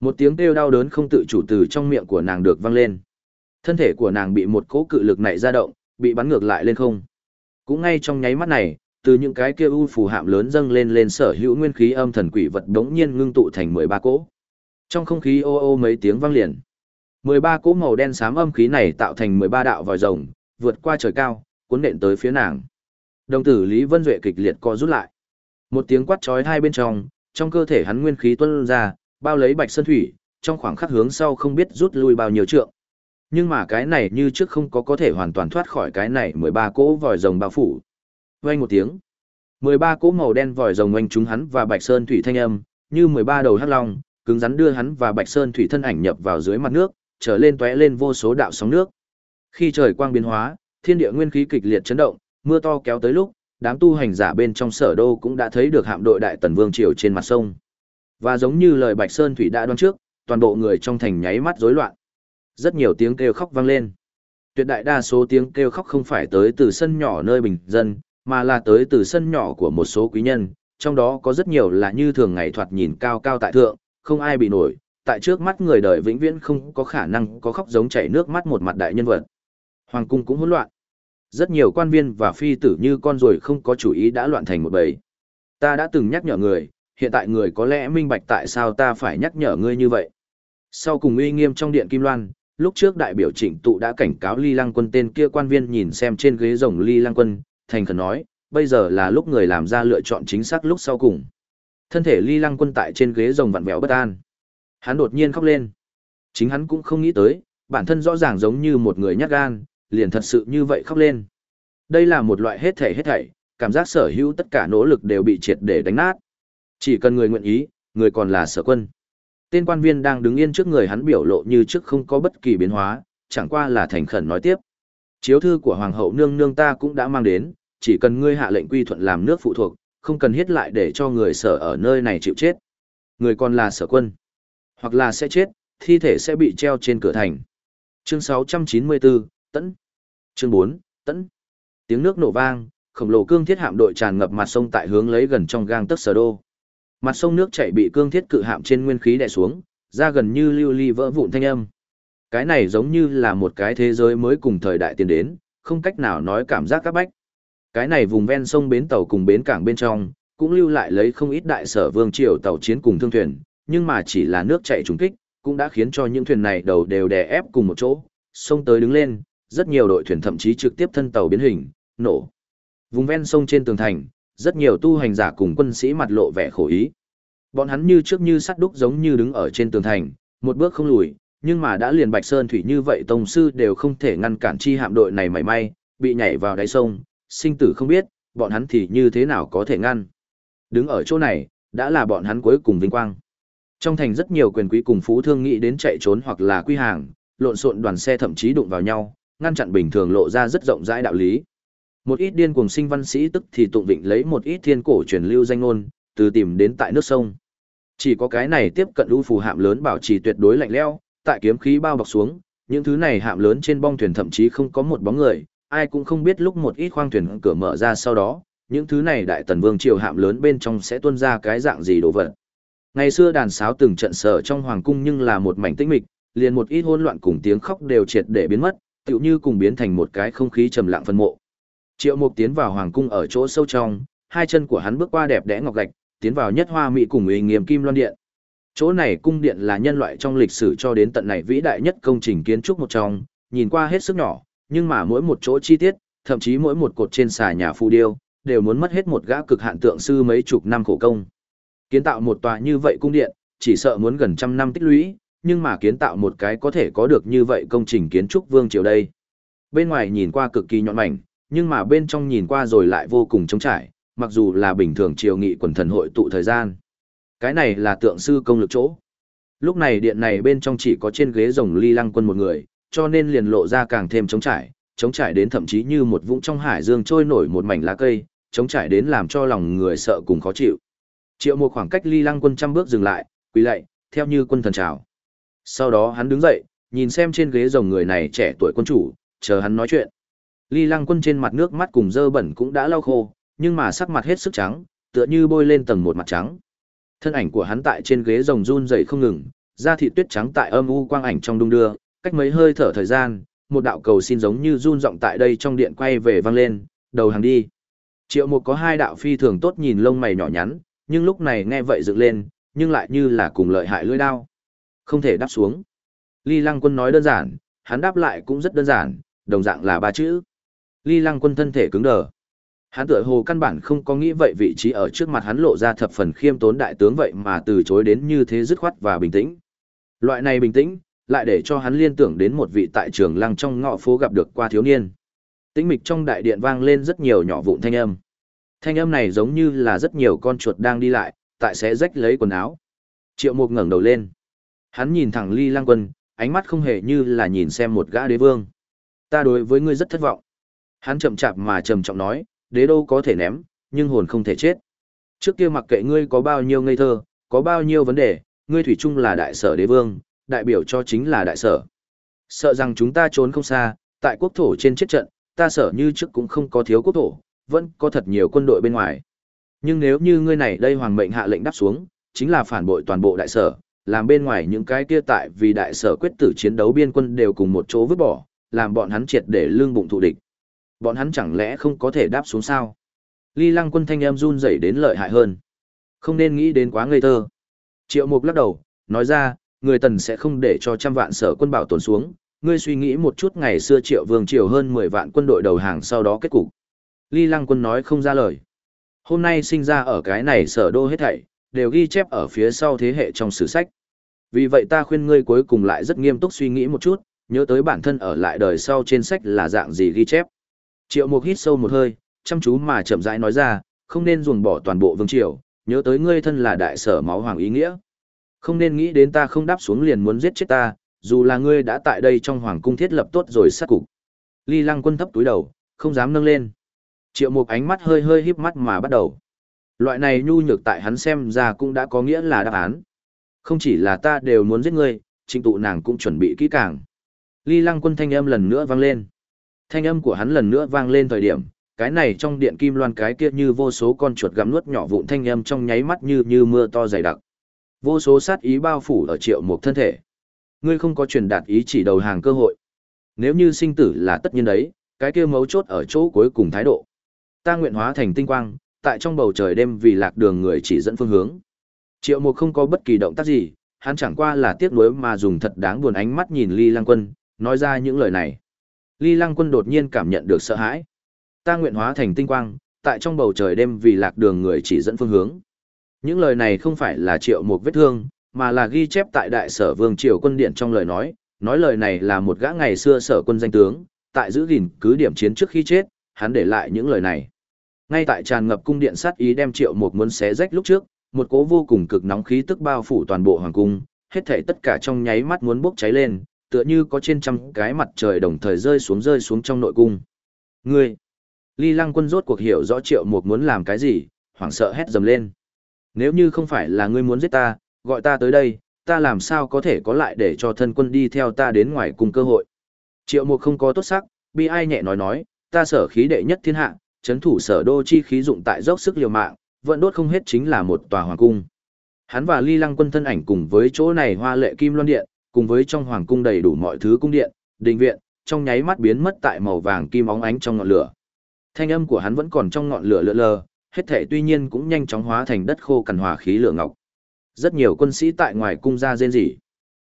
A: Một tiếng kêu đau đớn không tự chủ từ trong miệng của nàng được vang lên. Thân thể của nàng bị một cỗ cự lực này ra động, bị bắn ngược lại lên không. Cũng ngay trong nháy mắt này, từ những cái kia u phù hạm lớn dâng lên lên sở hữu nguyên khí âm thần quỷ vật đống nhiên ngưng tụ thành 13 cỗ. Trong không khí ô ô mấy tiếng vang liền. 13 cỗ màu đen xám âm khí này tạo thành 13 đạo vòi rồng, vượt qua trời cao, cuốn nện tới phía nàng. Đồng tử Lý Vân Duệ kịch liệt co rút lại. Một tiếng quát chói hai bên trong, trong cơ thể hắn nguyên khí tuôn ra, bao lấy bạch sơn thủy, trong khoảng khắc hướng sau không biết rút lui bao nhiêu trượng. Nhưng mà cái này như trước không có có thể hoàn toàn thoát khỏi cái này 13 cỗ vòi rồng bao phủ. Vang một tiếng. 13 cỗ màu đen vòi rồng oanh chúng hắn và bạch sơn thủy thanh âm, như 13 đầu hắc long, cứng rắn đưa hắn và bạch sơn thủy thân ảnh nhập vào dưới mặt nước, trở lên tóe lên vô số đạo sóng nước. Khi trời quang biến hóa, thiên địa nguyên khí kịch liệt chấn động, mưa to kéo tới lúc, đám tu hành giả bên trong sở đô cũng đã thấy được hạm đội đại tần vương triều trên mặt sông. Và giống như lời Bạch Sơn Thủy đã đoán trước, toàn bộ người trong thành nháy mắt rối loạn. Rất nhiều tiếng kêu khóc vang lên. Tuyệt đại đa số tiếng kêu khóc không phải tới từ sân nhỏ nơi bình dân, mà là tới từ sân nhỏ của một số quý nhân, trong đó có rất nhiều là như thường ngày thoạt nhìn cao cao tại thượng, không ai bị nổi, tại trước mắt người đời vĩnh viễn không có khả năng có khóc giống chảy nước mắt một mặt đại nhân vật. Hoàng cung cũng hỗn loạn. Rất nhiều quan viên và phi tử như con ruồi không có chủ ý đã loạn thành một bầy. Ta đã từng nhắc nhở người, hiện tại người có lẽ minh bạch tại sao ta phải nhắc nhở ngươi như vậy. Sau cùng uy nghiêm trong điện Kim Loan, lúc trước đại biểu trịnh tụ đã cảnh cáo ly lăng quân tên kia quan viên nhìn xem trên ghế rồng ly lăng quân, thành khẩn nói, bây giờ là lúc người làm ra lựa chọn chính xác lúc sau cùng. Thân thể ly lăng quân tại trên ghế rồng vặn vẹo bất an. Hắn đột nhiên khóc lên. Chính hắn cũng không nghĩ tới, bản thân rõ ràng giống như một người nhát gan, liền thật sự như vậy khóc lên. Đây là một loại hết thảy hết thảy, cảm giác sở hữu tất cả nỗ lực đều bị triệt để đánh nát. Chỉ cần người nguyện ý, người còn là sở quân. Tên quan viên đang đứng yên trước người hắn biểu lộ như trước không có bất kỳ biến hóa, chẳng qua là thành khẩn nói tiếp. Chiếu thư của hoàng hậu nương nương ta cũng đã mang đến, chỉ cần ngươi hạ lệnh quy thuận làm nước phụ thuộc, không cần hiết lại để cho người sở ở nơi này chịu chết. Người còn là sở quân. Hoặc là sẽ chết, thi thể sẽ bị treo trên cửa thành. Chương 694, Tấn. Chương 4, Tấn. Tiếng nước nổ vang, khổng lồ cương thiết hạm đội tràn ngập mặt sông tại hướng lấy gần trong gang tấc sở đô. Mặt sông nước chảy bị cương thiết cự hạm trên nguyên khí đè xuống, ra gần như lưu ly vỡ vụn thanh âm. Cái này giống như là một cái thế giới mới cùng thời đại tiến đến, không cách nào nói cảm giác các bách. Cái này vùng ven sông bến tàu cùng bến cảng bên trong, cũng lưu lại lấy không ít đại sở vương triều tàu chiến cùng thương thuyền, nhưng mà chỉ là nước chảy trùng kích, cũng đã khiến cho những thuyền này đầu đều đè ép cùng một chỗ, sông tới đứng lên, rất nhiều đội thuyền thậm chí trực tiếp thân tàu biến hình, nổ. Vùng ven sông trên tường thành, rất nhiều tu hành giả cùng quân sĩ mặt lộ vẻ khổ ý. Bọn hắn như trước như sắt đúc giống như đứng ở trên tường thành, một bước không lùi, nhưng mà đã liền Bạch Sơn thủy như vậy tông sư đều không thể ngăn cản chi hạm đội này mảy may, bị nhảy vào đáy sông, sinh tử không biết, bọn hắn thì như thế nào có thể ngăn. Đứng ở chỗ này, đã là bọn hắn cuối cùng vinh quang. Trong thành rất nhiều quyền quý cùng phú thương nghĩ đến chạy trốn hoặc là quy hàng, lộn xộn đoàn xe thậm chí đụng vào nhau, ngăn chặn bình thường lộ ra rất rộng rãi đạo lý. Một ít điên cuồng sinh văn sĩ tức thì tụng vịnh lấy một ít thiên cổ truyền lưu danh ngôn, từ tìm đến tại nước sông. Chỉ có cái này tiếp cận u phù hạm lớn bảo trì tuyệt đối lạnh lẽo, tại kiếm khí bao bọc xuống, những thứ này hạm lớn trên bong thuyền thậm chí không có một bóng người, ai cũng không biết lúc một ít khoang thuyền cửa mở ra sau đó, những thứ này đại tần vương triều hạm lớn bên trong sẽ tuôn ra cái dạng gì đồ vật. Ngày xưa đàn sáo từng trận sở trong hoàng cung nhưng là một mảnh tĩnh mịch, liền một ít hỗn loạn cùng tiếng khóc đều triệt để biến mất, tựu như cùng biến thành một cái không khí trầm lặng phân mộ. Triệu Mục tiến vào hoàng cung ở chỗ sâu trong, hai chân của hắn bước qua đẹp đẽ ngọc gạch, tiến vào nhất hoa mỹ cùng uy nghiêm kim loan điện. Chỗ này cung điện là nhân loại trong lịch sử cho đến tận này vĩ đại nhất công trình kiến trúc một trong, nhìn qua hết sức nhỏ, nhưng mà mỗi một chỗ chi tiết, thậm chí mỗi một cột trên xà nhà phù điêu, đều muốn mất hết một gã cực hạn tượng sư mấy chục năm khổ công. Kiến tạo một tòa như vậy cung điện, chỉ sợ muốn gần trăm năm tích lũy, nhưng mà kiến tạo một cái có thể có được như vậy công trình kiến trúc vương triều đây. Bên ngoài nhìn qua cực kỳ nhọn mảnh, nhưng mà bên trong nhìn qua rồi lại vô cùng trống trải, mặc dù là bình thường triều nghị quần thần hội tụ thời gian. Cái này là tượng sư công lực chỗ. Lúc này điện này bên trong chỉ có trên ghế rồng ly lăng quân một người, cho nên liền lộ ra càng thêm trống trải, trống trải đến thậm chí như một vũng trong hải dương trôi nổi một mảnh lá cây, trống trải đến làm cho lòng người sợ cùng khó chịu. Triệu một khoảng cách ly lăng quân trăm bước dừng lại, quỳ lạy, theo như quân thần chào. Sau đó hắn đứng dậy, nhìn xem trên ghế rồng người này trẻ tuổi quân chủ, chờ hắn nói chuyện. Ly lăng quân trên mặt nước mắt cùng dơ bẩn cũng đã lau khô, nhưng mà sắc mặt hết sức trắng, tựa như bôi lên tầng một mặt trắng. Thân ảnh của hắn tại trên ghế rồng run dậy không ngừng, da thịt tuyết trắng tại âm u quang ảnh trong đung đưa, cách mấy hơi thở thời gian, một đạo cầu xin giống như run rộng tại đây trong điện quay về vang lên, đầu hàng đi. Triệu Mục có hai đạo phi thường tốt nhìn lông mày nhỏ nhắn, nhưng lúc này nghe vậy dựng lên, nhưng lại như là cùng lợi hại lưỡi đao. Không thể đáp xuống. Ly Lăng Quân nói đơn giản, hắn đáp lại cũng rất đơn giản, đồng dạng là ba chữ. Ly Lăng Quân thân thể cứng đờ. Hắn tựa hồ căn bản không có nghĩ vậy vị trí ở trước mặt hắn lộ ra thập phần khiêm tốn đại tướng vậy mà từ chối đến như thế dứt khoát và bình tĩnh. Loại này bình tĩnh, lại để cho hắn liên tưởng đến một vị tại trường lăng trong ngõ phố gặp được qua thiếu niên. Tĩnh mịch trong đại điện vang lên rất nhiều nhỏ vụn thanh âm. Thanh âm này giống như là rất nhiều con chuột đang đi lại, tại sẽ rách lấy quần áo. Triệu Mục ngẩng đầu lên. Hắn nhìn thẳng Ly Lang Quân, ánh mắt không hề như là nhìn xem một gã đế vương. Ta đối với ngươi rất thất vọng. Hắn chậm chạp mà trầm trọng nói, đế đô có thể ném, nhưng hồn không thể chết. Trước kia mặc kệ ngươi có bao nhiêu ngây thơ, có bao nhiêu vấn đề, ngươi thủy chung là đại sở đế vương, đại biểu cho chính là đại sở. Sợ rằng chúng ta trốn không xa, tại quốc thổ trên chết trận, ta sở như trước cũng không có thiếu quốc thổ, vẫn có thật nhiều quân đội bên ngoài. Nhưng nếu như ngươi này đây hoàng mệnh hạ lệnh đáp xuống, chính là phản bội toàn bộ đại sở, làm bên ngoài những cái kia tại vì đại sở quyết tử chiến đấu biên quân đều cùng một chỗ vứt bỏ, làm bọn hắn triệt để lương bụng thụ địch. Bọn hắn chẳng lẽ không có thể đáp xuống sao? Ly Lăng Quân thanh em run rẩy đến lợi hại hơn. Không nên nghĩ đến quá ngây thơ. Triệu Mục lắc đầu, nói ra, người tần sẽ không để cho trăm vạn sở quân bảo tồn xuống, ngươi suy nghĩ một chút ngày xưa Triệu Vương triều hơn 10 vạn quân đội đầu hàng sau đó kết cục. Ly Lăng Quân nói không ra lời. Hôm nay sinh ra ở cái này sở đô hết thảy, đều ghi chép ở phía sau thế hệ trong sử sách. Vì vậy ta khuyên ngươi cuối cùng lại rất nghiêm túc suy nghĩ một chút, nhớ tới bản thân ở lại đời sau trên sách là dạng gì ghi chép. Triệu Mục hít sâu một hơi, chăm chú mà chậm rãi nói ra, không nên ruồng bỏ toàn bộ vương triều, nhớ tới ngươi thân là đại sở máu hoàng ý nghĩa. Không nên nghĩ đến ta không đáp xuống liền muốn giết chết ta, dù là ngươi đã tại đây trong hoàng cung thiết lập tốt rồi sát cục. Ly Lăng Quân thấp túi đầu, không dám nâng lên. Triệu Mục ánh mắt hơi hơi híp mắt mà bắt đầu. Loại này nhu nhược tại hắn xem ra cũng đã có nghĩa là đáp án. Không chỉ là ta đều muốn giết ngươi, trịnh tụ nàng cũng chuẩn bị kỹ càng. Ly Lăng Quân thanh âm lần nữa vang lên. Thanh âm của hắn lần nữa vang lên thời điểm, cái này trong điện kim loan cái kia như vô số con chuột gặm nuốt nhỏ vụn thanh âm trong nháy mắt như như mưa to dày đặc. Vô số sát ý bao phủ ở triệu Mục thân thể. Ngươi không có truyền đạt ý chỉ đầu hàng cơ hội. Nếu như sinh tử là tất nhiên đấy, cái kia mấu chốt ở chỗ cuối cùng thái độ. Ta nguyện hóa thành tinh quang, tại trong bầu trời đêm vì lạc đường người chỉ dẫn phương hướng. Triệu Mục không có bất kỳ động tác gì, hắn chẳng qua là tiếc nuối mà dùng thật đáng buồn ánh mắt nhìn Ly Lăng Quân, nói ra những lời này. Ly Lăng Quân đột nhiên cảm nhận được sợ hãi. Ta nguyện hóa thành tinh quang, tại trong bầu trời đêm vì lạc đường người chỉ dẫn phương hướng. Những lời này không phải là Triệu Mục vết thương, mà là ghi chép tại Đại Sở Vương Triều Quân Điện trong lời nói, nói lời này là một gã ngày xưa sở quân danh tướng, tại giữ gìn cứ điểm chiến trước khi chết, hắn để lại những lời này. Ngay tại tràn ngập cung điện sát ý đem Triệu Mục muốn xé rách lúc trước, một cỗ vô cùng cực nóng khí tức bao phủ toàn bộ hoàng cung, hết thảy tất cả trong nháy mắt muốn bốc cháy lên, tựa như có trên trăm cái mặt trời đồng thời rơi xuống rơi xuống trong nội cung. Ngươi! Ly Lăng Quân rốt cuộc hiểu rõ Triệu Mục muốn làm cái gì, hoảng sợ hét dầm lên. Nếu như không phải là ngươi muốn giết ta, gọi ta tới đây, ta làm sao có thể có lại để cho thân quân đi theo ta đến ngoài cùng cơ hội. Triệu Mục không có tốt sắc, bi ai nhẹ nói nói, ta sở khí đệ nhất thiên hạ, chấn thủ sở đô chi khí dụng tại dốc sức liều mạng, vẫn đốt không hết chính là một tòa hoàng cung. Hắn và Ly Lăng Quân thân ảnh cùng với chỗ này hoa lệ kim loan điện, cùng với trong hoàng cung đầy đủ mọi thứ cung điện, đình viện, trong nháy mắt biến mất tại màu vàng kim óng ánh trong ngọn lửa. Thanh âm của hắn vẫn còn trong ngọn lửa lượn lờ, hết thể tuy nhiên cũng nhanh chóng hóa thành đất khô cằn hòa khí lửa ngọc. Rất nhiều quân sĩ tại ngoài cung ra rên rỉ.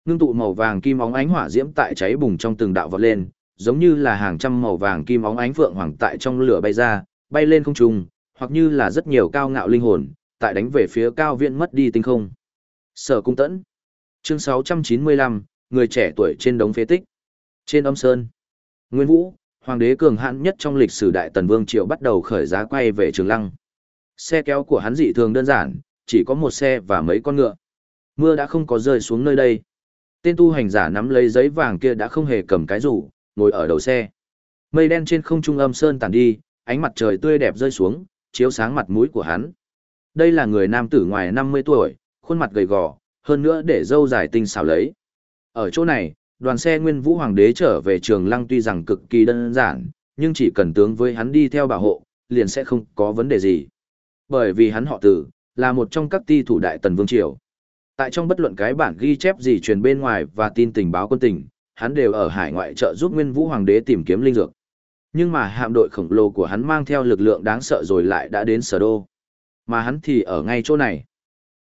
A: Ngưng tụ màu vàng kim óng ánh hỏa diễm tại cháy bùng trong từng đạo vọt lên, giống như là hàng trăm màu vàng kim óng ánh phượng hoàng tại trong lửa bay ra, bay lên không trung, hoặc như là rất nhiều cao ngạo linh hồn, tại đánh về phía cao viện mất đi tinh không. Sở cung tẫn. Chương 695, người trẻ tuổi trên đống phế tích. Trên âm sơn. Nguyên Vũ, hoàng đế cường hãn nhất trong lịch sử đại tần vương triều bắt đầu khởi giá quay về trường lăng. Xe kéo của hắn dị thường đơn giản, chỉ có một xe và mấy con ngựa. Mưa đã không có rơi xuống nơi đây. Tên tu hành giả nắm lấy giấy vàng kia đã không hề cầm cái rủ, ngồi ở đầu xe. Mây đen trên không trung âm sơn tàn đi, ánh mặt trời tươi đẹp rơi xuống, chiếu sáng mặt mũi của hắn. Đây là người nam tử ngoài 50 tuổi, khuôn mặt gầy gò, hơn nữa để dâu dài tinh xảo lấy. Ở chỗ này, đoàn xe Nguyên Vũ Hoàng đế trở về Trường Lăng tuy rằng cực kỳ đơn giản, nhưng chỉ cần tướng với hắn đi theo bảo hộ, liền sẽ không có vấn đề gì. Bởi vì hắn họ tử, là một trong các ti thủ đại tần vương triều. Tại trong bất luận cái bản ghi chép gì truyền bên ngoài và tin tình báo quân tình, hắn đều ở hải ngoại trợ giúp Nguyên Vũ Hoàng đế tìm kiếm linh dược. Nhưng mà hạm đội khổng lồ của hắn mang theo lực lượng đáng sợ rồi lại đã đến sở đô. Mà hắn thì ở ngay chỗ này.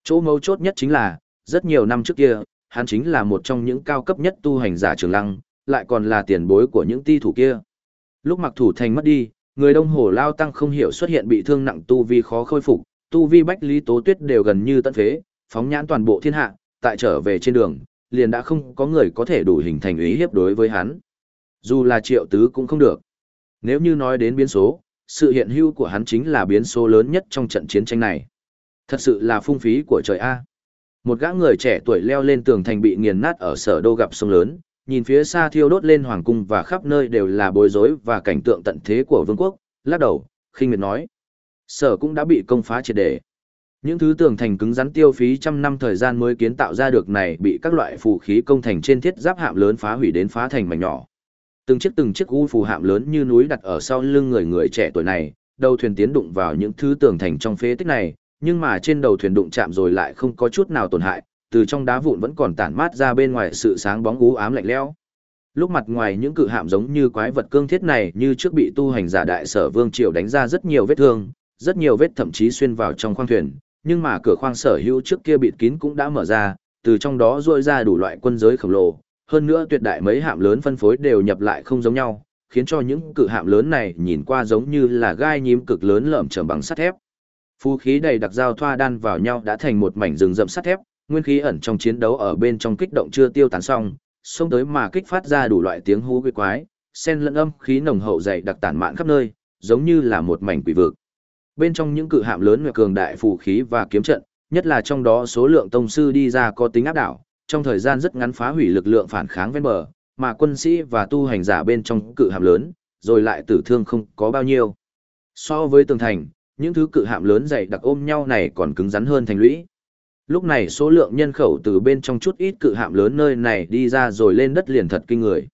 A: Chỗ mấu chốt nhất chính là, rất nhiều năm trước kia, hắn chính là một trong những cao cấp nhất tu hành giả trường lăng, lại còn là tiền bối của những ti thủ kia. Lúc mặc thủ thành mất đi, người đông hồ lao tăng không hiểu xuất hiện bị thương nặng tu vi khó khôi phục, tu vi bách lý tố tuyết đều gần như tận phế, phóng nhãn toàn bộ thiên hạ, tại trở về trên đường, liền đã không có người có thể đủ hình thành ý hiếp đối với hắn. Dù là triệu tứ cũng không được. Nếu như nói đến biến số, sự hiện hữu của hắn chính là biến số lớn nhất trong trận chiến tranh này. Thật sự là phung phí của trời A. Một gã người trẻ tuổi leo lên tường thành bị nghiền nát ở sở đô gặp sông lớn, nhìn phía xa thiêu đốt lên hoàng cung và khắp nơi đều là bối rối và cảnh tượng tận thế của vương quốc, lắc đầu, khinh miệt nói. Sở cũng đã bị công phá triệt đề. Những thứ tường thành cứng rắn tiêu phí trăm năm thời gian mới kiến tạo ra được này bị các loại phù khí công thành trên thiết giáp hạm lớn phá hủy đến phá thành mảnh nhỏ. Từng chiếc từng chiếc u phù hạm lớn như núi đặt ở sau lưng người người trẻ tuổi này, đầu thuyền tiến đụng vào những thứ tường thành trong phế tích này, nhưng mà trên đầu thuyền đụng chạm rồi lại không có chút nào tổn hại, từ trong đá vụn vẫn còn tản mát ra bên ngoài sự sáng bóng u ám lạnh lẽo. Lúc mặt ngoài những cự hạm giống như quái vật cương thiết này như trước bị tu hành giả đại sở vương triều đánh ra rất nhiều vết thương, rất nhiều vết thậm chí xuyên vào trong khoang thuyền, nhưng mà cửa khoang sở hữu trước kia bịt kín cũng đã mở ra, từ trong đó rôi ra đủ loại quân giới khổng lồ, hơn nữa tuyệt đại mấy hạm lớn phân phối đều nhập lại không giống nhau, khiến cho những cự hạm lớn này nhìn qua giống như là gai nhím cực lớn lởm chởm bằng sắt thép. Phu khí đầy đặc giao thoa đan vào nhau đã thành một mảnh rừng rậm sắt thép, nguyên khí ẩn trong chiến đấu ở bên trong kích động chưa tiêu tán xong, xông tới mà kích phát ra đủ loại tiếng hú quái quái, sen lẫn âm khí nồng hậu dày đặc tản mạn khắp nơi, giống như là một mảnh quỷ vực. Bên trong những cự hạm lớn cường đại phù khí và kiếm trận, nhất là trong đó số lượng tông sư đi ra có tính áp đảo, trong thời gian rất ngắn phá hủy lực lượng phản kháng ven bờ, mà quân sĩ và tu hành giả bên trong cự hạm lớn, rồi lại tử thương không có bao nhiêu. So với tường thành, những thứ cự hạm lớn dày đặc ôm nhau này còn cứng rắn hơn thành lũy. Lúc này số lượng nhân khẩu từ bên trong chút ít cự hạm lớn nơi này đi ra rồi lên đất liền thật kinh người.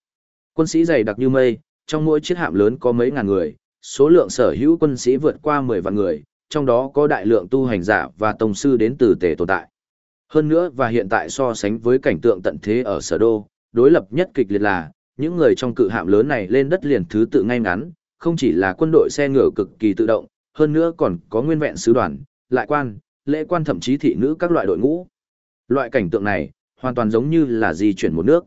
A: Quân sĩ dày đặc như mây, trong mỗi chiếc hạm lớn có mấy ngàn người, số lượng sở hữu quân sĩ vượt qua 10 vạn người, trong đó có đại lượng tu hành giả và tông sư đến từ tề tồn tại. Hơn nữa và hiện tại so sánh với cảnh tượng tận thế ở sở đô, đối lập nhất kịch liệt là, những người trong cự hạm lớn này lên đất liền thứ tự ngay ngắn, không chỉ là quân đội xe ngựa cực kỳ tự động, hơn nữa còn có nguyên vẹn sứ đoàn, lại quan, lễ quan thậm chí thị nữ các loại đội ngũ. Loại cảnh tượng này, hoàn toàn giống như là di chuyển một nước.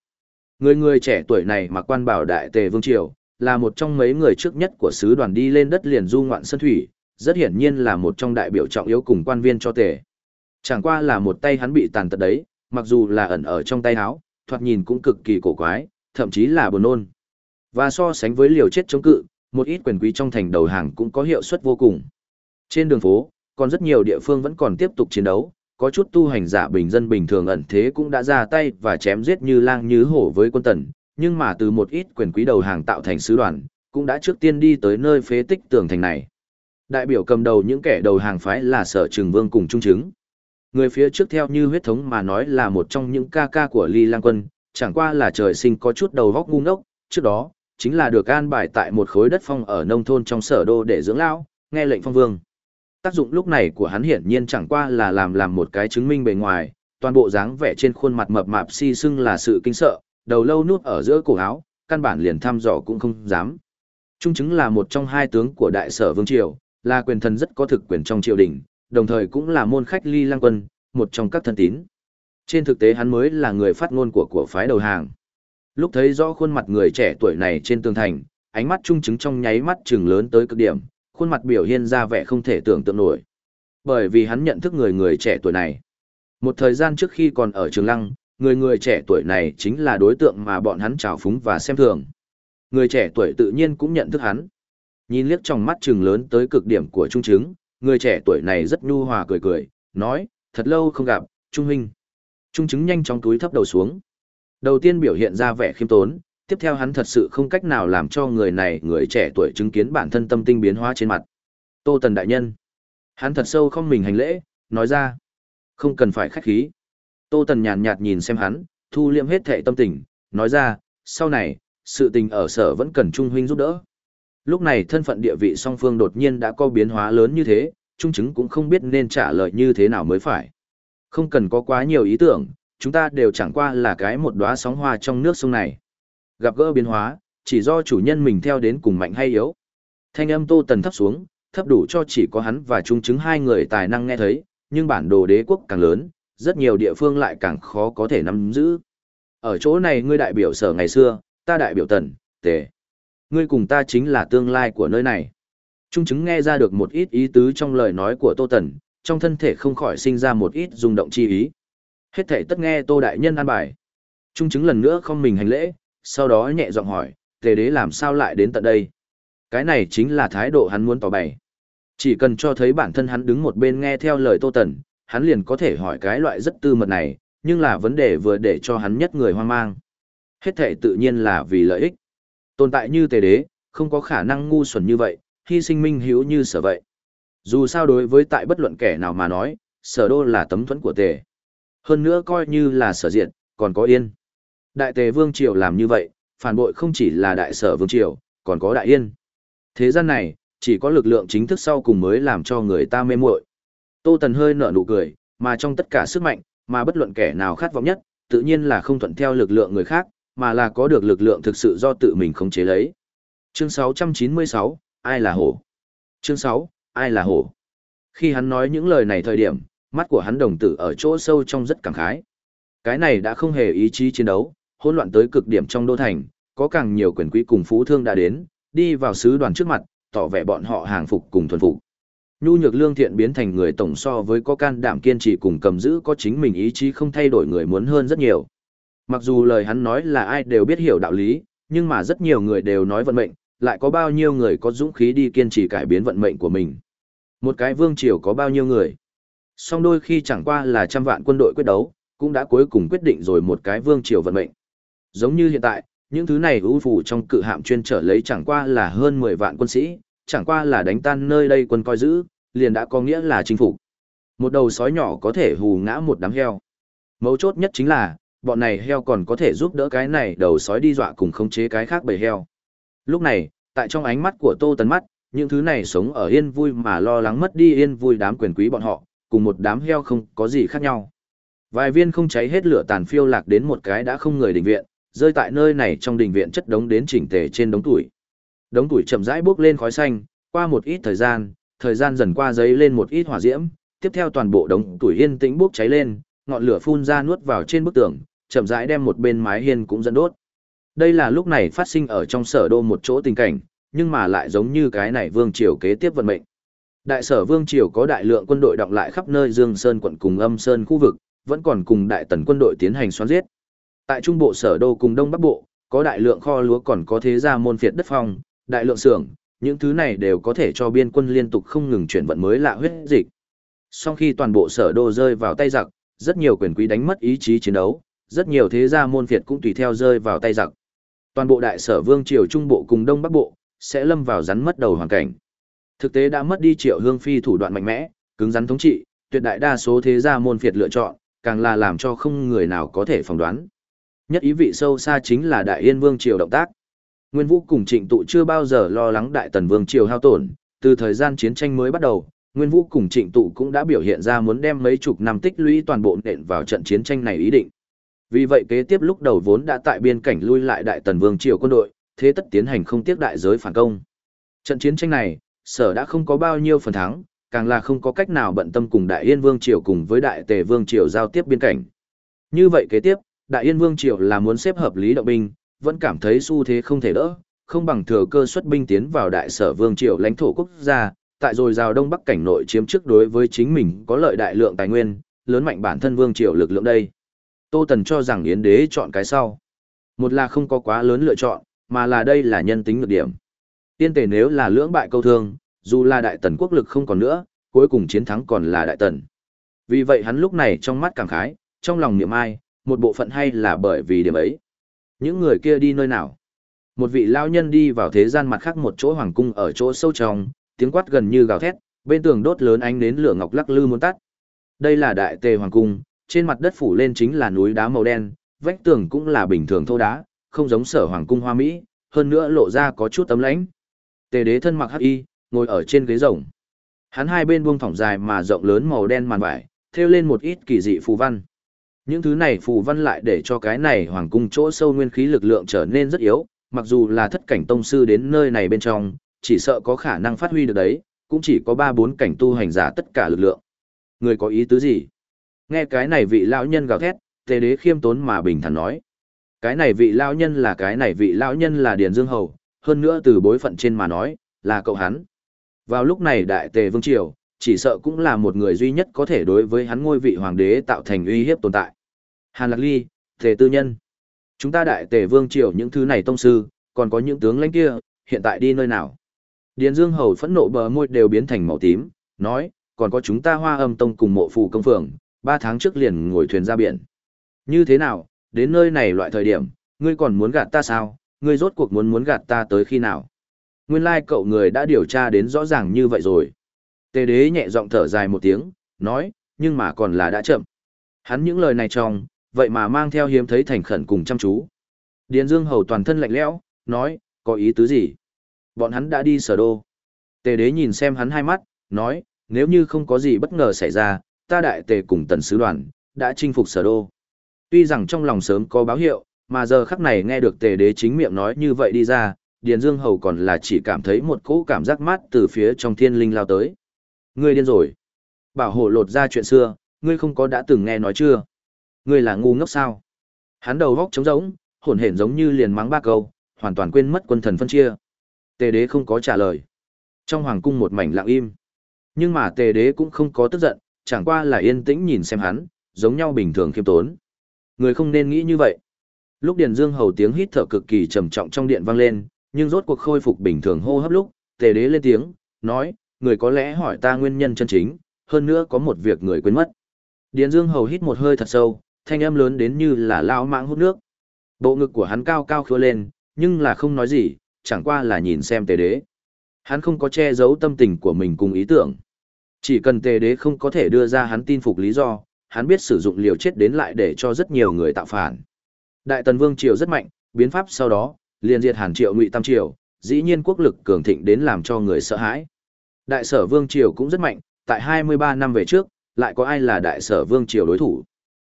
A: Người người trẻ tuổi này mặc quan bảo đại tề vương triều, là một trong mấy người trước nhất của sứ đoàn đi lên đất liền du ngoạn sân thủy, rất hiển nhiên là một trong đại biểu trọng yếu cùng quan viên cho tề. Chẳng qua là một tay hắn bị tàn tật đấy, mặc dù là ẩn ở trong tay áo, thoạt nhìn cũng cực kỳ cổ quái, thậm chí là buồn nôn. Và so sánh với liều chết chống cự, một ít quyền quý trong thành đầu hàng cũng có hiệu suất vô cùng. Trên đường phố, còn rất nhiều địa phương vẫn còn tiếp tục chiến đấu, có chút tu hành giả bình dân bình thường ẩn thế cũng đã ra tay và chém giết như lang như hổ với quân tần, nhưng mà từ một ít quyền quý đầu hàng tạo thành sứ đoàn, cũng đã trước tiên đi tới nơi phế tích tường thành này. Đại biểu cầm đầu những kẻ đầu hàng phái là Sở Trừng Vương cùng Trung Chứng. Người phía trước theo như huyết thống mà nói là một trong những ca ca của Ly Lang Quân, chẳng qua là trời sinh có chút đầu góc ngu ngốc, trước đó, chính là được an bài tại một khối đất phong ở nông thôn trong sở đô để dưỡng lão, nghe lệnh phong vương. Tác dụng lúc này của hắn hiển nhiên chẳng qua là làm làm một cái chứng minh bề ngoài, toàn bộ dáng vẻ trên khuôn mặt mập mạp si sưng là sự kinh sợ, đầu lâu nuốt ở giữa cổ áo, căn bản liền thăm dò cũng không dám. Trung chứng là một trong hai tướng của đại sở vương triều, là quyền thần rất có thực quyền trong triều đình, đồng thời cũng là môn khách ly lang quân, một trong các thân tín. Trên thực tế hắn mới là người phát ngôn của của phái đầu hàng. Lúc thấy rõ khuôn mặt người trẻ tuổi này trên tường thành, ánh mắt trung chứng trong nháy mắt trừng lớn tới cực điểm, khuôn mặt biểu hiện ra vẻ không thể tưởng tượng nổi. Bởi vì hắn nhận thức người người trẻ tuổi này. Một thời gian trước khi còn ở Trường Lăng, người người trẻ tuổi này chính là đối tượng mà bọn hắn trào phúng và xem thường. Người trẻ tuổi tự nhiên cũng nhận thức hắn. Nhìn liếc trong mắt trừng lớn tới cực điểm của Trung Chứng, người trẻ tuổi này rất nhu hòa cười cười, nói, thật lâu không gặp, Trung Huynh. Trung Chứng nhanh chóng túi thấp đầu xuống. Đầu tiên biểu hiện ra vẻ khiêm tốn, tiếp theo hắn thật sự không cách nào làm cho người này người trẻ tuổi chứng kiến bản thân tâm tinh biến hóa trên mặt. Tô Tần Đại Nhân. Hắn thật sâu không mình hành lễ, nói ra. Không cần phải khách khí. Tô Tần nhàn nhạt nhìn xem hắn, thu liệm hết thệ tâm tình, nói ra, sau này, sự tình ở sở vẫn cần Trung Huynh giúp đỡ. Lúc này thân phận địa vị song phương đột nhiên đã có biến hóa lớn như thế, Trung chứng cũng không biết nên trả lời như thế nào mới phải. Không cần có quá nhiều ý tưởng, chúng ta đều chẳng qua là cái một đóa sóng hoa trong nước sông này. Gặp gỡ biến hóa, chỉ do chủ nhân mình theo đến cùng mạnh hay yếu. Thanh âm Tô Tần thấp xuống, thấp đủ cho chỉ có hắn và trung chứng hai người tài năng nghe thấy, nhưng bản đồ đế quốc càng lớn, rất nhiều địa phương lại càng khó có thể nắm giữ. Ở chỗ này ngươi đại biểu sở ngày xưa, ta đại biểu tần, tề. Ngươi cùng ta chính là tương lai của nơi này. Trung chứng nghe ra được một ít ý tứ trong lời nói của Tô Tần, trong thân thể không khỏi sinh ra một ít rung động chi ý. Hết thể tất nghe Tô Đại Nhân an bài. Trung chứng lần nữa không mình hành lễ, sau đó nhẹ giọng hỏi, tề đế làm sao lại đến tận đây? Cái này chính là thái độ hắn muốn tỏ bày. Chỉ cần cho thấy bản thân hắn đứng một bên nghe theo lời Tô Tần, hắn liền có thể hỏi cái loại rất tư mật này, nhưng là vấn đề vừa để cho hắn nhất người hoang mang. Hết thể tự nhiên là vì lợi ích. Tồn tại như tề đế, không có khả năng ngu xuẩn như vậy, hy sinh minh hữu như sở vậy. Dù sao đối với tại bất luận kẻ nào mà nói, sở đô là tấm thuẫn của tề. Hơn nữa coi như là sở diện, còn có yên. Đại tề vương triều làm như vậy, phản bội không chỉ là đại sở vương triều, còn có đại yên. Thế gian này, chỉ có lực lượng chính thức sau cùng mới làm cho người ta mê muội. Tô Tần hơi nở nụ cười, mà trong tất cả sức mạnh, mà bất luận kẻ nào khát vọng nhất, tự nhiên là không thuận theo lực lượng người khác, mà là có được lực lượng thực sự do tự mình khống chế lấy. Chương 696, ai là hổ? Chương 6, ai là hổ? Khi hắn nói những lời này thời điểm, mắt của hắn đồng tử ở chỗ sâu trong rất cảm khái. Cái này đã không hề ý chí chiến đấu, hỗn loạn tới cực điểm trong đô thành, có càng nhiều quyền quý cùng phú thương đã đến, đi vào sứ đoàn trước mặt, tỏ vẻ bọn họ hàng phục cùng thuần phục. Nhu nhược lương thiện biến thành người tổng so với có can đảm kiên trì cùng cầm giữ có chính mình ý chí không thay đổi người muốn hơn rất nhiều. Mặc dù lời hắn nói là ai đều biết hiểu đạo lý, nhưng mà rất nhiều người đều nói vận mệnh, lại có bao nhiêu người có dũng khí đi kiên trì cải biến vận mệnh của mình. Một cái vương triều có bao nhiêu người? Song đôi khi chẳng qua là trăm vạn quân đội quyết đấu, cũng đã cuối cùng quyết định rồi một cái vương triều vận mệnh. Giống như hiện tại, những thứ này ưu phủ trong cự hạm chuyên trở lấy chẳng qua là hơn 10 vạn quân sĩ, chẳng qua là đánh tan nơi đây quân coi giữ, liền đã có nghĩa là chinh phục. Một đầu sói nhỏ có thể hù ngã một đám heo. Mấu chốt nhất chính là, bọn này heo còn có thể giúp đỡ cái này đầu sói đi dọa cùng khống chế cái khác bầy heo. Lúc này, tại trong ánh mắt của Tô Tấn mắt, những thứ này sống ở yên vui mà lo lắng mất đi yên vui đám quyền quý bọn họ, cùng một đám heo không có gì khác nhau. Vài viên không cháy hết lửa tàn phiêu lạc đến một cái đã không người đình viện, rơi tại nơi này trong đình viện chất đống đến chỉnh tề trên đống tuổi. Đống tuổi chậm rãi bước lên khói xanh, qua một ít thời gian, thời gian dần qua giấy lên một ít hỏa diễm, tiếp theo toàn bộ đống tuổi yên tĩnh bốc cháy lên, ngọn lửa phun ra nuốt vào trên bức tường, chậm rãi đem một bên mái hiên cũng dẫn đốt. Đây là lúc này phát sinh ở trong sở đô một chỗ tình cảnh, nhưng mà lại giống như cái này vương triều kế tiếp vận mệnh. Đại sở vương triều có đại lượng quân đội động lại khắp nơi Dương Sơn quận cùng Âm Sơn khu vực, vẫn còn cùng đại tần quân đội tiến hành xoắn giết. Tại trung bộ sở đô cùng đông bắc bộ, có đại lượng kho lúa còn có thế gia môn phiệt đất phong, đại lượng xưởng, những thứ này đều có thể cho biên quân liên tục không ngừng chuyển vận mới lạ huyết dịch. Sau khi toàn bộ sở đô rơi vào tay giặc, rất nhiều quyền quý đánh mất ý chí chiến đấu, rất nhiều thế gia môn phiệt cũng tùy theo rơi vào tay giặc. Toàn bộ đại sở vương triều trung bộ cùng đông bắc bộ sẽ lâm vào rắn mất đầu hoàn cảnh. Thực tế đã mất đi Triệu Hương Phi thủ đoạn mạnh mẽ, cứng rắn thống trị, tuyệt đại đa số thế gia môn phiệt lựa chọn, càng là làm cho không người nào có thể phỏng đoán. Nhất ý vị sâu xa chính là Đại Yên Vương triều động tác. Nguyên Vũ cùng Trịnh Tụ chưa bao giờ lo lắng Đại Tần Vương triều hao tổn, từ thời gian chiến tranh mới bắt đầu, Nguyên Vũ cùng Trịnh Tụ cũng đã biểu hiện ra muốn đem mấy chục năm tích lũy toàn bộ nện vào trận chiến tranh này ý định. Vì vậy kế tiếp lúc đầu vốn đã tại biên cảnh lui lại Đại Tần Vương triều quân đội, thế tất tiến hành không tiếc đại giới phản công. Trận chiến tranh này, sở đã không có bao nhiêu phần thắng, càng là không có cách nào bận tâm cùng Đại Yên Vương triều cùng với Đại Tề Vương triều giao tiếp biên cảnh. Như vậy kế tiếp, Đại Yên Vương triều là muốn xếp hợp lý động binh, vẫn cảm thấy xu thế không thể đỡ, không bằng thừa cơ xuất binh tiến vào Đại Sở Vương triều lãnh thổ quốc gia, tại rồi rào đông bắc cảnh nội chiếm trước đối với chính mình có lợi đại lượng tài nguyên, lớn mạnh bản thân vương triều lực lượng đây. Tô Tần cho rằng Yến Đế chọn cái sau. Một là không có quá lớn lựa chọn, mà là đây là nhân tính nhược điểm. Tiên tề nếu là lưỡng bại câu thương, dù là đại tần quốc lực không còn nữa, cuối cùng chiến thắng còn là đại tần. Vì vậy hắn lúc này trong mắt cảm khái, trong lòng niệm ai, một bộ phận hay là bởi vì điểm ấy. Những người kia đi nơi nào? Một vị lao nhân đi vào thế gian mặt khác một chỗ hoàng cung ở chỗ sâu trong, tiếng quát gần như gào thét, bên tường đốt lớn ánh nến lửa ngọc lắc lư muốn tắt. Đây là đại tề hoàng cung, trên mặt đất phủ lên chính là núi đá màu đen, vách tường cũng là bình thường thô đá, không giống sở hoàng cung hoa mỹ, hơn nữa lộ ra có chút tấm lãnh. Tề đế thân mặc hắc y, ngồi ở trên ghế rồng. Hắn hai bên buông thỏng dài mà rộng lớn màu đen màn vải, thêu lên một ít kỳ dị phù văn. Những thứ này phù văn lại để cho cái này hoàng cung chỗ sâu nguyên khí lực lượng trở nên rất yếu, mặc dù là thất cảnh tông sư đến nơi này bên trong, chỉ sợ có khả năng phát huy được đấy, cũng chỉ có ba bốn cảnh tu hành giả tất cả lực lượng. Người có ý tứ gì? Nghe cái này vị lão nhân gào thét, tề đế khiêm tốn mà bình thản nói. Cái này vị lão nhân là cái này vị lão nhân là Điền Dương Hầu, hơn nữa từ bối phận trên mà nói, là cậu hắn. Vào lúc này đại tề vương triều, chỉ sợ cũng là một người duy nhất có thể đối với hắn ngôi vị hoàng đế tạo thành uy hiếp tồn tại. Hàn Lạc Ly, Tề Tư Nhân. Chúng ta đại tề vương triều những thứ này tông sư, còn có những tướng lãnh kia, hiện tại đi nơi nào? Điền Dương Hầu phẫn nộ bờ môi đều biến thành màu tím, nói, còn có chúng ta hoa âm tông cùng mộ phù công phường, ba tháng trước liền ngồi thuyền ra biển. Như thế nào, đến nơi này loại thời điểm, ngươi còn muốn gạt ta sao, ngươi rốt cuộc muốn muốn gạt ta tới khi nào? Nguyên lai cậu người đã điều tra đến rõ ràng như vậy rồi. Tề đế nhẹ giọng thở dài một tiếng, nói, nhưng mà còn là đã chậm. Hắn những lời này trong, vậy mà mang theo hiếm thấy thành khẩn cùng chăm chú. Điền Dương Hầu toàn thân lạnh lẽo, nói, có ý tứ gì? Bọn hắn đã đi sở đô. Tề đế nhìn xem hắn hai mắt, nói, nếu như không có gì bất ngờ xảy ra, ta đại tề cùng tần sứ đoàn, đã chinh phục sở đô. Tuy rằng trong lòng sớm có báo hiệu, mà giờ khắc này nghe được tề đế chính miệng nói như vậy đi ra, Điền Dương Hầu còn là chỉ cảm thấy một cỗ cảm giác mát từ phía trong thiên linh lao tới. Ngươi điên rồi. Bảo hộ lột ra chuyện xưa, ngươi không có đã từng nghe nói chưa? Ngươi là ngu ngốc sao? Hắn đầu góc trống rỗng, hổn hển giống như liền mắng ba câu, hoàn toàn quên mất quân thần phân chia. Tề đế không có trả lời. Trong hoàng cung một mảnh lặng im. Nhưng mà tề đế cũng không có tức giận, chẳng qua là yên tĩnh nhìn xem hắn, giống nhau bình thường khiêm tốn. Người không nên nghĩ như vậy. Lúc Điền Dương hầu tiếng hít thở cực kỳ trầm trọng trong điện vang lên, nhưng rốt cuộc khôi phục bình thường hô hấp lúc, tề đế lên tiếng, nói, người có lẽ hỏi ta nguyên nhân chân chính, hơn nữa có một việc người quên mất. Điền Dương hầu hít một hơi thật sâu, thanh âm lớn đến như là lao mạng hút nước. Bộ ngực của hắn cao cao khứa lên, nhưng là không nói gì, chẳng qua là nhìn xem tề đế. Hắn không có che giấu tâm tình của mình cùng ý tưởng. Chỉ cần tề đế không có thể đưa ra hắn tin phục lý do, hắn biết sử dụng liều chết đến lại để cho rất nhiều người tạo phản. Đại tần vương triều rất mạnh, biến pháp sau đó, liền diệt hàn triệu ngụy tam triều, dĩ nhiên quốc lực cường thịnh đến làm cho người sợ hãi. Đại sở vương triều cũng rất mạnh, tại 23 năm về trước, lại có ai là đại sở vương triều đối thủ.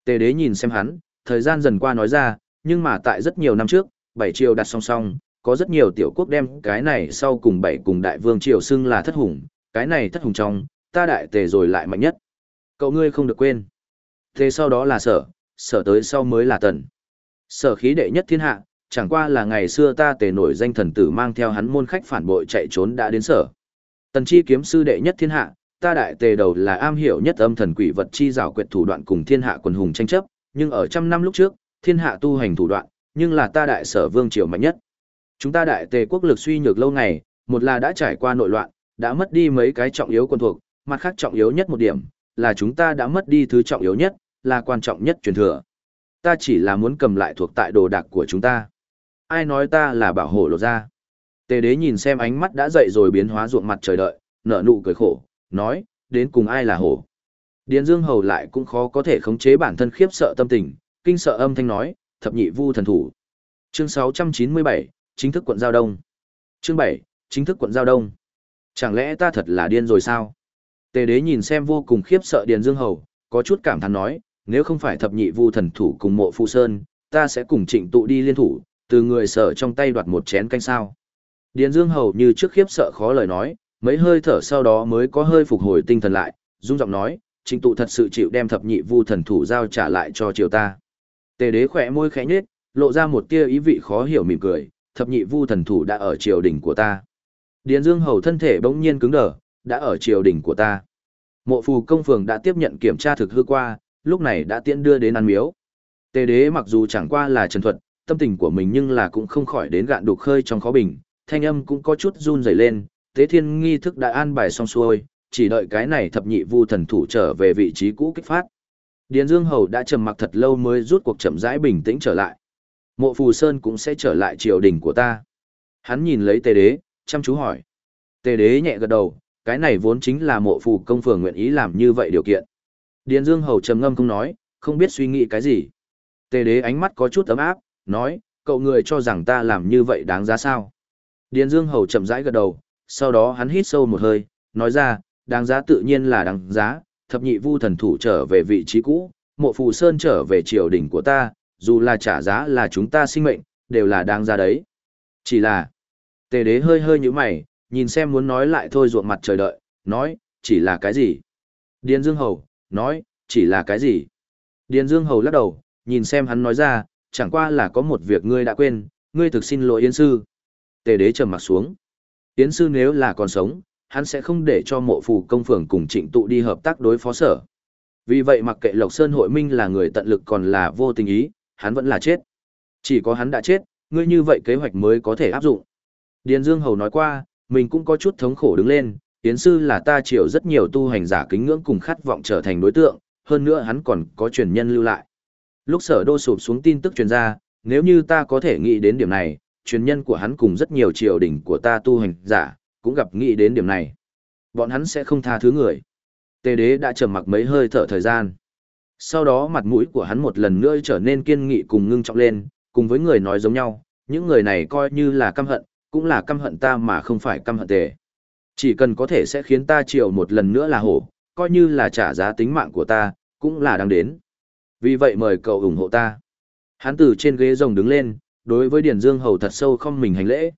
A: Tề đế nhìn xem hắn, thời gian dần qua nói ra, nhưng mà tại rất nhiều năm trước, bảy triều đặt song song, có rất nhiều tiểu quốc đem cái này sau cùng bảy cùng đại vương triều xưng là thất hùng, cái này thất hùng trong, ta đại tề rồi lại mạnh nhất. Cậu ngươi không được quên. Thế sau đó là sở, sở tới sau mới là tần. Sở khí đệ nhất thiên hạ, chẳng qua là ngày xưa ta tề nổi danh thần tử mang theo hắn môn khách phản bội chạy trốn đã đến sở. Tần chi kiếm sư đệ nhất thiên hạ, ta đại tề đầu là am hiểu nhất âm thần quỷ vật chi rào quyệt thủ đoạn cùng thiên hạ quần hùng tranh chấp, nhưng ở trăm năm lúc trước, thiên hạ tu hành thủ đoạn, nhưng là ta đại sở vương triều mạnh nhất. Chúng ta đại tề quốc lực suy nhược lâu ngày, một là đã trải qua nội loạn, đã mất đi mấy cái trọng yếu quân thuộc, mặt khác trọng yếu nhất một điểm, là chúng ta đã mất đi thứ trọng yếu nhất, là quan trọng nhất truyền thừa. Ta chỉ là muốn cầm lại thuộc tại đồ đạc của chúng ta. Ai nói ta là bảo hộ lộ ra. Tề đế nhìn xem ánh mắt đã dậy rồi biến hóa ruộng mặt trời đợi, nở nụ cười khổ, nói, đến cùng ai là hổ. Điền Dương Hầu lại cũng khó có thể khống chế bản thân khiếp sợ tâm tình, kinh sợ âm thanh nói, thập nhị vu thần thủ. Chương 697, chính thức quận Giao Đông. Chương 7, chính thức quận Giao Đông. Chẳng lẽ ta thật là điên rồi sao? Tề đế nhìn xem vô cùng khiếp sợ Điền Dương Hầu, có chút cảm thán nói, nếu không phải thập nhị vu thần thủ cùng mộ phu sơn, ta sẽ cùng trịnh tụ đi liên thủ, từ người sở trong tay đoạt một chén canh sao. Điền Dương Hầu như trước khiếp sợ khó lời nói, mấy hơi thở sau đó mới có hơi phục hồi tinh thần lại, rung giọng nói, trịnh tụ thật sự chịu đem thập nhị vu thần thủ giao trả lại cho triều ta. Tề đế khỏe môi khẽ nhếch, lộ ra một tia ý vị khó hiểu mỉm cười, thập nhị vu thần thủ đã ở triều đình của ta. Điền Dương Hầu thân thể bỗng nhiên cứng đờ, đã ở triều đình của ta. Mộ phù công phường đã tiếp nhận kiểm tra thực hư qua, lúc này đã tiễn đưa đến ăn miếu. Tề đế mặc dù chẳng qua là trần thuật, tâm tình của mình nhưng là cũng không khỏi đến gạn đục khơi trong khó bình, thanh âm cũng có chút run rẩy lên, tế thiên nghi thức đã an bài xong xuôi, chỉ đợi cái này thập nhị vu thần thủ trở về vị trí cũ kích phát. Điền Dương Hầu đã trầm mặc thật lâu mới rút cuộc chậm rãi bình tĩnh trở lại. Mộ Phù Sơn cũng sẽ trở lại triều đình của ta. Hắn nhìn lấy Tề Đế, chăm chú hỏi. Tề Đế nhẹ gật đầu, cái này vốn chính là mộ phù công phường nguyện ý làm như vậy điều kiện. Điền Dương Hầu trầm ngâm không nói, không biết suy nghĩ cái gì. Tề Đế ánh mắt có chút ấm áp, nói, cậu người cho rằng ta làm như vậy đáng giá sao. Điền Dương Hầu chậm rãi gật đầu, sau đó hắn hít sâu một hơi, nói ra, đáng giá tự nhiên là đáng giá, thập nhị vu thần thủ trở về vị trí cũ, mộ phù sơn trở về triều đình của ta, dù là trả giá là chúng ta sinh mệnh, đều là đáng giá đấy. Chỉ là, tề đế hơi hơi như mày, nhìn xem muốn nói lại thôi ruộng mặt trời đợi, nói, chỉ là cái gì? Điền Dương Hầu, nói, chỉ là cái gì? Điền Dương Hầu lắc đầu, nhìn xem hắn nói ra, chẳng qua là có một việc ngươi đã quên, ngươi thực xin lỗi Yến Sư. Tề đế trầm mặt xuống. Yến Sư nếu là còn sống, hắn sẽ không để cho mộ phù công phường cùng trịnh tụ đi hợp tác đối phó sở. Vì vậy mặc kệ Lộc Sơn hội minh là người tận lực còn là vô tình ý, hắn vẫn là chết. Chỉ có hắn đã chết, ngươi như vậy kế hoạch mới có thể áp dụng. Điền Dương Hầu nói qua, mình cũng có chút thống khổ đứng lên, Yến Sư là ta chịu rất nhiều tu hành giả kính ngưỡng cùng khát vọng trở thành đối tượng, hơn nữa hắn còn có truyền nhân lưu lại. Lúc sở đô sụp xuống tin tức truyền ra, nếu như ta có thể nghĩ đến điểm này, truyền nhân của hắn cùng rất nhiều triều đình của ta tu hành giả, cũng gặp nghĩ đến điểm này. Bọn hắn sẽ không tha thứ người. Tề đế đã trầm mặc mấy hơi thở thời gian. Sau đó mặt mũi của hắn một lần nữa trở nên kiên nghị cùng ngưng trọng lên, cùng với người nói giống nhau, những người này coi như là căm hận, cũng là căm hận ta mà không phải căm hận tề. Chỉ cần có thể sẽ khiến ta triều một lần nữa là hổ, coi như là trả giá tính mạng của ta, cũng là đang đến. Vì vậy mời cậu ủng hộ ta. Hắn từ trên ghế rồng đứng lên, đối với Điền Dương Hầu thật sâu không mình hành lễ.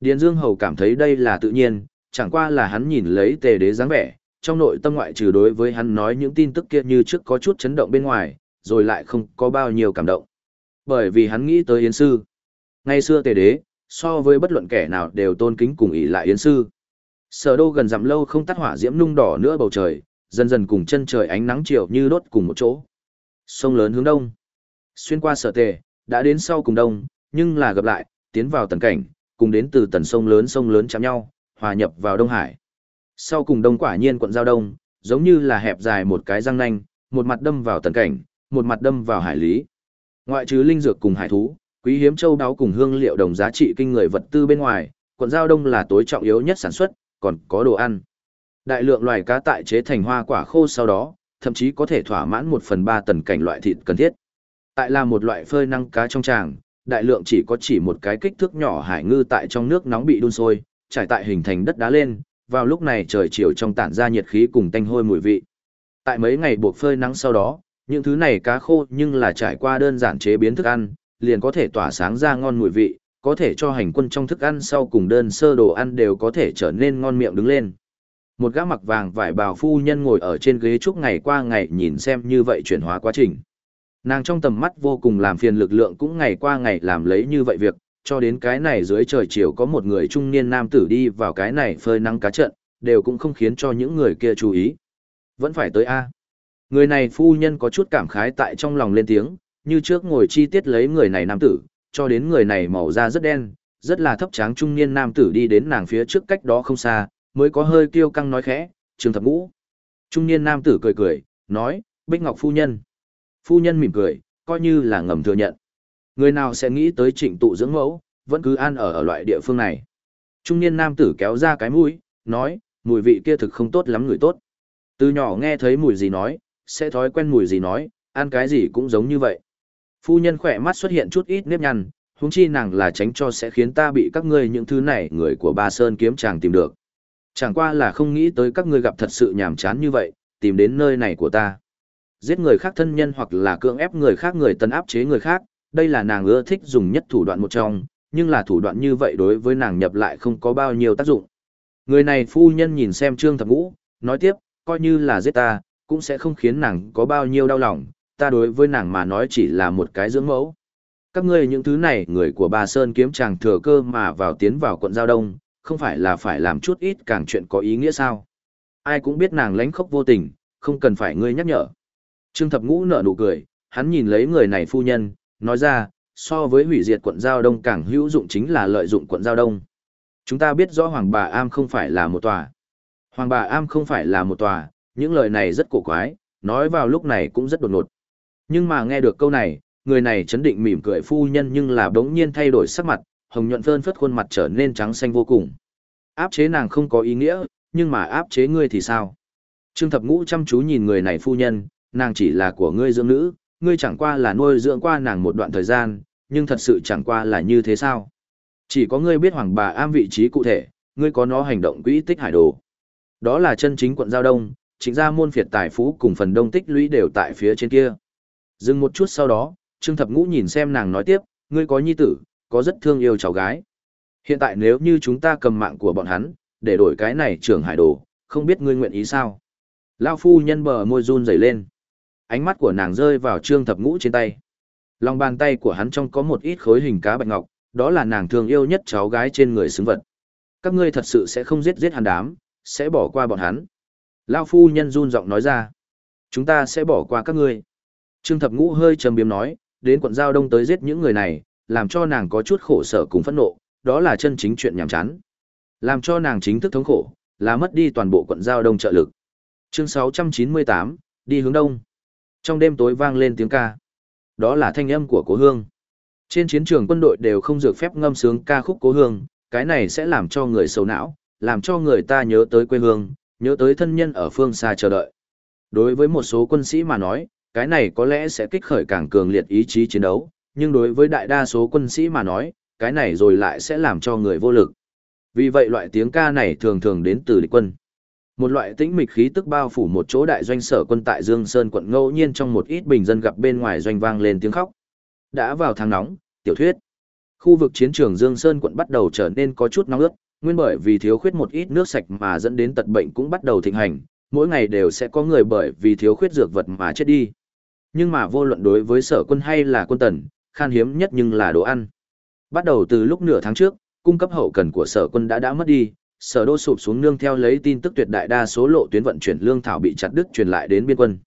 A: Điền Dương Hầu cảm thấy đây là tự nhiên, chẳng qua là hắn nhìn lấy tề đế dáng vẻ, trong nội tâm ngoại trừ đối với hắn nói những tin tức kia như trước có chút chấn động bên ngoài, rồi lại không có bao nhiêu cảm động. Bởi vì hắn nghĩ tới Yến Sư. Ngày xưa tề đế, so với bất luận kẻ nào đều tôn kính cùng ý lại yến sư. Sở đô gần dặm lâu không tắt hỏa diễm nung đỏ nữa bầu trời, dần dần cùng chân trời ánh nắng chiều như đốt cùng một chỗ. Sông lớn hướng đông. Xuyên qua sở tề, đã đến sau cùng đông, nhưng là gặp lại, tiến vào tần cảnh, cùng đến từ tần sông lớn sông lớn chạm nhau, hòa nhập vào Đông Hải. Sau cùng đông quả nhiên quận giao đông, giống như là hẹp dài một cái răng nanh, một mặt đâm vào tần cảnh, một mặt đâm vào hải lý. Ngoại trừ linh dược cùng hải thú, quý hiếm châu đáo cùng hương liệu đồng giá trị kinh người vật tư bên ngoài, quận giao đông là tối trọng yếu nhất sản xuất, còn có đồ ăn. Đại lượng loài cá tại chế thành hoa quả khô sau đó, thậm chí có thể thỏa mãn một phần ba tần cảnh loại thịt cần thiết. Tại là một loại phơi năng cá trong tràng, đại lượng chỉ có chỉ một cái kích thước nhỏ hải ngư tại trong nước nóng bị đun sôi, trải tại hình thành đất đá lên, vào lúc này trời chiều trong tản ra nhiệt khí cùng tanh hôi mùi vị. Tại mấy ngày buộc phơi nắng sau đó, những thứ này cá khô nhưng là trải qua đơn giản chế biến thức ăn, liền có thể tỏa sáng ra ngon mùi vị, có thể cho hành quân trong thức ăn sau cùng đơn sơ đồ ăn đều có thể trở nên ngon miệng đứng lên. Một gã mặc vàng vải bào phu nhân ngồi ở trên ghế chúc ngày qua ngày nhìn xem như vậy chuyển hóa quá trình. Nàng trong tầm mắt vô cùng làm phiền lực lượng cũng ngày qua ngày làm lấy như vậy việc, cho đến cái này dưới trời chiều có một người trung niên nam tử đi vào cái này phơi nắng cá trận, đều cũng không khiến cho những người kia chú ý. Vẫn phải tới A. Người này phu nhân có chút cảm khái tại trong lòng lên tiếng, như trước ngồi chi tiết lấy người này nam tử, cho đến người này màu da rất đen, rất là thấp tráng trung niên nam tử đi đến nàng phía trước cách đó không xa, mới có hơi kiêu căng nói khẽ, trường thập ngũ. Trung niên nam tử cười cười, nói, Bích Ngọc phu nhân. Phu nhân mỉm cười, coi như là ngầm thừa nhận. Người nào sẽ nghĩ tới trịnh tụ dưỡng mẫu, vẫn cứ an ở ở loại địa phương này. Trung niên nam tử kéo ra cái mũi, nói, mùi vị kia thực không tốt lắm người tốt. Từ nhỏ nghe thấy mùi gì nói, sẽ thói quen mùi gì nói, ăn cái gì cũng giống như vậy. Phu nhân khỏe mắt xuất hiện chút ít nếp nhăn, huống chi nàng là tránh cho sẽ khiến ta bị các ngươi những thứ này người của ba sơn kiếm chàng tìm được. Chẳng qua là không nghĩ tới các ngươi gặp thật sự nhàm chán như vậy, tìm đến nơi này của ta. Giết người khác thân nhân hoặc là cưỡng ép người khác người tân áp chế người khác, đây là nàng ưa thích dùng nhất thủ đoạn một trong, nhưng là thủ đoạn như vậy đối với nàng nhập lại không có bao nhiêu tác dụng. Người này phu nhân nhìn xem Trương Thập Ngũ, nói tiếp, coi như là giết ta, cũng sẽ không khiến nàng có bao nhiêu đau lòng, ta đối với nàng mà nói chỉ là một cái dưỡng mẫu. Các ngươi những thứ này, người của bà Sơn kiếm chàng thừa cơ mà vào tiến vào quận Giao Đông, không phải là phải làm chút ít càng chuyện có ý nghĩa sao. Ai cũng biết nàng lánh khóc vô tình, không cần phải ngươi nhắc nhở. Trương Thập Ngũ nở nụ cười, hắn nhìn lấy người này phu nhân, nói ra, so với hủy diệt quận Giao Đông càng hữu dụng chính là lợi dụng quận Giao Đông. Chúng ta biết rõ Hoàng Bà Am không phải là một tòa. Hoàng Bà Am không phải là một tòa, những lời này rất cổ quái, nói vào lúc này cũng rất đột ngột. Nhưng mà nghe được câu này, người này chấn định mỉm cười phu nhân nhưng là đống nhiên thay đổi sắc mặt, hồng nhuận phơn phất khuôn mặt trở nên trắng xanh vô cùng. Áp chế nàng không có ý nghĩa, nhưng mà áp chế ngươi thì sao? Trương Thập Ngũ chăm chú nhìn người này phu nhân, nàng chỉ là của ngươi dưỡng nữ, ngươi chẳng qua là nuôi dưỡng qua nàng một đoạn thời gian, nhưng thật sự chẳng qua là như thế sao? Chỉ có ngươi biết hoàng bà am vị trí cụ thể, ngươi có nó hành động quỹ tích hải đồ. Đó là chân chính quận Giao Đông, chính ra môn phiệt tài phú cùng phần đông tích lũy đều tại phía trên kia. Dừng một chút sau đó, Trương Thập Ngũ nhìn xem nàng nói tiếp, ngươi có nhi tử, có rất thương yêu cháu gái. Hiện tại nếu như chúng ta cầm mạng của bọn hắn, để đổi cái này trưởng hải đồ, không biết ngươi nguyện ý sao? Lao phu nhân bờ môi run rẩy lên. Ánh mắt của nàng rơi vào Trương Thập Ngũ trên tay. Lòng bàn tay của hắn trong có một ít khối hình cá bạch ngọc, đó là nàng thương yêu nhất cháu gái trên người xứng vật. Các ngươi thật sự sẽ không giết giết hắn đám, sẽ bỏ qua bọn hắn. Lao phu nhân run giọng nói ra. Chúng ta sẽ bỏ qua các ngươi. Trương Thập Ngũ hơi trầm biếm nói, đến quận Giao Đông tới giết những người này, làm cho nàng có chút khổ sở cùng phẫn nộ, đó là chân chính chuyện nhảm chán. Làm cho nàng chính thức thống khổ, là mất đi toàn bộ quận Giao Đông trợ lực. Chương 698, đi hướng đông. Trong đêm tối vang lên tiếng ca. Đó là thanh âm của Cố Hương. Trên chiến trường quân đội đều không được phép ngâm sướng ca khúc Cố Hương, cái này sẽ làm cho người sầu não, làm cho người ta nhớ tới quê hương, nhớ tới thân nhân ở phương xa chờ đợi. Đối với một số quân sĩ mà nói, cái này có lẽ sẽ kích khởi càng cường liệt ý chí chiến đấu, nhưng đối với đại đa số quân sĩ mà nói, cái này rồi lại sẽ làm cho người vô lực. Vì vậy loại tiếng ca này thường thường đến từ địch quân. Một loại tĩnh mịch khí tức bao phủ một chỗ đại doanh sở quân tại Dương Sơn quận ngẫu nhiên trong một ít bình dân gặp bên ngoài doanh vang lên tiếng khóc. Đã vào tháng nóng, tiểu thuyết. Khu vực chiến trường Dương Sơn quận bắt đầu trở nên có chút nóng ướt, nguyên bởi vì thiếu khuyết một ít nước sạch mà dẫn đến tật bệnh cũng bắt đầu thịnh hành, mỗi ngày đều sẽ có người bởi vì thiếu khuyết dược vật mà chết đi. Nhưng mà vô luận đối với sở quân hay là quân tần, khan hiếm nhất nhưng là đồ ăn. Bắt đầu từ lúc nửa tháng trước, cung cấp hậu cần của sở quân đã đã mất đi, sở đô sụp xuống nương theo lấy tin tức tuyệt đại đa số lộ tuyến vận chuyển lương thảo bị chặt đứt truyền lại đến biên quân.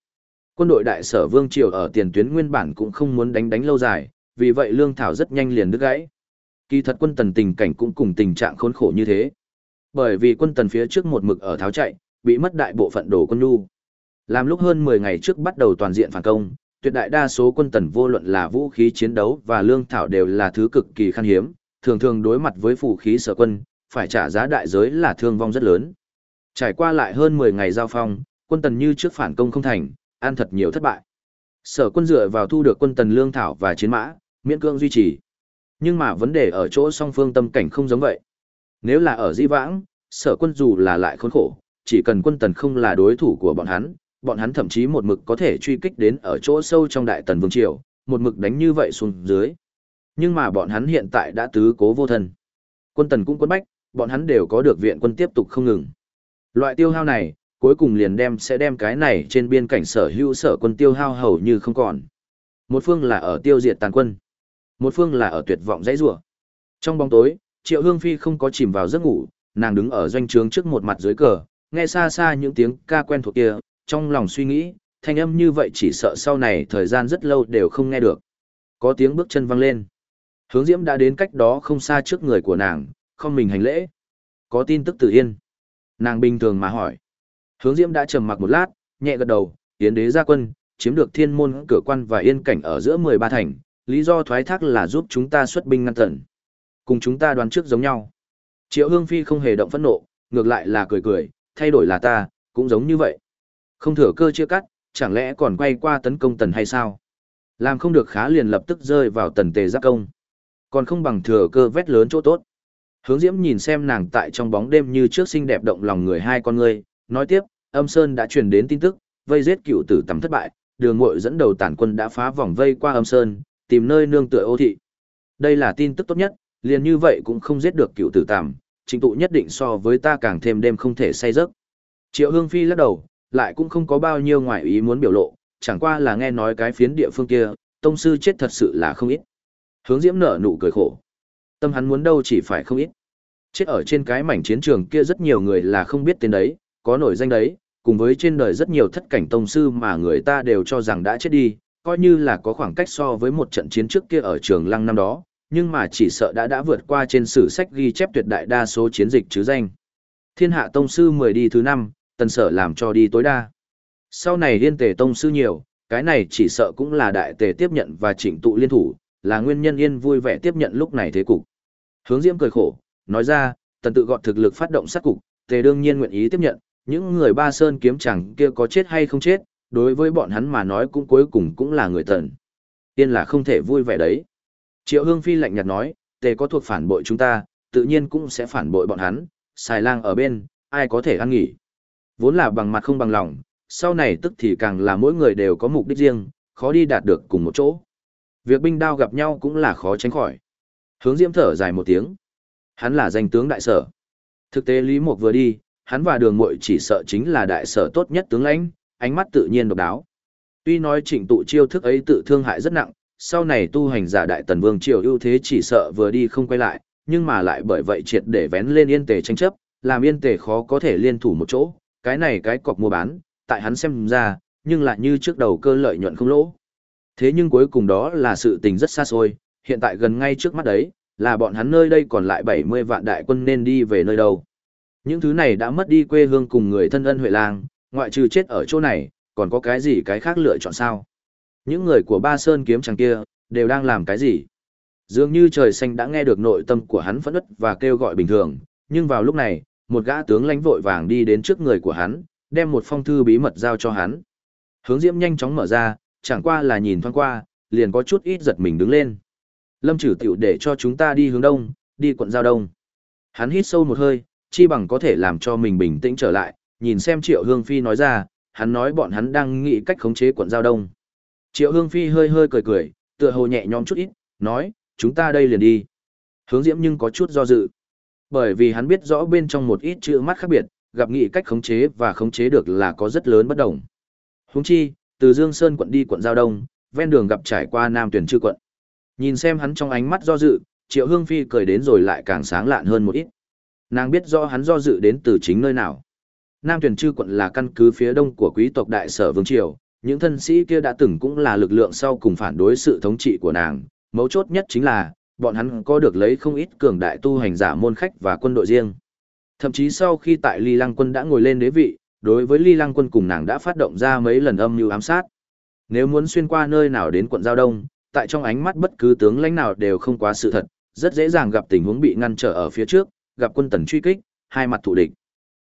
A: Quân đội đại sở Vương Triều ở tiền tuyến nguyên bản cũng không muốn đánh đánh lâu dài, vì vậy lương thảo rất nhanh liền đứt gãy. Kỳ thật quân tần tình cảnh cũng cùng tình trạng khốn khổ như thế. Bởi vì quân tần phía trước một mực ở tháo chạy, bị mất đại bộ phận đồ quân nhu. Làm lúc hơn 10 ngày trước bắt đầu toàn diện phản công, tuyệt đại đa số quân tần vô luận là vũ khí chiến đấu và lương thảo đều là thứ cực kỳ khan hiếm, thường thường đối mặt với phủ khí sở quân, phải trả giá đại giới là thương vong rất lớn. Trải qua lại hơn 10 ngày giao phong, quân tần như trước phản công không thành, ăn thật nhiều thất bại. Sở quân dựa vào thu được quân tần lương thảo và chiến mã, miễn cưỡng duy trì. Nhưng mà vấn đề ở chỗ song phương tâm cảnh không giống vậy. Nếu là ở di vãng, sở quân dù là lại khốn khổ, chỉ cần quân tần không là đối thủ của bọn hắn, bọn hắn thậm chí một mực có thể truy kích đến ở chỗ sâu trong đại tần vương triều, một mực đánh như vậy xuống dưới. Nhưng mà bọn hắn hiện tại đã tứ cố vô thân. Quân tần cũng quân bách, bọn hắn đều có được viện quân tiếp tục không ngừng. Loại tiêu hao này, cuối cùng liền đem sẽ đem cái này trên biên cảnh sở hữu sở quân tiêu hao hầu như không còn. Một phương là ở tiêu diệt tàn quân, một phương là ở tuyệt vọng dãy rủa. Trong bóng tối, Triệu Hương Phi không có chìm vào giấc ngủ, nàng đứng ở doanh trướng trước một mặt dưới cờ, nghe xa xa những tiếng ca quen thuộc kia, trong lòng suy nghĩ, thanh âm như vậy chỉ sợ sau này thời gian rất lâu đều không nghe được. Có tiếng bước chân vang lên. Hướng Diễm đã đến cách đó không xa trước người của nàng, không mình hành lễ. Có tin tức từ Yên. Nàng bình thường mà hỏi. Hướng Diễm đã trầm mặc một lát, nhẹ gật đầu, tiến đế ra quân, chiếm được thiên môn cửa quan và yên cảnh ở giữa 13 thành, lý do thoái thác là giúp chúng ta xuất binh ngăn tận. Cùng chúng ta đoán trước giống nhau. Triệu Hương Phi không hề động phẫn nộ, ngược lại là cười cười, thay đổi là ta, cũng giống như vậy. Không thừa cơ chia cắt, chẳng lẽ còn quay qua tấn công tần hay sao? Làm không được khá liền lập tức rơi vào tần tề giác công. Còn không bằng thừa cơ vét lớn chỗ tốt. Hướng Diễm nhìn xem nàng tại trong bóng đêm như trước xinh đẹp động lòng người hai con người, nói tiếp, âm sơn đã truyền đến tin tức, vây giết cựu tử tầm thất bại, đường mội dẫn đầu tản quân đã phá vòng vây qua âm sơn, tìm nơi nương tựa ô thị. Đây là tin tức tốt nhất, liền như vậy cũng không giết được cựu tử tầm, trình tụ nhất định so với ta càng thêm đêm không thể say giấc. Triệu Hương Phi lắc đầu, lại cũng không có bao nhiêu ngoại ý muốn biểu lộ, chẳng qua là nghe nói cái phiến địa phương kia, tông sư chết thật sự là không ít. Hướng Diễm nở nụ cười khổ. Tâm hắn muốn đâu chỉ phải không ít. Chết ở trên cái mảnh chiến trường kia rất nhiều người là không biết tên đấy, có nổi danh đấy, cùng với trên đời rất nhiều thất cảnh tông sư mà người ta đều cho rằng đã chết đi, coi như là có khoảng cách so với một trận chiến trước kia ở trường lăng năm đó, nhưng mà chỉ sợ đã đã vượt qua trên sử sách ghi chép tuyệt đại đa số chiến dịch chứ danh. Thiên hạ tông sư 10 đi thứ 5, tần sở làm cho đi tối đa. Sau này liên tề tông sư nhiều, cái này chỉ sợ cũng là đại tề tiếp nhận và chỉnh tụ liên thủ, là nguyên nhân yên vui vẻ tiếp nhận lúc này thế cục. Hướng Diễm cười khổ, nói ra, tần tự gọt thực lực phát động sát cục, tề đương nhiên nguyện ý tiếp nhận, những người ba sơn kiếm chẳng kia có chết hay không chết, đối với bọn hắn mà nói cũng cuối cùng cũng là người tần. tiên là không thể vui vẻ đấy. Triệu Hương Phi lạnh nhạt nói, tề có thuộc phản bội chúng ta, tự nhiên cũng sẽ phản bội bọn hắn, xài lang ở bên, ai có thể ăn nghỉ. Vốn là bằng mặt không bằng lòng, sau này tức thì càng là mỗi người đều có mục đích riêng, khó đi đạt được cùng một chỗ. Việc binh đao gặp nhau cũng là khó tránh khỏi. Hướng Diễm thở dài một tiếng. Hắn là danh tướng đại sở. Thực tế Lý mộc vừa đi, hắn và đường mội chỉ sợ chính là đại sở tốt nhất tướng lãnh, ánh mắt tự nhiên độc đáo. Tuy nói trịnh tụ chiêu thức ấy tự thương hại rất nặng, sau này tu hành giả đại tần vương triều ưu thế chỉ sợ vừa đi không quay lại, nhưng mà lại bởi vậy triệt để vén lên yên tề tranh chấp, làm yên tề khó có thể liên thủ một chỗ, cái này cái cọc mua bán, tại hắn xem ra, nhưng lại như trước đầu cơ lợi nhuận không lỗ. Thế nhưng cuối cùng đó là sự tình rất xa xôi, hiện tại gần ngay trước mắt đấy, là bọn hắn nơi đây còn lại 70 vạn đại quân nên đi về nơi đâu. Những thứ này đã mất đi quê hương cùng người thân ân Huệ Lang, ngoại trừ chết ở chỗ này, còn có cái gì cái khác lựa chọn sao? Những người của Ba Sơn kiếm chẳng kia, đều đang làm cái gì? Dường như trời xanh đã nghe được nội tâm của hắn phẫn ức và kêu gọi bình thường, nhưng vào lúc này, một gã tướng lãnh vội vàng đi đến trước người của hắn, đem một phong thư bí mật giao cho hắn. Hướng Diễm nhanh chóng mở ra, chẳng qua là nhìn thoáng qua, liền có chút ít giật mình đứng lên. Lâm trừ tiểu để cho chúng ta đi hướng đông, đi quận giao đông. Hắn hít sâu một hơi, chi bằng có thể làm cho mình bình tĩnh trở lại, nhìn xem Triệu Hương Phi nói ra, hắn nói bọn hắn đang nghĩ cách khống chế quận giao đông. Triệu Hương Phi hơi hơi cười cười, tựa hồ nhẹ nhõm chút ít, nói, chúng ta đây liền đi. Hướng Diễm nhưng có chút do dự. Bởi vì hắn biết rõ bên trong một ít chữ mắt khác biệt, gặp nghị cách khống chế và khống chế được là có rất lớn bất đồng. Huống chi, từ Dương Sơn quận đi quận Giao Đông, ven đường gặp trải qua Nam Tuyển Trư quận. Nhìn xem hắn trong ánh mắt do dự, Triệu Hương Phi cười đến rồi lại càng sáng lạn hơn một ít. Nàng biết rõ hắn do dự đến từ chính nơi nào. Nam Tuyền Trư quận là căn cứ phía đông của quý tộc đại sở Vương Triều, những thân sĩ kia đã từng cũng là lực lượng sau cùng phản đối sự thống trị của nàng. Mấu chốt nhất chính là, bọn hắn có được lấy không ít cường đại tu hành giả môn khách và quân đội riêng. Thậm chí sau khi tại Ly Lăng quân đã ngồi lên đế vị, đối với Ly Lăng quân cùng nàng đã phát động ra mấy lần âm mưu ám sát. Nếu muốn xuyên qua nơi nào đến quận Giao Đông, tại trong ánh mắt bất cứ tướng lãnh nào đều không quá sự thật, rất dễ dàng gặp tình huống bị ngăn trở ở phía trước, gặp quân tần truy kích, hai mặt thủ địch.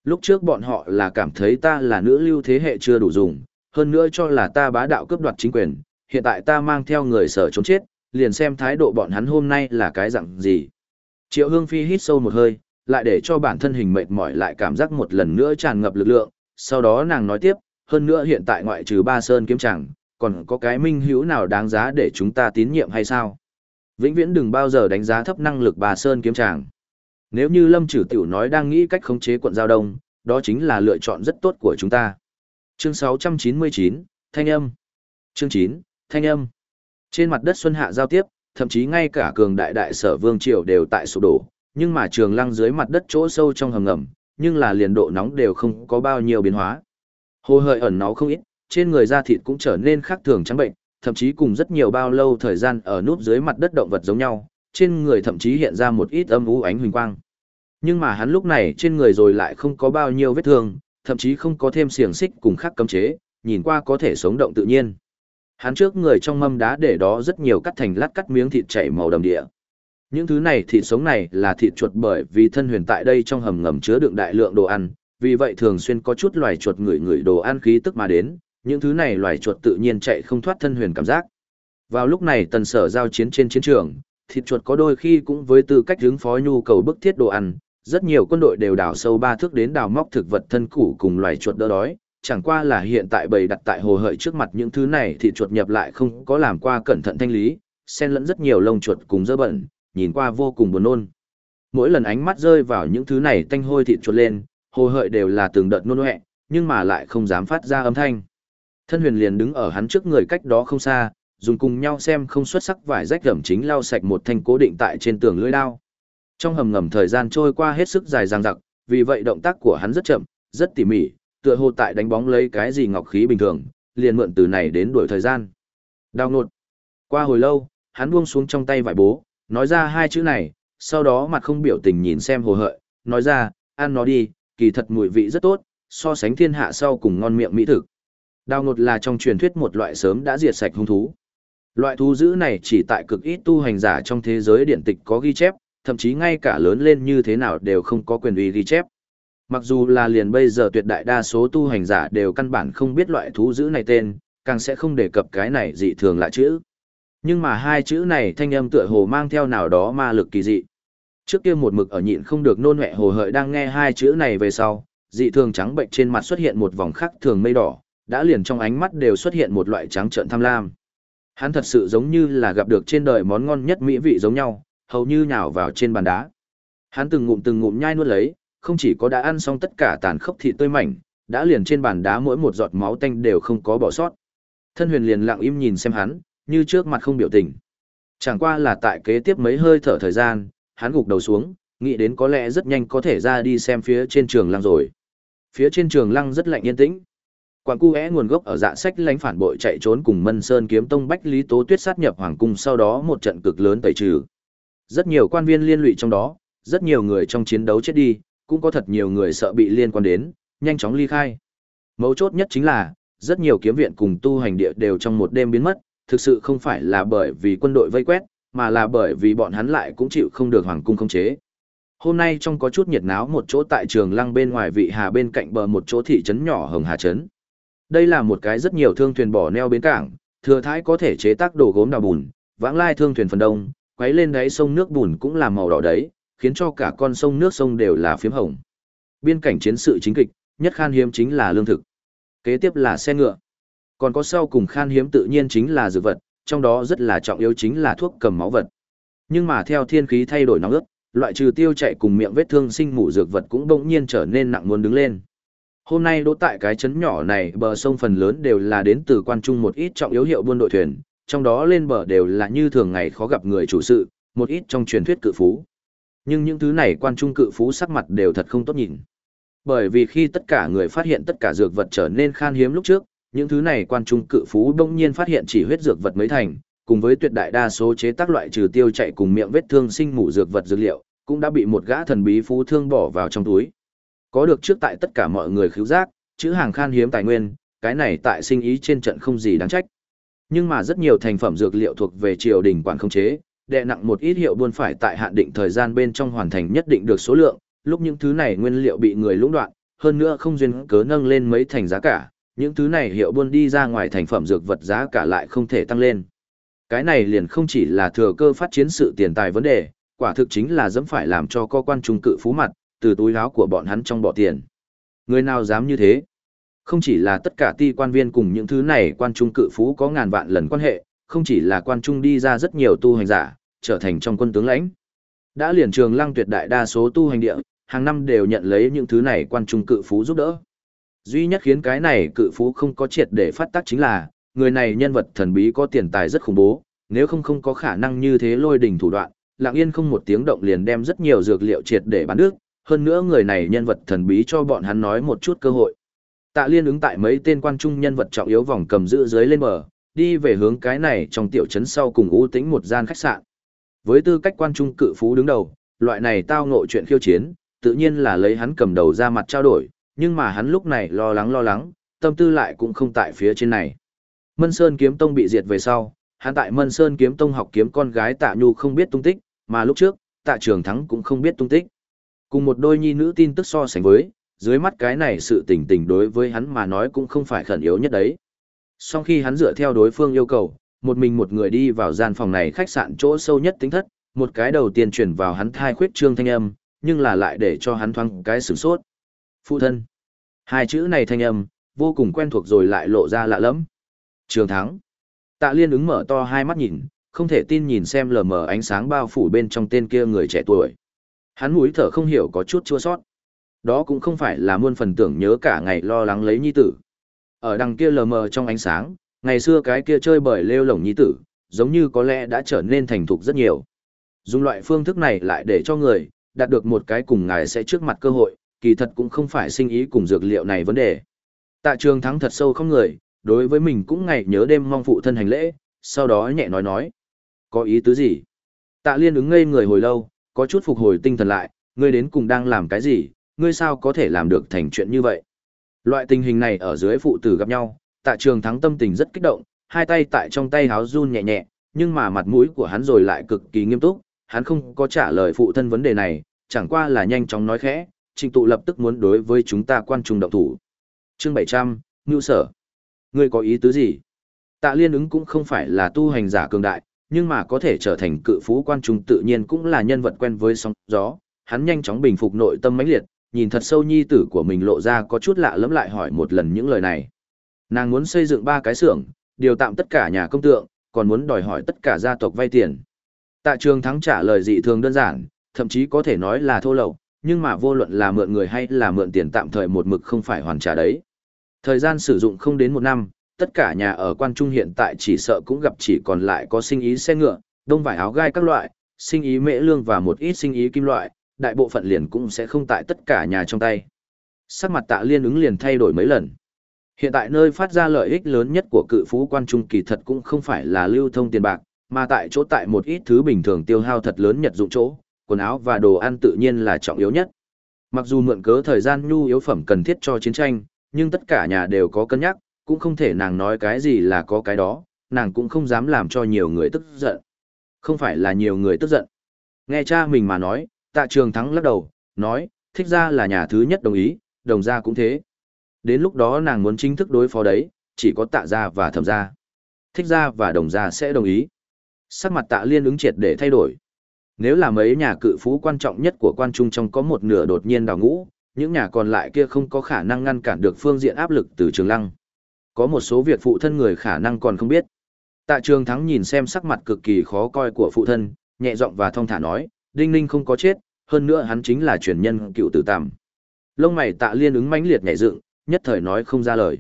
A: Lúc trước bọn họ là cảm thấy ta là nữ lưu thế hệ chưa đủ dùng, hơn nữa cho là ta bá đạo cướp đoạt chính quyền, hiện tại ta mang theo người sở trốn chết, liền xem thái độ bọn hắn hôm nay là cái dạng gì. Triệu Hương Phi hít sâu một hơi, lại để cho bản thân hình mệt mỏi lại cảm giác một lần nữa tràn ngập lực lượng, sau đó nàng nói tiếp, hơn nữa hiện tại ngoại trừ ba sơn kiếm chẳng, còn có cái minh hữu nào đáng giá để chúng ta tín nhiệm hay sao? Vĩnh viễn đừng bao giờ đánh giá thấp năng lực bà sơn kiếm tràng. Nếu như Lâm Trử Tiểu nói đang nghĩ cách khống chế quận Giao Đông, đó chính là lựa chọn rất tốt của chúng ta. Chương 699, Thanh âm. Chương 9, Thanh âm. Trên mặt đất Xuân Hạ giao tiếp, thậm chí ngay cả cường đại đại sở vương triều đều tại sụp đổ, nhưng mà trường lăng dưới mặt đất chỗ sâu trong hầm ngầm, nhưng là liền độ nóng đều không có bao nhiêu biến hóa. Hồ hợi ẩn nó không ít, trên người da thịt cũng trở nên khác thường trắng bệnh, thậm chí cùng rất nhiều bao lâu thời gian ở núp dưới mặt đất động vật giống nhau, trên người thậm chí hiện ra một ít âm u ánh huỳnh quang. Nhưng mà hắn lúc này trên người rồi lại không có bao nhiêu vết thương, thậm chí không có thêm xiềng xích cùng khắc cấm chế, nhìn qua có thể sống động tự nhiên. Hắn trước người trong mâm đá để đó rất nhiều cắt thành lát cắt miếng thịt chảy màu đầm địa. Những thứ này thịt sống này là thịt chuột bởi vì thân huyền tại đây trong hầm ngầm chứa đựng đại lượng đồ ăn, vì vậy thường xuyên có chút loài chuột ngửi ngửi đồ ăn khí tức mà đến, những thứ này loài chuột tự nhiên chạy không thoát thân huyền cảm giác. Vào lúc này tần sở giao chiến trên chiến trường, thịt chuột có đôi khi cũng với tư cách hướng phó nhu cầu bức thiết đồ ăn, rất nhiều quân đội đều đào sâu ba thước đến đào móc thực vật thân củ cùng loài chuột đỡ đói, chẳng qua là hiện tại bầy đặt tại hồ hợi trước mặt những thứ này thịt chuột nhập lại không có làm qua cẩn thận thanh lý, xen lẫn rất nhiều lông chuột cùng dơ bẩn, nhìn qua vô cùng buồn nôn. Mỗi lần ánh mắt rơi vào những thứ này tanh hôi thịt chuột lên, hồ hợi đều là từng đợt nôn nhẹ, nhưng mà lại không dám phát ra âm thanh. Thân huyền liền đứng ở hắn trước người cách đó không xa, dùng cùng nhau xem không xuất sắc vải rách gầm chính lau sạch một thanh cố định tại trên tường lưỡi đao. Trong hầm ngầm thời gian trôi qua hết sức dài dằng dặc, vì vậy động tác của hắn rất chậm, rất tỉ mỉ, tựa hồ tại đánh bóng lấy cái gì ngọc khí bình thường, liền mượn từ này đến đuổi thời gian. Đao nột. Qua hồi lâu, hắn buông xuống trong tay vải bố, nói ra hai chữ này, sau đó mặt không biểu tình nhìn xem hồ hợi, nói ra, ăn nó đi, kỳ thật mùi vị rất tốt, so sánh thiên hạ sau cùng ngon miệng mỹ thực. Đào ngột là trong truyền thuyết một loại sớm đã diệt sạch hung thú. Loại thú dữ này chỉ tại cực ít tu hành giả trong thế giới điện tịch có ghi chép, thậm chí ngay cả lớn lên như thế nào đều không có quyền uy ghi chép. Mặc dù là liền bây giờ tuyệt đại đa số tu hành giả đều căn bản không biết loại thú dữ này tên, càng sẽ không đề cập cái này dị thường lạ chữ. Nhưng mà hai chữ này thanh âm tựa hồ mang theo nào đó ma lực kỳ dị. Trước kia một mực ở nhịn không được nôn mẹ hồ hợi đang nghe hai chữ này về sau, dị thường trắng bệnh trên mặt xuất hiện một vòng khắc thường mây đỏ, đã liền trong ánh mắt đều xuất hiện một loại trắng trợn tham lam. Hắn thật sự giống như là gặp được trên đời món ngon nhất mỹ vị giống nhau, hầu như nhào vào trên bàn đá. Hắn từng ngụm từng ngụm nhai nuốt lấy, không chỉ có đã ăn xong tất cả tàn khốc thịt tươi mảnh, đã liền trên bàn đá mỗi một giọt máu tanh đều không có bỏ sót. Thân huyền liền lặng im nhìn xem hắn, như trước mặt không biểu tình. Chẳng qua là tại kế tiếp mấy hơi thở thời gian, hắn gục đầu xuống, nghĩ đến có lẽ rất nhanh có thể ra đi xem phía trên trường lăng rồi. Phía trên trường lăng rất lạnh yên tĩnh. Quảng cu é nguồn gốc ở dạ sách lánh phản bội chạy trốn cùng Mân Sơn kiếm tông Bách Lý Tố Tuyết sát nhập hoàng cung sau đó một trận cực lớn tẩy trừ. Rất nhiều quan viên liên lụy trong đó, rất nhiều người trong chiến đấu chết đi, cũng có thật nhiều người sợ bị liên quan đến, nhanh chóng ly khai. Mấu chốt nhất chính là, rất nhiều kiếm viện cùng tu hành địa đều trong một đêm biến mất, thực sự không phải là bởi vì quân đội vây quét, mà là bởi vì bọn hắn lại cũng chịu không được hoàng cung khống chế. Hôm nay trong có chút nhiệt náo một chỗ tại trường lăng bên ngoài vị hà bên cạnh bờ một chỗ thị trấn nhỏ Hồng Hà Trấn. Đây là một cái rất nhiều thương thuyền bỏ neo bến cảng, thừa thái có thể chế tác đồ gốm đào bùn, vãng lai thương thuyền phần đông, quấy lên đáy sông nước bùn cũng là màu đỏ đấy, khiến cho cả con sông nước sông đều là phiếm hồng. Biên cảnh chiến sự chính kịch, nhất khan hiếm chính là lương thực. Kế tiếp là xe ngựa. Còn có sau cùng khan hiếm tự nhiên chính là dược vật, trong đó rất là trọng yếu chính là thuốc cầm máu vật. Nhưng mà theo thiên khí thay đổi nóng ướt, loại trừ tiêu chạy cùng miệng vết thương sinh mủ dược vật cũng bỗng nhiên trở nên nặng muốn đứng lên. Hôm nay đỗ tại cái trấn nhỏ này bờ sông phần lớn đều là đến từ quan trung một ít trọng yếu hiệu buôn đội thuyền, trong đó lên bờ đều là như thường ngày khó gặp người chủ sự, một ít trong truyền thuyết cự phú. Nhưng những thứ này quan trung cự phú sắc mặt đều thật không tốt nhìn. Bởi vì khi tất cả người phát hiện tất cả dược vật trở nên khan hiếm lúc trước, những thứ này quan trung cự phú bỗng nhiên phát hiện chỉ huyết dược vật mới thành, cùng với tuyệt đại đa số chế tác loại trừ tiêu chạy cùng miệng vết thương sinh mủ dược vật dược liệu, cũng đã bị một gã thần bí phú thương bỏ vào trong túi. Có được trước tại tất cả mọi người khiếu giác, chữ hàng khan hiếm tài nguyên, cái này tại sinh ý trên trận không gì đáng trách. Nhưng mà rất nhiều thành phẩm dược liệu thuộc về triều đình quản không chế, đệ nặng một ít hiệu buôn phải tại hạn định thời gian bên trong hoàn thành nhất định được số lượng, lúc những thứ này nguyên liệu bị người lũng đoạn, hơn nữa không duyên cớ nâng lên mấy thành giá cả, những thứ này hiệu buôn đi ra ngoài thành phẩm dược vật giá cả lại không thể tăng lên. Cái này liền không chỉ là thừa cơ phát chiến sự tiền tài vấn đề, quả thực chính là dẫm phải làm cho cơ quan trung cự phú mặt, từ túi áo của bọn hắn trong bỏ tiền. Người nào dám như thế? Không chỉ là tất cả ti quan viên cùng những thứ này quan trung cự phú có ngàn vạn lần quan hệ, không chỉ là quan trung đi ra rất nhiều tu hành giả, trở thành trong quân tướng lãnh. Đã liền trường lăng tuyệt đại đa số tu hành địa, hàng năm đều nhận lấy những thứ này quan trung cự phú giúp đỡ. Duy nhất khiến cái này cự phú không có triệt để phát tác chính là, người này nhân vật thần bí có tiền tài rất khủng bố, nếu không không có khả năng như thế lôi đỉnh thủ đoạn, lặng yên không một tiếng động liền đem rất nhiều dược liệu triệt để bán nước, hơn nữa người này nhân vật thần bí cho bọn hắn nói một chút cơ hội. Tạ Liên ứng tại mấy tên quan trung nhân vật trọng yếu vòng cầm giữ dưới lên bờ, đi về hướng cái này trong tiểu trấn sau cùng ưu tĩnh một gian khách sạn. Với tư cách quan trung cự phú đứng đầu, loại này tao ngộ chuyện khiêu chiến, tự nhiên là lấy hắn cầm đầu ra mặt trao đổi, nhưng mà hắn lúc này lo lắng lo lắng, tâm tư lại cũng không tại phía trên này. Mân Sơn kiếm tông bị diệt về sau, hắn tại Mân Sơn kiếm tông học kiếm con gái Tạ Nhu không biết tung tích, mà lúc trước, Tạ Trường Thắng cũng không biết tung tích. Cùng một đôi nhi nữ tin tức so sánh với, dưới mắt cái này sự tình tình đối với hắn mà nói cũng không phải khẩn yếu nhất đấy. Sau khi hắn dựa theo đối phương yêu cầu, một mình một người đi vào gian phòng này khách sạn chỗ sâu nhất tính thất, một cái đầu tiên chuyển vào hắn thai khuyết trương thanh âm, nhưng là lại để cho hắn thoáng cái sửng sốt. Phụ thân. Hai chữ này thanh âm, vô cùng quen thuộc rồi lại lộ ra lạ lẫm. Trường thắng. Tạ liên ứng mở to hai mắt nhìn, không thể tin nhìn xem lờ mờ ánh sáng bao phủ bên trong tên kia người trẻ tuổi. Hắn mũi thở không hiểu có chút chua sót. Đó cũng không phải là muôn phần tưởng nhớ cả ngày lo lắng lấy nhi tử. Ở đằng kia lờ mờ trong ánh sáng, ngày xưa cái kia chơi bời lêu lổng nhi tử, giống như có lẽ đã trở nên thành thục rất nhiều. Dùng loại phương thức này lại để cho người, đạt được một cái cùng ngài sẽ trước mặt cơ hội, kỳ thật cũng không phải sinh ý cùng dược liệu này vấn đề. Tạ trường thắng thật sâu không người, đối với mình cũng ngày nhớ đêm mong phụ thân hành lễ, sau đó nhẹ nói nói. Có ý tứ gì? Tạ liên ứng ngây người hồi lâu, có chút phục hồi tinh thần lại, ngươi đến cùng đang làm cái gì, ngươi sao có thể làm được thành chuyện như vậy? Loại tình hình này ở dưới phụ tử gặp nhau, tạ trường thắng tâm tình rất kích động, hai tay tại trong tay háo run nhẹ nhẹ, nhưng mà mặt mũi của hắn rồi lại cực kỳ nghiêm túc, hắn không có trả lời phụ thân vấn đề này, chẳng qua là nhanh chóng nói khẽ, Trình tụ lập tức muốn đối với chúng ta quan trung động thủ. Chương 700, Ngưu Sở. Ngươi có ý tứ gì? Tạ liên ứng cũng không phải là tu hành giả cường đại, nhưng mà có thể trở thành cự phú quan trung tự nhiên cũng là nhân vật quen với sóng gió. Hắn nhanh chóng bình phục nội tâm mãnh liệt, nhìn thật sâu nhi tử của mình lộ ra có chút lạ lẫm lại hỏi một lần những lời này. Nàng muốn xây dựng ba cái xưởng, điều tạm tất cả nhà công tượng, còn muốn đòi hỏi tất cả gia tộc vay tiền. Tạ Trường Thắng trả lời dị thường đơn giản, thậm chí có thể nói là thô lậu, nhưng mà vô luận là mượn người hay là mượn tiền tạm thời một mực không phải hoàn trả đấy. Thời gian sử dụng không đến một năm, tất cả nhà ở quan trung hiện tại chỉ sợ cũng gặp chỉ còn lại có sinh ý xe ngựa, đông vải áo gai các loại, sinh ý mễ lương và một ít sinh ý kim loại, đại bộ phận liền cũng sẽ không tại tất cả nhà trong tay. Sắc mặt tạ liên ứng liền thay đổi mấy lần. Hiện tại nơi phát ra lợi ích lớn nhất của cự phú quan trung kỳ thật cũng không phải là lưu thông tiền bạc, mà tại chỗ tại một ít thứ bình thường tiêu hao thật lớn nhật dụng chỗ, quần áo và đồ ăn tự nhiên là trọng yếu nhất. Mặc dù mượn cớ thời gian nhu yếu phẩm cần thiết cho chiến tranh, nhưng tất cả nhà đều có cân nhắc, cũng không thể nàng nói cái gì là có cái đó, nàng cũng không dám làm cho nhiều người tức giận. Không phải là nhiều người tức giận. Nghe cha mình mà nói, tạ trường thắng lắc đầu, nói, thích ra là nhà thứ nhất đồng ý, đồng gia cũng thế. Đến lúc đó nàng muốn chính thức đối phó đấy, chỉ có tạ gia và thẩm gia. Thích gia và đồng gia sẽ đồng ý. Sắc mặt tạ liên ứng triệt để thay đổi. Nếu là mấy nhà cự phú quan trọng nhất của quan trung trong có một nửa đột nhiên đào ngũ, những nhà còn lại kia không có khả năng ngăn cản được phương diện áp lực từ trường lăng. Có một số việc phụ thân người khả năng còn không biết. Tạ trường thắng nhìn xem sắc mặt cực kỳ khó coi của phụ thân, nhẹ giọng và thong thả nói, Đinh Ninh không có chết, hơn nữa hắn chính là truyền nhân cựu tử tạm. Lông mày tạ liên ứng mãnh liệt nhảy dựng, nhất thời nói không ra lời.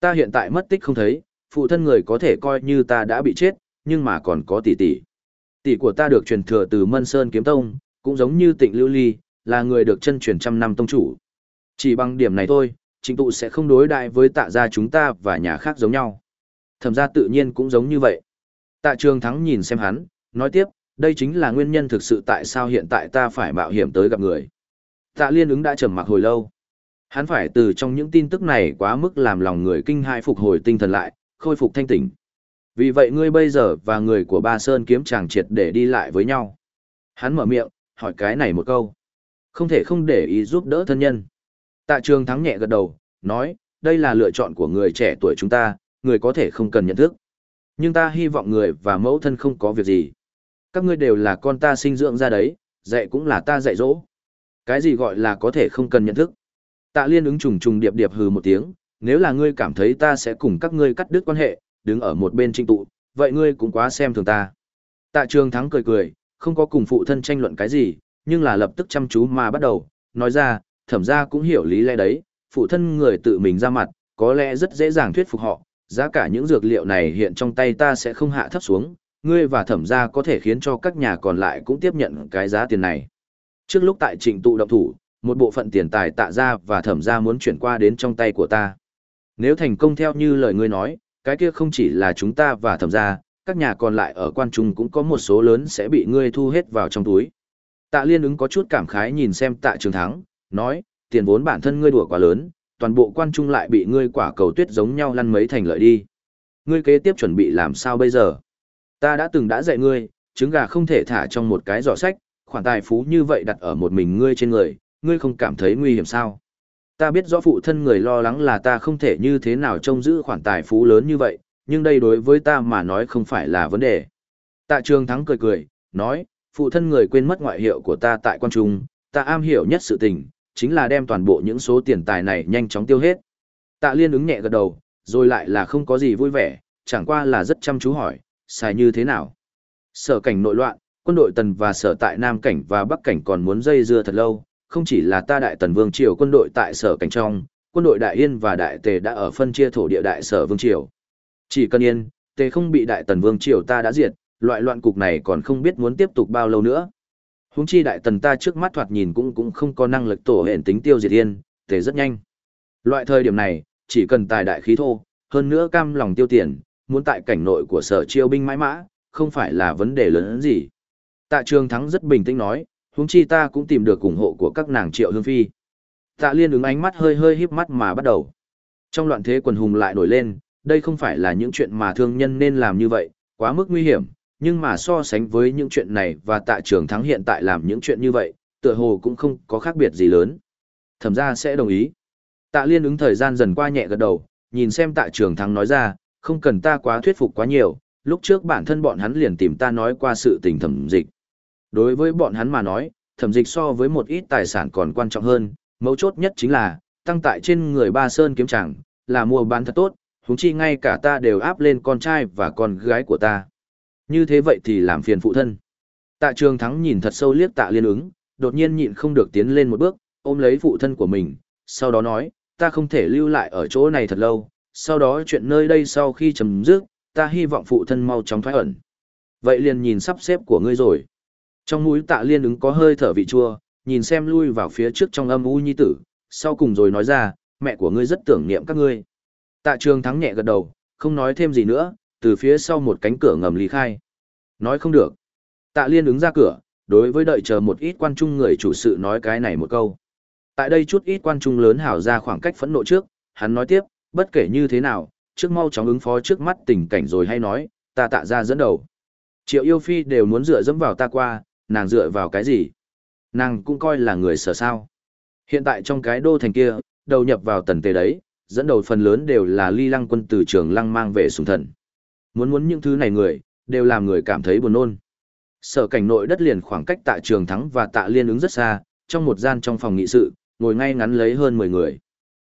A: Ta hiện tại mất tích không thấy, phụ thân người có thể coi như ta đã bị chết, nhưng mà còn có tỷ tỷ. Tỷ của ta được truyền thừa từ Mân Sơn Kiếm Tông, cũng giống như Tịnh Lưu Ly, là người được chân truyền trăm năm tông chủ. Chỉ bằng điểm này thôi, trịnh tụ sẽ không đối đại với tạ gia chúng ta và nhà khác giống nhau. Thẩm gia tự nhiên cũng giống như vậy. Tạ trường thắng nhìn xem hắn, nói tiếp, đây chính là nguyên nhân thực sự tại sao hiện tại ta phải mạo hiểm tới gặp người. Tạ liên ứng đã trầm mặc hồi lâu. Hắn phải từ trong những tin tức này quá mức làm lòng người kinh hãi phục hồi tinh thần lại, khôi phục thanh tỉnh. Vì vậy ngươi bây giờ và người của Ba Sơn kiếm chàng triệt để đi lại với nhau. Hắn mở miệng, hỏi cái này một câu. Không thể không để ý giúp đỡ thân nhân. Tạ trường thắng nhẹ gật đầu, nói, đây là lựa chọn của người trẻ tuổi chúng ta, người có thể không cần nhận thức. Nhưng ta hy vọng người và mẫu thân không có việc gì. Các ngươi đều là con ta sinh dưỡng ra đấy, dạy cũng là ta dạy dỗ. Cái gì gọi là có thể không cần nhận thức. Tạ liên ứng trùng trùng điệp điệp hừ một tiếng, nếu là ngươi cảm thấy ta sẽ cùng các ngươi cắt đứt quan hệ, đứng ở một bên trinh tụ, vậy ngươi cũng quá xem thường ta. Tạ trường thắng cười cười, không có cùng phụ thân tranh luận cái gì, nhưng là lập tức chăm chú mà bắt đầu, nói ra, thẩm ra cũng hiểu lý lẽ đấy, phụ thân người tự mình ra mặt, có lẽ rất dễ dàng thuyết phục họ, giá cả những dược liệu này hiện trong tay ta sẽ không hạ thấp xuống, ngươi và thẩm ra có thể khiến cho các nhà còn lại cũng tiếp nhận cái giá tiền này. Trước lúc tại trịnh tụ động thủ, một bộ phận tiền tài tạ ra và thẩm ra muốn chuyển qua đến trong tay của ta. Nếu thành công theo như lời ngươi nói, cái kia không chỉ là chúng ta và thẩm ra, các nhà còn lại ở quan trung cũng có một số lớn sẽ bị ngươi thu hết vào trong túi. Tạ liên ứng có chút cảm khái nhìn xem tạ trường thắng, nói, tiền vốn bản thân ngươi đùa quá lớn, toàn bộ quan trung lại bị ngươi quả cầu tuyết giống nhau lăn mấy thành lợi đi. Ngươi kế tiếp chuẩn bị làm sao bây giờ? Ta đã từng đã dạy ngươi, trứng gà không thể thả trong một cái giỏ sách, khoản tài phú như vậy đặt ở một mình ngươi trên người, ngươi không cảm thấy nguy hiểm sao? Ta biết rõ phụ thân người lo lắng là ta không thể như thế nào trông giữ khoản tài phú lớn như vậy, nhưng đây đối với ta mà nói không phải là vấn đề. Tạ trường thắng cười cười, nói, phụ thân người quên mất ngoại hiệu của ta tại quan trung, ta am hiểu nhất sự tình, chính là đem toàn bộ những số tiền tài này nhanh chóng tiêu hết. Tạ liên ứng nhẹ gật đầu, rồi lại là không có gì vui vẻ, chẳng qua là rất chăm chú hỏi, xài như thế nào. Sở cảnh nội loạn, quân đội tần và sở tại Nam cảnh và Bắc cảnh còn muốn dây dưa thật lâu, không chỉ là ta đại tần vương triều quân đội tại sở cảnh trong, quân đội đại yên và đại tề đã ở phân chia thổ địa đại sở vương triều. Chỉ cần yên, tề không bị đại tần vương triều ta đã diệt, loại loạn cục này còn không biết muốn tiếp tục bao lâu nữa. Huống chi đại tần ta trước mắt thoạt nhìn cũng cũng không có năng lực tổ hển tính tiêu diệt yên, tề rất nhanh. Loại thời điểm này, chỉ cần tài đại khí thô, hơn nữa cam lòng tiêu tiền, muốn tại cảnh nội của sở chiêu binh mãi mã, không phải là vấn đề lớn gì. Tạ trường thắng rất bình tĩnh nói, huống chi ta cũng tìm được ủng hộ của các nàng triệu hương phi. Tạ liên ứng ánh mắt hơi hơi híp mắt mà bắt đầu. Trong loạn thế quần hùng lại nổi lên, đây không phải là những chuyện mà thương nhân nên làm như vậy, quá mức nguy hiểm, nhưng mà so sánh với những chuyện này và tạ trường thắng hiện tại làm những chuyện như vậy, tựa hồ cũng không có khác biệt gì lớn. Thẩm ra sẽ đồng ý. Tạ liên ứng thời gian dần qua nhẹ gật đầu, nhìn xem tạ trường thắng nói ra, không cần ta quá thuyết phục quá nhiều, lúc trước bản thân bọn hắn liền tìm ta nói qua sự tình thẩm dịch. Đối với bọn hắn mà nói, thẩm dịch so với một ít tài sản còn quan trọng hơn, mấu chốt nhất chính là, tăng tại trên người ba sơn kiếm chẳng, là mua bán thật tốt, huống chi ngay cả ta đều áp lên con trai và con gái của ta. Như thế vậy thì làm phiền phụ thân. Tạ trường thắng nhìn thật sâu liếc tạ liên ứng, đột nhiên nhịn không được tiến lên một bước, ôm lấy phụ thân của mình, sau đó nói, ta không thể lưu lại ở chỗ này thật lâu, sau đó chuyện nơi đây sau khi chấm dứt, ta hy vọng phụ thân mau chóng thoái ẩn. Vậy liền nhìn sắp xếp của ngươi rồi. Trong mũi tạ liên ứng có hơi thở vị chua, nhìn xem lui vào phía trước trong âm u nhi tử, sau cùng rồi nói ra, mẹ của ngươi rất tưởng niệm các ngươi. Tạ trường thắng nhẹ gật đầu, không nói thêm gì nữa, từ phía sau một cánh cửa ngầm lý khai. Nói không được. Tạ liên ứng ra cửa, đối với đợi chờ một ít quan trung người chủ sự nói cái này một câu. Tại đây chút ít quan trung lớn hào ra khoảng cách phẫn nộ trước, hắn nói tiếp, bất kể như thế nào, trước mau chóng ứng phó trước mắt tình cảnh rồi hay nói, ta tạ ra dẫn đầu. Triệu yêu phi đều muốn dựa dẫm vào ta qua, nàng dựa vào cái gì? Nàng cũng coi là người sở sao. Hiện tại trong cái đô thành kia, đầu nhập vào tần tề đấy, dẫn đầu phần lớn đều là ly lăng quân từ trường lăng mang về sùng thần. Muốn muốn những thứ này người, đều làm người cảm thấy buồn nôn. Sở cảnh nội đất liền khoảng cách tạ trường thắng và tạ liên ứng rất xa, trong một gian trong phòng nghị sự, ngồi ngay ngắn lấy hơn 10 người.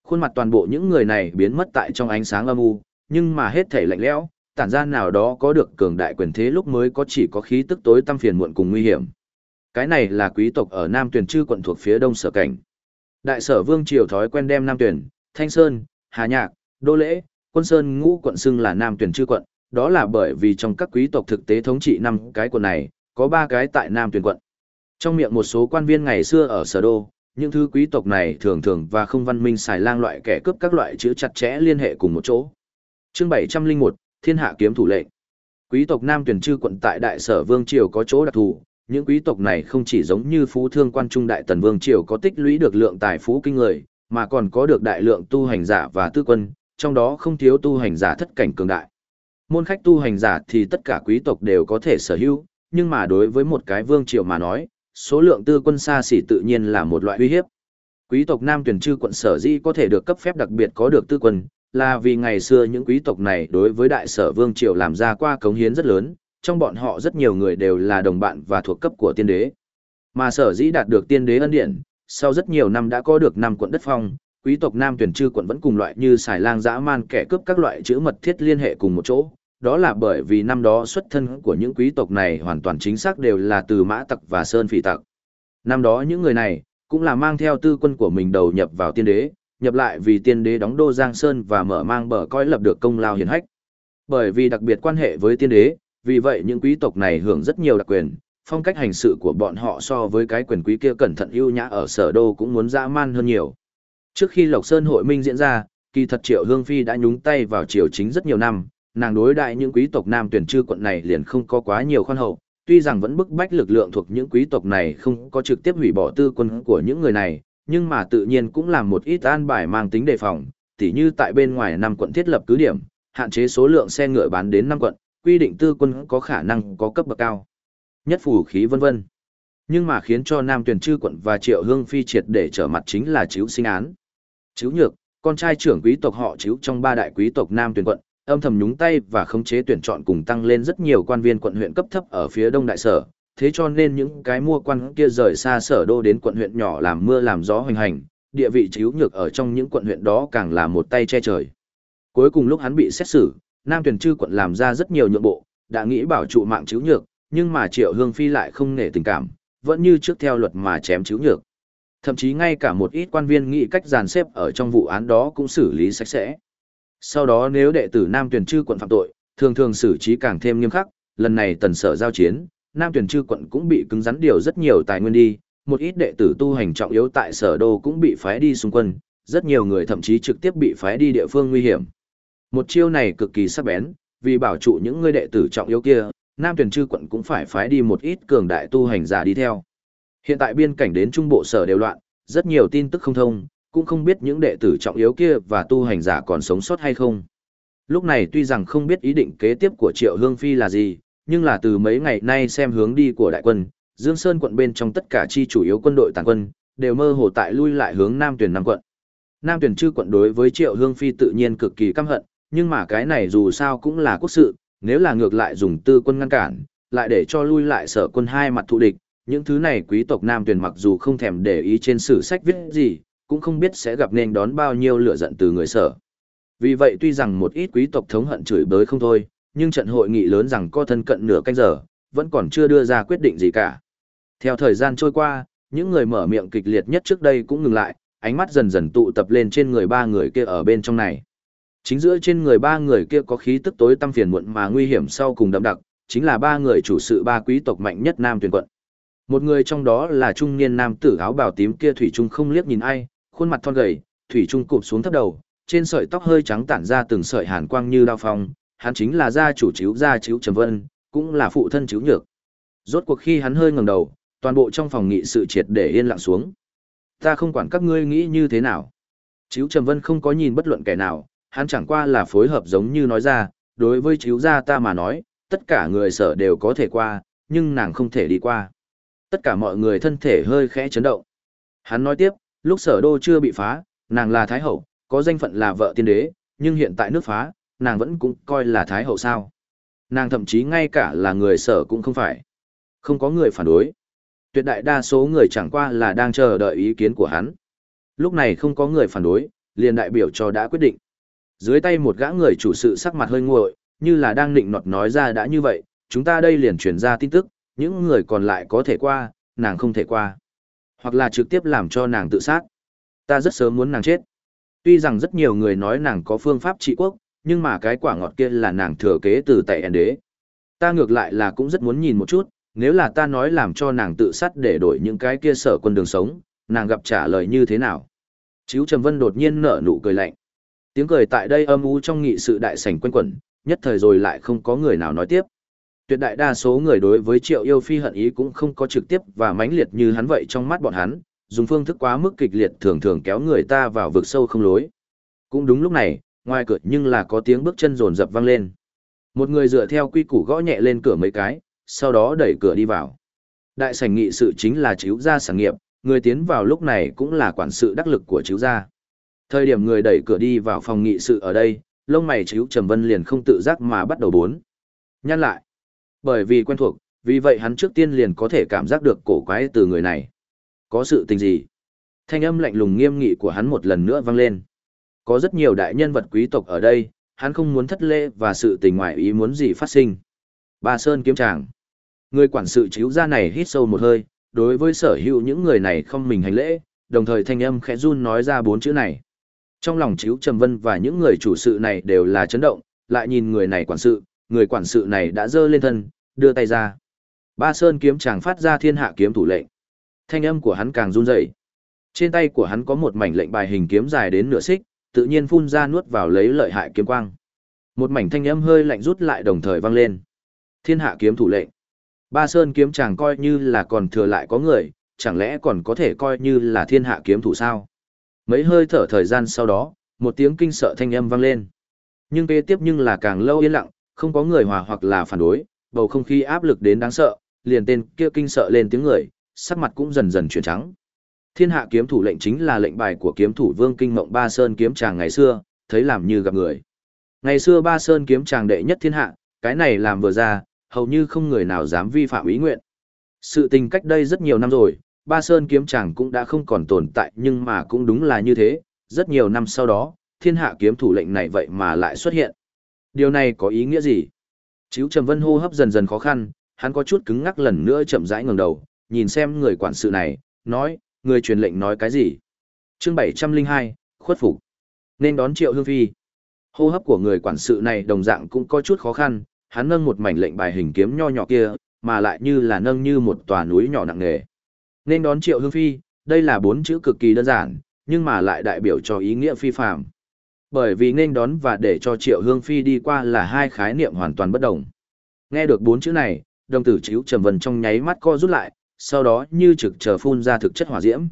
A: Khuôn mặt toàn bộ những người này biến mất tại trong ánh sáng âm u, nhưng mà hết thể lạnh lẽo, tản ra nào đó có được cường đại quyền thế lúc mới có chỉ có khí tức tối tăm phiền muộn cùng nguy hiểm. Cái này là quý tộc ở Nam Tuyền Trư quận thuộc phía đông sở cảnh. Đại sở Vương Triều thói quen đem Nam Tuyền, Thanh Sơn, Hà Nhạc, Đô Lễ, Quân Sơn ngũ quận xưng là Nam Tuyền Trư quận, đó là bởi vì trong các quý tộc thực tế thống trị năm cái quận này, có ba cái tại Nam tuyển quận. Trong miệng một số quan viên ngày xưa ở sở đô, những thứ quý tộc này thường thường và không văn minh xài lang loại kẻ cướp các loại chữ chặt chẽ liên hệ cùng một chỗ. Chương 701, Thiên hạ kiếm thủ lệnh. Quý tộc Nam tuyển chư quận tại Đại Sở Vương triều có chỗ đặc thù, những quý tộc này không chỉ giống như phú thương quan trung đại tần vương triều có tích lũy được lượng tài phú kinh người, mà còn có được đại lượng tu hành giả và tư quân, trong đó không thiếu tu hành giả thất cảnh cường đại. Môn khách tu hành giả thì tất cả quý tộc đều có thể sở hữu, nhưng mà đối với một cái vương triều mà nói, số lượng tư quân xa xỉ tự nhiên là một loại uy hiếp. Quý tộc Nam tuyển chư quận sở dĩ có thể được cấp phép đặc biệt có được tư quân, là vì ngày xưa những quý tộc này đối với đại sở vương triều làm ra qua cống hiến rất lớn, trong bọn họ rất nhiều người đều là đồng bạn và thuộc cấp của tiên đế. Mà sở dĩ đạt được tiên đế ân điện, sau rất nhiều năm đã có được năm quận đất phong, quý tộc Nam tuyển chư quận vẫn cùng loại như xài lang dã man kẻ cướp các loại chữ mật thiết liên hệ cùng một chỗ. Đó là bởi vì năm đó xuất thân của những quý tộc này hoàn toàn chính xác đều là từ mã tặc và sơn phỉ tặc. Năm đó những người này, cũng là mang theo tư quân của mình đầu nhập vào tiên đế, nhập lại vì tiên đế đóng đô Giang Sơn và mở mang bờ coi lập được công lao hiển hách. Bởi vì đặc biệt quan hệ với tiên đế, vì vậy những quý tộc này hưởng rất nhiều đặc quyền, phong cách hành sự của bọn họ so với cái quyền quý kia cẩn thận ưu nhã ở sở đô cũng muốn dã man hơn nhiều. Trước khi Lộc Sơn hội minh diễn ra, kỳ thật Triệu Hương Phi đã nhúng tay vào triều chính rất nhiều năm, nàng đối đại những quý tộc nam tuyển trư quận này liền không có quá nhiều khoan hậu, tuy rằng vẫn bức bách lực lượng thuộc những quý tộc này không có trực tiếp hủy bỏ tư quân của những người này, nhưng mà tự nhiên cũng làm một ít an bài mang tính đề phòng, tỉ như tại bên ngoài năm quận thiết lập cứ điểm, hạn chế số lượng xe ngựa bán đến năm quận, quy định tư quân có khả năng có cấp bậc cao. Nhất phù khí vân vân. Nhưng mà khiến cho Nam Tuyền Trư quận và Triệu Hương Phi triệt để trở mặt chính là chiếu sinh án. Chiếu nhược, con trai trưởng quý tộc họ chiếu trong ba đại quý tộc Nam Tuyền quận, âm thầm nhúng tay và khống chế tuyển chọn cùng tăng lên rất nhiều quan viên quận huyện cấp thấp ở phía đông đại sở. Thế cho nên những cái mua quan kia rời xa sở đô đến quận huyện nhỏ làm mưa làm gió hoành hành, địa vị chiếu nhược ở trong những quận huyện đó càng là một tay che trời. Cuối cùng lúc hắn bị xét xử, Nam Tuyền Trư quận làm ra rất nhiều nhượng bộ, đã nghĩ bảo trụ mạng chiếu nhược, nhưng mà Triệu Hương Phi lại không nể tình cảm, vẫn như trước theo luật mà chém chiếu nhược. Thậm chí ngay cả một ít quan viên nghĩ cách dàn xếp ở trong vụ án đó cũng xử lý sạch sẽ. Sau đó nếu đệ tử Nam Tuyền Trư quận phạm tội, thường thường xử trí càng thêm nghiêm khắc, lần này tần sở giao chiến, Nam Tuyền Trư quận cũng bị cứng rắn điều rất nhiều tài nguyên đi, một ít đệ tử tu hành trọng yếu tại sở đô cũng bị phái đi xung quân, rất nhiều người thậm chí trực tiếp bị phái đi địa phương nguy hiểm. Một chiêu này cực kỳ sắc bén, vì bảo trụ những người đệ tử trọng yếu kia, Nam Tuyền Trư quận cũng phải phái đi một ít cường đại tu hành giả đi theo. Hiện tại biên cảnh đến trung bộ sở đều loạn, rất nhiều tin tức không thông, cũng không biết những đệ tử trọng yếu kia và tu hành giả còn sống sót hay không. Lúc này tuy rằng không biết ý định kế tiếp của Triệu Hương Phi là gì, nhưng là từ mấy ngày nay xem hướng đi của đại quân, Dương Sơn quận bên trong tất cả chi chủ yếu quân đội tàn quân, đều mơ hồ tại lui lại hướng Nam tuyển Nam quận. Nam tuyển Trư quận đối với Triệu Hương Phi tự nhiên cực kỳ căm hận, nhưng mà cái này dù sao cũng là quốc sự, nếu là ngược lại dùng tư quân ngăn cản, lại để cho lui lại sở quân hai mặt thù địch, những thứ này quý tộc Nam Tuyền mặc dù không thèm để ý trên sử sách viết gì, cũng không biết sẽ gặp nên đón bao nhiêu lửa giận từ người sở. Vì vậy tuy rằng một ít quý tộc thống hận chửi bới không thôi, nhưng trận hội nghị lớn rằng có thân cận nửa canh giờ, vẫn còn chưa đưa ra quyết định gì cả. Theo thời gian trôi qua, những người mở miệng kịch liệt nhất trước đây cũng ngừng lại, ánh mắt dần dần tụ tập lên trên người ba người kia ở bên trong này. Chính giữa trên người ba người kia có khí tức tối tăm phiền muộn mà nguy hiểm sau cùng đậm đặc, chính là ba người chủ sự ba quý tộc mạnh nhất Nam tuyển quận. Một người trong đó là trung niên nam tử áo bào tím kia thủy trung không liếc nhìn ai, khuôn mặt thon gầy, thủy trung cụp xuống thấp đầu, trên sợi tóc hơi trắng tản ra từng sợi hàn quang như đao phong, hắn chính là gia chủ chiếu gia chiếu Trầm Vân, cũng là phụ thân chiếu nhược. Rốt cuộc khi hắn hơi ngẩng đầu, toàn bộ trong phòng nghị sự triệt để yên lặng xuống. Ta không quản các ngươi nghĩ như thế nào. Chiếu Trầm Vân không có nhìn bất luận kẻ nào, hắn chẳng qua là phối hợp giống như nói ra, đối với chiếu gia ta mà nói, tất cả người sở đều có thể qua, nhưng nàng không thể đi qua. Tất cả mọi người thân thể hơi khẽ chấn động. Hắn nói tiếp, lúc sở đô chưa bị phá, nàng là Thái Hậu, có danh phận là vợ tiên đế, nhưng hiện tại nước phá, nàng vẫn cũng coi là Thái Hậu sao. Nàng thậm chí ngay cả là người sở cũng không phải. Không có người phản đối. Tuyệt đại đa số người chẳng qua là đang chờ đợi ý kiến của hắn. Lúc này không có người phản đối, liền đại biểu cho đã quyết định. Dưới tay một gã người chủ sự sắc mặt hơi nguội, như là đang định nọt nói ra đã như vậy, chúng ta đây liền truyền ra tin tức, những người còn lại có thể qua, nàng không thể qua. Hoặc là trực tiếp làm cho nàng tự sát. Ta rất sớm muốn nàng chết. Tuy rằng rất nhiều người nói nàng có phương pháp trị quốc, nhưng mà cái quả ngọt kia là nàng thừa kế từ tại ẻn đế. Ta ngược lại là cũng rất muốn nhìn một chút, Nếu là ta nói làm cho nàng tự sát để đổi những cái kia sở quân đường sống, nàng gặp trả lời như thế nào? Chíu Trầm Vân đột nhiên nở nụ cười lạnh. Tiếng cười tại đây âm u trong nghị sự đại sảnh quanh quẩn, nhất thời rồi lại không có người nào nói tiếp. Tuyệt đại đa số người đối với Triệu Yêu Phi hận ý cũng không có trực tiếp và mãnh liệt như hắn vậy trong mắt bọn hắn, dùng phương thức quá mức kịch liệt thường thường kéo người ta vào vực sâu không lối. Cũng đúng lúc này, ngoài cửa nhưng là có tiếng bước chân rồn rập vang lên. Một người dựa theo quy củ gõ nhẹ lên cửa mấy cái, sau đó đẩy cửa đi vào. Đại sảnh nghị sự chính là chiếu gia sản nghiệp, người tiến vào lúc này cũng là quản sự đắc lực của chiếu gia. Thời điểm người đẩy cửa đi vào phòng nghị sự ở đây, lông mày chiếu Trầm Vân liền không tự giác mà bắt đầu bốn. Nhăn lại. Bởi vì quen thuộc, vì vậy hắn trước tiên liền có thể cảm giác được cổ quái từ người này. Có sự tình gì? Thanh âm lạnh lùng nghiêm nghị của hắn một lần nữa vang lên. Có rất nhiều đại nhân vật quý tộc ở đây, hắn không muốn thất lễ và sự tình ngoại ý muốn gì phát sinh. Ba Sơn kiếm tràng. Người quản sự chiếu ra này hít sâu một hơi, đối với sở hữu những người này không mình hành lễ, đồng thời thanh âm khẽ run nói ra bốn chữ này. Trong lòng chiếu Trầm Vân và những người chủ sự này đều là chấn động, lại nhìn người này quản sự, người quản sự này đã dơ lên thân, đưa tay ra. Ba Sơn kiếm chàng phát ra thiên hạ kiếm thủ lệnh. Thanh âm của hắn càng run rẩy. Trên tay của hắn có một mảnh lệnh bài hình kiếm dài đến nửa xích, tự nhiên phun ra nuốt vào lấy lợi hại kiếm quang. Một mảnh thanh âm hơi lạnh rút lại đồng thời vang lên. Thiên hạ kiếm thủ lệnh. Ba Sơn kiếm chàng coi như là còn thừa lại có người, chẳng lẽ còn có thể coi như là thiên hạ kiếm thủ sao? Mấy hơi thở thời gian sau đó, một tiếng kinh sợ thanh âm vang lên. Nhưng kế tiếp nhưng là càng lâu yên lặng, không có người hòa hoặc là phản đối, bầu không khí áp lực đến đáng sợ, liền tên kia kinh sợ lên tiếng người, sắc mặt cũng dần dần chuyển trắng. Thiên hạ kiếm thủ lệnh chính là lệnh bài của kiếm thủ Vương Kinh Mộng Ba Sơn kiếm chàng ngày xưa, thấy làm như gặp người. Ngày xưa Ba Sơn kiếm chàng đệ nhất thiên hạ, cái này làm vừa ra, hầu như không người nào dám vi phạm ý nguyện. Sự tình cách đây rất nhiều năm rồi, Ba Sơn kiếm chàng cũng đã không còn tồn tại nhưng mà cũng đúng là như thế, rất nhiều năm sau đó, thiên hạ kiếm thủ lệnh này vậy mà lại xuất hiện. Điều này có ý nghĩa gì? Chíu Trầm Vân hô hấp dần dần khó khăn, hắn có chút cứng ngắc lần nữa chậm rãi ngẩng đầu, nhìn xem người quản sự này, nói, người truyền lệnh nói cái gì? Chương 702, khuất phục. Nên đón Triệu Hương Phi. Hô hấp của người quản sự này đồng dạng cũng có chút khó khăn, hắn nâng một mảnh lệnh bài hình kiếm nho nhỏ kia, mà lại như là nâng như một tòa núi nhỏ nặng nề. Nên đón Triệu Hương Phi, đây là bốn chữ cực kỳ đơn giản, nhưng mà lại đại biểu cho ý nghĩa phi phàm. Bởi vì nên đón và để cho Triệu Hương Phi đi qua là hai khái niệm hoàn toàn bất đồng. Nghe được bốn chữ này, đồng tử chiếu trầm vần trong nháy mắt co rút lại, sau đó như trực chờ phun ra thực chất hỏa diễm.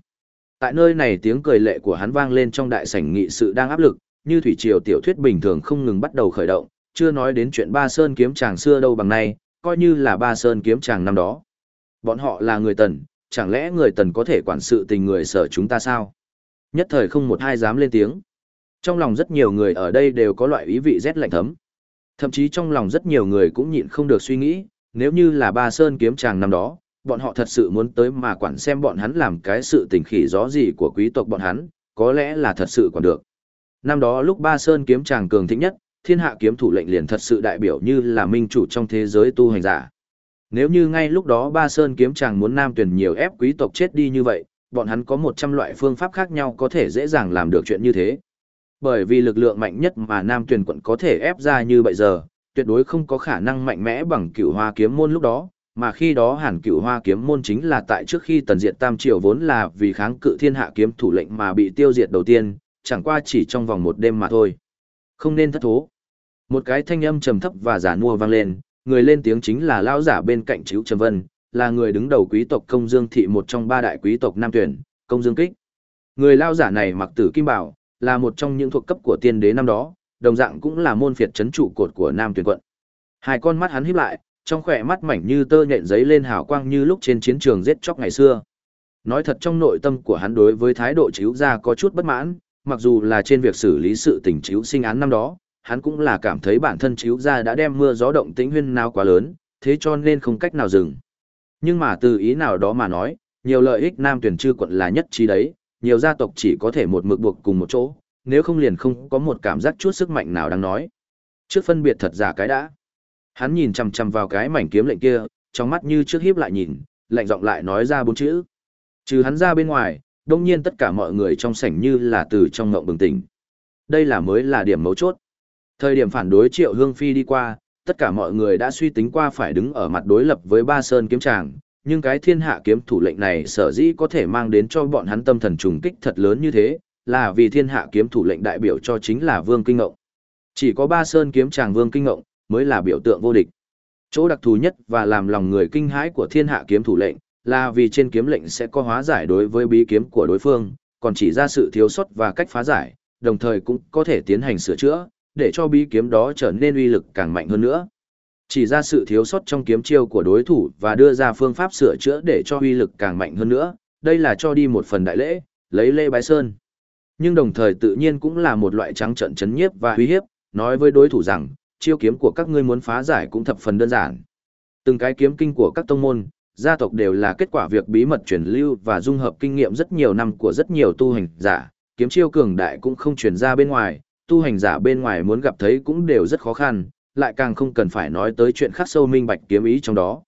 A: Tại nơi này tiếng cười lệ của hắn vang lên trong đại sảnh nghị sự đang áp lực, như thủy triều tiểu thuyết bình thường không ngừng bắt đầu khởi động, chưa nói đến chuyện Ba Sơn kiếm chàng xưa đâu bằng nay, coi như là Ba Sơn kiếm chàng năm đó. Bọn họ là người tần, chẳng lẽ người tần có thể quản sự tình người sở chúng ta sao? Nhất thời không một ai dám lên tiếng. Trong lòng rất nhiều người ở đây đều có loại ý vị rét lạnh thấm. Thậm chí trong lòng rất nhiều người cũng nhịn không được suy nghĩ, nếu như là Ba Sơn kiếm chàng năm đó, bọn họ thật sự muốn tới mà quản xem bọn hắn làm cái sự tình khỉ gió gì của quý tộc bọn hắn, có lẽ là thật sự còn được. Năm đó lúc Ba Sơn kiếm chàng cường thịnh nhất, thiên hạ kiếm thủ lệnh liền thật sự đại biểu như là minh chủ trong thế giới tu hành giả. Nếu như ngay lúc đó Ba Sơn kiếm chàng muốn nam tuyển nhiều ép quý tộc chết đi như vậy, bọn hắn có 100 loại phương pháp khác nhau có thể dễ dàng làm được chuyện như thế. Bởi vì lực lượng mạnh nhất mà nam tuyển quận có thể ép ra như bây giờ, tuyệt đối không có khả năng mạnh mẽ bằng cửu hoa kiếm môn lúc đó, mà khi đó hàn cửu hoa kiếm môn chính là tại trước khi tần diệt tam triều vốn là vì kháng cự thiên hạ kiếm thủ lệnh mà bị tiêu diệt đầu tiên, chẳng qua chỉ trong vòng một đêm mà thôi. Không nên thất thố. Một cái thanh âm trầm thấp và giả nua vang lên, người lên tiếng chính là lão giả bên cạnh Chiếu Trầm Vân, là người đứng đầu quý tộc Công Dương thị một trong ba đại quý tộc Nam Tuyển, Công Dương Kích. Người lão giả này mặc tử kim bảo, là một trong những thuộc cấp của tiên đế năm đó, đồng dạng cũng là môn phiệt chấn trụ cột của Nam Tuyển quận. Hai con mắt hắn híp lại, trong khỏe mắt mảnh như tơ nhện giấy lên hào quang như lúc trên chiến trường giết chóc ngày xưa. Nói thật trong nội tâm của hắn đối với thái độ chiếu ra có chút bất mãn, mặc dù là trên việc xử lý sự tình chiếu sinh án năm đó, hắn cũng là cảm thấy bản thân chiếu ra đã đem mưa gió động tĩnh huyên nào quá lớn, thế cho nên không cách nào dừng. Nhưng mà từ ý nào đó mà nói, nhiều lợi ích nam tuyển chư quận là nhất trí đấy, nhiều gia tộc chỉ có thể một mực buộc cùng một chỗ, nếu không liền không có một cảm giác chút sức mạnh nào đang nói. Trước phân biệt thật giả cái đã. Hắn nhìn chằm chằm vào cái mảnh kiếm lệnh kia, trong mắt như trước hiếp lại nhìn, lạnh giọng lại nói ra bốn chữ. Trừ hắn ra bên ngoài, đông nhiên tất cả mọi người trong sảnh như là từ trong ngộng bừng tỉnh. Đây là mới là điểm mấu chốt. Thời điểm phản đối Triệu Hương Phi đi qua, tất cả mọi người đã suy tính qua phải đứng ở mặt đối lập với Ba Sơn kiếm tràng, nhưng cái thiên hạ kiếm thủ lệnh này sở dĩ có thể mang đến cho bọn hắn tâm thần trùng kích thật lớn như thế, là vì thiên hạ kiếm thủ lệnh đại biểu cho chính là Vương Kinh Ngộng. Chỉ có Ba Sơn kiếm tràng Vương Kinh Ngộng mới là biểu tượng vô địch. Chỗ đặc thù nhất và làm lòng người kinh hãi của thiên hạ kiếm thủ lệnh là vì trên kiếm lệnh sẽ có hóa giải đối với bí kiếm của đối phương, còn chỉ ra sự thiếu sót và cách phá giải, đồng thời cũng có thể tiến hành sửa chữa, để cho bí kiếm đó trở nên uy lực càng mạnh hơn nữa. Chỉ ra sự thiếu sót trong kiếm chiêu của đối thủ và đưa ra phương pháp sửa chữa để cho uy lực càng mạnh hơn nữa, đây là cho đi một phần đại lễ, lấy lễ bái sơn. Nhưng đồng thời tự nhiên cũng là một loại trắng trận chấn nhiếp và uy hiếp, nói với đối thủ rằng, chiêu kiếm của các ngươi muốn phá giải cũng thập phần đơn giản. Từng cái kiếm kinh của các tông môn, gia tộc đều là kết quả việc bí mật truyền lưu và dung hợp kinh nghiệm rất nhiều năm của rất nhiều tu hành giả, kiếm chiêu cường đại cũng không truyền ra bên ngoài, tu hành giả bên ngoài muốn gặp thấy cũng đều rất khó khăn, lại càng không cần phải nói tới chuyện khắc sâu minh bạch kiếm ý trong đó.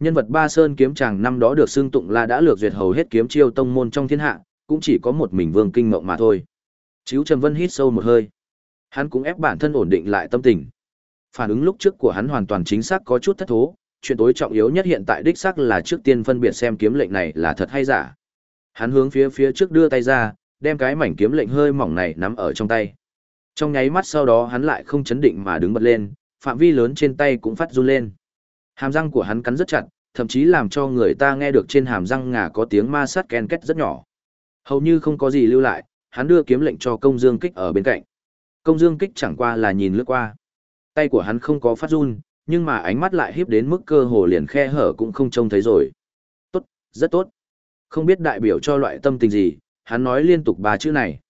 A: Nhân vật Ba Sơn kiếm chàng năm đó được xưng tụng là đã lược duyệt hầu hết kiếm chiêu tông môn trong thiên hạ, cũng chỉ có một mình Vương Kinh Ngộng mà thôi. Chíu Trầm Vân hít sâu một hơi. Hắn cũng ép bản thân ổn định lại tâm tình. Phản ứng lúc trước của hắn hoàn toàn chính xác có chút thất thố, chuyện tối trọng yếu nhất hiện tại đích xác là trước tiên phân biệt xem kiếm lệnh này là thật hay giả. Hắn hướng phía phía trước đưa tay ra, đem cái mảnh kiếm lệnh hơi mỏng này nắm ở trong tay. Trong nháy mắt sau đó hắn lại không chấn định mà đứng bật lên, phạm vi lớn trên tay cũng phát run lên. Hàm răng của hắn cắn rất chặt, thậm chí làm cho người ta nghe được trên hàm răng ngà có tiếng ma sát ken két rất nhỏ. Hầu như không có gì lưu lại, hắn đưa kiếm lệnh cho công dương kích ở bên cạnh. Công dương kích chẳng qua là nhìn lướt qua. Tay của hắn không có phát run, nhưng mà ánh mắt lại hiếp đến mức cơ hồ liền khe hở cũng không trông thấy rồi. Tốt, rất tốt. Không biết đại biểu cho loại tâm tình gì, hắn nói liên tục ba chữ này.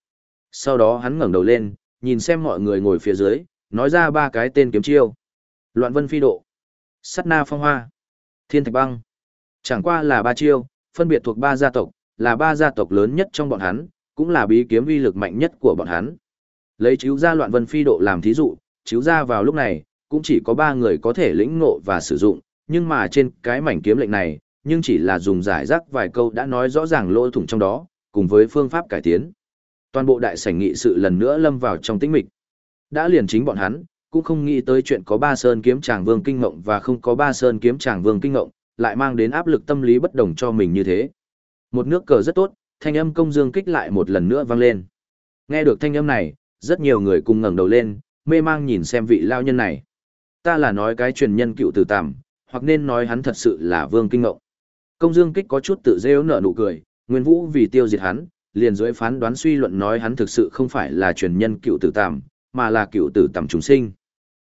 A: Sau đó hắn ngẩng đầu lên, nhìn xem mọi người ngồi phía dưới, nói ra ba cái tên kiếm chiêu. Loạn vân phi độ, sắt na phong hoa, thiên thạch băng. Chẳng qua là ba chiêu, phân biệt thuộc ba gia tộc, là ba gia tộc lớn nhất trong bọn hắn, cũng là bí kiếm uy lực mạnh nhất của bọn hắn. Lấy chiếu ra loạn vân phi độ làm thí dụ, chiếu ra vào lúc này, cũng chỉ có ba người có thể lĩnh ngộ và sử dụng, nhưng mà trên cái mảnh kiếm lệnh này, nhưng chỉ là dùng giải rác vài câu đã nói rõ ràng lỗ thủng trong đó, cùng với phương pháp cải tiến. Toàn bộ đại sảnh nghị sự lần nữa lâm vào trong tĩnh mịch. Đã liền chính bọn hắn, cũng không nghĩ tới chuyện có ba sơn kiếm tràng vương kinh ngộng và không có ba sơn kiếm tràng vương kinh ngộng, lại mang đến áp lực tâm lý bất đồng cho mình như thế. Một nước cờ rất tốt, thanh âm công dương kích lại một lần nữa vang lên. Nghe được thanh âm này, rất nhiều người cùng ngẩng đầu lên, mê mang nhìn xem vị lao nhân này. Ta là nói cái truyền nhân cựu tử tàm, hoặc nên nói hắn thật sự là vương kinh ngộng. Công dương kích có chút tự rêu nở nụ cười, Nguyên Vũ vì tiêu diệt hắn, liền dưới phán đoán suy luận nói hắn thực sự không phải là truyền nhân cựu tử tàm, mà là cựu tử tầm trùng sinh.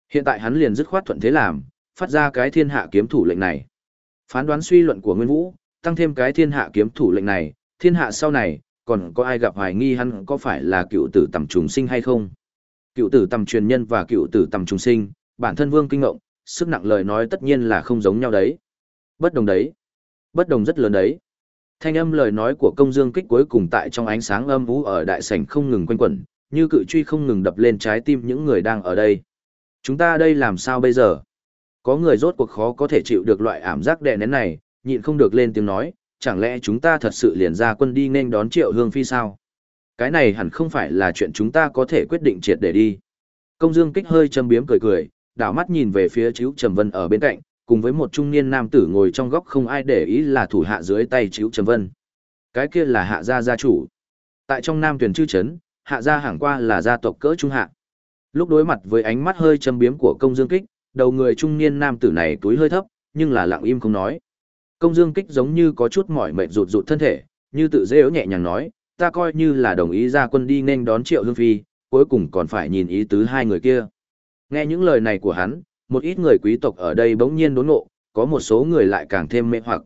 A: Hiện tại hắn liền dứt khoát thuận thế làm, phát ra cái thiên hạ kiếm thủ lệnh này. Phán đoán suy luận của Nguyên Vũ, tăng thêm cái thiên hạ kiếm thủ lệnh này, thiên hạ sau này, còn có ai gặp hoài nghi hắn có phải là cựu tử tầm trùng sinh hay không? Cựu tử tầm truyền nhân và cựu tử tầm trùng sinh, bản thân Vương Kinh Ngộng, sức nặng lời nói tất nhiên là không giống nhau đấy. Bất đồng đấy. Bất đồng rất lớn đấy. Thanh âm lời nói của công dương kích cuối cùng tại trong ánh sáng âm vũ ở đại sảnh không ngừng quanh quẩn, như cự truy không ngừng đập lên trái tim những người đang ở đây. Chúng ta đây làm sao bây giờ? Có người rốt cuộc khó có thể chịu được loại ảm giác đè nén này, nhịn không được lên tiếng nói, chẳng lẽ chúng ta thật sự liền ra quân đi nên đón triệu hương phi sao? Cái này hẳn không phải là chuyện chúng ta có thể quyết định triệt để đi. Công dương kích hơi châm biếm cười cười, đảo mắt nhìn về phía chiếu trầm vân ở bên cạnh, cùng với một trung niên nam tử ngồi trong góc không ai để ý là thủ hạ dưới tay chiếu trầm vân. Cái kia là hạ gia gia chủ. Tại trong nam tuyển chư chấn, hạ gia hàng qua là gia tộc cỡ trung hạ. Lúc đối mặt với ánh mắt hơi châm biếm của công dương kích, đầu người trung niên nam tử này túi hơi thấp, nhưng là lặng im không nói. Công dương kích giống như có chút mỏi mệt rụt rụt thân thể, như tự dễ nhẹ nhàng nói, ta coi như là đồng ý ra quân đi nên đón triệu hương phi, cuối cùng còn phải nhìn ý tứ hai người kia. Nghe những lời này của hắn, một ít người quý tộc ở đây bỗng nhiên đốn ngộ, có một số người lại càng thêm mê hoặc.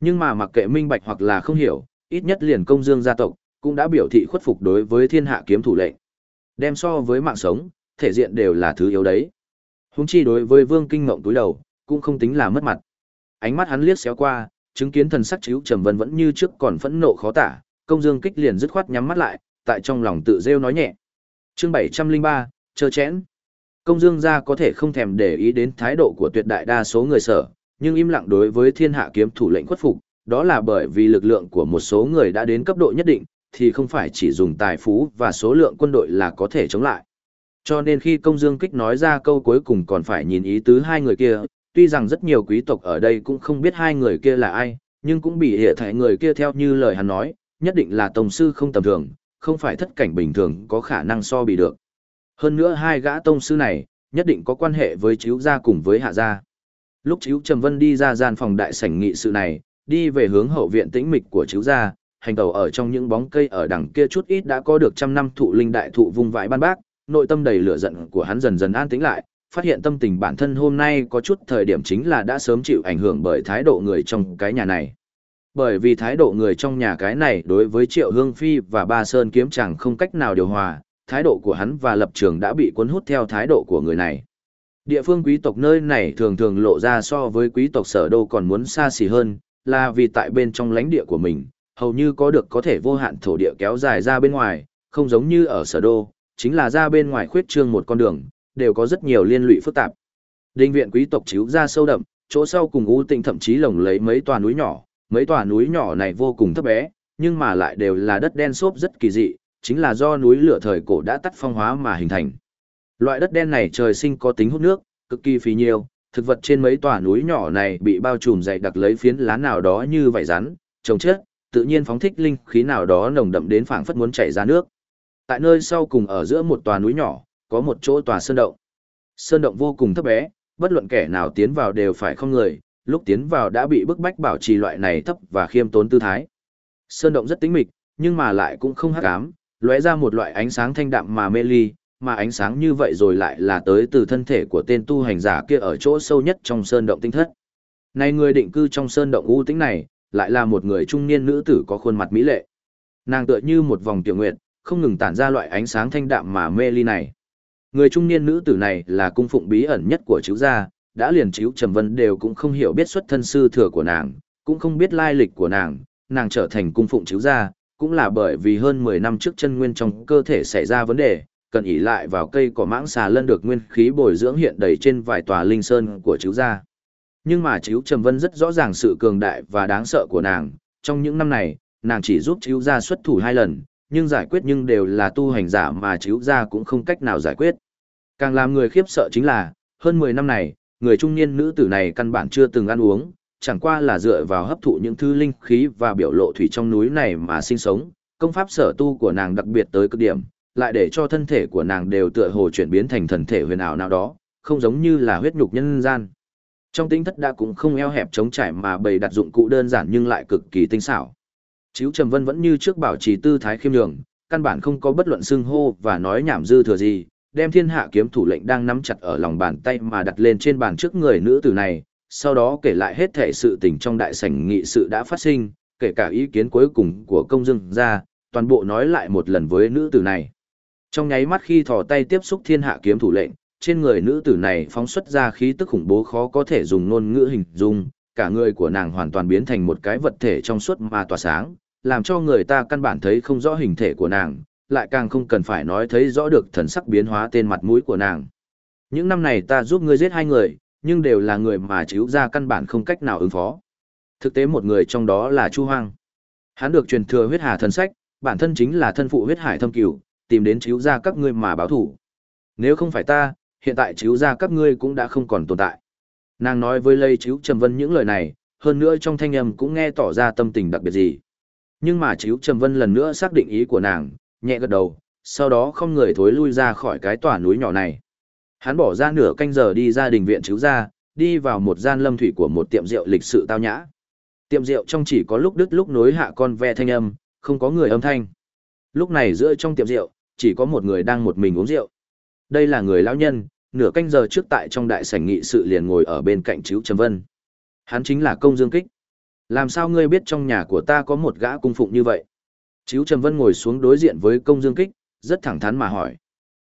A: Nhưng mà mặc kệ minh bạch hoặc là không hiểu, ít nhất liền công dương gia tộc, cũng đã biểu thị khuất phục đối với thiên hạ kiếm thủ lệnh. Đem so với mạng sống, thể diện đều là thứ yếu đấy. Húng chi đối với vương kinh ngộng túi đầu, cũng không tính là mất mặt. Ánh mắt hắn liếc xéo qua, chứng kiến thần sắc chíu trầm vân vẫn như trước còn phẫn nộ khó tả, công dương kích liền dứt khoát nhắm mắt lại, tại trong lòng tự rêu nói nhẹ. Chương 703, chờ chẽn. Công dương gia có thể không thèm để ý đến thái độ của tuyệt đại đa số người sở, nhưng im lặng đối với thiên hạ kiếm thủ lệnh khuất phục, đó là bởi vì lực lượng của một số người đã đến cấp độ nhất định, thì không phải chỉ dùng tài phú và số lượng quân đội là có thể chống lại. Cho nên khi công dương kích nói ra câu cuối cùng còn phải nhìn ý tứ hai người kia, tuy rằng rất nhiều quý tộc ở đây cũng không biết hai người kia là ai, nhưng cũng bị hệ thảy người kia theo như lời hắn nói, nhất định là tổng sư không tầm thường, không phải thất cảnh bình thường có khả năng so bị được. Hơn nữa hai gã tông sư này, nhất định có quan hệ với chiếu gia cùng với hạ gia. Lúc chiếu Trầm Vân đi ra gian phòng đại sảnh nghị sự này, đi về hướng hậu viện tĩnh mịch của chiếu gia, hành tàu ở trong những bóng cây ở đằng kia chút ít đã có được trăm năm thụ linh đại thụ vung vãi ban bác, nội tâm đầy lửa giận của hắn dần dần an tĩnh lại, phát hiện tâm tình bản thân hôm nay có chút thời điểm chính là đã sớm chịu ảnh hưởng bởi thái độ người trong cái nhà này. Bởi vì thái độ người trong nhà cái này đối với Triệu Hương Phi và Ba Sơn kiếm chẳng không cách nào điều hòa, thái độ của hắn và lập trường đã bị cuốn hút theo thái độ của người này. Địa phương quý tộc nơi này thường thường lộ ra so với quý tộc sở đô còn muốn xa xỉ hơn, là vì tại bên trong lãnh địa của mình, hầu như có được có thể vô hạn thổ địa kéo dài ra bên ngoài, không giống như ở sở đô, chính là ra bên ngoài khuyết trương một con đường, đều có rất nhiều liên lụy phức tạp. Đinh viện quý tộc chiếu ra sâu đậm, chỗ sau cùng u tịnh thậm chí lồng lấy mấy tòa núi nhỏ, mấy tòa núi nhỏ này vô cùng thấp bé, nhưng mà lại đều là đất đen xốp rất kỳ dị, chính là do núi lửa thời cổ đã tắt phong hóa mà hình thành. Loại đất đen này trời sinh có tính hút nước, cực kỳ phí nhiều, thực vật trên mấy tòa núi nhỏ này bị bao trùm dày đặc lấy phiến lá nào đó như vảy rắn, trồng chết, tự nhiên phóng thích linh khí nào đó nồng đậm đến phảng phất muốn chảy ra nước. Tại nơi sau cùng ở giữa một tòa núi nhỏ, có một chỗ tòa sơn động. Sơn động vô cùng thấp bé, bất luận kẻ nào tiến vào đều phải không người, lúc tiến vào đã bị bức bách bảo trì loại này thấp và khiêm tốn tư thái. Sơn động rất tĩnh mịch, nhưng mà lại cũng không hắc ám, lóe ra một loại ánh sáng thanh đạm mà mê ly, mà ánh sáng như vậy rồi lại là tới từ thân thể của tên tu hành giả kia ở chỗ sâu nhất trong sơn động tinh thất. Này người định cư trong sơn động u tĩnh này, lại là một người trung niên nữ tử có khuôn mặt mỹ lệ. Nàng tựa như một vòng tiểu nguyệt, không ngừng tản ra loại ánh sáng thanh đạm mà mê ly này. Người trung niên nữ tử này là cung phụng bí ẩn nhất của chiếu gia, đã liền chiếu Trầm Vân đều cũng không hiểu biết xuất thân sư thừa của nàng, cũng không biết lai lịch của nàng, nàng trở thành cung phụng chiếu gia, cũng là bởi vì hơn 10 năm trước chân nguyên trong cơ thể xảy ra vấn đề, cần ỷ lại vào cây cỏ mãng xà lân được nguyên khí bồi dưỡng hiện đầy trên vài tòa linh sơn của chiếu gia. Nhưng mà chiếu Trầm Vân rất rõ ràng sự cường đại và đáng sợ của nàng, trong những năm này, nàng chỉ giúp chiếu gia xuất thủ hai lần, nhưng giải quyết nhưng đều là tu hành giả mà chiếu gia cũng không cách nào giải quyết. Càng làm người khiếp sợ chính là, hơn 10 năm này, người trung niên nữ tử này căn bản chưa từng ăn uống, chẳng qua là dựa vào hấp thụ những thứ linh khí và biểu lộ thủy trong núi này mà sinh sống, công pháp sở tu của nàng đặc biệt tới cực điểm, lại để cho thân thể của nàng đều tựa hồ chuyển biến thành thần thể huyền ảo nào đó, không giống như là huyết nhục nhân gian. Trong tính thất đã cũng không eo hẹp chống trải mà bày đặt dụng cụ đơn giản nhưng lại cực kỳ tinh xảo. Chiếu Trầm Vân vẫn như trước bảo trì tư thái khiêm nhường, căn bản không có bất luận xưng hô và nói nhảm dư thừa gì, đem thiên hạ kiếm thủ lệnh đang nắm chặt ở lòng bàn tay mà đặt lên trên bàn trước người nữ tử này, sau đó kể lại hết thể sự tình trong đại sảnh nghị sự đã phát sinh, kể cả ý kiến cuối cùng của công dương ra, toàn bộ nói lại một lần với nữ tử này. Trong nháy mắt khi thò tay tiếp xúc thiên hạ kiếm thủ lệnh, trên người nữ tử này phóng xuất ra khí tức khủng bố khó có thể dùng ngôn ngữ hình dung, cả người của nàng hoàn toàn biến thành một cái vật thể trong suốt mà tỏa sáng, làm cho người ta căn bản thấy không rõ hình thể của nàng, lại càng không cần phải nói thấy rõ được thần sắc biến hóa tên mặt mũi của nàng. Những năm này ta giúp ngươi giết hai người, nhưng đều là người mà chiếu ra căn bản không cách nào ứng phó. Thực tế một người trong đó là Chu Hoang. Hắn được truyền thừa huyết hà thần sách, bản thân chính là thân phụ huyết hải thâm cửu, tìm đến chiếu ra các ngươi mà báo thủ. Nếu không phải ta, hiện tại chiếu ra các ngươi cũng đã không còn tồn tại. Nàng nói với Lây Chiếu Trầm Vân những lời này, hơn nữa trong thanh âm cũng nghe tỏ ra tâm tình đặc biệt gì. Nhưng mà Chiếu Trầm Vân lần nữa xác định ý của nàng, nhẹ gật đầu, sau đó không người thối lui ra khỏi cái tòa núi nhỏ này. Hắn bỏ ra nửa canh giờ đi ra đình viện chiếu ra, đi vào một gian lâm thủy của một tiệm rượu lịch sự tao nhã. Tiệm rượu trong chỉ có lúc đứt lúc nối hạ con ve thanh âm, không có người âm thanh. Lúc này giữa trong tiệm rượu, chỉ có một người đang một mình uống rượu. Đây là người lão nhân, nửa canh giờ trước tại trong đại sảnh nghị sự liền ngồi ở bên cạnh Chiếu Trầm Vân. Hắn chính là công dương kích. Làm sao ngươi biết trong nhà của ta có một gã cung phụng như vậy? Chiếu Trầm Vân ngồi xuống đối diện với công dương kích, rất thẳng thắn mà hỏi.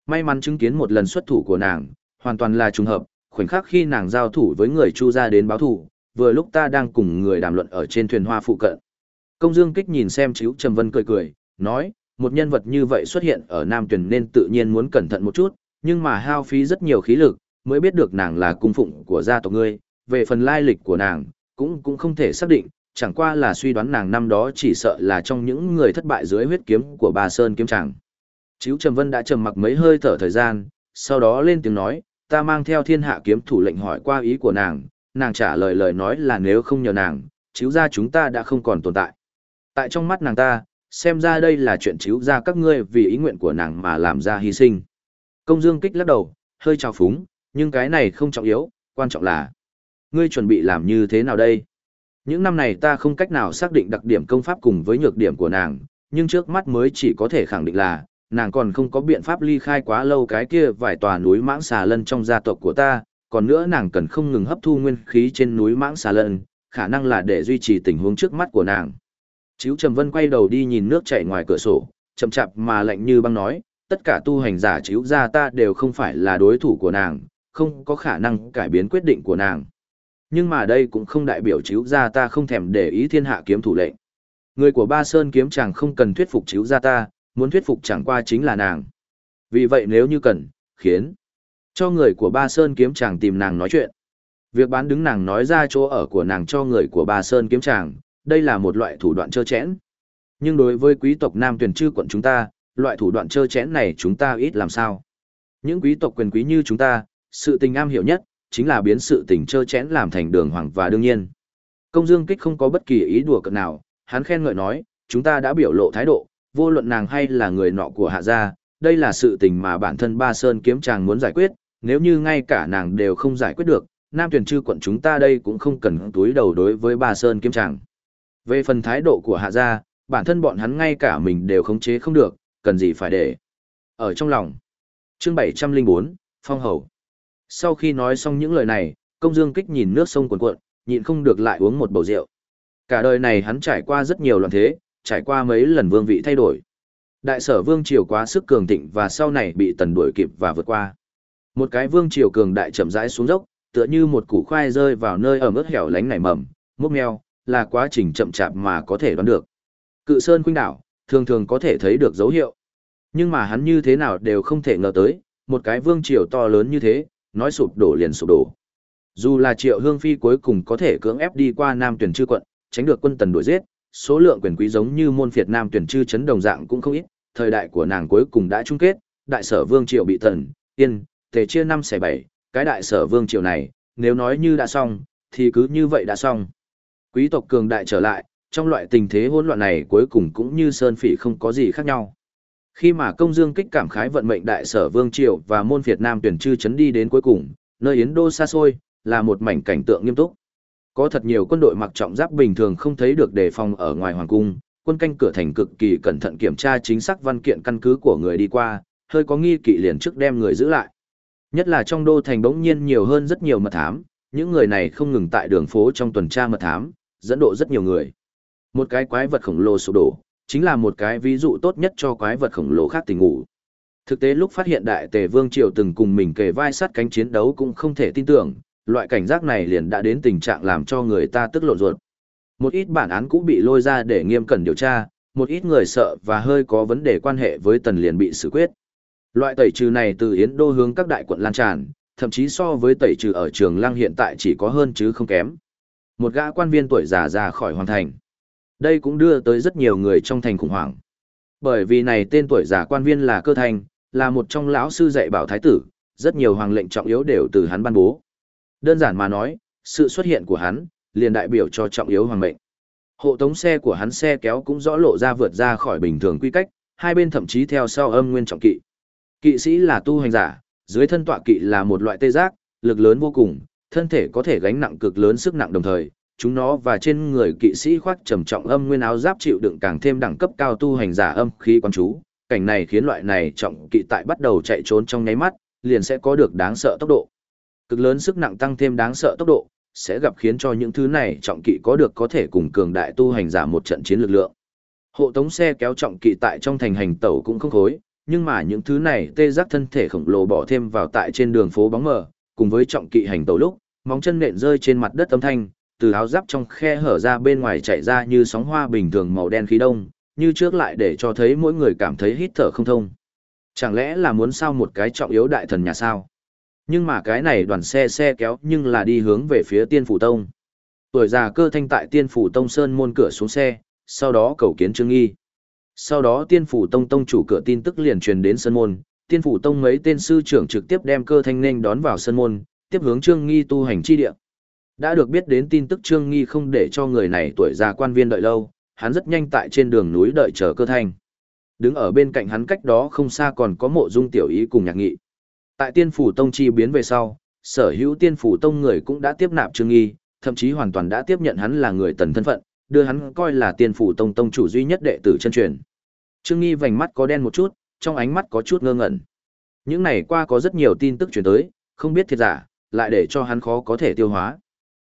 A: May mắn chứng kiến một lần xuất thủ của nàng, hoàn toàn là trùng hợp, khoảnh khắc khi nàng giao thủ với người Chu gia đến báo thủ, vừa lúc ta đang cùng người đàm luận ở trên thuyền hoa phụ cận. Công Dương Kích nhìn xem Chiếu Trầm Vân cười cười, nói, một nhân vật như vậy xuất hiện ở Nam Tuyền nên tự nhiên muốn cẩn thận một chút, nhưng mà hao phí rất nhiều khí lực, mới biết được nàng là cung phụng của gia tộc ngươi, về phần lai lịch của nàng, cũng cũng không thể xác định, chẳng qua là suy đoán nàng năm đó chỉ sợ là trong những người thất bại dưới huyết kiếm của bà Sơn kiếm tràng. Chíu Trầm Vân đã trầm mặc mấy hơi thở thời gian, sau đó lên tiếng nói, ta mang theo thiên hạ kiếm thủ lệnh hỏi qua ý của nàng, nàng trả lời lời nói là nếu không nhờ nàng, chiếu ra chúng ta đã không còn tồn tại. Tại trong mắt nàng ta, xem ra đây là chuyện chiếu ra các ngươi vì ý nguyện của nàng mà làm ra hy sinh. Công Dương kích lắc đầu, hơi trào phúng, nhưng cái này không trọng yếu, quan trọng là ngươi chuẩn bị làm như thế nào đây? Những năm này ta không cách nào xác định đặc điểm công pháp cùng với nhược điểm của nàng, nhưng trước mắt mới chỉ có thể khẳng định là, nàng còn không có biện pháp ly khai quá lâu cái kia vài tòa núi mãng xà lân trong gia tộc của ta, còn nữa nàng cần không ngừng hấp thu nguyên khí trên núi mãng xà lân, khả năng là để duy trì tình huống trước mắt của nàng. Chíu Trầm Vân quay đầu đi nhìn nước chảy ngoài cửa sổ, chậm chạp mà lạnh như băng nói, tất cả tu hành giả chiếu ra ta đều không phải là đối thủ của nàng, không có khả năng cải biến quyết định của nàng. Nhưng mà đây cũng không đại biểu chiếu ra ta không thèm để ý thiên hạ kiếm thủ lệnh. Người của Ba Sơn kiếm chàng không cần thuyết phục chiếu ra ta, muốn thuyết phục chẳng qua chính là nàng. Vì vậy nếu như cần, khiến cho người của Ba Sơn kiếm chàng tìm nàng nói chuyện. Việc bán đứng nàng nói ra chỗ ở của nàng cho người của Ba Sơn kiếm chàng, đây là một loại thủ đoạn trơ chẽn. Nhưng đối với quý tộc Nam tuyển chư quận chúng ta, loại thủ đoạn trơ chẽn này chúng ta ít làm sao. Những quý tộc quyền quý như chúng ta, sự tình am hiểu nhất, chính là biến sự tình trơ chẽn làm thành đường hoàng và đương nhiên. Công Dương Kích không có bất kỳ ý đùa cợt nào, hắn khen ngợi nói, chúng ta đã biểu lộ thái độ, vô luận nàng hay là người nọ của hạ gia, đây là sự tình mà bản thân Ba Sơn kiếm chàng muốn giải quyết, nếu như ngay cả nàng đều không giải quyết được, Nam tuyển chư quận chúng ta đây cũng không cần túi đầu đối với Ba Sơn kiếm chàng. Về phần thái độ của hạ gia, bản thân bọn hắn ngay cả mình đều khống chế không được, cần gì phải để. Ở trong lòng. Chương 704, Phong Hầu. Sau khi nói xong những lời này, công dương kích nhìn nước sông cuồn cuộn, nhịn không được lại uống một bầu rượu. Cả đời này hắn trải qua rất nhiều loạn thế, trải qua mấy lần vương vị thay đổi. Đại sở vương triều quá sức cường thịnh và sau này bị tần đuổi kịp và vượt qua. Một cái vương triều cường đại chậm rãi xuống dốc, tựa như một củ khoai rơi vào nơi ở mức hẻo lánh nảy mầm, mốc meo, là quá trình chậm chạp mà có thể đoán được. Cự Sơn Khuynh Đảo, thường thường có thể thấy được dấu hiệu. Nhưng mà hắn như thế nào đều không thể ngờ tới, một cái vương triều to lớn như thế, nói sụp đổ liền sụp đổ. Dù là Triệu Hương Phi cuối cùng có thể cưỡng ép đi qua Nam tuyển chư quận, tránh được quân tần đuổi giết, số lượng quyền quý giống như môn phiệt Nam tuyển chư chấn đồng dạng cũng không ít, thời đại của nàng cuối cùng đã chung kết, đại sở vương triều bị tần, yên, tề chia năm xẻ bảy, cái đại sở vương triều này, nếu nói như đã xong, thì cứ như vậy đã xong. Quý tộc cường đại trở lại, trong loại tình thế hỗn loạn này cuối cùng cũng như sơn phỉ không có gì khác nhau. Khi mà công dương kích cảm khái vận mệnh đại sở vương triều và môn Việt Nam tuyển chư chấn đi đến cuối cùng, nơi Yến Đô xa xôi, là một mảnh cảnh tượng nghiêm túc. Có thật nhiều quân đội mặc trọng giáp bình thường không thấy được đề phòng ở ngoài hoàng cung, quân canh cửa thành cực kỳ cẩn thận kiểm tra chính xác văn kiện căn cứ của người đi qua, hơi có nghi kỵ liền trước đem người giữ lại. Nhất là trong đô thành bỗng nhiên nhiều hơn rất nhiều mật thám, những người này không ngừng tại đường phố trong tuần tra mật thám, dẫn độ rất nhiều người. Một cái quái vật khổng lồ sụp đổ, chính là một cái ví dụ tốt nhất cho quái vật khổng lồ khác tình ngủ. Thực tế lúc phát hiện đại tề vương triều từng cùng mình kề vai sát cánh chiến đấu cũng không thể tin tưởng, loại cảnh giác này liền đã đến tình trạng làm cho người ta tức lộn ruột. Một ít bản án cũng bị lôi ra để nghiêm cẩn điều tra, một ít người sợ và hơi có vấn đề quan hệ với tần liền bị xử quyết. Loại tẩy trừ này từ Yến Đô hướng các đại quận lan tràn, thậm chí so với tẩy trừ ở trường lăng hiện tại chỉ có hơn chứ không kém. Một gã quan viên tuổi già ra khỏi hoàn thành. Đây cũng đưa tới rất nhiều người trong thành khủng hoảng. Bởi vì này tên tuổi giả quan viên là cơ thành, là một trong lão sư dạy bảo thái tử, rất nhiều hoàng lệnh trọng yếu đều từ hắn ban bố. Đơn giản mà nói, sự xuất hiện của hắn, liền đại biểu cho trọng yếu hoàng mệnh. Hộ tống xe của hắn xe kéo cũng rõ lộ ra vượt ra khỏi bình thường quy cách, hai bên thậm chí theo sau âm nguyên trọng kỵ. Kỵ sĩ là tu hành giả, dưới thân tọa kỵ là một loại tê giác, lực lớn vô cùng, thân thể có thể gánh nặng cực lớn sức nặng đồng thời, chúng nó và trên người kỵ sĩ khoác trầm trọng âm nguyên áo giáp chịu đựng càng thêm đẳng cấp cao tu hành giả âm khí quan chú. Cảnh này khiến loại này trọng kỵ tại bắt đầu chạy trốn trong nháy mắt, liền sẽ có được đáng sợ tốc độ. Cực lớn sức nặng tăng thêm đáng sợ tốc độ, sẽ gặp khiến cho những thứ này trọng kỵ có được có thể cùng cường đại tu hành giả một trận chiến lực lượng. Hộ tống xe kéo trọng kỵ tại trong thành hành tẩu cũng không khối, nhưng mà những thứ này tê giác thân thể khổng lồ bỏ thêm vào tại trên đường phố bóng mờ, cùng với trọng kỵ hành tẩu lúc, móng chân nện rơi trên mặt đất âm thanh, từ áo giáp trong khe hở ra bên ngoài chạy ra như sóng hoa bình thường màu đen khí đông, như trước lại để cho thấy mỗi người cảm thấy hít thở không thông. Chẳng lẽ là muốn sao một cái trọng yếu đại thần nhà sao? Nhưng mà cái này đoàn xe xe kéo nhưng là đi hướng về phía tiên phủ tông. Tuổi già cơ thanh tại tiên phủ tông sơn môn cửa xuống xe, sau đó cầu kiến trương nghi. Sau đó tiên phủ tông tông chủ cửa tin tức liền truyền đến sơn môn, tiên phủ tông mấy tên sư trưởng trực tiếp đem cơ thanh nênh đón vào sân môn, tiếp hướng Trương Nghi tu hành chi địa. Đã được biết đến tin tức Trương Nghi không để cho người này tuổi già quan viên đợi lâu, hắn rất nhanh tại trên đường núi đợi chờ cơ thành Đứng ở bên cạnh hắn cách đó không xa còn có mộ dung tiểu ý cùng nhạc nghị. Tại tiên phủ tông chi biến về sau, sở hữu tiên phủ tông người cũng đã tiếp nạp Trương Nghi, thậm chí hoàn toàn đã tiếp nhận hắn là người tần thân phận, đưa hắn coi là tiên phủ tông tông chủ duy nhất đệ tử chân truyền. Trương Nghi vành mắt có đen một chút, trong ánh mắt có chút ngơ ngẩn. Những này qua có rất nhiều tin tức truyền tới, không biết thiệt giả, lại để cho hắn khó có thể tiêu hóa.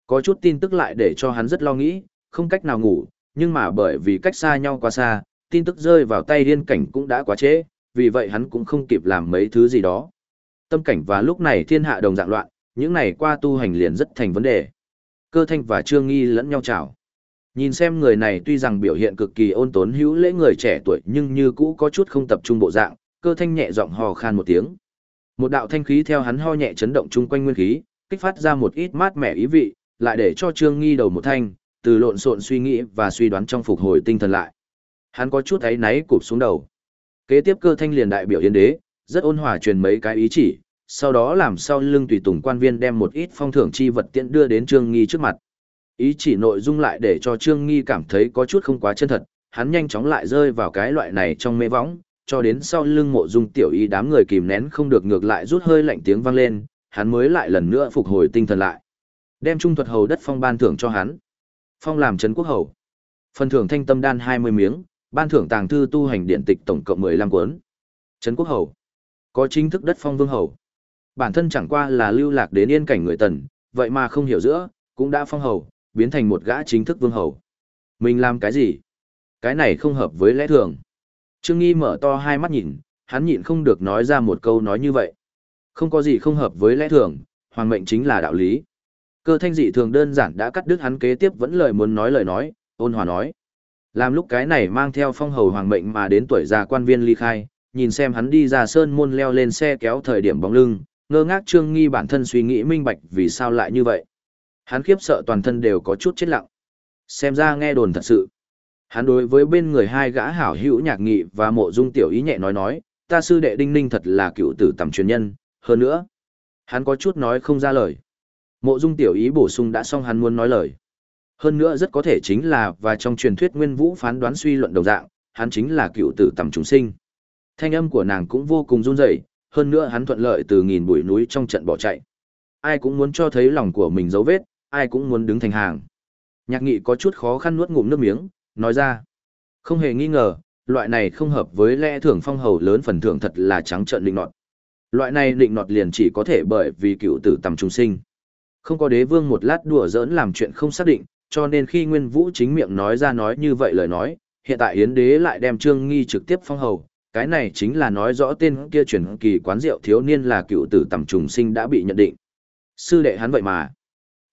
A: Có chút tin tức lại để cho hắn rất lo nghĩ, không cách nào ngủ, nhưng mà bởi vì cách xa nhau quá xa, tin tức rơi vào tay điên cảnh cũng đã quá trễ, vì vậy hắn cũng không kịp làm mấy thứ gì đó. Tâm cảnh và lúc này thiên hạ đồng dạng loạn, những này qua tu hành liền rất thành vấn đề. Cơ thanh và trương nghi lẫn nhau chào. Nhìn xem người này tuy rằng biểu hiện cực kỳ ôn tốn hữu lễ người trẻ tuổi nhưng như cũ có chút không tập trung bộ dạng, cơ thanh nhẹ giọng hò khan một tiếng. Một đạo thanh khí theo hắn ho nhẹ chấn động chung quanh nguyên khí, kích phát ra một ít mát mẻ ý vị, lại để cho Trương Nghi đầu một thanh, từ lộn xộn suy nghĩ và suy đoán trong phục hồi tinh thần lại. Hắn có chút ấy náy cụp xuống đầu. Kế tiếp cơ thanh liền đại biểu yến đế, rất ôn hòa truyền mấy cái ý chỉ, sau đó làm sau lưng tùy tùng quan viên đem một ít phong thưởng chi vật tiện đưa đến Trương Nghi trước mặt. Ý chỉ nội dung lại để cho Trương Nghi cảm thấy có chút không quá chân thật, hắn nhanh chóng lại rơi vào cái loại này trong mê võng, cho đến sau lưng mộ dung tiểu y đám người kìm nén không được ngược lại rút hơi lạnh tiếng vang lên, hắn mới lại lần nữa phục hồi tinh thần lại. Đem trung thuật hầu đất phong ban thưởng cho hắn. Phong làm trấn quốc hầu. Phần thưởng thanh tâm đan 20 miếng, ban thưởng tàng thư tu hành điện tịch tổng cộng 15 cuốn. Trấn quốc hầu. Có chính thức đất phong vương hầu. Bản thân chẳng qua là lưu lạc đến yên cảnh người tần, vậy mà không hiểu giữa, cũng đã phong hầu, biến thành một gã chính thức vương hầu. Mình làm cái gì? Cái này không hợp với lẽ thường. Trương Nghi mở to hai mắt nhìn, hắn nhịn không được nói ra một câu nói như vậy. Không có gì không hợp với lẽ thường, hoàng mệnh chính là đạo lý. Cơ thanh dị thường đơn giản đã cắt đứt hắn kế tiếp vẫn lời muốn nói lời nói, ôn hòa nói. Làm lúc cái này mang theo phong hầu hoàng mệnh mà đến tuổi già quan viên ly khai, nhìn xem hắn đi ra sơn môn leo lên xe kéo thời điểm bóng lưng, ngơ ngác trương nghi bản thân suy nghĩ minh bạch vì sao lại như vậy. Hắn khiếp sợ toàn thân đều có chút chết lặng. Xem ra nghe đồn thật sự. Hắn đối với bên người hai gã hảo hữu nhạc nghị và mộ dung tiểu ý nhẹ nói nói, ta sư đệ đinh ninh thật là cựu tử tầm truyền nhân, hơn nữa. Hắn có chút nói không ra lời. Mộ dung tiểu ý bổ sung đã xong hắn muốn nói lời. Hơn nữa rất có thể chính là và trong truyền thuyết nguyên vũ phán đoán suy luận đồng dạng, hắn chính là cựu tử tầm chúng sinh. Thanh âm của nàng cũng vô cùng run rẩy, hơn nữa hắn thuận lợi từ nghìn bụi núi trong trận bỏ chạy. Ai cũng muốn cho thấy lòng của mình dấu vết, ai cũng muốn đứng thành hàng. Nhạc nghị có chút khó khăn nuốt ngụm nước miếng, nói ra. Không hề nghi ngờ, loại này không hợp với lẽ thưởng phong hầu lớn phần thưởng thật là trắng trợn định nọt. Loại này định nọt liền chỉ có thể bởi vì cựu tử tầm trung sinh. Không có đế vương một lát đùa giỡn làm chuyện không xác định, cho nên khi Nguyên Vũ chính miệng nói ra nói như vậy lời nói, hiện tại Yến đế lại đem Trương Nghi trực tiếp phong hầu, cái này chính là nói rõ tên kia chuyển kỳ quán rượu thiếu niên là cựu tử tầm trùng sinh đã bị nhận định. Sư đệ hắn vậy mà.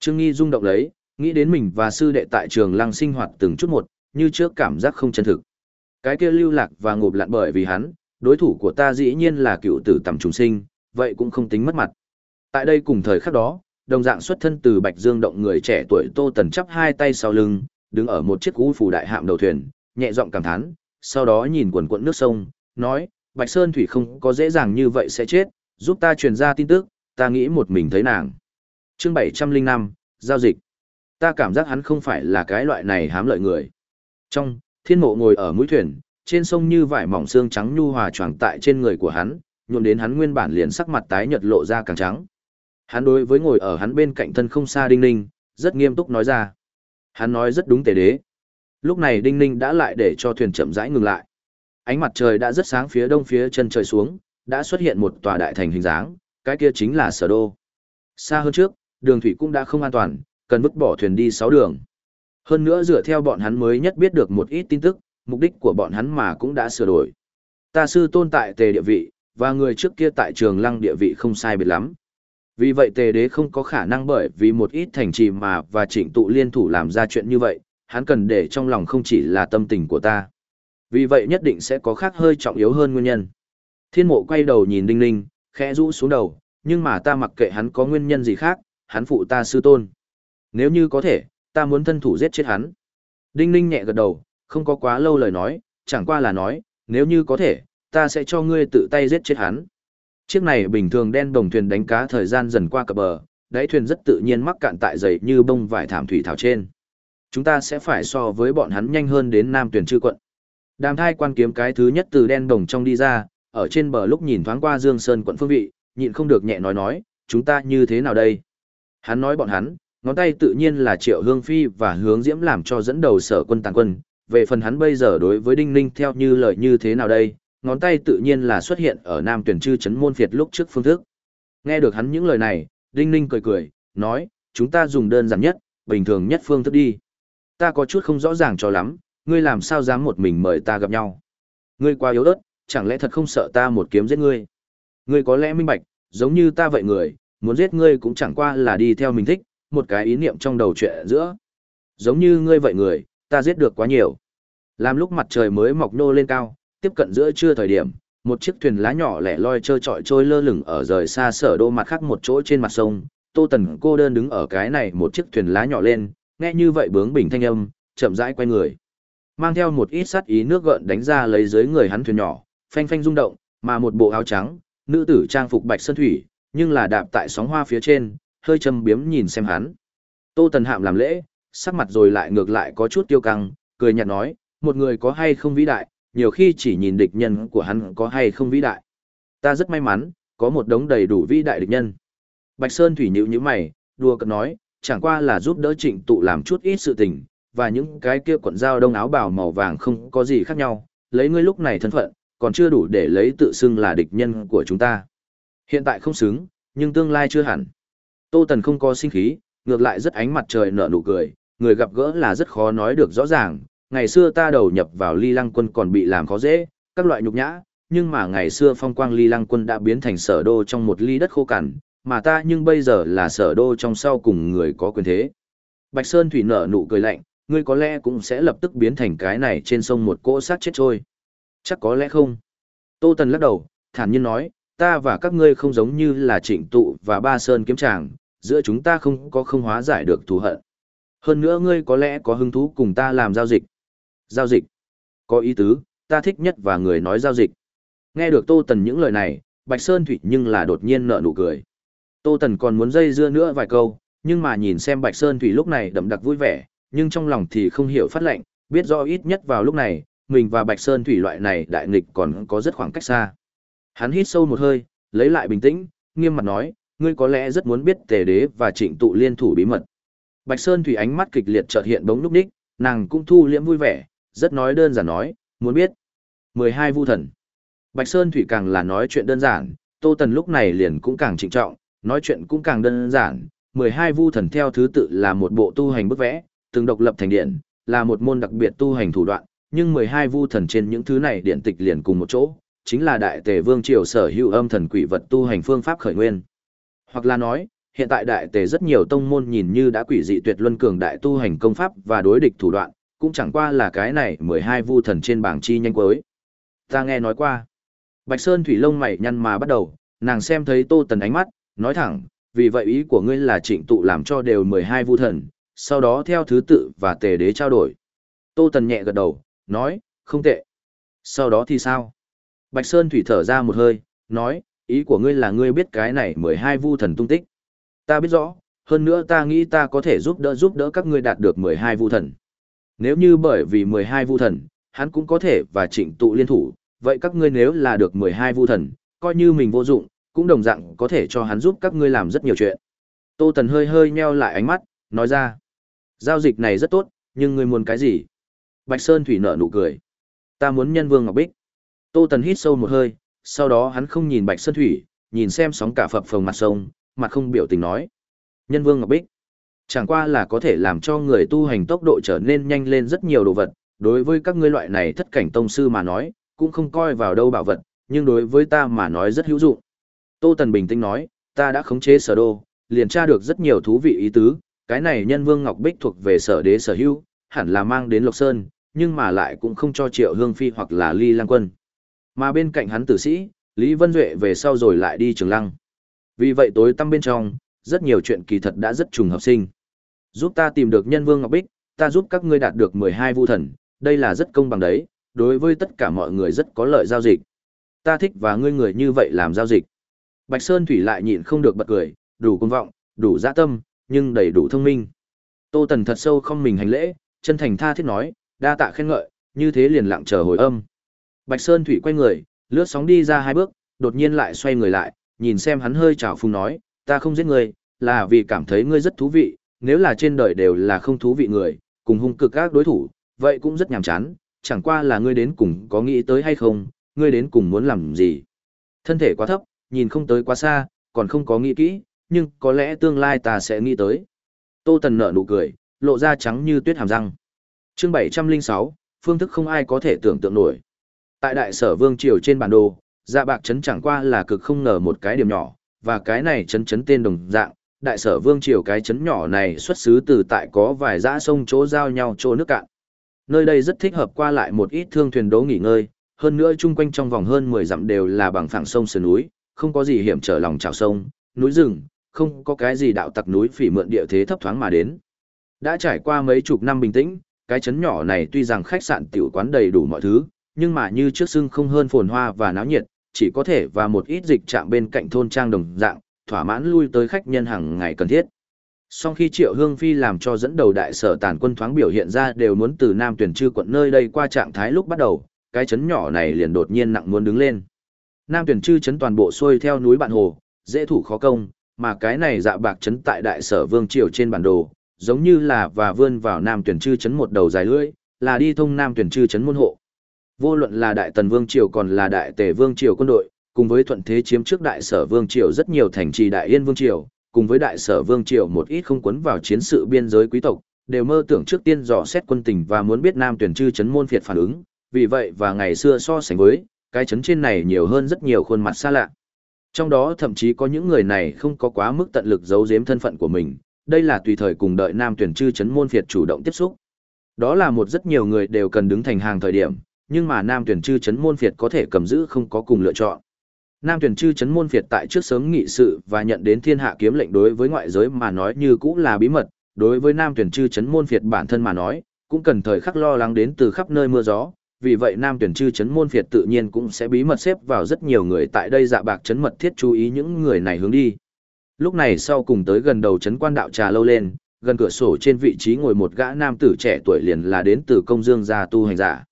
A: Trương Nghi rung động lấy, nghĩ đến mình và sư đệ tại trường lăng sinh hoạt từng chút một, như trước cảm giác không chân thực. Cái kia lưu lạc và ngộp lặn bởi vì hắn, đối thủ của ta dĩ nhiên là cựu tử tầm trùng sinh, vậy cũng không tính mất mặt. Tại đây cùng thời khắc đó, đồng dạng xuất thân từ Bạch Dương động người trẻ tuổi Tô Tần chắp hai tay sau lưng, đứng ở một chiếc cú phủ đại hạm đầu thuyền, nhẹ giọng cảm thán, sau đó nhìn quần quận nước sông, nói, Bạch Sơn Thủy không có dễ dàng như vậy sẽ chết, giúp ta truyền ra tin tức, ta nghĩ một mình thấy nàng. Chương 705, Giao dịch. Ta cảm giác hắn không phải là cái loại này hám lợi người. Trong, thiên mộ ngồi ở mũi thuyền, trên sông như vải mỏng xương trắng nhu hòa choàng tại trên người của hắn, nhuộm đến hắn nguyên bản liền sắc mặt tái nhợt lộ ra càng trắng. Hắn đối với ngồi ở hắn bên cạnh thân không xa Đinh Ninh, rất nghiêm túc nói ra. Hắn nói rất đúng tề đế. Lúc này Đinh Ninh đã lại để cho thuyền chậm rãi ngừng lại. Ánh mặt trời đã rất sáng phía đông phía chân trời xuống, đã xuất hiện một tòa đại thành hình dáng, cái kia chính là sở đô. Xa hơn trước, đường thủy cũng đã không an toàn, cần vứt bỏ thuyền đi sáu đường. Hơn nữa dựa theo bọn hắn mới nhất biết được một ít tin tức, mục đích của bọn hắn mà cũng đã sửa đổi. Ta sư tôn tại tề địa vị, và người trước kia tại trường lăng địa vị không sai biệt lắm. Vì vậy tề đế không có khả năng bởi vì một ít thành trì mà và trịnh tụ liên thủ làm ra chuyện như vậy, hắn cần để trong lòng không chỉ là tâm tình của ta. Vì vậy nhất định sẽ có khác hơi trọng yếu hơn nguyên nhân. Thiên mộ quay đầu nhìn Đinh Ninh, khẽ rũ xuống đầu, nhưng mà ta mặc kệ hắn có nguyên nhân gì khác, hắn phụ ta sư tôn. Nếu như có thể, ta muốn thân thủ giết chết hắn. Đinh Ninh nhẹ gật đầu, không có quá lâu lời nói, chẳng qua là nói, nếu như có thể, ta sẽ cho ngươi tự tay giết chết hắn. Chiếc này bình thường đen đồng thuyền đánh cá thời gian dần qua cập bờ, đáy thuyền rất tự nhiên mắc cạn tại dày như bông vải thảm thủy thảo trên. Chúng ta sẽ phải so với bọn hắn nhanh hơn đến Nam tuyển chư quận. Đàm thai quan kiếm cái thứ nhất từ đen đồng trong đi ra, ở trên bờ lúc nhìn thoáng qua Dương Sơn quận phương vị, nhịn không được nhẹ nói nói, chúng ta như thế nào đây? Hắn nói bọn hắn, ngón tay tự nhiên là Triệu Hương Phi và hướng diễm làm cho dẫn đầu sở quân tàn quân. Về phần hắn bây giờ đối với Đinh Ninh theo như lời như thế nào đây, ngón tay tự nhiên là xuất hiện ở Nam tuyển chư chấn môn phiệt lúc trước phương thức. Nghe được hắn những lời này, Đinh Ninh cười cười, nói, chúng ta dùng đơn giản nhất, bình thường nhất phương thức đi. Ta có chút không rõ ràng cho lắm, ngươi làm sao dám một mình mời ta gặp nhau. Ngươi quá yếu ớt, chẳng lẽ thật không sợ ta một kiếm giết ngươi. Ngươi có lẽ minh bạch, giống như ta vậy người, muốn giết ngươi cũng chẳng qua là đi theo mình thích, một cái ý niệm trong đầu chuyện giữa. Giống như ngươi vậy người, ta giết được quá nhiều. Làm lúc mặt trời mới mọc nô lên cao, tiếp cận giữa trưa thời điểm, một chiếc thuyền lá nhỏ lẻ loi trơ trọi trôi lơ lửng ở rời xa sở đô mặt khác một chỗ trên mặt sông. Tô Tần cô đơn đứng ở cái này một chiếc thuyền lá nhỏ lên, nghe như vậy bướng bình thanh âm, chậm rãi quay người. Mang theo một ít sát ý nước gợn đánh ra lấy dưới người hắn thuyền nhỏ, phanh phanh rung động, mà một bộ áo trắng, nữ tử trang phục bạch sơn thủy, nhưng là đạp tại sóng hoa phía trên, hơi châm biếm nhìn xem hắn. Tô Tần Hạm làm lễ, sắc mặt rồi lại ngược lại có chút tiêu căng, cười nhạt nói, một người có hay không vĩ đại, nhiều khi chỉ nhìn địch nhân của hắn có hay không vĩ đại. Ta rất may mắn, có một đống đầy đủ vĩ đại địch nhân. Bạch Sơn Thủy nhữ như mày, đùa cợt nói, chẳng qua là giúp đỡ trịnh tụ làm chút ít sự tình, và những cái kia quận dao đông áo bào màu vàng không có gì khác nhau, lấy ngươi lúc này thân phận, còn chưa đủ để lấy tự xưng là địch nhân của chúng ta. Hiện tại không xứng, nhưng tương lai chưa hẳn. Tô Tần không có sinh khí, ngược lại rất ánh mặt trời nở nụ cười, người gặp gỡ là rất khó nói được rõ ràng, ngày xưa ta đầu nhập vào ly lăng quân còn bị làm khó dễ, các loại nhục nhã, nhưng mà ngày xưa phong quang ly lăng quân đã biến thành sở đô trong một ly đất khô cằn, mà ta nhưng bây giờ là sở đô trong sau cùng người có quyền thế. Bạch Sơn Thủy nở nụ cười lạnh, ngươi có lẽ cũng sẽ lập tức biến thành cái này trên sông một cỗ sát chết trôi. Chắc có lẽ không. Tô Tần lắc đầu, thản nhiên nói, ta và các ngươi không giống như là trịnh tụ và ba sơn kiếm tràng, giữa chúng ta không có không hóa giải được thù hận. Hơn nữa ngươi có lẽ có hứng thú cùng ta làm giao dịch. Giao dịch. Có ý tứ, ta thích nhất và người nói giao dịch. Nghe được Tô Tần những lời này, Bạch Sơn Thủy nhưng là đột nhiên nở nụ cười. Tô Tần còn muốn dây dưa nữa vài câu, nhưng mà nhìn xem Bạch Sơn Thủy lúc này đậm đặc vui vẻ, nhưng trong lòng thì không hiểu phát lệnh, biết rõ ít nhất vào lúc này, mình và Bạch Sơn Thủy loại này đại nghịch còn có rất khoảng cách xa. Hắn hít sâu một hơi, lấy lại bình tĩnh, nghiêm mặt nói, ngươi có lẽ rất muốn biết tề đế và trịnh tụ liên thủ bí mật. Bạch Sơn Thủy ánh mắt kịch liệt chợt hiện bóng lúc đích, nàng cũng thu liễm vui vẻ, rất nói đơn giản nói, muốn biết. 12 vu thần. Bạch Sơn Thủy càng là nói chuyện đơn giản, Tô Tần lúc này liền cũng càng trịnh trọng, nói chuyện cũng càng đơn giản. 12 vu thần theo thứ tự là một bộ tu hành bức vẽ, từng độc lập thành điện, là một môn đặc biệt tu hành thủ đoạn, nhưng 12 vu thần trên những thứ này điện tịch liền cùng một chỗ, chính là đại tề vương triều sở hữu âm thần quỷ vật tu hành phương pháp khởi nguyên. Hoặc là nói, hiện tại đại tề rất nhiều tông môn nhìn như đã quỷ dị tuyệt luân cường đại tu hành công pháp và đối địch thủ đoạn, cũng chẳng qua là cái này 12 vu thần trên bảng chi nhanh cuối. Ta nghe nói qua. Bạch Sơn thủy lông mày nhăn mà bắt đầu, nàng xem thấy Tô Tần ánh mắt, nói thẳng, vì vậy ý của ngươi là trịnh tụ làm cho đều 12 vu thần, sau đó theo thứ tự và tề đế trao đổi. Tô Tần nhẹ gật đầu, nói, không tệ. Sau đó thì sao? Bạch Sơn Thủy thở ra một hơi, nói, ý của ngươi là ngươi biết cái này 12 vu thần tung tích. Ta biết rõ, hơn nữa ta nghĩ ta có thể giúp đỡ giúp đỡ các ngươi đạt được 12 vu thần. Nếu như bởi vì 12 vu thần, hắn cũng có thể và trịnh tụ liên thủ, vậy các ngươi nếu là được 12 vu thần, coi như mình vô dụng, cũng đồng dạng có thể cho hắn giúp các ngươi làm rất nhiều chuyện. Tô Tần hơi hơi nheo lại ánh mắt, nói ra. Giao dịch này rất tốt, nhưng ngươi muốn cái gì? Bạch Sơn Thủy nở nụ cười. Ta muốn nhân vương Ngọc Bích. Tô Tần hít sâu một hơi, sau đó hắn không nhìn Bạch Sơn Thủy, nhìn xem sóng cả phập phồng mặt sông, mặt không biểu tình nói. Nhân vương Ngọc Bích. Chẳng qua là có thể làm cho người tu hành tốc độ trở nên nhanh lên rất nhiều đồ vật, đối với các ngươi loại này thất cảnh tông sư mà nói, cũng không coi vào đâu bảo vật, nhưng đối với ta mà nói rất hữu dụng. Tô Tần bình tĩnh nói, ta đã khống chế sở đô, liền tra được rất nhiều thú vị ý tứ, cái này nhân vương Ngọc Bích thuộc về sở đế sở hữu, hẳn là mang đến Lộc Sơn, nhưng mà lại cũng không cho Triệu Hương Phi hoặc là Ly Lang Quân. Mà bên cạnh hắn tử sĩ, Lý Vân Duệ về sau rồi lại đi Trường Lăng. Vì vậy tối tăm bên trong, rất nhiều chuyện kỳ thật đã rất trùng hợp sinh. Giúp ta tìm được nhân vương Ngọc Bích, ta giúp các ngươi đạt được 12 vu thần, đây là rất công bằng đấy, đối với tất cả mọi người rất có lợi giao dịch. Ta thích và ngươi người như vậy làm giao dịch. Bạch Sơn Thủy lại nhịn không được bật cười, đủ công vọng, đủ dạ tâm, nhưng đầy đủ thông minh. Tô Tần thật sâu không mình hành lễ, chân thành tha thiết nói, đa tạ khen ngợi, như thế liền lặng chờ hồi âm. Bạch Sơn Thủy quay người, lướt sóng đi ra hai bước, đột nhiên lại xoay người lại, nhìn xem hắn hơi trào phung nói, ta không giết ngươi, là vì cảm thấy ngươi rất thú vị, nếu là trên đời đều là không thú vị người, cùng hung cực các đối thủ, vậy cũng rất nhàm chán, chẳng qua là ngươi đến cùng có nghĩ tới hay không, ngươi đến cùng muốn làm gì. Thân thể quá thấp, nhìn không tới quá xa, còn không có nghĩ kỹ, nhưng có lẽ tương lai ta sẽ nghĩ tới. Tô Tần nở nụ cười, lộ ra trắng như tuyết hàm răng. Chương 706, phương thức không ai có thể tưởng tượng nổi. Tại đại sở vương triều trên bản đồ, dạ bạc trấn chẳng qua là cực không ngờ một cái điểm nhỏ, và cái này trấn trấn tên đồng dạng, đại sở vương triều cái trấn nhỏ này xuất xứ từ tại có vài dã sông chỗ giao nhau chỗ nước cạn. Nơi đây rất thích hợp qua lại một ít thương thuyền đấu nghỉ ngơi, hơn nữa chung quanh trong vòng hơn 10 dặm đều là bằng phẳng sông sườn núi, không có gì hiểm trở lòng trào sông, núi rừng, không có cái gì đạo tặc núi phỉ mượn địa thế thấp thoáng mà đến. Đã trải qua mấy chục năm bình tĩnh, cái trấn nhỏ này tuy rằng khách sạn tiểu quán đầy đủ mọi thứ, nhưng mà như trước xưng không hơn phồn hoa và náo nhiệt, chỉ có thể và một ít dịch trạm bên cạnh thôn trang đồng dạng, thỏa mãn lui tới khách nhân hàng ngày cần thiết. Sau khi Triệu Hương Phi làm cho dẫn đầu đại sở tàn quân thoáng biểu hiện ra đều muốn từ Nam tuyển trư quận nơi đây qua trạng thái lúc bắt đầu, cái chấn nhỏ này liền đột nhiên nặng muốn đứng lên. Nam tuyển trư chấn toàn bộ xuôi theo núi bạn hồ, dễ thủ khó công, mà cái này dạ bạc chấn tại đại sở vương triều trên bản đồ, giống như là và vươn vào Nam tuyển trư chấn một đầu dài lưỡi, là đi thông Nam tuyển trư chấn môn hộ. Vô luận là đại tần vương triều còn là đại tề vương triều quân đội, cùng với thuận thế chiếm trước đại sở vương triều rất nhiều thành trì đại yên vương triều, cùng với đại sở vương triều một ít không quấn vào chiến sự biên giới quý tộc, đều mơ tưởng trước tiên dò xét quân tình và muốn biết Nam tuyển chư chấn môn phiệt phản ứng, vì vậy và ngày xưa so sánh với, cái chấn trên này nhiều hơn rất nhiều khuôn mặt xa lạ. Trong đó thậm chí có những người này không có quá mức tận lực giấu giếm thân phận của mình, đây là tùy thời cùng đợi Nam tuyển chư chấn môn phiệt chủ động tiếp xúc. Đó là một rất nhiều người đều cần đứng thành hàng thời điểm, nhưng mà Nam tuyển chư chấn môn phiệt có thể cầm giữ không có cùng lựa chọn. Nam tuyển chư chấn môn phiệt tại trước sớm nghị sự và nhận đến thiên hạ kiếm lệnh đối với ngoại giới mà nói như cũng là bí mật, đối với Nam tuyển chư chấn môn phiệt bản thân mà nói, cũng cần thời khắc lo lắng đến từ khắp nơi mưa gió, vì vậy Nam tuyển chư chấn môn phiệt tự nhiên cũng sẽ bí mật xếp vào rất nhiều người tại đây dạ bạc chấn mật thiết chú ý những người này hướng đi. Lúc này sau cùng tới gần đầu chấn quan đạo trà lâu lên, gần cửa sổ trên vị trí ngồi một gã nam tử trẻ tuổi liền là đến từ công dương gia tu hành giả.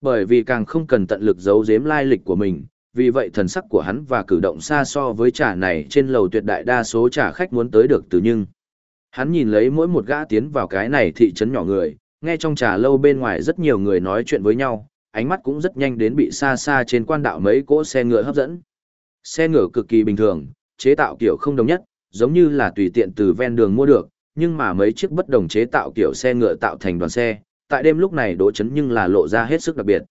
A: Bởi vì càng không cần tận lực giấu giếm lai lịch của mình, vì vậy thần sắc của hắn và cử động xa so với trà này trên lầu tuyệt đại đa số trà khách muốn tới được từ nhưng. Hắn nhìn lấy mỗi một gã tiến vào cái này thị trấn nhỏ người, nghe trong trà lâu bên ngoài rất nhiều người nói chuyện với nhau, ánh mắt cũng rất nhanh đến bị xa xa trên quan đạo mấy cỗ xe ngựa hấp dẫn. Xe ngựa cực kỳ bình thường, chế tạo kiểu không đồng nhất, giống như là tùy tiện từ ven đường mua được, nhưng mà mấy chiếc bất đồng chế tạo kiểu xe ngựa tạo thành đoàn xe, tại đêm lúc này đỗ chấn nhưng là lộ ra hết sức đặc biệt.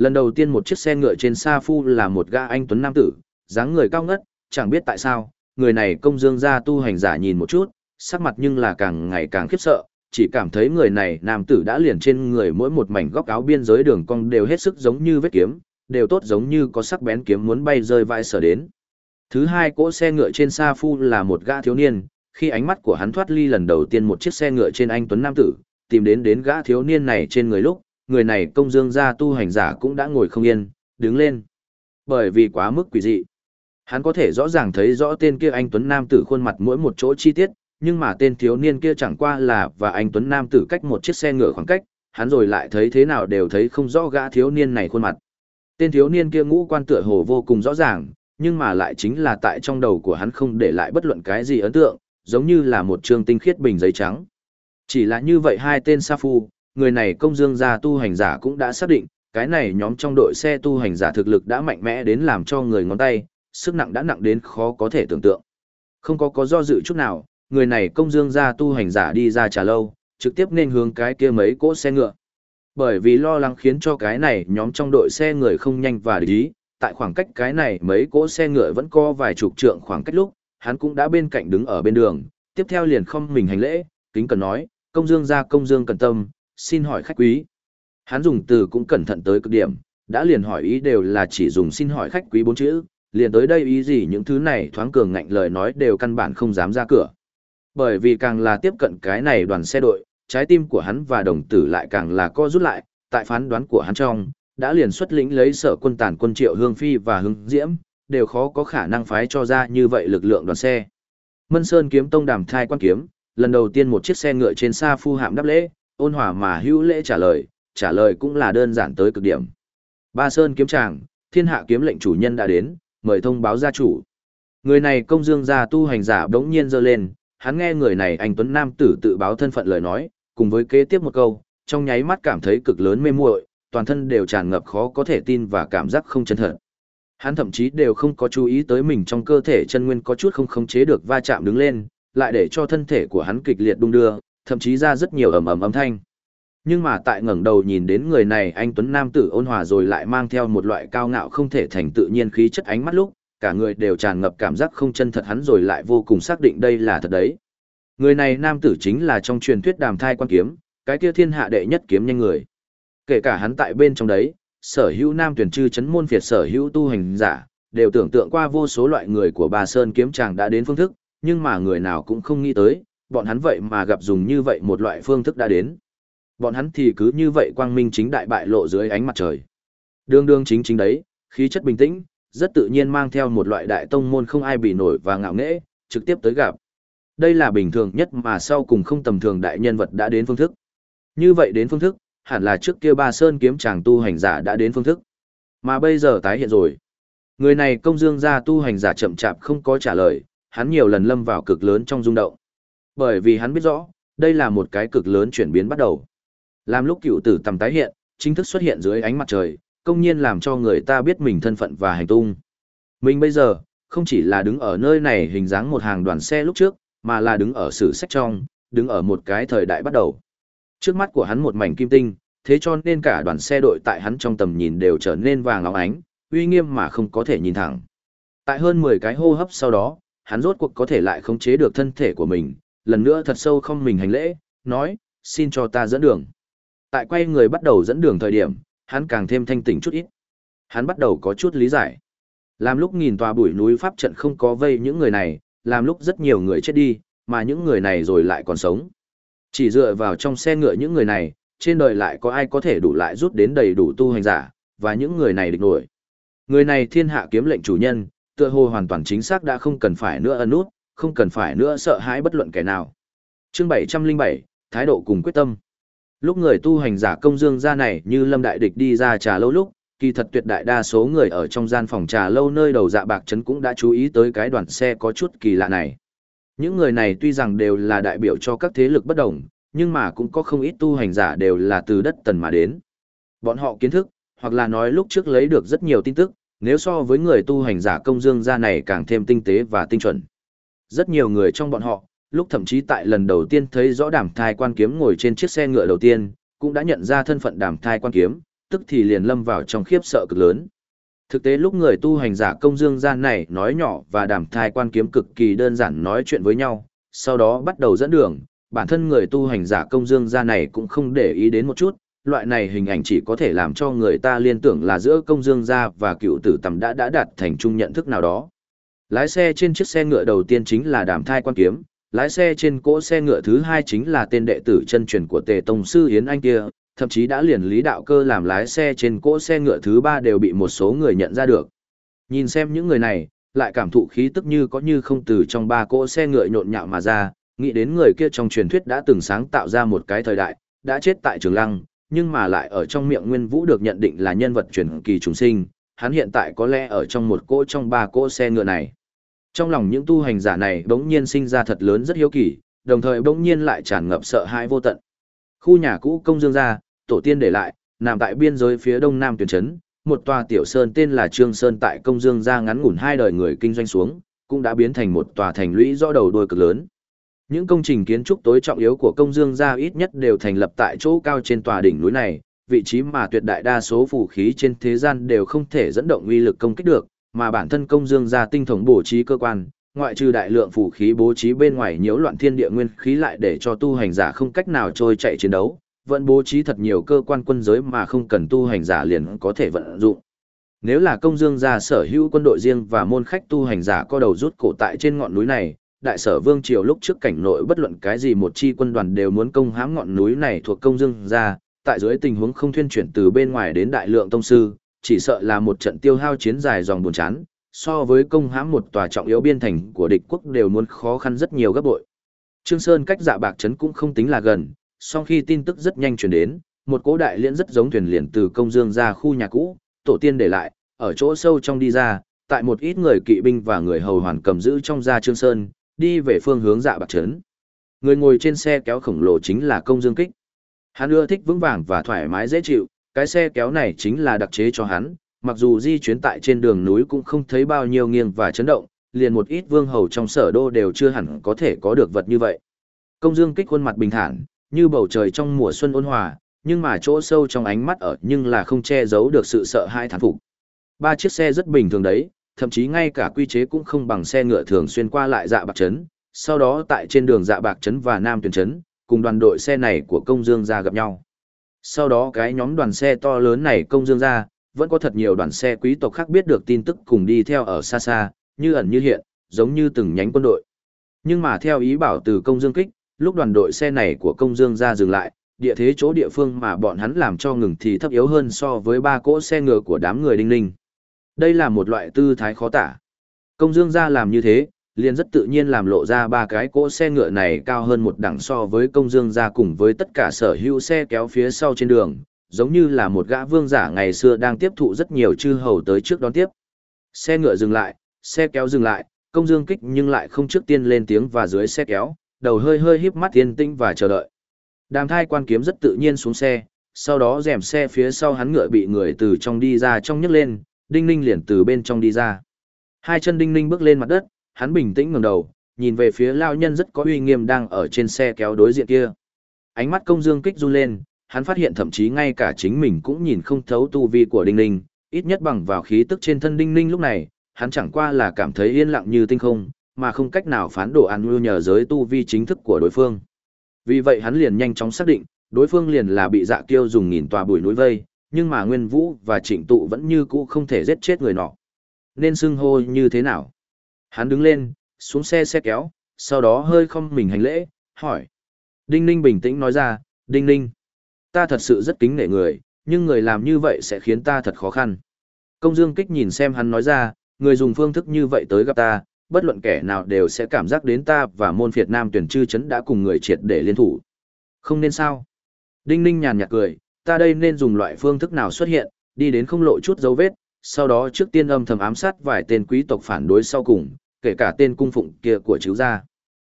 A: Lần đầu tiên một chiếc xe ngựa trên Sa Phu là một gã anh tuấn nam tử, dáng người cao ngất, chẳng biết tại sao, người này công dương ra tu hành giả nhìn một chút, sắc mặt nhưng là càng ngày càng khiếp sợ, chỉ cảm thấy người này nam tử đã liền trên người mỗi một mảnh góc áo biên giới đường cong đều hết sức giống như vết kiếm, đều tốt giống như có sắc bén kiếm muốn bay rơi vai sở đến. Thứ hai cỗ xe ngựa trên Sa Phu là một gã thiếu niên, khi ánh mắt của hắn thoát ly lần đầu tiên một chiếc xe ngựa trên anh Tuấn Nam Tử, tìm đến đến gã thiếu niên này trên người lúc, người này công dương gia tu hành giả cũng đã ngồi không yên, đứng lên. Bởi vì quá mức quỷ dị. Hắn có thể rõ ràng thấy rõ tên kia anh Tuấn Nam Tử khuôn mặt mỗi một chỗ chi tiết, nhưng mà tên thiếu niên kia chẳng qua là và anh Tuấn Nam Tử cách một chiếc xe ngựa khoảng cách, hắn rồi lại thấy thế nào đều thấy không rõ gã thiếu niên này khuôn mặt. Tên thiếu niên kia ngũ quan tựa hồ vô cùng rõ ràng, nhưng mà lại chính là tại trong đầu của hắn không để lại bất luận cái gì ấn tượng, giống như là một trương tinh khiết bình giấy trắng. Chỉ là như vậy hai tên Sa Phu, người này công dương gia tu hành giả cũng đã xác định, cái này nhóm trong đội xe tu hành giả thực lực đã mạnh mẽ đến làm cho người ngón tay, sức nặng đã nặng đến khó có thể tưởng tượng. Không có có do dự chút nào, người này công dương gia tu hành giả đi ra trà lâu, trực tiếp nên hướng cái kia mấy cỗ xe ngựa. Bởi vì lo lắng khiến cho cái này nhóm trong đội xe người không nhanh và ý, tại khoảng cách cái này mấy cỗ xe ngựa vẫn có vài chục trượng khoảng cách lúc, hắn cũng đã bên cạnh đứng ở bên đường, tiếp theo liền không mình hành lễ, kính cần nói, công dương gia công dương cần tâm, xin hỏi khách quý. Hắn dùng từ cũng cẩn thận tới cực điểm, đã liền hỏi ý đều là chỉ dùng xin hỏi khách quý bốn chữ, liền tới đây ý gì những thứ này thoáng cường ngạnh lời nói đều căn bản không dám ra cửa. Bởi vì càng là tiếp cận cái này đoàn xe đội, trái tim của hắn và đồng tử lại càng là co rút lại, tại phán đoán của hắn trong, đã liền xuất lĩnh lấy sở quân tàn quân triệu hương phi và hưng diễm, đều khó có khả năng phái cho ra như vậy lực lượng đoàn xe. Mân Sơn kiếm tông đàm thai quan kiếm, lần đầu tiên một chiếc xe ngựa trên xa phu hạm đáp lễ, ôn hòa mà hữu lễ trả lời, trả lời cũng là đơn giản tới cực điểm. Ba Sơn kiếm tràng, thiên hạ kiếm lệnh chủ nhân đã đến, mời thông báo gia chủ. Người này công dương gia tu hành giả đống nhiên dơ lên, hắn nghe người này anh Tuấn Nam tử tự báo thân phận lời nói, cùng với kế tiếp một câu, trong nháy mắt cảm thấy cực lớn mê muội, toàn thân đều tràn ngập khó có thể tin và cảm giác không chân thật. Hắn thậm chí đều không có chú ý tới mình trong cơ thể chân nguyên có chút không khống chế được va chạm đứng lên, lại để cho thân thể của hắn kịch liệt đung đưa, thậm chí ra rất nhiều ầm ầm âm thanh. Nhưng mà tại ngẩng đầu nhìn đến người này anh Tuấn Nam tử ôn hòa rồi lại mang theo một loại cao ngạo không thể thành tự nhiên khí chất ánh mắt lúc, cả người đều tràn ngập cảm giác không chân thật hắn rồi lại vô cùng xác định đây là thật đấy. Người này nam tử chính là trong truyền thuyết đàm thai quan kiếm, cái kia thiên hạ đệ nhất kiếm nhanh người. Kể cả hắn tại bên trong đấy, sở hữu nam tuyển chư chấn môn phiệt sở hữu tu hành giả, đều tưởng tượng qua vô số loại người của bà Sơn kiếm chàng đã đến phương thức, nhưng mà người nào cũng không nghĩ tới, bọn hắn vậy mà gặp dùng như vậy một loại phương thức đã đến. Bọn hắn thì cứ như vậy quang minh chính đại bại lộ dưới ánh mặt trời. Đương đương chính chính đấy, khí chất bình tĩnh, rất tự nhiên mang theo một loại đại tông môn không ai bị nổi và ngạo nghễ, trực tiếp tới gặp. Đây là bình thường nhất mà sau cùng không tầm thường đại nhân vật đã đến phương thức. Như vậy đến phương thức, hẳn là trước kia ba sơn kiếm chàng tu hành giả đã đến phương thức. Mà bây giờ tái hiện rồi. Người này công dương ra tu hành giả chậm chạp không có trả lời, hắn nhiều lần lâm vào cực lớn trong rung động. Bởi vì hắn biết rõ, đây là một cái cực lớn chuyển biến bắt đầu. Làm lúc cựu tử tầm tái hiện, chính thức xuất hiện dưới ánh mặt trời, công nhiên làm cho người ta biết mình thân phận và hành tung. Mình bây giờ, không chỉ là đứng ở nơi này hình dáng một hàng đoàn xe lúc trước, mà là đứng ở sử sách trong, đứng ở một cái thời đại bắt đầu. Trước mắt của hắn một mảnh kim tinh, thế cho nên cả đoàn xe đội tại hắn trong tầm nhìn đều trở nên vàng óng ánh, uy nghiêm mà không có thể nhìn thẳng. Tại hơn 10 cái hô hấp sau đó, hắn rốt cuộc có thể lại khống chế được thân thể của mình, lần nữa thật sâu không mình hành lễ, nói, xin cho ta dẫn đường. Tại quay người bắt đầu dẫn đường thời điểm, hắn càng thêm thanh tỉnh chút ít. Hắn bắt đầu có chút lý giải. Làm lúc nghìn tòa bụi núi pháp trận không có vây những người này, làm lúc rất nhiều người chết đi, mà những người này rồi lại còn sống. Chỉ dựa vào trong xe ngựa những người này, trên đời lại có ai có thể đủ lại rút đến đầy đủ tu hành giả, và những người này địch nổi. Người này thiên hạ kiếm lệnh chủ nhân, tựa hồ hoàn toàn chính xác đã không cần phải nữa ân nút, không cần phải nữa sợ hãi bất luận kẻ nào. Chương 707, thái độ cùng quyết tâm. Lúc người tu hành giả công dương ra này như lâm đại địch đi ra trà lâu lúc, kỳ thật tuyệt đại đa số người ở trong gian phòng trà lâu nơi đầu dạ bạc trấn cũng đã chú ý tới cái đoàn xe có chút kỳ lạ này. Những người này tuy rằng đều là đại biểu cho các thế lực bất đồng, nhưng mà cũng có không ít tu hành giả đều là từ đất tần mà đến. Bọn họ kiến thức, hoặc là nói lúc trước lấy được rất nhiều tin tức, nếu so với người tu hành giả công dương ra này càng thêm tinh tế và tinh chuẩn. Rất nhiều người trong bọn họ, lúc thậm chí tại lần đầu tiên thấy rõ đàm thai quan kiếm ngồi trên chiếc xe ngựa đầu tiên, cũng đã nhận ra thân phận đàm thai quan kiếm, tức thì liền lâm vào trong khiếp sợ cực lớn. Thực tế lúc người tu hành giả công dương gian này nói nhỏ và đàm thai quan kiếm cực kỳ đơn giản nói chuyện với nhau, sau đó bắt đầu dẫn đường, bản thân người tu hành giả công dương gian này cũng không để ý đến một chút, loại này hình ảnh chỉ có thể làm cho người ta liên tưởng là giữa công dương gia và cựu tử tầm đã đã đạt thành chung nhận thức nào đó. Lái xe trên chiếc xe ngựa đầu tiên chính là đàm thai quan kiếm, lái xe trên cỗ xe ngựa thứ hai chính là tên đệ tử chân truyền của tề tông sư hiến Anh kia, thậm chí đã liền lý đạo cơ làm lái xe trên cỗ xe ngựa thứ ba đều bị một số người nhận ra được. Nhìn xem những người này, lại cảm thụ khí tức như có như không từ trong ba cỗ xe ngựa nhộn nhạo mà ra, nghĩ đến người kia trong truyền thuyết đã từng sáng tạo ra một cái thời đại, đã chết tại Trường Lăng, nhưng mà lại ở trong miệng Nguyên Vũ được nhận định là nhân vật truyền kỳ trùng sinh, hắn hiện tại có lẽ ở trong một cỗ trong ba cỗ xe ngựa này. Trong lòng những tu hành giả này bỗng nhiên sinh ra thật lớn rất hiếu kỳ, đồng thời bỗng nhiên lại tràn ngập sợ hãi vô tận. Khu nhà cũ công dương gia, tổ tiên để lại, nằm tại biên giới phía đông nam tuyển trấn, một tòa tiểu sơn tên là Trương Sơn tại công dương gia ngắn ngủn hai đời người kinh doanh xuống, cũng đã biến thành một tòa thành lũy rõ đầu đuôi cực lớn. Những công trình kiến trúc tối trọng yếu của công dương gia ít nhất đều thành lập tại chỗ cao trên tòa đỉnh núi này, vị trí mà tuyệt đại đa số phù khí trên thế gian đều không thể dẫn động uy lực công kích được, mà bản thân công dương gia tinh thống bố trí cơ quan, ngoại trừ đại lượng phủ khí bố trí bên ngoài nhiễu loạn thiên địa nguyên khí lại để cho tu hành giả không cách nào trôi chạy chiến đấu, vẫn bố trí thật nhiều cơ quan quân giới mà không cần tu hành giả liền có thể vận dụng. Nếu là công dương gia sở hữu quân đội riêng và môn khách tu hành giả có đầu rút cổ tại trên ngọn núi này, đại sở vương triều lúc trước cảnh nội bất luận cái gì một chi quân đoàn đều muốn công hãm ngọn núi này thuộc công dương gia, tại dưới tình huống không thuyên chuyển từ bên ngoài đến đại lượng tông sư, chỉ sợ là một trận tiêu hao chiến dài dòng buồn chán, so với công hãm một tòa trọng yếu biên thành của địch quốc đều muốn khó khăn rất nhiều gấp bội. Trương Sơn cách dạ bạc trấn cũng không tính là gần, song khi tin tức rất nhanh truyền đến, một cỗ đại liễn rất giống thuyền liền từ công dương ra khu nhà cũ, tổ tiên để lại, ở chỗ sâu trong đi ra, tại một ít người kỵ binh và người hầu hoàn cầm giữ trong gia Trương Sơn, đi về phương hướng dạ bạc trấn. Người ngồi trên xe kéo khổng lồ chính là công dương kích. Hắn ưa thích vững vàng và thoải mái dễ chịu, cái xe kéo này chính là đặc chế cho hắn, mặc dù di chuyển tại trên đường núi cũng không thấy bao nhiêu nghiêng và chấn động, liền một ít vương hầu trong sở đô đều chưa hẳn có thể có được vật như vậy. Công Dương kích khuôn mặt bình thản, như bầu trời trong mùa xuân ôn hòa, nhưng mà chỗ sâu trong ánh mắt ở nhưng là không che giấu được sự sợ hãi thán phục. Ba chiếc xe rất bình thường đấy, thậm chí ngay cả quy chế cũng không bằng xe ngựa thường xuyên qua lại dạ bạc trấn, sau đó tại trên đường dạ bạc trấn và nam tuyển trấn, cùng đoàn đội xe này của công dương ra gặp nhau. Sau đó cái nhóm đoàn xe to lớn này công dương ra, vẫn có thật nhiều đoàn xe quý tộc khác biết được tin tức cùng đi theo ở xa xa, như ẩn như hiện, giống như từng nhánh quân đội. Nhưng mà theo ý bảo từ công dương kích, lúc đoàn đội xe này của công dương ra dừng lại, địa thế chỗ địa phương mà bọn hắn làm cho ngừng thì thấp yếu hơn so với ba cỗ xe ngựa của đám người đinh ninh. Đây là một loại tư thái khó tả. Công dương ra làm như thế, liền rất tự nhiên làm lộ ra ba cái cỗ xe ngựa này cao hơn một đẳng so với công dương ra cùng với tất cả sở hữu xe kéo phía sau trên đường, giống như là một gã vương giả ngày xưa đang tiếp thụ rất nhiều chư hầu tới trước đón tiếp. Xe ngựa dừng lại, xe kéo dừng lại, công dương kích nhưng lại không trước tiên lên tiếng và dưới xe kéo, đầu hơi hơi híp mắt yên tĩnh và chờ đợi. Đàm thai quan kiếm rất tự nhiên xuống xe, sau đó rèm xe phía sau hắn ngựa bị người từ trong đi ra trong nhấc lên, đinh ninh liền từ bên trong đi ra. Hai chân đinh ninh bước lên mặt đất, hắn bình tĩnh ngẩng đầu, nhìn về phía lao nhân rất có uy nghiêm đang ở trên xe kéo đối diện kia. Ánh mắt công dương kích run lên, hắn phát hiện thậm chí ngay cả chính mình cũng nhìn không thấu tu vi của đinh ninh, ít nhất bằng vào khí tức trên thân đinh ninh lúc này, hắn chẳng qua là cảm thấy yên lặng như tinh không, mà không cách nào phán đồ ăn mưu nhờ giới tu vi chính thức của đối phương. Vì vậy hắn liền nhanh chóng xác định, đối phương liền là bị dạ kiêu dùng nghìn tòa bùi núi vây, nhưng mà Nguyên Vũ và Trịnh Tụ vẫn như cũ không thể giết chết người nọ. Nên xưng hô như thế nào? Hắn đứng lên, xuống xe xe kéo, sau đó hơi không mình hành lễ, hỏi. Đinh Ninh bình tĩnh nói ra, Đinh Ninh, ta thật sự rất kính nể người, nhưng người làm như vậy sẽ khiến ta thật khó khăn. Công Dương Kích nhìn xem hắn nói ra, người dùng phương thức như vậy tới gặp ta, bất luận kẻ nào đều sẽ cảm giác đến ta và môn Việt Nam tuyển chư chấn đã cùng người triệt để liên thủ. Không nên sao? Đinh Ninh nhàn nhạt cười, ta đây nên dùng loại phương thức nào xuất hiện, đi đến không lộ chút dấu vết, sau đó trước tiên âm thầm ám sát vài tên quý tộc phản đối sau cùng, kể cả tên cung phụng kia của chiếu gia.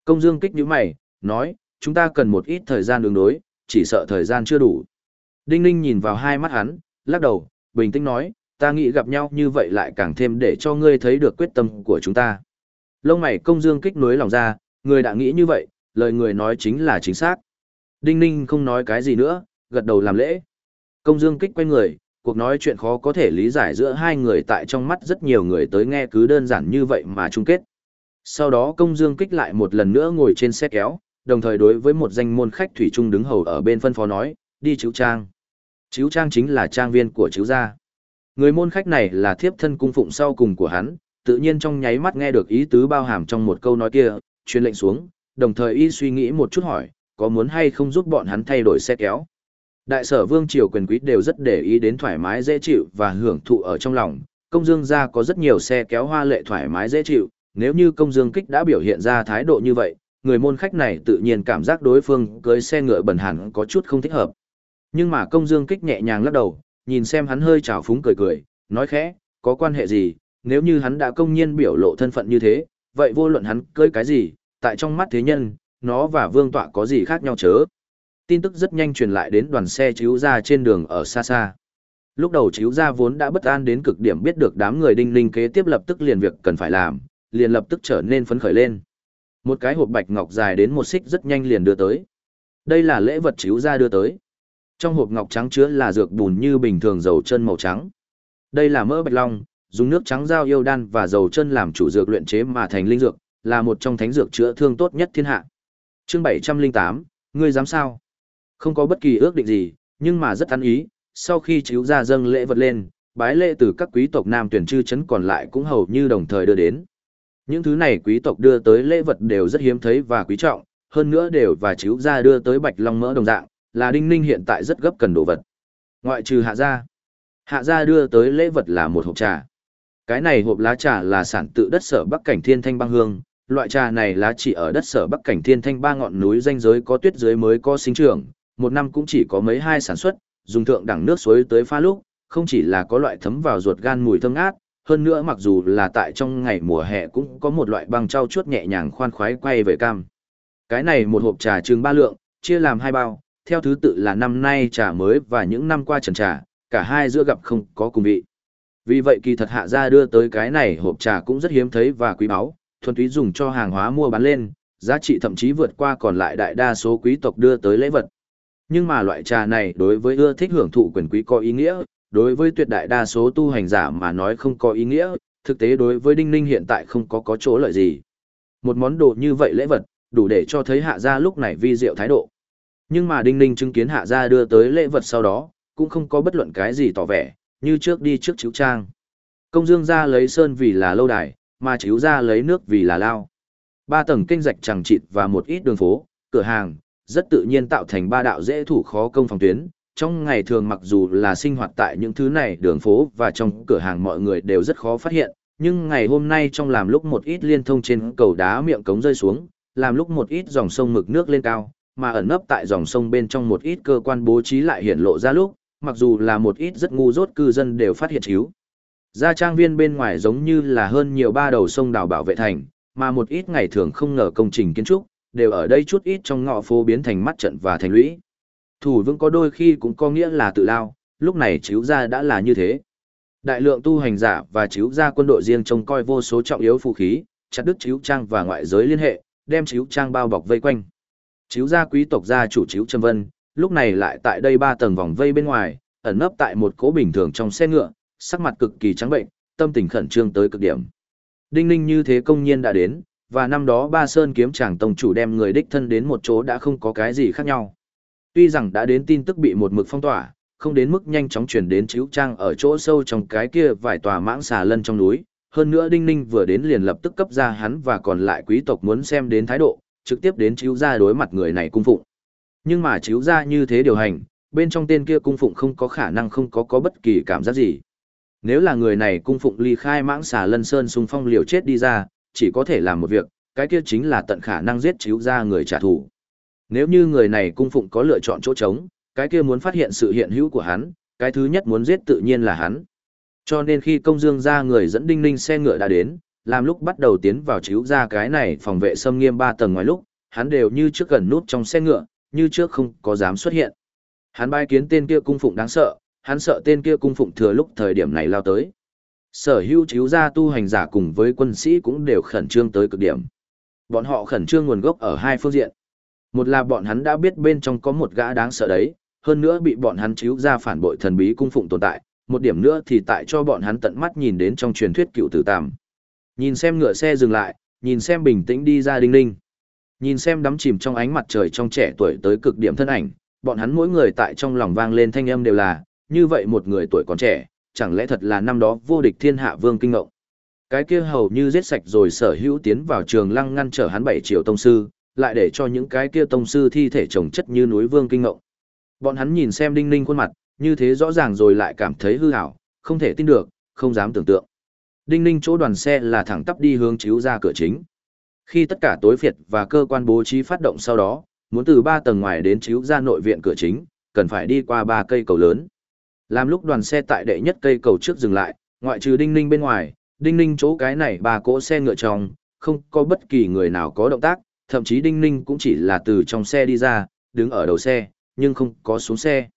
A: Công Dương kích nhíu mày, nói, chúng ta cần một ít thời gian đường đối, chỉ sợ thời gian chưa đủ. Đinh Ninh nhìn vào hai mắt hắn, lắc đầu, bình tĩnh nói, ta nghĩ gặp nhau như vậy lại càng thêm để cho ngươi thấy được quyết tâm của chúng ta. Lông mày công dương kích nối lòng ra, người đã nghĩ như vậy, lời người nói chính là chính xác. Đinh Ninh không nói cái gì nữa, gật đầu làm lễ. Công dương kích quay người, cuộc nói chuyện khó có thể lý giải giữa hai người tại trong mắt rất nhiều người tới nghe cứ đơn giản như vậy mà chung kết. Sau đó công dương kích lại một lần nữa ngồi trên xe kéo, đồng thời đối với một danh môn khách thủy trung đứng hầu ở bên phân phó nói, đi chiếu trang. Chiếu trang chính là trang viên của chiếu gia. Người môn khách này là thiếp thân cung phụng sau cùng của hắn, tự nhiên trong nháy mắt nghe được ý tứ bao hàm trong một câu nói kia, truyền lệnh xuống, đồng thời y suy nghĩ một chút hỏi, có muốn hay không giúp bọn hắn thay đổi xe kéo. Đại sở vương triều quyền quý đều rất để ý đến thoải mái dễ chịu và hưởng thụ ở trong lòng, công dương gia có rất nhiều xe kéo hoa lệ thoải mái dễ chịu, nếu như công dương kích đã biểu hiện ra thái độ như vậy, người môn khách này tự nhiên cảm giác đối phương cưới xe ngựa bẩn hẳn có chút không thích hợp. Nhưng mà công dương kích nhẹ nhàng lắc đầu, nhìn xem hắn hơi trào phúng cười cười, nói khẽ, có quan hệ gì, nếu như hắn đã công nhiên biểu lộ thân phận như thế, vậy vô luận hắn cưới cái gì, tại trong mắt thế nhân, nó và vương tọa có gì khác nhau chớ. Tin tức rất nhanh truyền lại đến đoàn xe chiếu ra trên đường ở xa xa. Lúc đầu chiếu ra vốn đã bất an đến cực điểm biết được đám người đinh ninh kế tiếp lập tức liền việc cần phải làm, liền lập tức trở nên phấn khởi lên. Một cái hộp bạch ngọc dài đến một xích rất nhanh liền đưa tới. Đây là lễ vật chiếu ra đưa tới. Trong hộp ngọc trắng chứa là dược bùn như bình thường dầu chân màu trắng. Đây là mỡ bạch long, dùng nước trắng dao yêu đan và dầu chân làm chủ dược luyện chế mà thành linh dược, là một trong thánh dược chữa thương tốt nhất thiên hạ. Chương 708, ngươi dám sao? Không có bất kỳ ước định gì, nhưng mà rất ăn ý, sau khi chiếu ra dâng lễ vật lên, bái lễ từ các quý tộc nam tuyển chư chấn còn lại cũng hầu như đồng thời đưa đến. Những thứ này quý tộc đưa tới lễ vật đều rất hiếm thấy và quý trọng, hơn nữa đều và chiếu ra đưa tới bạch long mỡ đồng dạng, là Đinh Ninh hiện tại rất gấp cần đồ vật. Ngoại trừ hạ gia. Hạ gia đưa tới lễ vật là một hộp trà. Cái này hộp lá trà là sản tự đất sở Bắc Cảnh Thiên Thanh Băng Hương, loại trà này lá chỉ ở đất sở Bắc Cảnh Thiên Thanh ba ngọn núi danh giới có tuyết dưới mới có sinh trưởng, một năm cũng chỉ có mấy hai sản xuất, dùng thượng đẳng nước suối tới pha lúc, không chỉ là có loại thấm vào ruột gan mùi thơm ngát, hơn nữa mặc dù là tại trong ngày mùa hè cũng có một loại băng trao chuốt nhẹ nhàng khoan khoái quay về cam. Cái này một hộp trà trưng ba lượng, chia làm hai bao, theo thứ tự là năm nay trà mới và những năm qua trần trà, cả hai giữa gặp không có cùng vị. Vì vậy kỳ thật hạ gia đưa tới cái này hộp trà cũng rất hiếm thấy và quý báu, thuần túy dùng cho hàng hóa mua bán lên, giá trị thậm chí vượt qua còn lại đại đa số quý tộc đưa tới lễ vật. Nhưng mà loại trà này đối với ưa thích hưởng thụ quyền quý có ý nghĩa, đối với tuyệt đại đa số tu hành giả mà nói không có ý nghĩa, thực tế đối với Đinh Ninh hiện tại không có có chỗ lợi gì. Một món đồ như vậy lễ vật, đủ để cho thấy hạ gia lúc này vi diệu thái độ. Nhưng mà Đinh Ninh chứng kiến hạ gia đưa tới lễ vật sau đó, cũng không có bất luận cái gì tỏ vẻ, như trước đi trước chiếu trang. Công dương gia lấy sơn vì là lâu đài, mà chiếu gia lấy nước vì là lao. Ba tầng kinh rạch chẳng chịt và một ít đường phố, cửa hàng, rất tự nhiên tạo thành ba đạo dễ thủ khó công phòng tuyến. Trong ngày thường mặc dù là sinh hoạt tại những thứ này đường phố và trong cửa hàng mọi người đều rất khó phát hiện, nhưng ngày hôm nay trong làm lúc một ít liên thông trên cầu đá miệng cống rơi xuống, làm lúc một ít dòng sông mực nước lên cao, mà ẩn nấp tại dòng sông bên trong một ít cơ quan bố trí lại hiện lộ ra lúc, mặc dù là một ít rất ngu dốt cư dân đều phát hiện chiếu. gia trang viên bên ngoài giống như là hơn nhiều ba đầu sông đảo bảo vệ thành, mà một ít ngày thường không ngờ công trình kiến trúc, đều ở đây chút ít trong ngõ phố biến thành mắt trận và thành lũy. Thủ vững có đôi khi cũng có nghĩa là tự lao, lúc này chiếu ra đã là như thế. Đại lượng tu hành giả và chiếu ra quân đội riêng trông coi vô số trọng yếu phù khí, chặt đứt chiếu trang và ngoại giới liên hệ, đem chiếu trang bao bọc vây quanh. Chiếu gia quý tộc gia chủ chiếu Trâm Vân, lúc này lại tại đây ba tầng vòng vây bên ngoài, ẩn nấp tại một cố bình thường trong xe ngựa, sắc mặt cực kỳ trắng bệnh, tâm tình khẩn trương tới cực điểm. Đinh ninh như thế công nhiên đã đến, và năm đó ba sơn kiếm chàng tông chủ đem người đích thân đến một chỗ đã không có cái gì khác nhau. Tuy rằng đã đến tin tức bị một mực phong tỏa, không đến mức nhanh chóng truyền đến chiếu trang ở chỗ sâu trong cái kia vài tòa mãng xà lân trong núi. Hơn nữa Đinh Ninh vừa đến liền lập tức cấp ra hắn và còn lại quý tộc muốn xem đến thái độ, trực tiếp đến chiếu ra đối mặt người này cung phụng. Nhưng mà chiếu ra như thế điều hành, bên trong tên kia cung phụng không có khả năng không có có bất kỳ cảm giác gì. Nếu là người này cung phụng ly khai mãng xà lân sơn xung phong liều chết đi ra, chỉ có thể làm một việc, cái kia chính là tận khả năng giết chiếu ra người trả thù. Nếu như người này cung phụng có lựa chọn chỗ trống, cái kia muốn phát hiện sự hiện hữu của hắn, cái thứ nhất muốn giết tự nhiên là hắn. Cho nên khi công dương ra người dẫn đinh ninh xe ngựa đã đến, làm lúc bắt đầu tiến vào chiếu ra cái này phòng vệ xâm nghiêm ba tầng ngoài lúc, hắn đều như trước gần nút trong xe ngựa, như trước không có dám xuất hiện. Hắn bai kiến tên kia cung phụng đáng sợ, hắn sợ tên kia cung phụng thừa lúc thời điểm này lao tới. Sở hữu chiếu gia tu hành giả cùng với quân sĩ cũng đều khẩn trương tới cực điểm. Bọn họ khẩn trương nguồn gốc ở hai phương diện. Một là bọn hắn đã biết bên trong có một gã đáng sợ đấy, hơn nữa bị bọn hắn chiếu ra phản bội thần bí cung phụng tồn tại, một điểm nữa thì tại cho bọn hắn tận mắt nhìn đến trong truyền thuyết cựu tử tàm. Nhìn xem ngựa xe dừng lại, nhìn xem bình tĩnh đi ra đinh ninh. Nhìn xem đắm chìm trong ánh mặt trời trong trẻ tuổi tới cực điểm thân ảnh, bọn hắn mỗi người tại trong lòng vang lên thanh âm đều là, như vậy một người tuổi còn trẻ, chẳng lẽ thật là năm đó vô địch thiên hạ vương kinh ngộng. Cái kia hầu như giết sạch rồi sở hữu tiến vào trường lăng ngăn trở hắn bảy triệu tông sư, lại để cho những cái kia tông sư thi thể trồng chất như núi vương kinh ngộng. Bọn hắn nhìn xem đinh ninh khuôn mặt, như thế rõ ràng rồi lại cảm thấy hư hảo, không thể tin được, không dám tưởng tượng. Đinh ninh chỗ đoàn xe là thẳng tắp đi hướng chiếu ra cửa chính. Khi tất cả tối phiệt và cơ quan bố trí phát động sau đó, muốn từ ba tầng ngoài đến chiếu ra nội viện cửa chính, cần phải đi qua ba cây cầu lớn. Làm lúc đoàn xe tại đệ nhất cây cầu trước dừng lại, ngoại trừ đinh ninh bên ngoài, đinh ninh chỗ cái này ba cỗ xe ngựa trong, không có bất kỳ người nào có động tác, thậm chí đinh ninh cũng chỉ là từ trong xe đi ra, đứng ở đầu xe, nhưng không có xuống xe.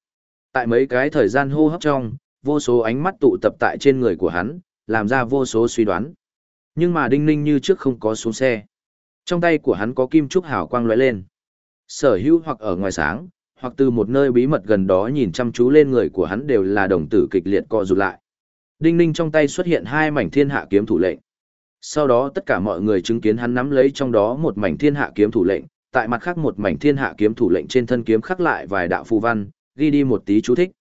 A: Tại mấy cái thời gian hô hấp trong, vô số ánh mắt tụ tập tại trên người của hắn, làm ra vô số suy đoán. Nhưng mà đinh ninh như trước không có xuống xe. Trong tay của hắn có kim trúc hào quang lóe lên. Sở hữu hoặc ở ngoài sáng, hoặc từ một nơi bí mật gần đó nhìn chăm chú lên người của hắn đều là đồng tử kịch liệt co rụt lại. Đinh ninh trong tay xuất hiện hai mảnh thiên hạ kiếm thủ lệnh. Sau đó tất cả mọi người chứng kiến hắn nắm lấy trong đó một mảnh thiên hạ kiếm thủ lệnh, tại mặt khác một mảnh thiên hạ kiếm thủ lệnh trên thân kiếm khắc lại vài đạo phù văn, ghi đi một tí chú thích.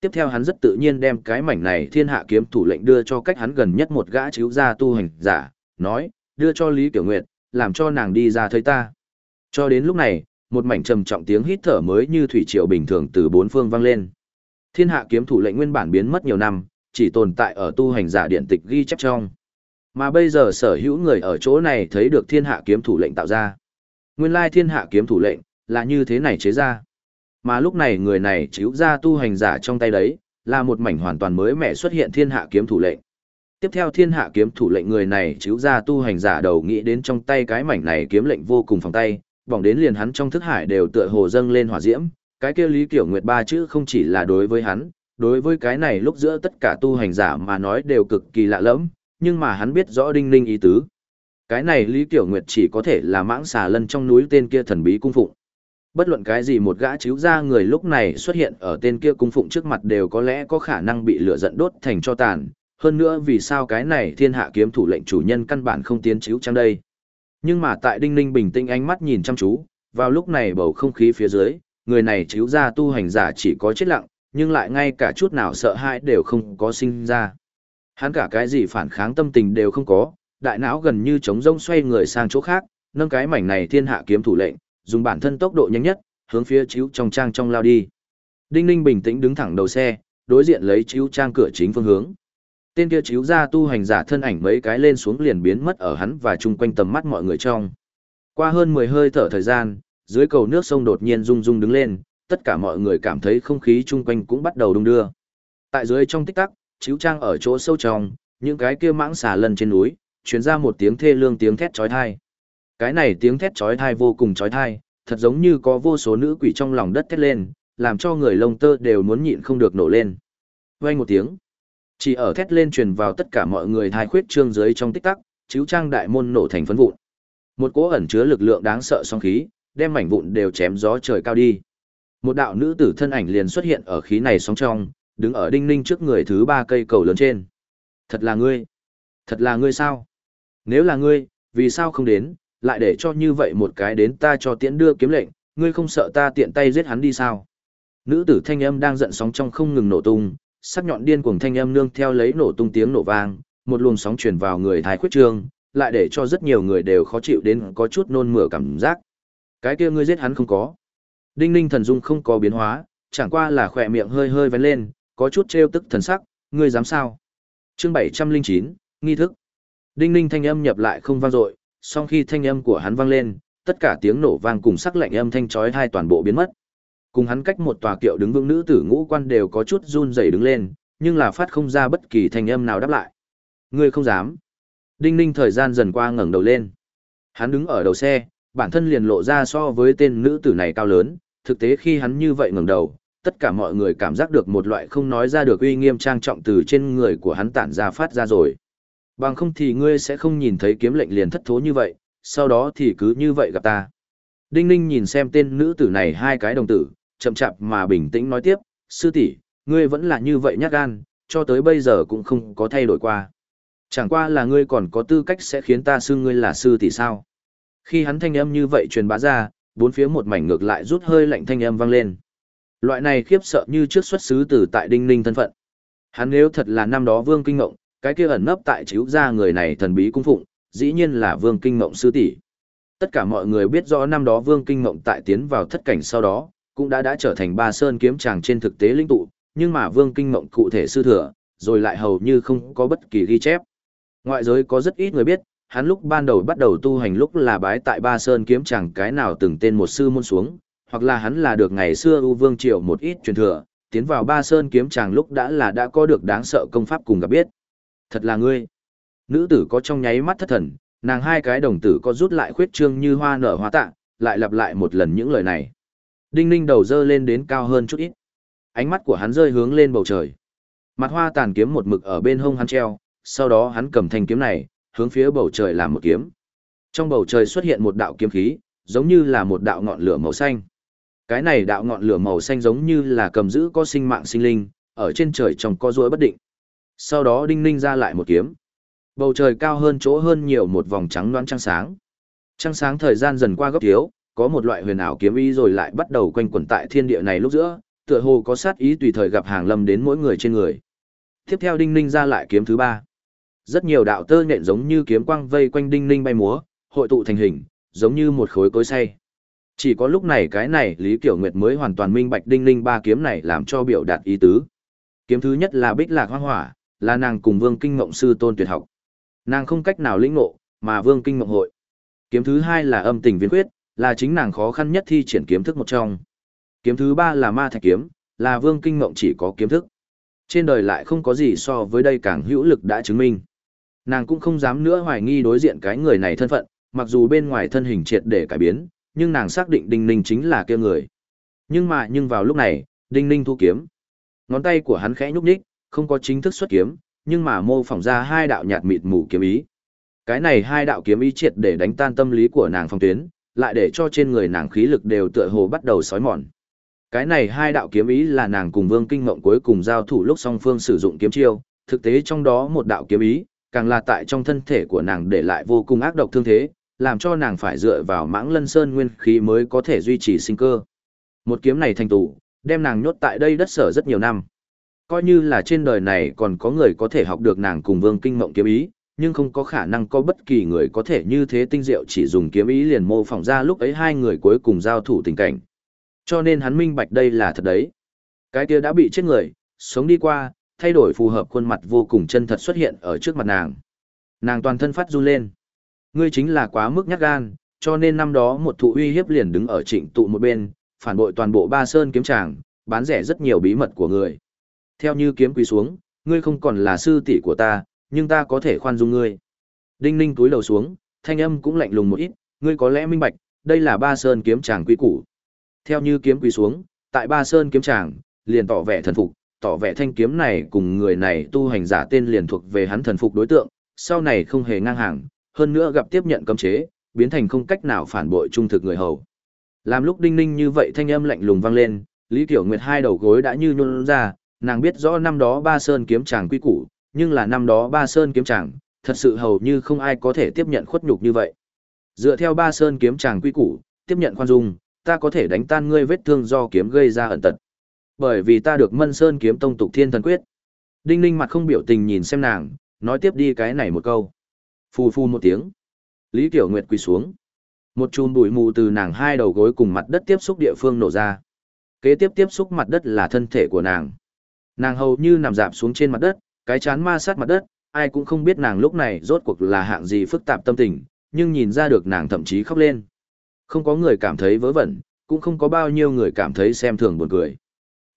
A: Tiếp theo hắn rất tự nhiên đem cái mảnh này thiên hạ kiếm thủ lệnh đưa cho cách hắn gần nhất một gã chiếu gia tu hành giả, nói, đưa cho Lý Tiểu Nguyệt, làm cho nàng đi ra thấy ta. Cho đến lúc này, một mảnh trầm trọng tiếng hít thở mới như thủy triều bình thường từ bốn phương vang lên. Thiên hạ kiếm thủ lệnh nguyên bản biến mất nhiều năm, chỉ tồn tại ở tu hành giả điện tịch ghi chép trong. Mà bây giờ sở hữu người ở chỗ này thấy được thiên hạ kiếm thủ lệnh tạo ra. Nguyên lai thiên hạ kiếm thủ lệnh, là như thế này chế ra. Mà lúc này người này chiếu ra tu hành giả trong tay đấy, là một mảnh hoàn toàn mới mẻ xuất hiện thiên hạ kiếm thủ lệnh. Tiếp theo thiên hạ kiếm thủ lệnh người này chiếu ra tu hành giả đầu nghĩ đến trong tay cái mảnh này kiếm lệnh vô cùng phòng tay, bỏng đến liền hắn trong thức hải đều tựa hồ dâng lên hỏa diễm, cái kia Lý Kiểu Nguyệt ba chữ không chỉ là đối với hắn, đối với cái này lúc giữa tất cả tu hành giả mà nói đều cực kỳ lạ lẫm, nhưng mà hắn biết rõ đinh ninh ý tứ. Cái này Lý Kiểu Nguyệt chỉ có thể là mãng xà lân trong núi tên kia thần bí cung phụng. Bất luận cái gì một gã chiếu ra người lúc này xuất hiện ở tên kia cung phụng trước mặt đều có lẽ có khả năng bị lửa giận đốt thành cho tàn. Hơn nữa vì sao cái này thiên hạ kiếm thủ lệnh chủ nhân căn bản không tiến chiếu trang đây. Nhưng mà tại Đinh Ninh bình tĩnh ánh mắt nhìn chăm chú, vào lúc này bầu không khí phía dưới, người này chiếu ra tu hành giả chỉ có chết lặng, nhưng lại ngay cả chút nào sợ hãi đều không có sinh ra. Hắn cả cái gì phản kháng tâm tình đều không có, đại não gần như trống rông xoay người sang chỗ khác, nâng cái mảnh này thiên hạ kiếm thủ lệnh, dùng bản thân tốc độ nhanh nhất, hướng phía chiếu trong trang trong lao đi. Đinh Ninh bình tĩnh đứng thẳng đầu xe, đối diện lấy chiếu trang cửa chính phương hướng. Tên kia chiếu ra tu hành giả thân ảnh mấy cái lên xuống liền biến mất ở hắn và chung quanh tầm mắt mọi người trong. Qua hơn 10 hơi thở thời gian, dưới cầu nước sông đột nhiên rung rung đứng lên, tất cả mọi người cảm thấy không khí chung quanh cũng bắt đầu đung đưa. Tại dưới trong tích tắc, chiếu trang ở chỗ sâu trong, những cái kia mãng xà lần trên núi, truyền ra một tiếng thê lương tiếng thét chói tai. Cái này tiếng thét chói tai vô cùng chói tai, thật giống như có vô số nữ quỷ trong lòng đất thét lên, làm cho người lông tơ đều muốn nhịn không được nổ lên. Vang một tiếng, chỉ ở thét lên truyền vào tất cả mọi người thai khuyết trương dưới trong tích tắc, chiếu trang đại môn nổ thành phấn vụn. Một cỗ ẩn chứa lực lượng đáng sợ song khí, đem mảnh vụn đều chém gió trời cao đi. Một đạo nữ tử thân ảnh liền xuất hiện ở khí này sóng trong, đứng ở đinh ninh trước người thứ ba cây cầu lớn trên. Thật là ngươi. Thật là ngươi sao? Nếu là ngươi, vì sao không đến, lại để cho như vậy một cái đến ta cho tiễn đưa kiếm lệnh, ngươi không sợ ta tiện tay giết hắn đi sao? Nữ tử thanh âm đang giận sóng trong không ngừng nổ tung, sắc nhọn điên cuồng thanh âm nương theo lấy nổ tung tiếng nổ vang, một luồng sóng truyền vào người thái khuyết trương, lại để cho rất nhiều người đều khó chịu đến có chút nôn mửa cảm giác. Cái kia ngươi giết hắn không có. Đinh ninh thần dung không có biến hóa, chẳng qua là khỏe miệng hơi hơi vén lên, có chút trêu tức thần sắc, ngươi dám sao? Chương 709, nghi thức. Đinh ninh thanh âm nhập lại không vang dội, song khi thanh âm của hắn vang lên, tất cả tiếng nổ vang cùng sắc lạnh âm thanh chói tai toàn bộ biến mất. Cùng hắn cách một tòa kiệu đứng vững nữ tử ngũ quan đều có chút run rẩy đứng lên, nhưng là phát không ra bất kỳ thanh âm nào đáp lại. Ngươi không dám. Đinh ninh thời gian dần qua ngẩng đầu lên. Hắn đứng ở đầu xe, bản thân liền lộ ra so với tên nữ tử này cao lớn, thực tế khi hắn như vậy ngẩng đầu, tất cả mọi người cảm giác được một loại không nói ra được uy nghiêm trang trọng từ trên người của hắn tản ra phát ra rồi. Bằng không thì ngươi sẽ không nhìn thấy kiếm lệnh liền thất thố như vậy, sau đó thì cứ như vậy gặp ta. Đinh Ninh nhìn xem tên nữ tử này hai cái đồng tử, chậm chạp mà bình tĩnh nói tiếp, sư tỷ, ngươi vẫn là như vậy nhát gan, cho tới bây giờ cũng không có thay đổi qua. Chẳng qua là ngươi còn có tư cách sẽ khiến ta xưng ngươi là sư tỷ sao. Khi hắn thanh âm như vậy truyền bá ra, bốn phía một mảnh ngược lại rút hơi lạnh thanh âm vang lên. Loại này khiếp sợ như trước xuất xứ từ tại Đinh Ninh thân phận. Hắn nếu thật là năm đó Vương Kinh Ngộng, cái kia ẩn nấp tại chiếu ra người này thần bí cung phụng, dĩ nhiên là Vương Kinh Ngộng sư tỷ. Tất cả mọi người biết rõ năm đó Vương Kinh Ngộng tại tiến vào thất cảnh sau đó, cũng đã đã trở thành ba sơn kiếm chàng trên thực tế linh tụ, nhưng mà Vương Kinh Ngộng cụ thể sư thừa, rồi lại hầu như không có bất kỳ ghi chép. Ngoại giới có rất ít người biết, hắn lúc ban đầu bắt đầu tu hành lúc là bái tại Ba Sơn kiếm chẳng cái nào từng tên một sư môn xuống, hoặc là hắn là được ngày xưa U Vương Triều một ít truyền thừa, tiến vào Ba Sơn kiếm chàng lúc đã là đã có được đáng sợ công pháp cùng gặp biết. Thật là ngươi. Nữ tử có trong nháy mắt thất thần, nàng hai cái đồng tử có rút lại khuyết trương như hoa nở hoa tạ, lại lặp lại một lần những lời này. Đinh ninh đầu dơ lên đến cao hơn chút ít. Ánh mắt của hắn rơi hướng lên bầu trời. Mặt hoa tàn kiếm một mực ở bên hông hắn treo, sau đó hắn cầm thanh kiếm này, hướng phía bầu trời làm một kiếm. Trong bầu trời xuất hiện một đạo kiếm khí, giống như là một đạo ngọn lửa màu xanh. Cái này đạo ngọn lửa màu xanh giống như là cầm giữ có sinh mạng sinh linh, ở trên trời trong co ruỗi bất định. Sau đó đinh ninh ra lại một kiếm. Bầu trời cao hơn chỗ hơn nhiều một vòng trắng loãng trăng sáng. Trăng sáng thời gian dần qua gấp thiếu, có một loại huyền ảo kiếm ý rồi lại bắt đầu quanh quẩn tại thiên địa này lúc giữa, tựa hồ có sát ý tùy thời gặp hàng lâm đến mỗi người trên người. Tiếp theo đinh ninh ra lại kiếm thứ ba. Rất nhiều đạo tơ nhện giống như kiếm quang vây quanh đinh ninh bay múa, hội tụ thành hình, giống như một khối cối xay. Chỉ có lúc này cái này Lý Kiểu Nguyệt mới hoàn toàn minh bạch đinh ninh ba kiếm này làm cho biểu đạt ý tứ. Kiếm thứ nhất là Bích Lạc Hoang Hỏa, là nàng cùng Vương Kinh Ngộng sư tôn tuyệt học. Nàng không cách nào lĩnh ngộ, mà Vương Kinh Ngộng hội. Kiếm thứ hai là Âm Tình Viên Quyết, là chính nàng khó khăn nhất thi triển kiếm thức một trong. Kiếm thứ ba là Ma Thạch Kiếm, là Vương Kinh Ngộng chỉ có kiếm thức. Trên đời lại không có gì so với đây càng hữu lực đã chứng minh. Nàng cũng không dám nữa hoài nghi đối diện cái người này thân phận, mặc dù bên ngoài thân hình triệt để cải biến, nhưng nàng xác định Đinh Ninh chính là kia người. Nhưng mà nhưng vào lúc này, Đinh Ninh thu kiếm. Ngón tay của hắn khẽ nhúc nhích, không có chính thức xuất kiếm, nhưng mà mô phỏng ra hai đạo nhạt mịt mù kiếm ý. Cái này hai đạo kiếm ý triệt để đánh tan tâm lý của nàng phong tuyến, lại để cho trên người nàng khí lực đều tựa hồ bắt đầu sói mòn. Cái này hai đạo kiếm ý là nàng cùng Vương Kinh Ngộng cuối cùng giao thủ lúc song phương sử dụng kiếm chiêu, thực tế trong đó một đạo kiếm ý, càng là tại trong thân thể của nàng để lại vô cùng ác độc thương thế, làm cho nàng phải dựa vào mãng lân sơn nguyên khí mới có thể duy trì sinh cơ. Một kiếm này thành tụ, đem nàng nhốt tại đây đất sở rất nhiều năm. Coi như là trên đời này còn có người có thể học được nàng cùng vương kinh mộng kiếm ý, nhưng không có khả năng có bất kỳ người có thể như thế tinh diệu chỉ dùng kiếm ý liền mô phỏng ra lúc ấy hai người cuối cùng giao thủ tình cảnh. Cho nên hắn minh bạch đây là thật đấy. Cái kia đã bị chết người, sống đi qua, thay đổi phù hợp khuôn mặt vô cùng chân thật xuất hiện ở trước mặt nàng. Nàng toàn thân phát run lên. Ngươi chính là quá mức nhát gan, cho nên năm đó một thụ uy hiếp liền đứng ở trịnh tụ một bên, phản bội toàn bộ ba sơn kiếm tràng, bán rẻ rất nhiều bí mật của người. Theo như kiếm quý xuống, ngươi không còn là sư tỷ của ta, nhưng ta có thể khoan dung ngươi. Đinh ninh túi đầu xuống, thanh âm cũng lạnh lùng một ít, ngươi có lẽ minh bạch, đây là ba sơn kiếm tràng quy củ. Theo như kiếm quý xuống, tại ba sơn kiếm tràng, liền tỏ vẻ thần phục, tỏ vẻ thanh kiếm này cùng người này tu hành giả tên liền thuộc về hắn thần phục đối tượng, sau này không hề ngang hàng, hơn nữa gặp tiếp nhận cấm chế, biến thành không cách nào phản bội trung thực người hầu. Làm lúc đinh ninh như vậy thanh âm lạnh lùng vang lên, Lý Tiểu Nguyệt hai đầu gối đã như nhún ra, nàng biết rõ năm đó ba sơn kiếm chàng quy củ, nhưng là năm đó ba sơn kiếm chàng, thật sự hầu như không ai có thể tiếp nhận khuất nhục như vậy. Dựa theo ba sơn kiếm chàng quy củ, tiếp nhận khoan dung, ta có thể đánh tan ngươi vết thương do kiếm gây ra ẩn tật. Bởi vì ta được Mân Sơn kiếm tông tục thiên thần quyết. Đinh Ninh mặt không biểu tình nhìn xem nàng, nói tiếp đi cái này một câu. Phù phu một tiếng. Lý Tiểu Nguyệt quỳ xuống. Một chùm bụi mù từ nàng hai đầu gối cùng mặt đất tiếp xúc địa phương nổ ra. Kế tiếp tiếp xúc mặt đất là thân thể của nàng. Nàng hầu như nằm dạp xuống trên mặt đất, cái chán ma sát mặt đất, ai cũng không biết nàng lúc này rốt cuộc là hạng gì phức tạp tâm tình, nhưng nhìn ra được nàng thậm chí khóc lên. Không có người cảm thấy vớ vẩn, cũng không có bao nhiêu người cảm thấy xem thường buồn cười.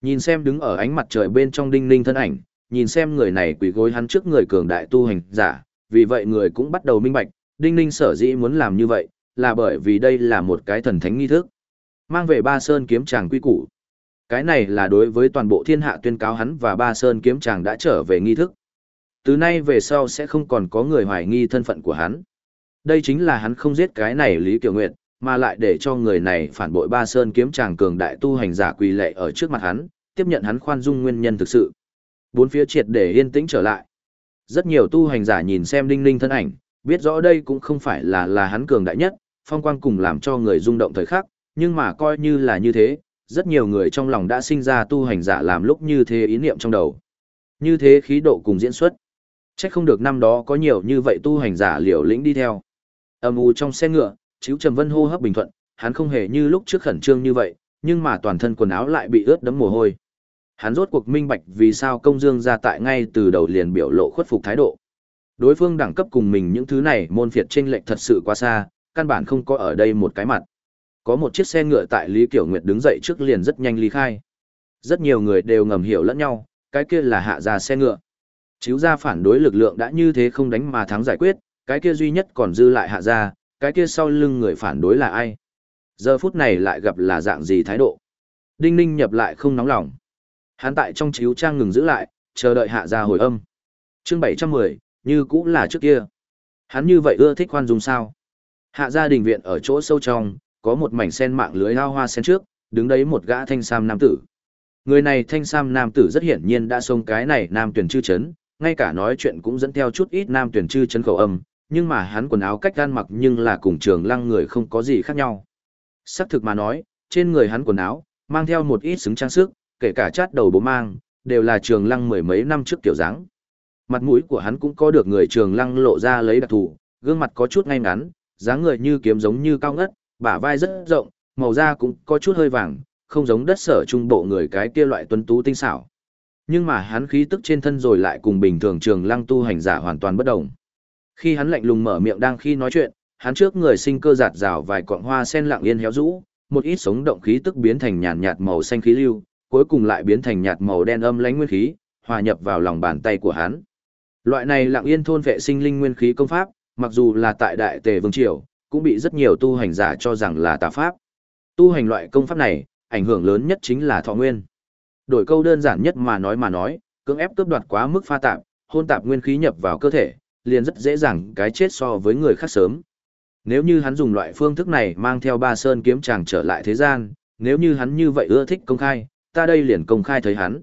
A: Nhìn xem đứng ở ánh mặt trời bên trong đinh ninh thân ảnh, nhìn xem người này quỳ gối hắn trước người cường đại tu hành giả, vì vậy người cũng bắt đầu minh bạch, đinh ninh sở dĩ muốn làm như vậy, là bởi vì đây là một cái thần thánh nghi thức. Mang về ba sơn kiếm chàng quy củ. Cái này là đối với toàn bộ thiên hạ tuyên cáo hắn và ba sơn kiếm chàng đã trở về nghi thức. Từ nay về sau sẽ không còn có người hoài nghi thân phận của hắn. Đây chính là hắn không giết cái này Lý Kiều Nguyệt, mà lại để cho người này phản bội ba sơn kiếm chàng cường đại tu hành giả quỳ lệ ở trước mặt hắn, tiếp nhận hắn khoan dung nguyên nhân thực sự. Bốn phía triệt để yên tĩnh trở lại. Rất nhiều tu hành giả nhìn xem đinh ninh thân ảnh, biết rõ đây cũng không phải là là hắn cường đại nhất, phong quang cùng làm cho người rung động thời khắc, nhưng mà coi như là như thế, rất nhiều người trong lòng đã sinh ra tu hành giả làm lúc như thế ý niệm trong đầu. Như thế khí độ cùng diễn xuất. Chắc không được năm đó có nhiều như vậy tu hành giả liều lĩnh đi theo. Âm u trong xe ngựa, chiếu Trầm Vân hô hấp bình thuận, hắn không hề như lúc trước khẩn trương như vậy, nhưng mà toàn thân quần áo lại bị ướt đẫm mồ hôi. Hắn rốt cuộc minh bạch vì sao công dương ra tại ngay từ đầu liền biểu lộ khuất phục thái độ. Đối phương đẳng cấp cùng mình những thứ này môn phiệt chênh lệch thật sự quá xa, căn bản không có ở đây một cái mặt. Có một chiếc xe ngựa tại Lý Kiểu Nguyệt đứng dậy trước liền rất nhanh ly khai. Rất nhiều người đều ngầm hiểu lẫn nhau, cái kia là hạ ra xe ngựa. Chiếu ra phản đối lực lượng đã như thế không đánh mà thắng giải quyết, cái kia duy nhất còn dư lại hạ ra, cái kia sau lưng người phản đối là ai? Giờ phút này lại gặp là dạng gì thái độ? Đinh ninh nhập lại không nóng lòng. Hắn tại trong chiếu trang ngừng giữ lại, chờ đợi hạ ra hồi âm. chương 710, như cũng là trước kia. Hắn như vậy ưa thích khoan dung sao. Hạ gia đình viện ở chỗ sâu trong, có một mảnh sen mạng lưới ao hoa sen trước, đứng đấy một gã thanh sam nam tử. Người này thanh sam nam tử rất hiển nhiên đã xông cái này nam tuyển chư chấn, ngay cả nói chuyện cũng dẫn theo chút ít nam tuyển chư chấn khẩu âm, nhưng mà hắn quần áo cách gan mặc nhưng là cùng trường lăng người không có gì khác nhau. Sắc thực mà nói, trên người hắn quần áo, mang theo một ít xứng trang sức, kể cả chát đầu bố mang, đều là trường lăng mười mấy năm trước kiểu dáng. Mặt mũi của hắn cũng có được người trường lăng lộ ra lấy đặc thù, gương mặt có chút ngay ngắn, dáng người như kiếm giống như cao ngất, bả vai rất rộng, màu da cũng có chút hơi vàng, không giống đất sở trung bộ người cái kia loại tuấn tú tinh xảo. Nhưng mà hắn khí tức trên thân rồi lại cùng bình thường trường lăng tu hành giả hoàn toàn bất động. Khi hắn lạnh lùng mở miệng đang khi nói chuyện, hắn trước người sinh cơ giạt rào vài cọng hoa sen lặng yên héo rũ, một ít sống động khí tức biến thành nhàn nhạt màu xanh khí lưu, cuối cùng lại biến thành nhạt màu đen âm lãnh nguyên khí, hòa nhập vào lòng bàn tay của hắn. Loại này lặng yên thôn vệ sinh linh nguyên khí công pháp, mặc dù là tại Đại Tề Vương Triều, cũng bị rất nhiều tu hành giả cho rằng là tà pháp. Tu hành loại công pháp này, ảnh hưởng lớn nhất chính là thọ nguyên. Đổi câu đơn giản nhất mà nói mà nói, cưỡng ép cướp đoạt quá mức pha tạp, hôn tạp nguyên khí nhập vào cơ thể, liền rất dễ dàng cái chết so với người khác sớm. Nếu như hắn dùng loại phương thức này mang theo ba sơn kiếm chàng trở lại thế gian, nếu như hắn như vậy ưa thích công khai, ta đây liền công khai thấy hắn.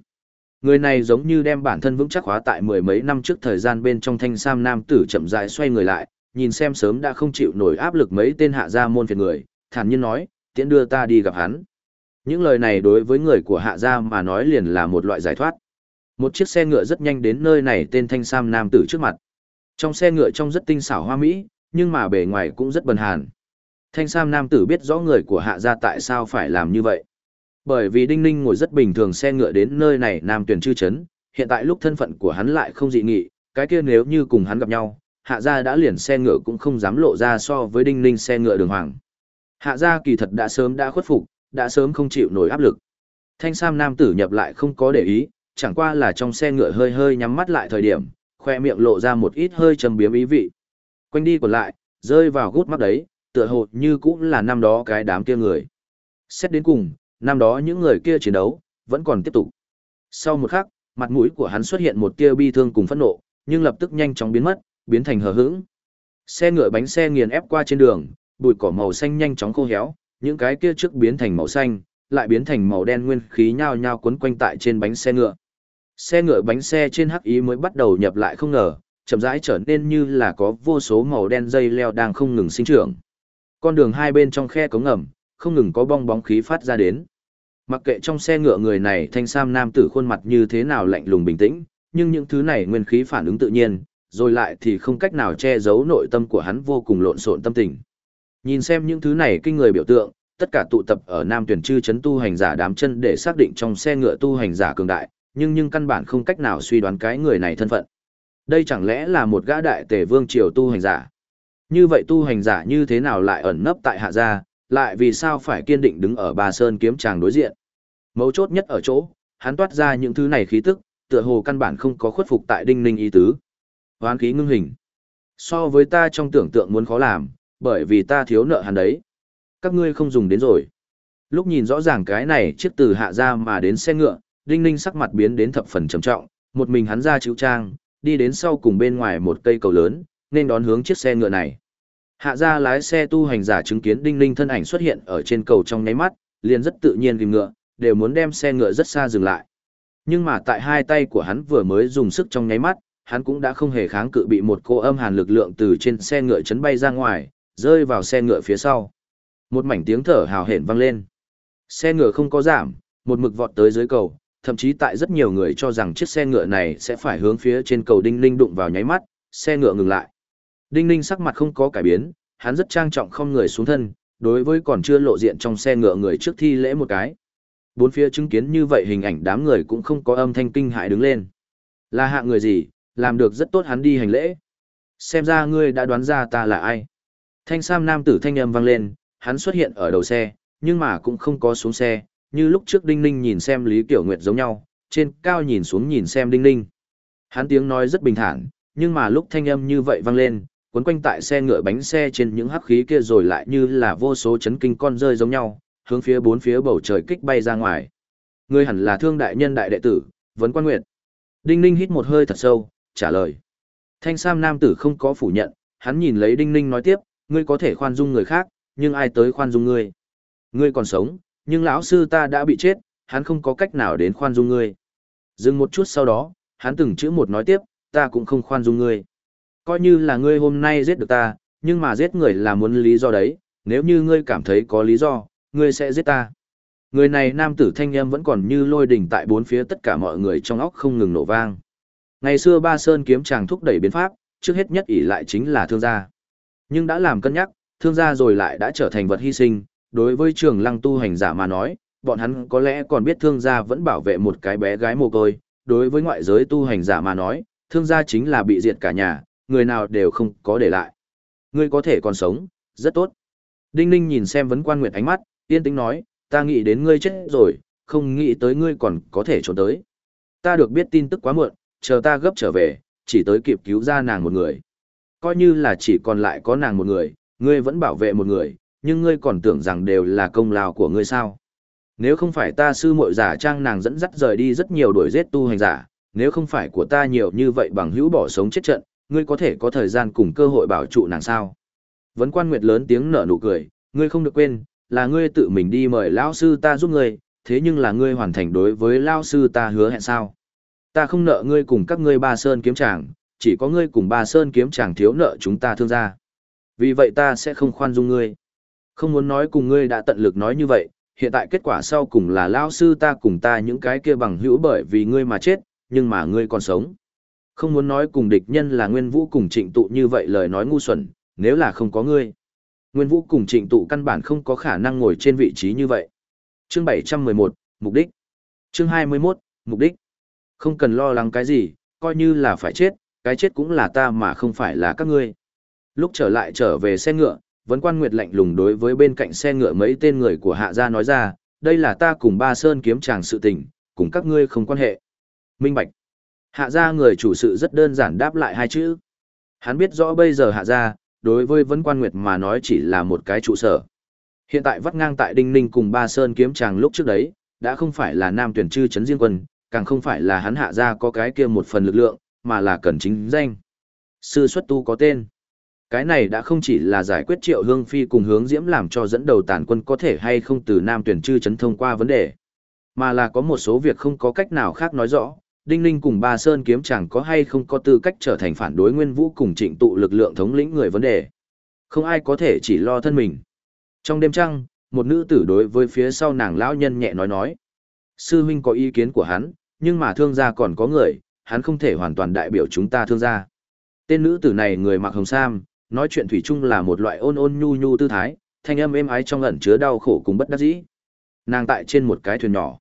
A: Người này giống như đem bản thân vững chắc hóa tại mười mấy năm trước thời gian bên trong thanh sam nam tử chậm rãi xoay người lại, nhìn xem sớm đã không chịu nổi áp lực mấy tên hạ gia môn phiền người, thản nhiên nói, tiễn đưa ta đi gặp hắn. Những lời này đối với người của hạ gia mà nói liền là một loại giải thoát. Một chiếc xe ngựa rất nhanh đến nơi này tên thanh sam nam tử trước mặt. Trong xe ngựa trông rất tinh xảo hoa mỹ, nhưng mà bề ngoài cũng rất bần hàn. Thanh sam nam tử biết rõ người của hạ gia tại sao phải làm như vậy. Bởi vì Đinh Ninh ngồi rất bình thường xe ngựa đến nơi này nam tuyển chư chấn, hiện tại lúc thân phận của hắn lại không dị nghị, cái kia nếu như cùng hắn gặp nhau, hạ gia đã liền xe ngựa cũng không dám lộ ra so với Đinh Ninh xe ngựa đường hoàng. Hạ gia kỳ thật đã sớm đã khuất phục, đã sớm không chịu nổi áp lực. Thanh sam nam tử nhập lại không có để ý, chẳng qua là trong xe ngựa hơi hơi nhắm mắt lại thời điểm, khoe miệng lộ ra một ít hơi trầm biếm ý vị. Quanh đi còn lại, rơi vào gút mắt đấy, tựa hồ như cũng là năm đó cái đám kia người. Xét đến cùng, năm đó những người kia chiến đấu, vẫn còn tiếp tục. Sau một khắc, mặt mũi của hắn xuất hiện một tia bi thương cùng phẫn nộ, nhưng lập tức nhanh chóng biến mất, biến thành hờ hững. Xe ngựa bánh xe nghiền ép qua trên đường, bụi cỏ màu xanh nhanh chóng khô héo, những cái kia trước biến thành màu xanh, lại biến thành màu đen nguyên khí nhao nhao quấn quanh tại trên bánh xe ngựa. Xe ngựa bánh xe trên hắc ý mới bắt đầu nhập lại không ngờ, chậm rãi trở nên như là có vô số màu đen dây leo đang không ngừng sinh trưởng. Con đường hai bên trong khe cống ngầm, không ngừng có bong bóng khí phát ra đến. Mặc kệ trong xe ngựa người này thanh sam nam tử khuôn mặt như thế nào lạnh lùng bình tĩnh, nhưng những thứ này nguyên khí phản ứng tự nhiên, rồi lại thì không cách nào che giấu nội tâm của hắn vô cùng lộn xộn tâm tình. Nhìn xem những thứ này kinh người biểu tượng, tất cả tụ tập ở Nam Tuyển Trư chấn tu hành giả đám chân để xác định trong xe ngựa tu hành giả cường đại, nhưng nhưng căn bản không cách nào suy đoán cái người này thân phận. Đây chẳng lẽ là một gã đại tề vương triều tu hành giả? Như vậy tu hành giả như thế nào lại ẩn nấp tại hạ gia, lại vì sao phải kiên định đứng ở Ba Sơn kiếm tràng đối diện? Mấu chốt nhất ở chỗ, hắn toát ra những thứ này khí tức, tựa hồ căn bản không có khuất phục tại đinh ninh ý tứ. Hoán khí ngưng hình. So với ta trong tưởng tượng muốn khó làm, bởi vì ta thiếu nợ hắn đấy. Các ngươi không dùng đến rồi. Lúc nhìn rõ ràng cái này chiếc từ hạ ra mà đến xe ngựa, đinh ninh sắc mặt biến đến thập phần trầm trọng, một mình hắn ra chữ trang, đi đến sau cùng bên ngoài một cây cầu lớn, nên đón hướng chiếc xe ngựa này. Hạ ra lái xe tu hành giả chứng kiến đinh ninh thân ảnh xuất hiện ở trên cầu trong nháy mắt, liền rất tự nhiên tìm ngựa, đều muốn đem xe ngựa rất xa dừng lại. Nhưng mà tại hai tay của hắn vừa mới dùng sức trong nháy mắt, hắn cũng đã không hề kháng cự bị một cô âm hàn lực lượng từ trên xe ngựa chấn bay ra ngoài, rơi vào xe ngựa phía sau. Một mảnh tiếng thở hào hển vang lên. Xe ngựa không có giảm, một mực vọt tới dưới cầu, thậm chí tại rất nhiều người cho rằng chiếc xe ngựa này sẽ phải hướng phía trên cầu Đinh Ninh đụng vào nháy mắt, xe ngựa ngừng lại. Đinh Ninh sắc mặt không có cải biến, hắn rất trang trọng không người xuống thân, đối với còn chưa lộ diện trong xe ngựa người trước thi lễ một cái. Bốn phía chứng kiến như vậy hình ảnh đám người cũng không có âm thanh kinh hại đứng lên. Là hạ người gì, làm được rất tốt hắn đi hành lễ. Xem ra ngươi đã đoán ra ta là ai. Thanh sam nam tử thanh âm vang lên, hắn xuất hiện ở đầu xe, nhưng mà cũng không có xuống xe, như lúc trước Đinh Ninh nhìn xem Lý Tiểu Nguyệt giống nhau, trên cao nhìn xuống nhìn xem Đinh Ninh. Hắn tiếng nói rất bình thản, nhưng mà lúc thanh âm như vậy vang lên, cuốn quanh tại xe ngựa bánh xe trên những hắc khí kia rồi lại như là vô số chấn kinh con rơi giống nhau, hướng phía bốn phía bầu trời kích bay ra ngoài. Ngươi hẳn là thương đại nhân đại đệ tử, vấn quan nguyệt. Đinh Ninh hít một hơi thật sâu, trả lời. Thanh Sam nam tử không có phủ nhận, hắn nhìn lấy Đinh Ninh nói tiếp, ngươi có thể khoan dung người khác, nhưng ai tới khoan dung ngươi? Ngươi còn sống, nhưng lão sư ta đã bị chết, hắn không có cách nào đến khoan dung ngươi. Dừng một chút sau đó, hắn từng chữ một nói tiếp, ta cũng không khoan dung ngươi. Coi như là ngươi hôm nay giết được ta, nhưng mà giết người là muốn lý do đấy, nếu như ngươi cảm thấy có lý do, ngươi sẽ giết ta. Người này nam tử thanh âm vẫn còn như lôi đỉnh tại bốn phía tất cả mọi người trong óc không ngừng nổ vang. Ngày xưa Ba Sơn kiếm chàng thúc đẩy biến pháp, trước hết nhất ỷ lại chính là thương gia. Nhưng đã làm cân nhắc, thương gia rồi lại đã trở thành vật hy sinh, đối với trường lăng tu hành giả mà nói, bọn hắn có lẽ còn biết thương gia vẫn bảo vệ một cái bé gái mồ côi, đối với ngoại giới tu hành giả mà nói, thương gia chính là bị diệt cả nhà, người nào đều không có để lại. Ngươi có thể còn sống, rất tốt. Đinh Ninh nhìn xem vấn quan nguyệt ánh mắt, yên tĩnh nói, ta nghĩ đến ngươi chết rồi, không nghĩ tới ngươi còn có thể trốn tới. Ta được biết tin tức quá muộn, chờ ta gấp trở về, chỉ tới kịp cứu ra nàng một người. Coi như là chỉ còn lại có nàng một người, ngươi vẫn bảo vệ một người, nhưng ngươi còn tưởng rằng đều là công lao của ngươi sao. Nếu không phải ta sư muội giả trang nàng dẫn dắt rời đi rất nhiều đuổi giết tu hành giả, nếu không phải của ta nhiều như vậy bằng hữu bỏ sống chết trận, ngươi có thể có thời gian cùng cơ hội bảo trụ nàng sao. Vấn quan nguyệt lớn tiếng nở nụ cười, ngươi không được quên, là ngươi tự mình đi mời lão sư ta giúp ngươi, thế nhưng là ngươi hoàn thành đối với lão sư ta hứa hẹn sao. Ta không nợ ngươi cùng các ngươi ba sơn kiếm tràng, chỉ có ngươi cùng ba sơn kiếm tràng thiếu nợ chúng ta thương gia. Vì vậy ta sẽ không khoan dung ngươi. Không muốn nói cùng ngươi đã tận lực nói như vậy, hiện tại kết quả sau cùng là lão sư ta cùng ta những cái kia bằng hữu bởi vì ngươi mà chết, nhưng mà ngươi còn sống. Không muốn nói cùng địch nhân là Nguyên Vũ cùng trịnh tụ như vậy lời nói ngu xuẩn, nếu là không có ngươi. Nguyên Vũ cùng trịnh tụ căn bản không có khả năng ngồi trên vị trí như vậy. Chương 711, Mục đích. Chương 21, Mục đích. Không cần lo lắng cái gì, coi như là phải chết, cái chết cũng là ta mà không phải là các ngươi. Lúc trở lại trở về xe ngựa, vấn quan nguyệt lạnh lùng đối với bên cạnh xe ngựa mấy tên người của hạ gia nói ra, đây là ta cùng ba sơn kiếm chàng sự tình, cùng các ngươi không quan hệ. Minh Bạch. Hạ gia người chủ sự rất đơn giản đáp lại hai chữ. Hắn biết rõ bây giờ hạ gia, đối với vấn quan nguyệt mà nói chỉ là một cái trụ sở. Hiện tại vắt ngang tại Đinh Ninh cùng ba sơn kiếm chàng lúc trước đấy, đã không phải là nam tuyển chư chấn riêng quân, càng không phải là hắn hạ ra có cái kia một phần lực lượng, mà là cần chính danh. Sư xuất tu có tên. Cái này đã không chỉ là giải quyết triệu hương phi cùng hướng diễm làm cho dẫn đầu tàn quân có thể hay không từ nam tuyển chư chấn thông qua vấn đề, mà là có một số việc không có cách nào khác nói rõ. Đinh Ninh cùng Ba Sơn kiếm chẳng có hay không có tư cách trở thành phản đối Nguyên Vũ cùng trịnh tụ lực lượng thống lĩnh người vấn đề. Không ai có thể chỉ lo thân mình. Trong đêm trăng, một nữ tử đối với phía sau nàng lão nhân nhẹ nói nói. Sư huynh có ý kiến của hắn, nhưng mà thương gia còn có người, hắn không thể hoàn toàn đại biểu chúng ta thương gia. Tên nữ tử này người mặc hồng sam, nói chuyện thủy chung là một loại ôn ôn nhu nhu tư thái, thanh âm êm ái trong ẩn chứa đau khổ cùng bất đắc dĩ. Nàng tại trên một cái thuyền nhỏ.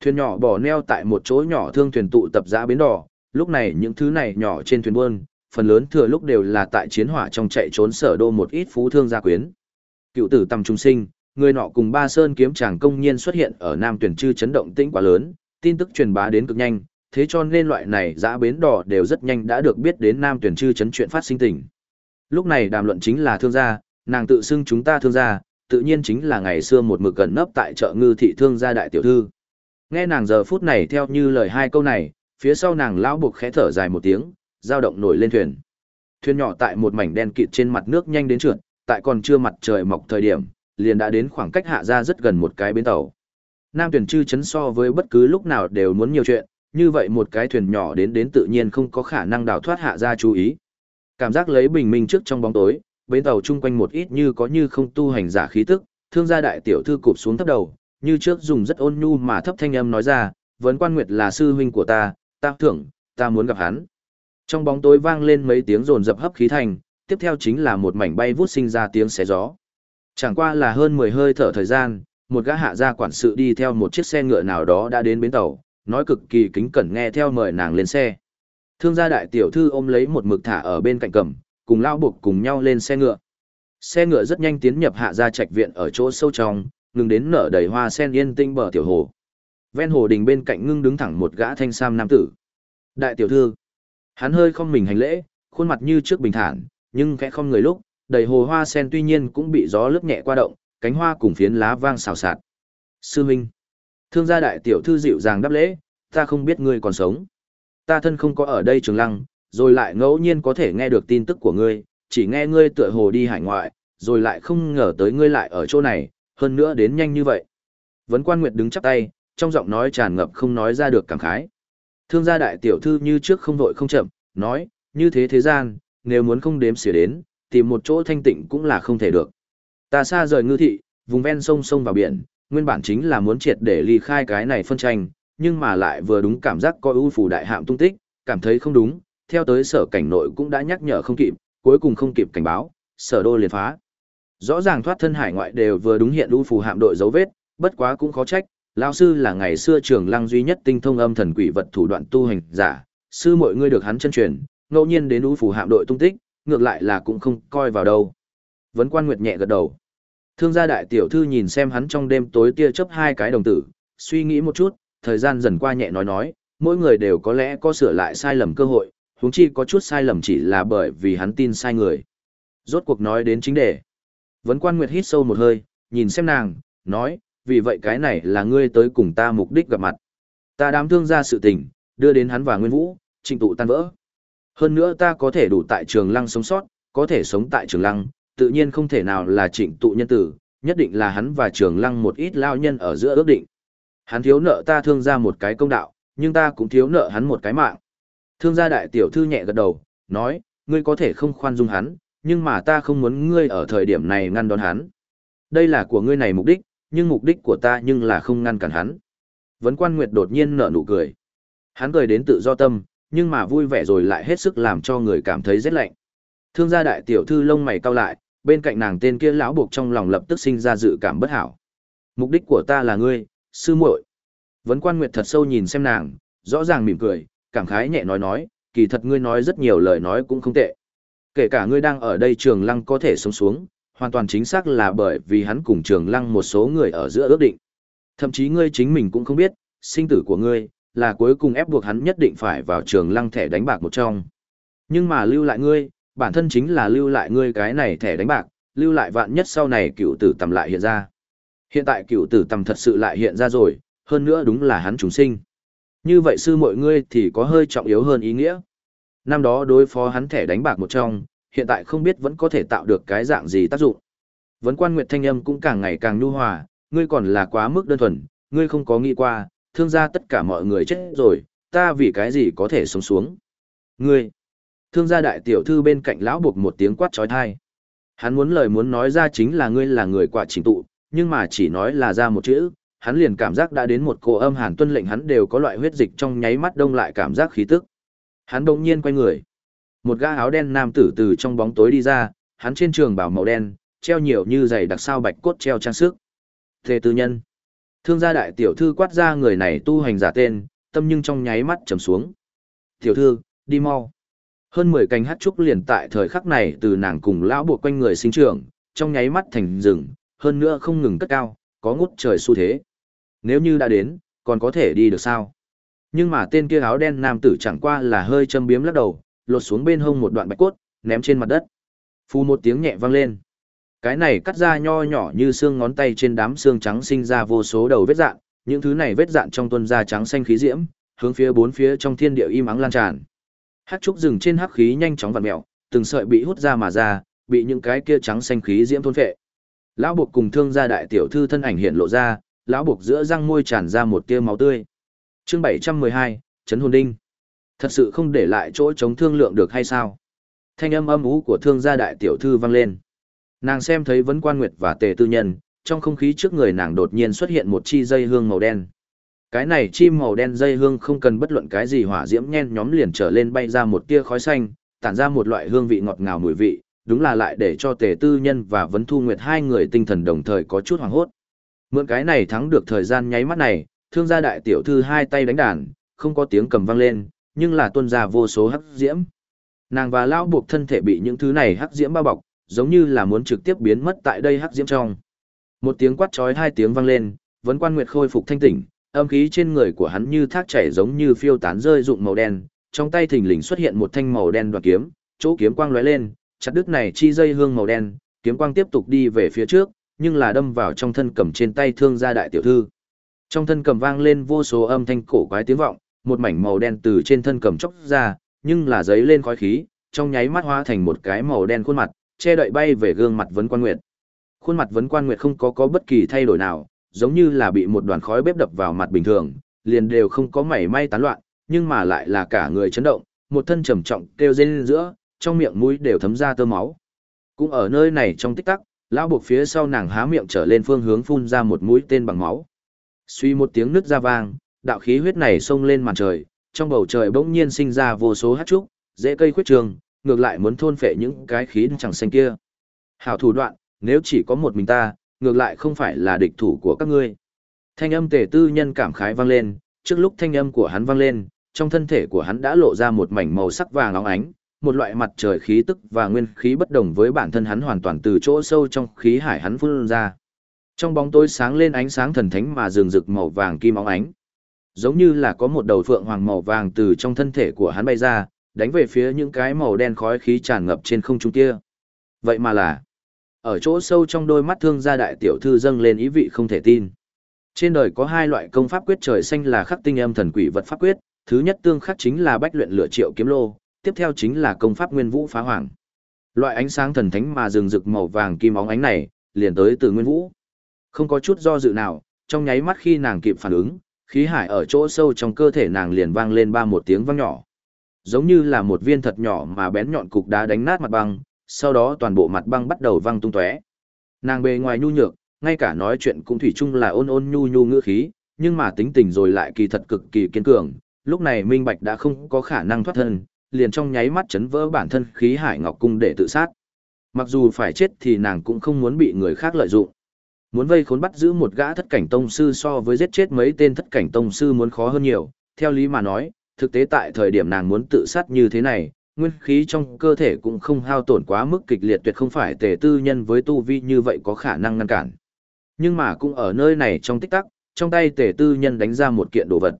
A: Thuyền nhỏ bỏ neo tại một chỗ nhỏ thương thuyền tụ tập dã bến đỏ, lúc này những thứ này nhỏ trên thuyền buôn, phần lớn thừa lúc đều là tại chiến hỏa trong chạy trốn sở đô một ít phú thương gia quyến. Cựu tử tầm trung sinh, người nọ cùng ba sơn kiếm chàng công nhiên xuất hiện ở Nam tuyển chư chấn động tĩnh quá lớn, tin tức truyền bá đến cực nhanh, thế cho nên loại này dã bến đỏ đều rất nhanh đã được biết đến Nam tuyển chư chấn chuyện phát sinh tình. Lúc này đàm luận chính là thương gia, nàng tự xưng chúng ta thương gia, tự nhiên chính là ngày xưa một mực gần nấp tại chợ ngư thị thương gia đại tiểu thư. Nghe nàng giờ phút này theo như lời hai câu này, phía sau nàng lão buộc khẽ thở dài một tiếng, dao động nổi lên thuyền. Thuyền nhỏ tại một mảnh đen kịt trên mặt nước nhanh đến trượt, tại còn chưa mặt trời mọc thời điểm, liền đã đến khoảng cách hạ ra rất gần một cái bến tàu. Nam tuyển chư chấn so với bất cứ lúc nào đều muốn nhiều chuyện, như vậy một cái thuyền nhỏ đến đến tự nhiên không có khả năng đào thoát hạ ra chú ý. Cảm giác lấy bình minh trước trong bóng tối, bến tàu chung quanh một ít như có như không tu hành giả khí tức, thương gia đại tiểu thư cụp xuống thấp đầu, như trước dùng rất ôn nhu mà thấp thanh âm nói ra, vấn quan nguyệt là sư huynh của ta, ta thưởng, ta muốn gặp hắn. Trong bóng tối vang lên mấy tiếng rồn dập hấp khí thành, tiếp theo chính là một mảnh bay vút sinh ra tiếng xé gió. Chẳng qua là hơn 10 hơi thở thời gian, một gã hạ gia quản sự đi theo một chiếc xe ngựa nào đó đã đến bến tàu, nói cực kỳ kính cẩn nghe theo mời nàng lên xe. Thương gia đại tiểu thư ôm lấy một mực thả ở bên cạnh cầm, cùng lao buộc cùng nhau lên xe ngựa. Xe ngựa rất nhanh tiến nhập hạ gia trạch viện ở chỗ sâu trong, ngừng đến nở đầy hoa sen yên tinh bờ tiểu hồ. Ven hồ đình bên cạnh ngưng đứng thẳng một gã thanh sam nam tử. Đại tiểu thư. Hắn hơi không mình hành lễ, khuôn mặt như trước bình thản, nhưng khẽ không người lúc, đầy hồ hoa sen tuy nhiên cũng bị gió lướt nhẹ qua động, cánh hoa cùng phiến lá vang xào xạc. Sư Minh. Thương gia đại tiểu thư dịu dàng đáp lễ, ta không biết ngươi còn sống. Ta thân không có ở đây trường lăng, rồi lại ngẫu nhiên có thể nghe được tin tức của ngươi, chỉ nghe ngươi tựa hồ đi hải ngoại, rồi lại không ngờ tới ngươi lại ở chỗ này, hơn nữa đến nhanh như vậy. Vấn quan nguyệt đứng chắp tay, trong giọng nói tràn ngập không nói ra được cảm khái. Thương gia đại tiểu thư như trước không vội không chậm, nói, như thế thế gian, nếu muốn không đếm xỉa đến, tìm một chỗ thanh tịnh cũng là không thể được. Ta xa rời ngư thị, vùng ven sông sông vào biển, nguyên bản chính là muốn triệt để ly khai cái này phân tranh, nhưng mà lại vừa đúng cảm giác coi ưu phủ đại hạm tung tích, cảm thấy không đúng, theo tới sở cảnh nội cũng đã nhắc nhở không kịp, cuối cùng không kịp cảnh báo, sở đô liền phá. Rõ ràng thoát thân hải ngoại đều vừa đúng hiện ưu phủ hạm đội dấu vết, bất quá cũng khó trách, lão sư là ngày xưa trường lăng duy nhất tinh thông âm thần quỷ vật thủ đoạn tu hành giả, sư mọi người được hắn chân truyền, ngẫu nhiên đến ưu phủ hạm đội tung tích, ngược lại là cũng không coi vào đâu. Vấn Quan Nguyệt nhẹ gật đầu. Thương gia đại tiểu thư nhìn xem hắn trong đêm tối tia chớp hai cái đồng tử, suy nghĩ một chút, thời gian dần qua nhẹ nói nói, mỗi người đều có lẽ có sửa lại sai lầm cơ hội, huống chi có chút sai lầm chỉ là bởi vì hắn tin sai người. Rốt cuộc nói đến chính đề. Vấn quan nguyệt hít sâu một hơi, nhìn xem nàng, nói, vì vậy cái này là ngươi tới cùng ta mục đích gặp mặt. Ta đám thương ra sự tình, đưa đến hắn và Nguyên Vũ, trình tụ tan vỡ. Hơn nữa ta có thể đủ tại trường lăng sống sót, có thể sống tại trường lăng, tự nhiên không thể nào là trịnh tụ nhân tử, nhất định là hắn và trường lăng một ít lao nhân ở giữa ước định. Hắn thiếu nợ ta thương ra một cái công đạo, nhưng ta cũng thiếu nợ hắn một cái mạng. Thương gia đại tiểu thư nhẹ gật đầu, nói, ngươi có thể không khoan dung hắn, nhưng mà ta không muốn ngươi ở thời điểm này ngăn đón hắn. Đây là của ngươi này mục đích, nhưng mục đích của ta nhưng là không ngăn cản hắn. Vấn quan nguyệt đột nhiên nở nụ cười. Hắn cười đến tự do tâm, nhưng mà vui vẻ rồi lại hết sức làm cho người cảm thấy rét lạnh. Thương gia đại tiểu thư lông mày cau lại, bên cạnh nàng tên kia lão buộc trong lòng lập tức sinh ra dự cảm bất hảo. Mục đích của ta là ngươi, sư muội. Vấn quan nguyệt thật sâu nhìn xem nàng, rõ ràng mỉm cười, cảm khái nhẹ nói nói, kỳ thật ngươi nói rất nhiều lời nói cũng không tệ. Kể cả ngươi đang ở đây trường lăng có thể sống xuống, hoàn toàn chính xác là bởi vì hắn cùng trường lăng một số người ở giữa ước định. Thậm chí ngươi chính mình cũng không biết, sinh tử của ngươi, là cuối cùng ép buộc hắn nhất định phải vào trường lăng thẻ đánh bạc một trong. Nhưng mà lưu lại ngươi, bản thân chính là lưu lại ngươi cái này thẻ đánh bạc, lưu lại vạn nhất sau này cựu tử tầm lại hiện ra. Hiện tại cựu tử tầm thật sự lại hiện ra rồi, hơn nữa đúng là hắn chúng sinh. Như vậy sư mọi ngươi thì có hơi trọng yếu hơn ý nghĩa. Năm đó đối phó hắn thẻ đánh bạc một trong, hiện tại không biết vẫn có thể tạo được cái dạng gì tác dụng. Vấn quan Nguyệt Thanh Âm cũng càng ngày càng nhu hòa, ngươi còn là quá mức đơn thuần, ngươi không có nghĩ qua, thương gia tất cả mọi người chết rồi, ta vì cái gì có thể sống xuống. Ngươi, thương gia đại tiểu thư bên cạnh lão buộc một tiếng quát trói thai. Hắn muốn lời muốn nói ra chính là ngươi là người quả trình tụ, nhưng mà chỉ nói là ra một chữ, hắn liền cảm giác đã đến một cổ âm hàn tuân lệnh hắn đều có loại huyết dịch trong nháy mắt đông lại cảm giác khí tức. Hắn bỗng nhiên quay người. Một gã áo đen nam tử từ trong bóng tối đi ra, hắn trên trường bảo màu đen, treo nhiều như giày đặc sao bạch cốt treo trang sức. Thề tư nhân. Thương gia đại tiểu thư quát ra người này tu hành giả tên, tâm nhưng trong nháy mắt trầm xuống. Tiểu thư, đi mau. Hơn 10 cánh hát trúc liền tại thời khắc này từ nàng cùng lão buộc quanh người sinh trưởng, trong nháy mắt thành rừng, hơn nữa không ngừng cất cao, có ngút trời xu thế. Nếu như đã đến, còn có thể đi được sao? Nhưng mà tên kia áo đen nam tử chẳng qua là hơi châm biếm lắc đầu, lột xuống bên hông một đoạn bạch cốt, ném trên mặt đất. Phu một tiếng nhẹ vang lên. Cái này cắt ra nho nhỏ như xương ngón tay trên đám xương trắng sinh ra vô số đầu vết dạn, những thứ này vết dạn trong tuân da trắng xanh khí diễm, hướng phía bốn phía trong thiên địa im ắng lan tràn. Hắc trúc rừng trên hắc khí nhanh chóng vặn mèo, từng sợi bị hút ra mà ra, bị những cái kia trắng xanh khí diễm thôn phệ. Lão buộc cùng thương gia đại tiểu thư thân ảnh hiện lộ ra, lão buộc giữa răng môi tràn ra một tia máu tươi. Chương 712, Trấn hồn đinh. Thật sự không để lại chỗ chống thương lượng được hay sao? Thanh âm âm ú của thương gia đại tiểu thư vang lên. Nàng xem thấy vấn quan nguyệt và tề tư nhân, trong không khí trước người nàng đột nhiên xuất hiện một chi dây hương màu đen. Cái này chim màu đen dây hương không cần bất luận cái gì hỏa diễm nhen nhóm liền trở lên bay ra một tia khói xanh, tản ra một loại hương vị ngọt ngào mùi vị, đúng là lại để cho tề tư nhân và vấn thu nguyệt hai người tinh thần đồng thời có chút hoảng hốt. Mượn cái này thắng được thời gian nháy mắt này, thương gia đại tiểu thư hai tay đánh đàn, không có tiếng cầm vang lên, nhưng là tuôn ra vô số hắc diễm. Nàng và lão buộc thân thể bị những thứ này hắc diễm bao bọc, giống như là muốn trực tiếp biến mất tại đây hắc diễm trong. Một tiếng quát chói hai tiếng vang lên, vấn quan nguyệt khôi phục thanh tỉnh, âm khí trên người của hắn như thác chảy giống như phiêu tán rơi rụng màu đen, trong tay thình lình xuất hiện một thanh màu đen đoạt kiếm, chỗ kiếm quang lóe lên, chặt đứt này chi dây hương màu đen, kiếm quang tiếp tục đi về phía trước, nhưng là đâm vào trong thân cầm trên tay thương gia đại tiểu thư. Trong thân cầm vang lên vô số âm thanh cổ quái tiếng vọng, một mảnh màu đen từ trên thân cầm chốc ra, nhưng là giấy lên khói khí, trong nháy mắt hóa thành một cái màu đen khuôn mặt, che đậy bay về gương mặt vấn quan nguyệt. Khuôn mặt vấn quan nguyệt không có có bất kỳ thay đổi nào, giống như là bị một đoàn khói bếp đập vào mặt bình thường, liền đều không có mảy may tán loạn, nhưng mà lại là cả người chấn động, một thân trầm trọng kêu rên giữa, trong miệng mũi đều thấm ra tơ máu. Cũng ở nơi này trong tích tắc, lão buộc phía sau nàng há miệng trở lên phương hướng phun ra một mũi tên bằng máu. Suy một tiếng nứt ra vang, đạo khí huyết này xông lên màn trời, trong bầu trời bỗng nhiên sinh ra vô số hát trúc, dễ cây khuyết trường, ngược lại muốn thôn phệ những cái khí chẳng xanh kia. Hảo thủ đoạn, nếu chỉ có một mình ta, ngược lại không phải là địch thủ của các ngươi. Thanh âm tề tư nhân cảm khái vang lên, trước lúc thanh âm của hắn vang lên, trong thân thể của hắn đã lộ ra một mảnh màu sắc vàng óng ánh, một loại mặt trời khí tức và nguyên khí bất đồng với bản thân hắn hoàn toàn từ chỗ sâu trong khí hải hắn phun ra. Trong bóng tối sáng lên ánh sáng thần thánh mà rừng rực màu vàng kim óng ánh. Giống như là có một đầu phượng hoàng màu vàng từ trong thân thể của hắn bay ra, đánh về phía những cái màu đen khói khí tràn ngập trên không trung kia. Vậy mà là, ở chỗ sâu trong đôi mắt thương gia đại tiểu thư dâng lên ý vị không thể tin. Trên đời có hai loại công pháp quyết trời xanh là khắc tinh âm thần quỷ vật pháp quyết, thứ nhất tương khắc chính là bách luyện lửa triệu kiếm lô, tiếp theo chính là công pháp nguyên vũ phá hoàng. Loại ánh sáng thần thánh mà rừng rực màu vàng kim óng ánh này, liền tới từ nguyên vũ. Không có chút do dự nào, trong nháy mắt khi nàng kịp phản ứng, khí hải ở chỗ sâu trong cơ thể nàng liền vang lên ba một tiếng vang nhỏ. Giống như là một viên thật nhỏ mà bén nhọn cục đá đánh nát mặt băng, sau đó toàn bộ mặt băng bắt đầu văng tung tóe. Nàng bề ngoài nhu nhược, ngay cả nói chuyện cũng thủy chung là ôn ôn nhu nhu ngữ khí, nhưng mà tính tình rồi lại kỳ thật cực kỳ kiên cường, lúc này Minh Bạch đã không có khả năng thoát thân, liền trong nháy mắt chấn vỡ bản thân khí hải ngọc cung để tự sát. Mặc dù phải chết thì nàng cũng không muốn bị người khác lợi dụng. Muốn vây khốn bắt giữ một gã thất cảnh tông sư so với giết chết mấy tên thất cảnh tông sư muốn khó hơn nhiều, theo lý mà nói, thực tế tại thời điểm nàng muốn tự sát như thế này, nguyên khí trong cơ thể cũng không hao tổn quá mức kịch liệt tuyệt không phải tề tư nhân với tu vi như vậy có khả năng ngăn cản. Nhưng mà cũng ở nơi này trong tích tắc, trong tay tề tư nhân đánh ra một kiện đồ vật.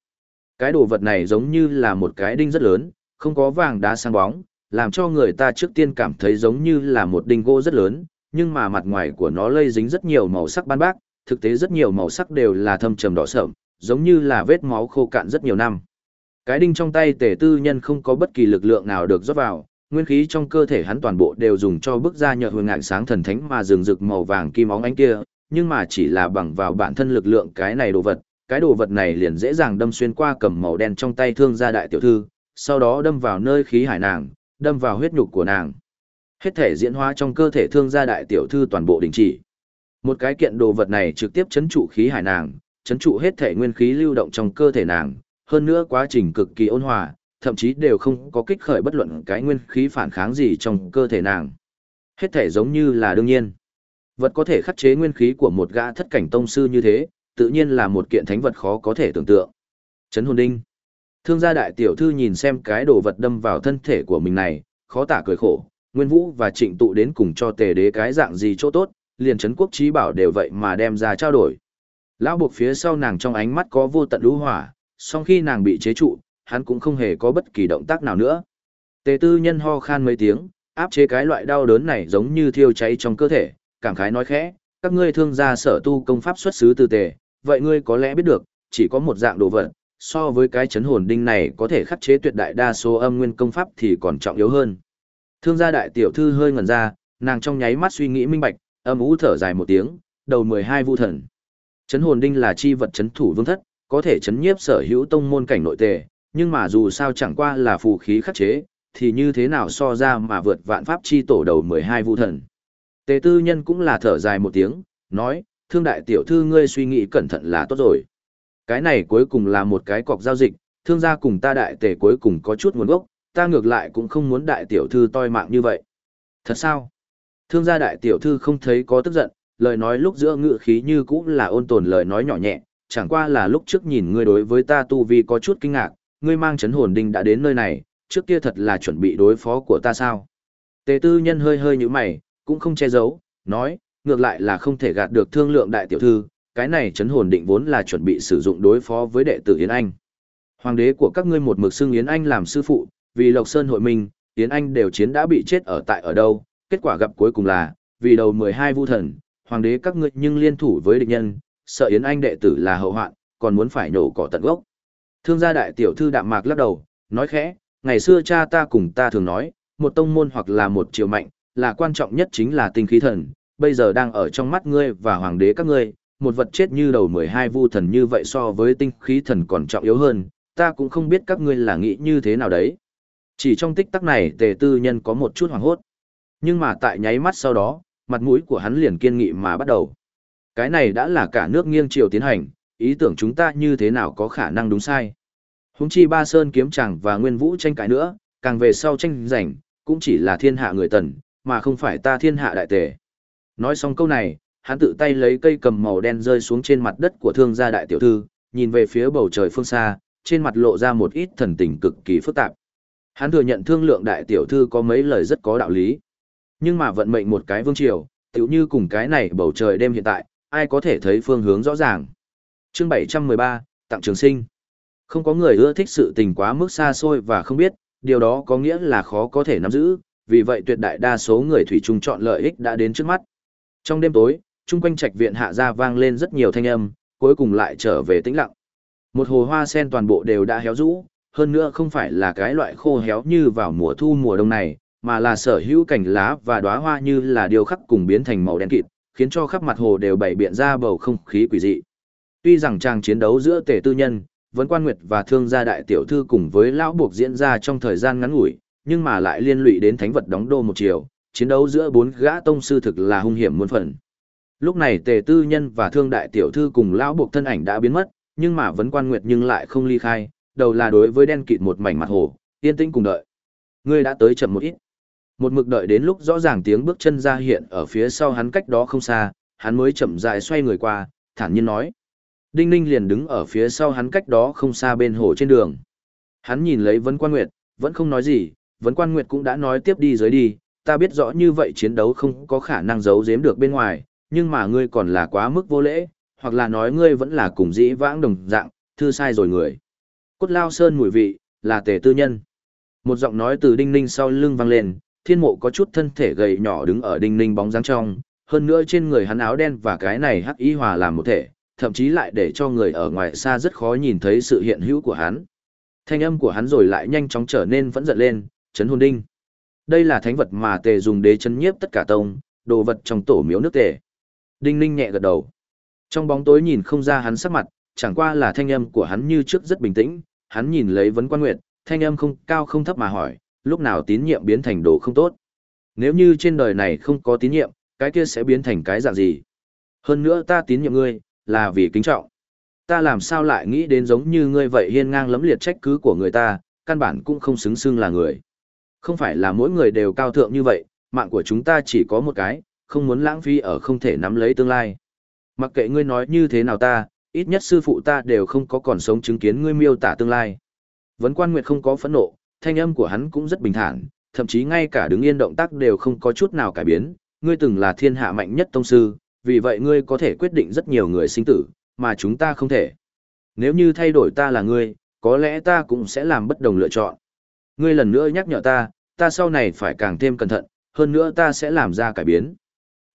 A: Cái đồ vật này giống như là một cái đinh rất lớn, không có vàng đá sáng bóng, làm cho người ta trước tiên cảm thấy giống như là một đinh gỗ rất lớn, nhưng mà mặt ngoài của nó lây dính rất nhiều màu sắc ban bác, thực tế rất nhiều màu sắc đều là thâm trầm đỏ sợm, giống như là vết máu khô cạn rất nhiều năm. Cái đinh trong tay tề tư nhân không có bất kỳ lực lượng nào được rót vào, nguyên khí trong cơ thể hắn toàn bộ đều dùng cho bức ra nhợt hồi ngạn sáng thần thánh mà rừng rực màu vàng kim óng ánh kia, nhưng mà chỉ là bằng vào bản thân lực lượng cái này đồ vật, cái đồ vật này liền dễ dàng đâm xuyên qua cầm màu đen trong tay thương gia đại tiểu thư, sau đó đâm vào nơi khí hải nàng, đâm vào huyết nhục của nàng. Hết thể diễn hóa trong cơ thể thương gia đại tiểu thư toàn bộ đình chỉ. Một cái kiện đồ vật này trực tiếp chấn trụ khí hải nàng, chấn trụ hết thể nguyên khí lưu động trong cơ thể nàng, hơn nữa quá trình cực kỳ ôn hòa, thậm chí đều không có kích khởi bất luận cái nguyên khí phản kháng gì trong cơ thể nàng. Hết thể giống như là đương nhiên. Vật có thể khắc chế nguyên khí của một gã thất cảnh tông sư như thế, tự nhiên là một kiện thánh vật khó có thể tưởng tượng. Trấn hồn đinh. Thương gia đại tiểu thư nhìn xem cái đồ vật đâm vào thân thể của mình này, khó tả cười khổ, Nguyên Vũ và Trịnh tụ đến cùng cho tề đế cái dạng gì chỗ tốt, liền trấn quốc trí bảo đều vậy mà đem ra trao đổi. Lão buộc phía sau nàng trong ánh mắt có vô tận lũ hỏa, song khi nàng bị chế trụ, hắn cũng không hề có bất kỳ động tác nào nữa. Tề tư nhân ho khan mấy tiếng, áp chế cái loại đau đớn này giống như thiêu cháy trong cơ thể, cảm khái nói khẽ, các ngươi thương gia sở tu công pháp xuất xứ từ tề, vậy ngươi có lẽ biết được, chỉ có một dạng đồ vật, so với cái chấn hồn đinh này có thể khắc chế tuyệt đại đa số âm nguyên công pháp thì còn trọng yếu hơn. Thương gia đại tiểu thư hơi ngẩn ra, nàng trong nháy mắt suy nghĩ minh bạch, âm ú thở dài một tiếng, đầu 12 vu thần. Chấn hồn đinh là chi vật chấn thủ vương thất, có thể chấn nhiếp sở hữu tông môn cảnh nội tề, nhưng mà dù sao chẳng qua là phù khí khắc chế, thì như thế nào so ra mà vượt vạn pháp chi tổ đầu 12 vũ thần. Tề tư nhân cũng là thở dài một tiếng, nói, thương đại tiểu thư ngươi suy nghĩ cẩn thận là tốt rồi. Cái này cuối cùng là một cái cọc giao dịch, thương gia cùng ta đại tề cuối cùng có chút nguồn gốc, ta ngược lại cũng không muốn đại tiểu thư toi mạng như vậy. Thật sao? Thương gia đại tiểu thư không thấy có tức giận, lời nói lúc giữa ngự khí như cũng là ôn tồn lời nói nhỏ nhẹ, chẳng qua là lúc trước nhìn ngươi đối với ta tu vi có chút kinh ngạc, ngươi mang chấn hồn đinh đã đến nơi này, trước kia thật là chuẩn bị đối phó của ta sao? Tề tư nhân hơi hơi như mày, cũng không che giấu, nói, ngược lại là không thể gạt được thương lượng đại tiểu thư, cái này chấn hồn định vốn là chuẩn bị sử dụng đối phó với đệ tử Yến Anh. Hoàng đế của các ngươi một mực xưng Yến Anh làm sư phụ, vì Lộc Sơn hội minh, Yến Anh đều chiến đã bị chết ở tại ở đâu, kết quả gặp cuối cùng là, vì đầu 12 vu thần, hoàng đế các ngươi nhưng liên thủ với địch nhân, sợ Yến Anh đệ tử là hậu hoạn, còn muốn phải nhổ cỏ tận gốc. Thương gia đại tiểu thư đạm mạc lắc đầu, nói khẽ, ngày xưa cha ta cùng ta thường nói, một tông môn hoặc là một triều mạnh, là quan trọng nhất chính là tinh khí thần, bây giờ đang ở trong mắt ngươi và hoàng đế các ngươi, một vật chết như đầu 12 vu thần như vậy so với tinh khí thần còn trọng yếu hơn, ta cũng không biết các ngươi là nghĩ như thế nào đấy. Chỉ trong tích tắc này tề tư nhân có một chút hoảng hốt. Nhưng mà tại nháy mắt sau đó, mặt mũi của hắn liền kiên nghị mà bắt đầu. Cái này đã là cả nước nghiêng triều tiến hành, ý tưởng chúng ta như thế nào có khả năng đúng sai. Húng chi ba sơn kiếm chàng và nguyên vũ tranh cãi nữa, càng về sau tranh giành, cũng chỉ là thiên hạ người tần, mà không phải ta thiên hạ đại tề. Nói xong câu này, hắn tự tay lấy cây cầm màu đen rơi xuống trên mặt đất của thương gia đại tiểu thư, nhìn về phía bầu trời phương xa, trên mặt lộ ra một ít thần tình cực kỳ phức tạp. Hắn thừa nhận thương lượng đại tiểu thư có mấy lời rất có đạo lý. Nhưng mà vận mệnh một cái vương triều, tiểu như cùng cái này bầu trời đêm hiện tại, ai có thể thấy phương hướng rõ ràng. Chương 713, Tặng Trường Sinh. Không có người ưa thích sự tình quá mức xa xôi và không biết, điều đó có nghĩa là khó có thể nắm giữ, vì vậy tuyệt đại đa số người thủy chung chọn lợi ích đã đến trước mắt. Trong đêm tối, chung quanh trạch viện hạ ra vang lên rất nhiều thanh âm, cuối cùng lại trở về tĩnh lặng. Một hồ hoa sen toàn bộ đều đã héo rũ, hơn nữa không phải là cái loại khô héo như vào mùa thu mùa đông này, mà là sở hữu cảnh lá và đóa hoa như là điều khắc cùng biến thành màu đen kịt, khiến cho khắp mặt hồ đều bày biện ra bầu không khí quỷ dị. Tuy rằng trang chiến đấu giữa tể tư nhân, vẫn quan nguyệt và thương gia đại tiểu thư cùng với lão buộc diễn ra trong thời gian ngắn ngủi, nhưng mà lại liên lụy đến thánh vật đóng đô một chiều, chiến đấu giữa bốn gã tông sư thực là hung hiểm muôn phần. Lúc này tề tư nhân và thương đại tiểu thư cùng lão buộc thân ảnh đã biến mất, nhưng mà vẫn quan nguyệt nhưng lại không ly khai, đầu là đối với đen kịt một mảnh mặt hồ, yên tĩnh cùng đợi. Ngươi đã tới chậm một ít. Một mực đợi đến lúc rõ ràng tiếng bước chân ra hiện ở phía sau hắn cách đó không xa, hắn mới chậm rãi xoay người qua, thản nhiên nói. Đinh Ninh liền đứng ở phía sau hắn cách đó không xa bên hồ trên đường. Hắn nhìn lấy Vấn Quan Nguyệt, vẫn không nói gì, Vấn Quan Nguyệt cũng đã nói tiếp đi dưới đi, ta biết rõ như vậy chiến đấu không có khả năng giấu giếm được bên ngoài, nhưng mà ngươi còn là quá mức vô lễ, hoặc là nói ngươi vẫn là cùng dĩ vãng đồng dạng, thư sai rồi người. Cốt lao sơn mùi vị, là tề tư nhân. Một giọng nói từ Đinh Ninh sau lưng vang lên, thiên mộ có chút thân thể gầy nhỏ đứng ở Đinh Ninh bóng dáng trong, hơn nữa trên người hắn áo đen và cái này hắc y hòa làm một thể, thậm chí lại để cho người ở ngoài xa rất khó nhìn thấy sự hiện hữu của hắn. Thanh âm của hắn rồi lại nhanh chóng trở nên vẫn giận lên, chấn hồn đinh. Đây là thánh vật mà tề dùng để chấn nhiếp tất cả tông, đồ vật trong tổ miếu nước tề. Đinh ninh nhẹ gật đầu. Trong bóng tối nhìn không ra hắn sắc mặt, chẳng qua là thanh âm của hắn như trước rất bình tĩnh, hắn nhìn lấy vấn quan nguyệt, thanh âm không cao không thấp mà hỏi, lúc nào tín nhiệm biến thành đồ không tốt. Nếu như trên đời này không có tín nhiệm, cái kia sẽ biến thành cái dạng gì? Hơn nữa ta tín nhiệm ngươi, là vì kính trọng. Ta làm sao lại nghĩ đến giống như ngươi vậy hiên ngang lấm liệt trách cứ của người ta, căn bản cũng không xứng xưng là người. Không phải là mỗi người đều cao thượng như vậy, mạng của chúng ta chỉ có một cái, không muốn lãng phí ở không thể nắm lấy tương lai. Mặc kệ ngươi nói như thế nào ta, ít nhất sư phụ ta đều không có còn sống chứng kiến ngươi miêu tả tương lai. Vấn quan nguyệt không có phẫn nộ, thanh âm của hắn cũng rất bình thản, thậm chí ngay cả đứng yên động tác đều không có chút nào cải biến. Ngươi từng là thiên hạ mạnh nhất tông sư, vì vậy ngươi có thể quyết định rất nhiều người sinh tử, mà chúng ta không thể. Nếu như thay đổi ta là ngươi, có lẽ ta cũng sẽ làm bất đồng lựa chọn. Ngươi lần nữa nhắc nhở ta, ta sau này phải càng thêm cẩn thận, hơn nữa ta sẽ làm ra cải biến.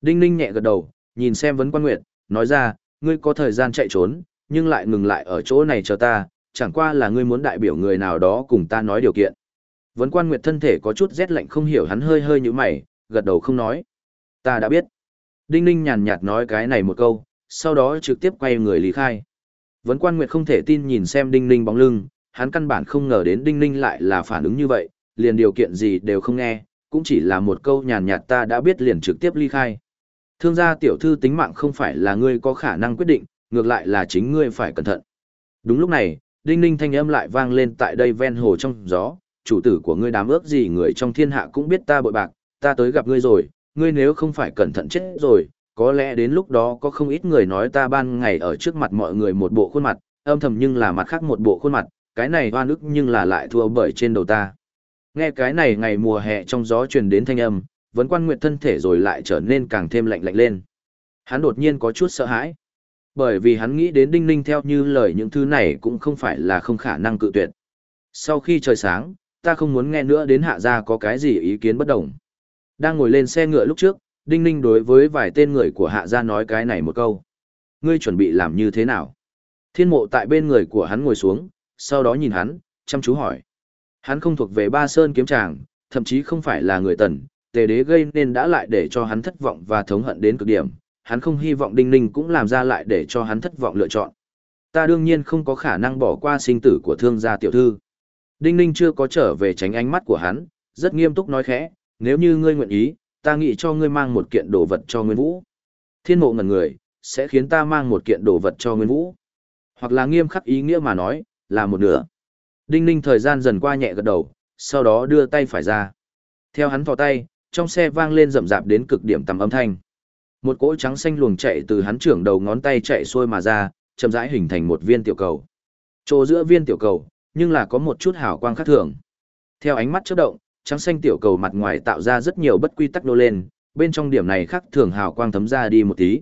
A: Đinh Ninh nhẹ gật đầu, nhìn xem vấn quan nguyệt, nói ra, ngươi có thời gian chạy trốn, nhưng lại ngừng lại ở chỗ này chờ ta, chẳng qua là ngươi muốn đại biểu người nào đó cùng ta nói điều kiện. Vấn quan nguyệt thân thể có chút rét lạnh không hiểu hắn hơi hơi như mày, gật đầu không nói. Ta đã biết. Đinh Ninh nhàn nhạt nói cái này một câu, sau đó trực tiếp quay người lý khai. Vấn quan nguyệt không thể tin nhìn xem Đinh Ninh bóng lưng, hắn căn bản không ngờ đến Đinh Ninh lại là phản ứng như vậy, liền điều kiện gì đều không nghe, cũng chỉ là một câu nhàn nhạt ta đã biết liền trực tiếp ly khai. Thương gia tiểu thư tính mạng không phải là ngươi có khả năng quyết định, ngược lại là chính ngươi phải cẩn thận. Đúng lúc này, đinh ninh thanh âm lại vang lên tại đây ven hồ trong gió, chủ tử của ngươi đám ước gì người trong thiên hạ cũng biết ta bội bạc, ta tới gặp ngươi rồi, ngươi nếu không phải cẩn thận chết rồi, có lẽ đến lúc đó có không ít người nói ta ban ngày ở trước mặt mọi người một bộ khuôn mặt, âm thầm nhưng là mặt khác một bộ khuôn mặt, cái này oan ức nhưng là lại thua bởi trên đầu ta. Nghe cái này ngày mùa hè trong gió truyền đến thanh âm, vấn quan nguyệt thân thể rồi lại trở nên càng thêm lạnh lạnh lên. Hắn đột nhiên có chút sợ hãi. Bởi vì hắn nghĩ đến đinh ninh theo như lời những thứ này cũng không phải là không khả năng cự tuyệt. Sau khi trời sáng, ta không muốn nghe nữa đến hạ gia có cái gì ý kiến bất đồng. Đang ngồi lên xe ngựa lúc trước, đinh ninh đối với vài tên người của hạ gia nói cái này một câu. Ngươi chuẩn bị làm như thế nào? Thiên mộ tại bên người của hắn ngồi xuống, sau đó nhìn hắn, chăm chú hỏi. Hắn không thuộc về ba sơn kiếm tràng, thậm chí không phải là người tần, tề đế gây nên đã lại để cho hắn thất vọng và thống hận đến cực điểm, hắn không hy vọng đinh ninh cũng làm ra lại để cho hắn thất vọng lựa chọn. Ta đương nhiên không có khả năng bỏ qua sinh tử của thương gia tiểu thư. Đinh ninh chưa có trở về tránh ánh mắt của hắn, rất nghiêm túc nói khẽ, nếu như ngươi nguyện ý, ta nghĩ cho ngươi mang một kiện đồ vật cho Nguyên Vũ. Thiên mộ ngần người, sẽ khiến ta mang một kiện đồ vật cho Nguyên Vũ. Hoặc là nghiêm khắc ý nghĩa mà nói, là một nửa. Đinh ninh thời gian dần qua nhẹ gật đầu, sau đó đưa tay phải ra. Theo hắn thò tay, trong xe vang lên rậm rạp đến cực điểm tầm âm thanh. Một cỗ trắng xanh luồng chạy từ hắn trưởng đầu ngón tay chạy xuôi mà ra, chậm rãi hình thành một viên tiểu cầu. Chỗ giữa viên tiểu cầu, nhưng là có một chút hào quang khác thường. Theo ánh mắt chớp động, trắng xanh tiểu cầu mặt ngoài tạo ra rất nhiều bất quy tắc nô lên, bên trong điểm này khác thường hào quang thấm ra đi một tí.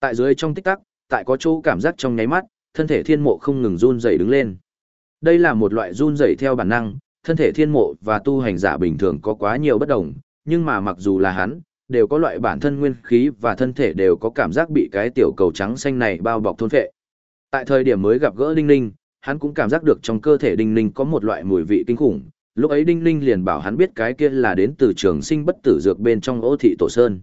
A: Tại dưới trong tích tắc, tại có chỗ cảm giác trong nháy mắt, thân thể thiên mộ không ngừng run rẩy đứng lên. Đây là một loại run rẩy theo bản năng, thân thể thiên mộ và tu hành giả bình thường có quá nhiều bất đồng, nhưng mà mặc dù là hắn, đều có loại bản thân nguyên khí và thân thể đều có cảm giác bị cái tiểu cầu trắng xanh này bao bọc thôn phệ. Tại thời điểm mới gặp gỡ Đinh Ninh, hắn cũng cảm giác được trong cơ thể Đinh Ninh có một loại mùi vị kinh khủng. Lúc ấy Đinh Ninh liền bảo hắn biết cái kia là đến từ trường sinh bất tử dược bên trong ô thị tổ sơn.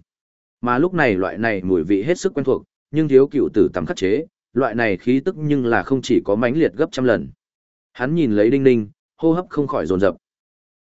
A: Mà lúc này loại này mùi vị hết sức quen thuộc, nhưng thiếu cựu tử tắm khắc chế, loại này khí tức nhưng là không chỉ có mãnh liệt gấp trăm lần. Hắn nhìn lấy Đinh Ninh, hô hấp không khỏi dồn dập.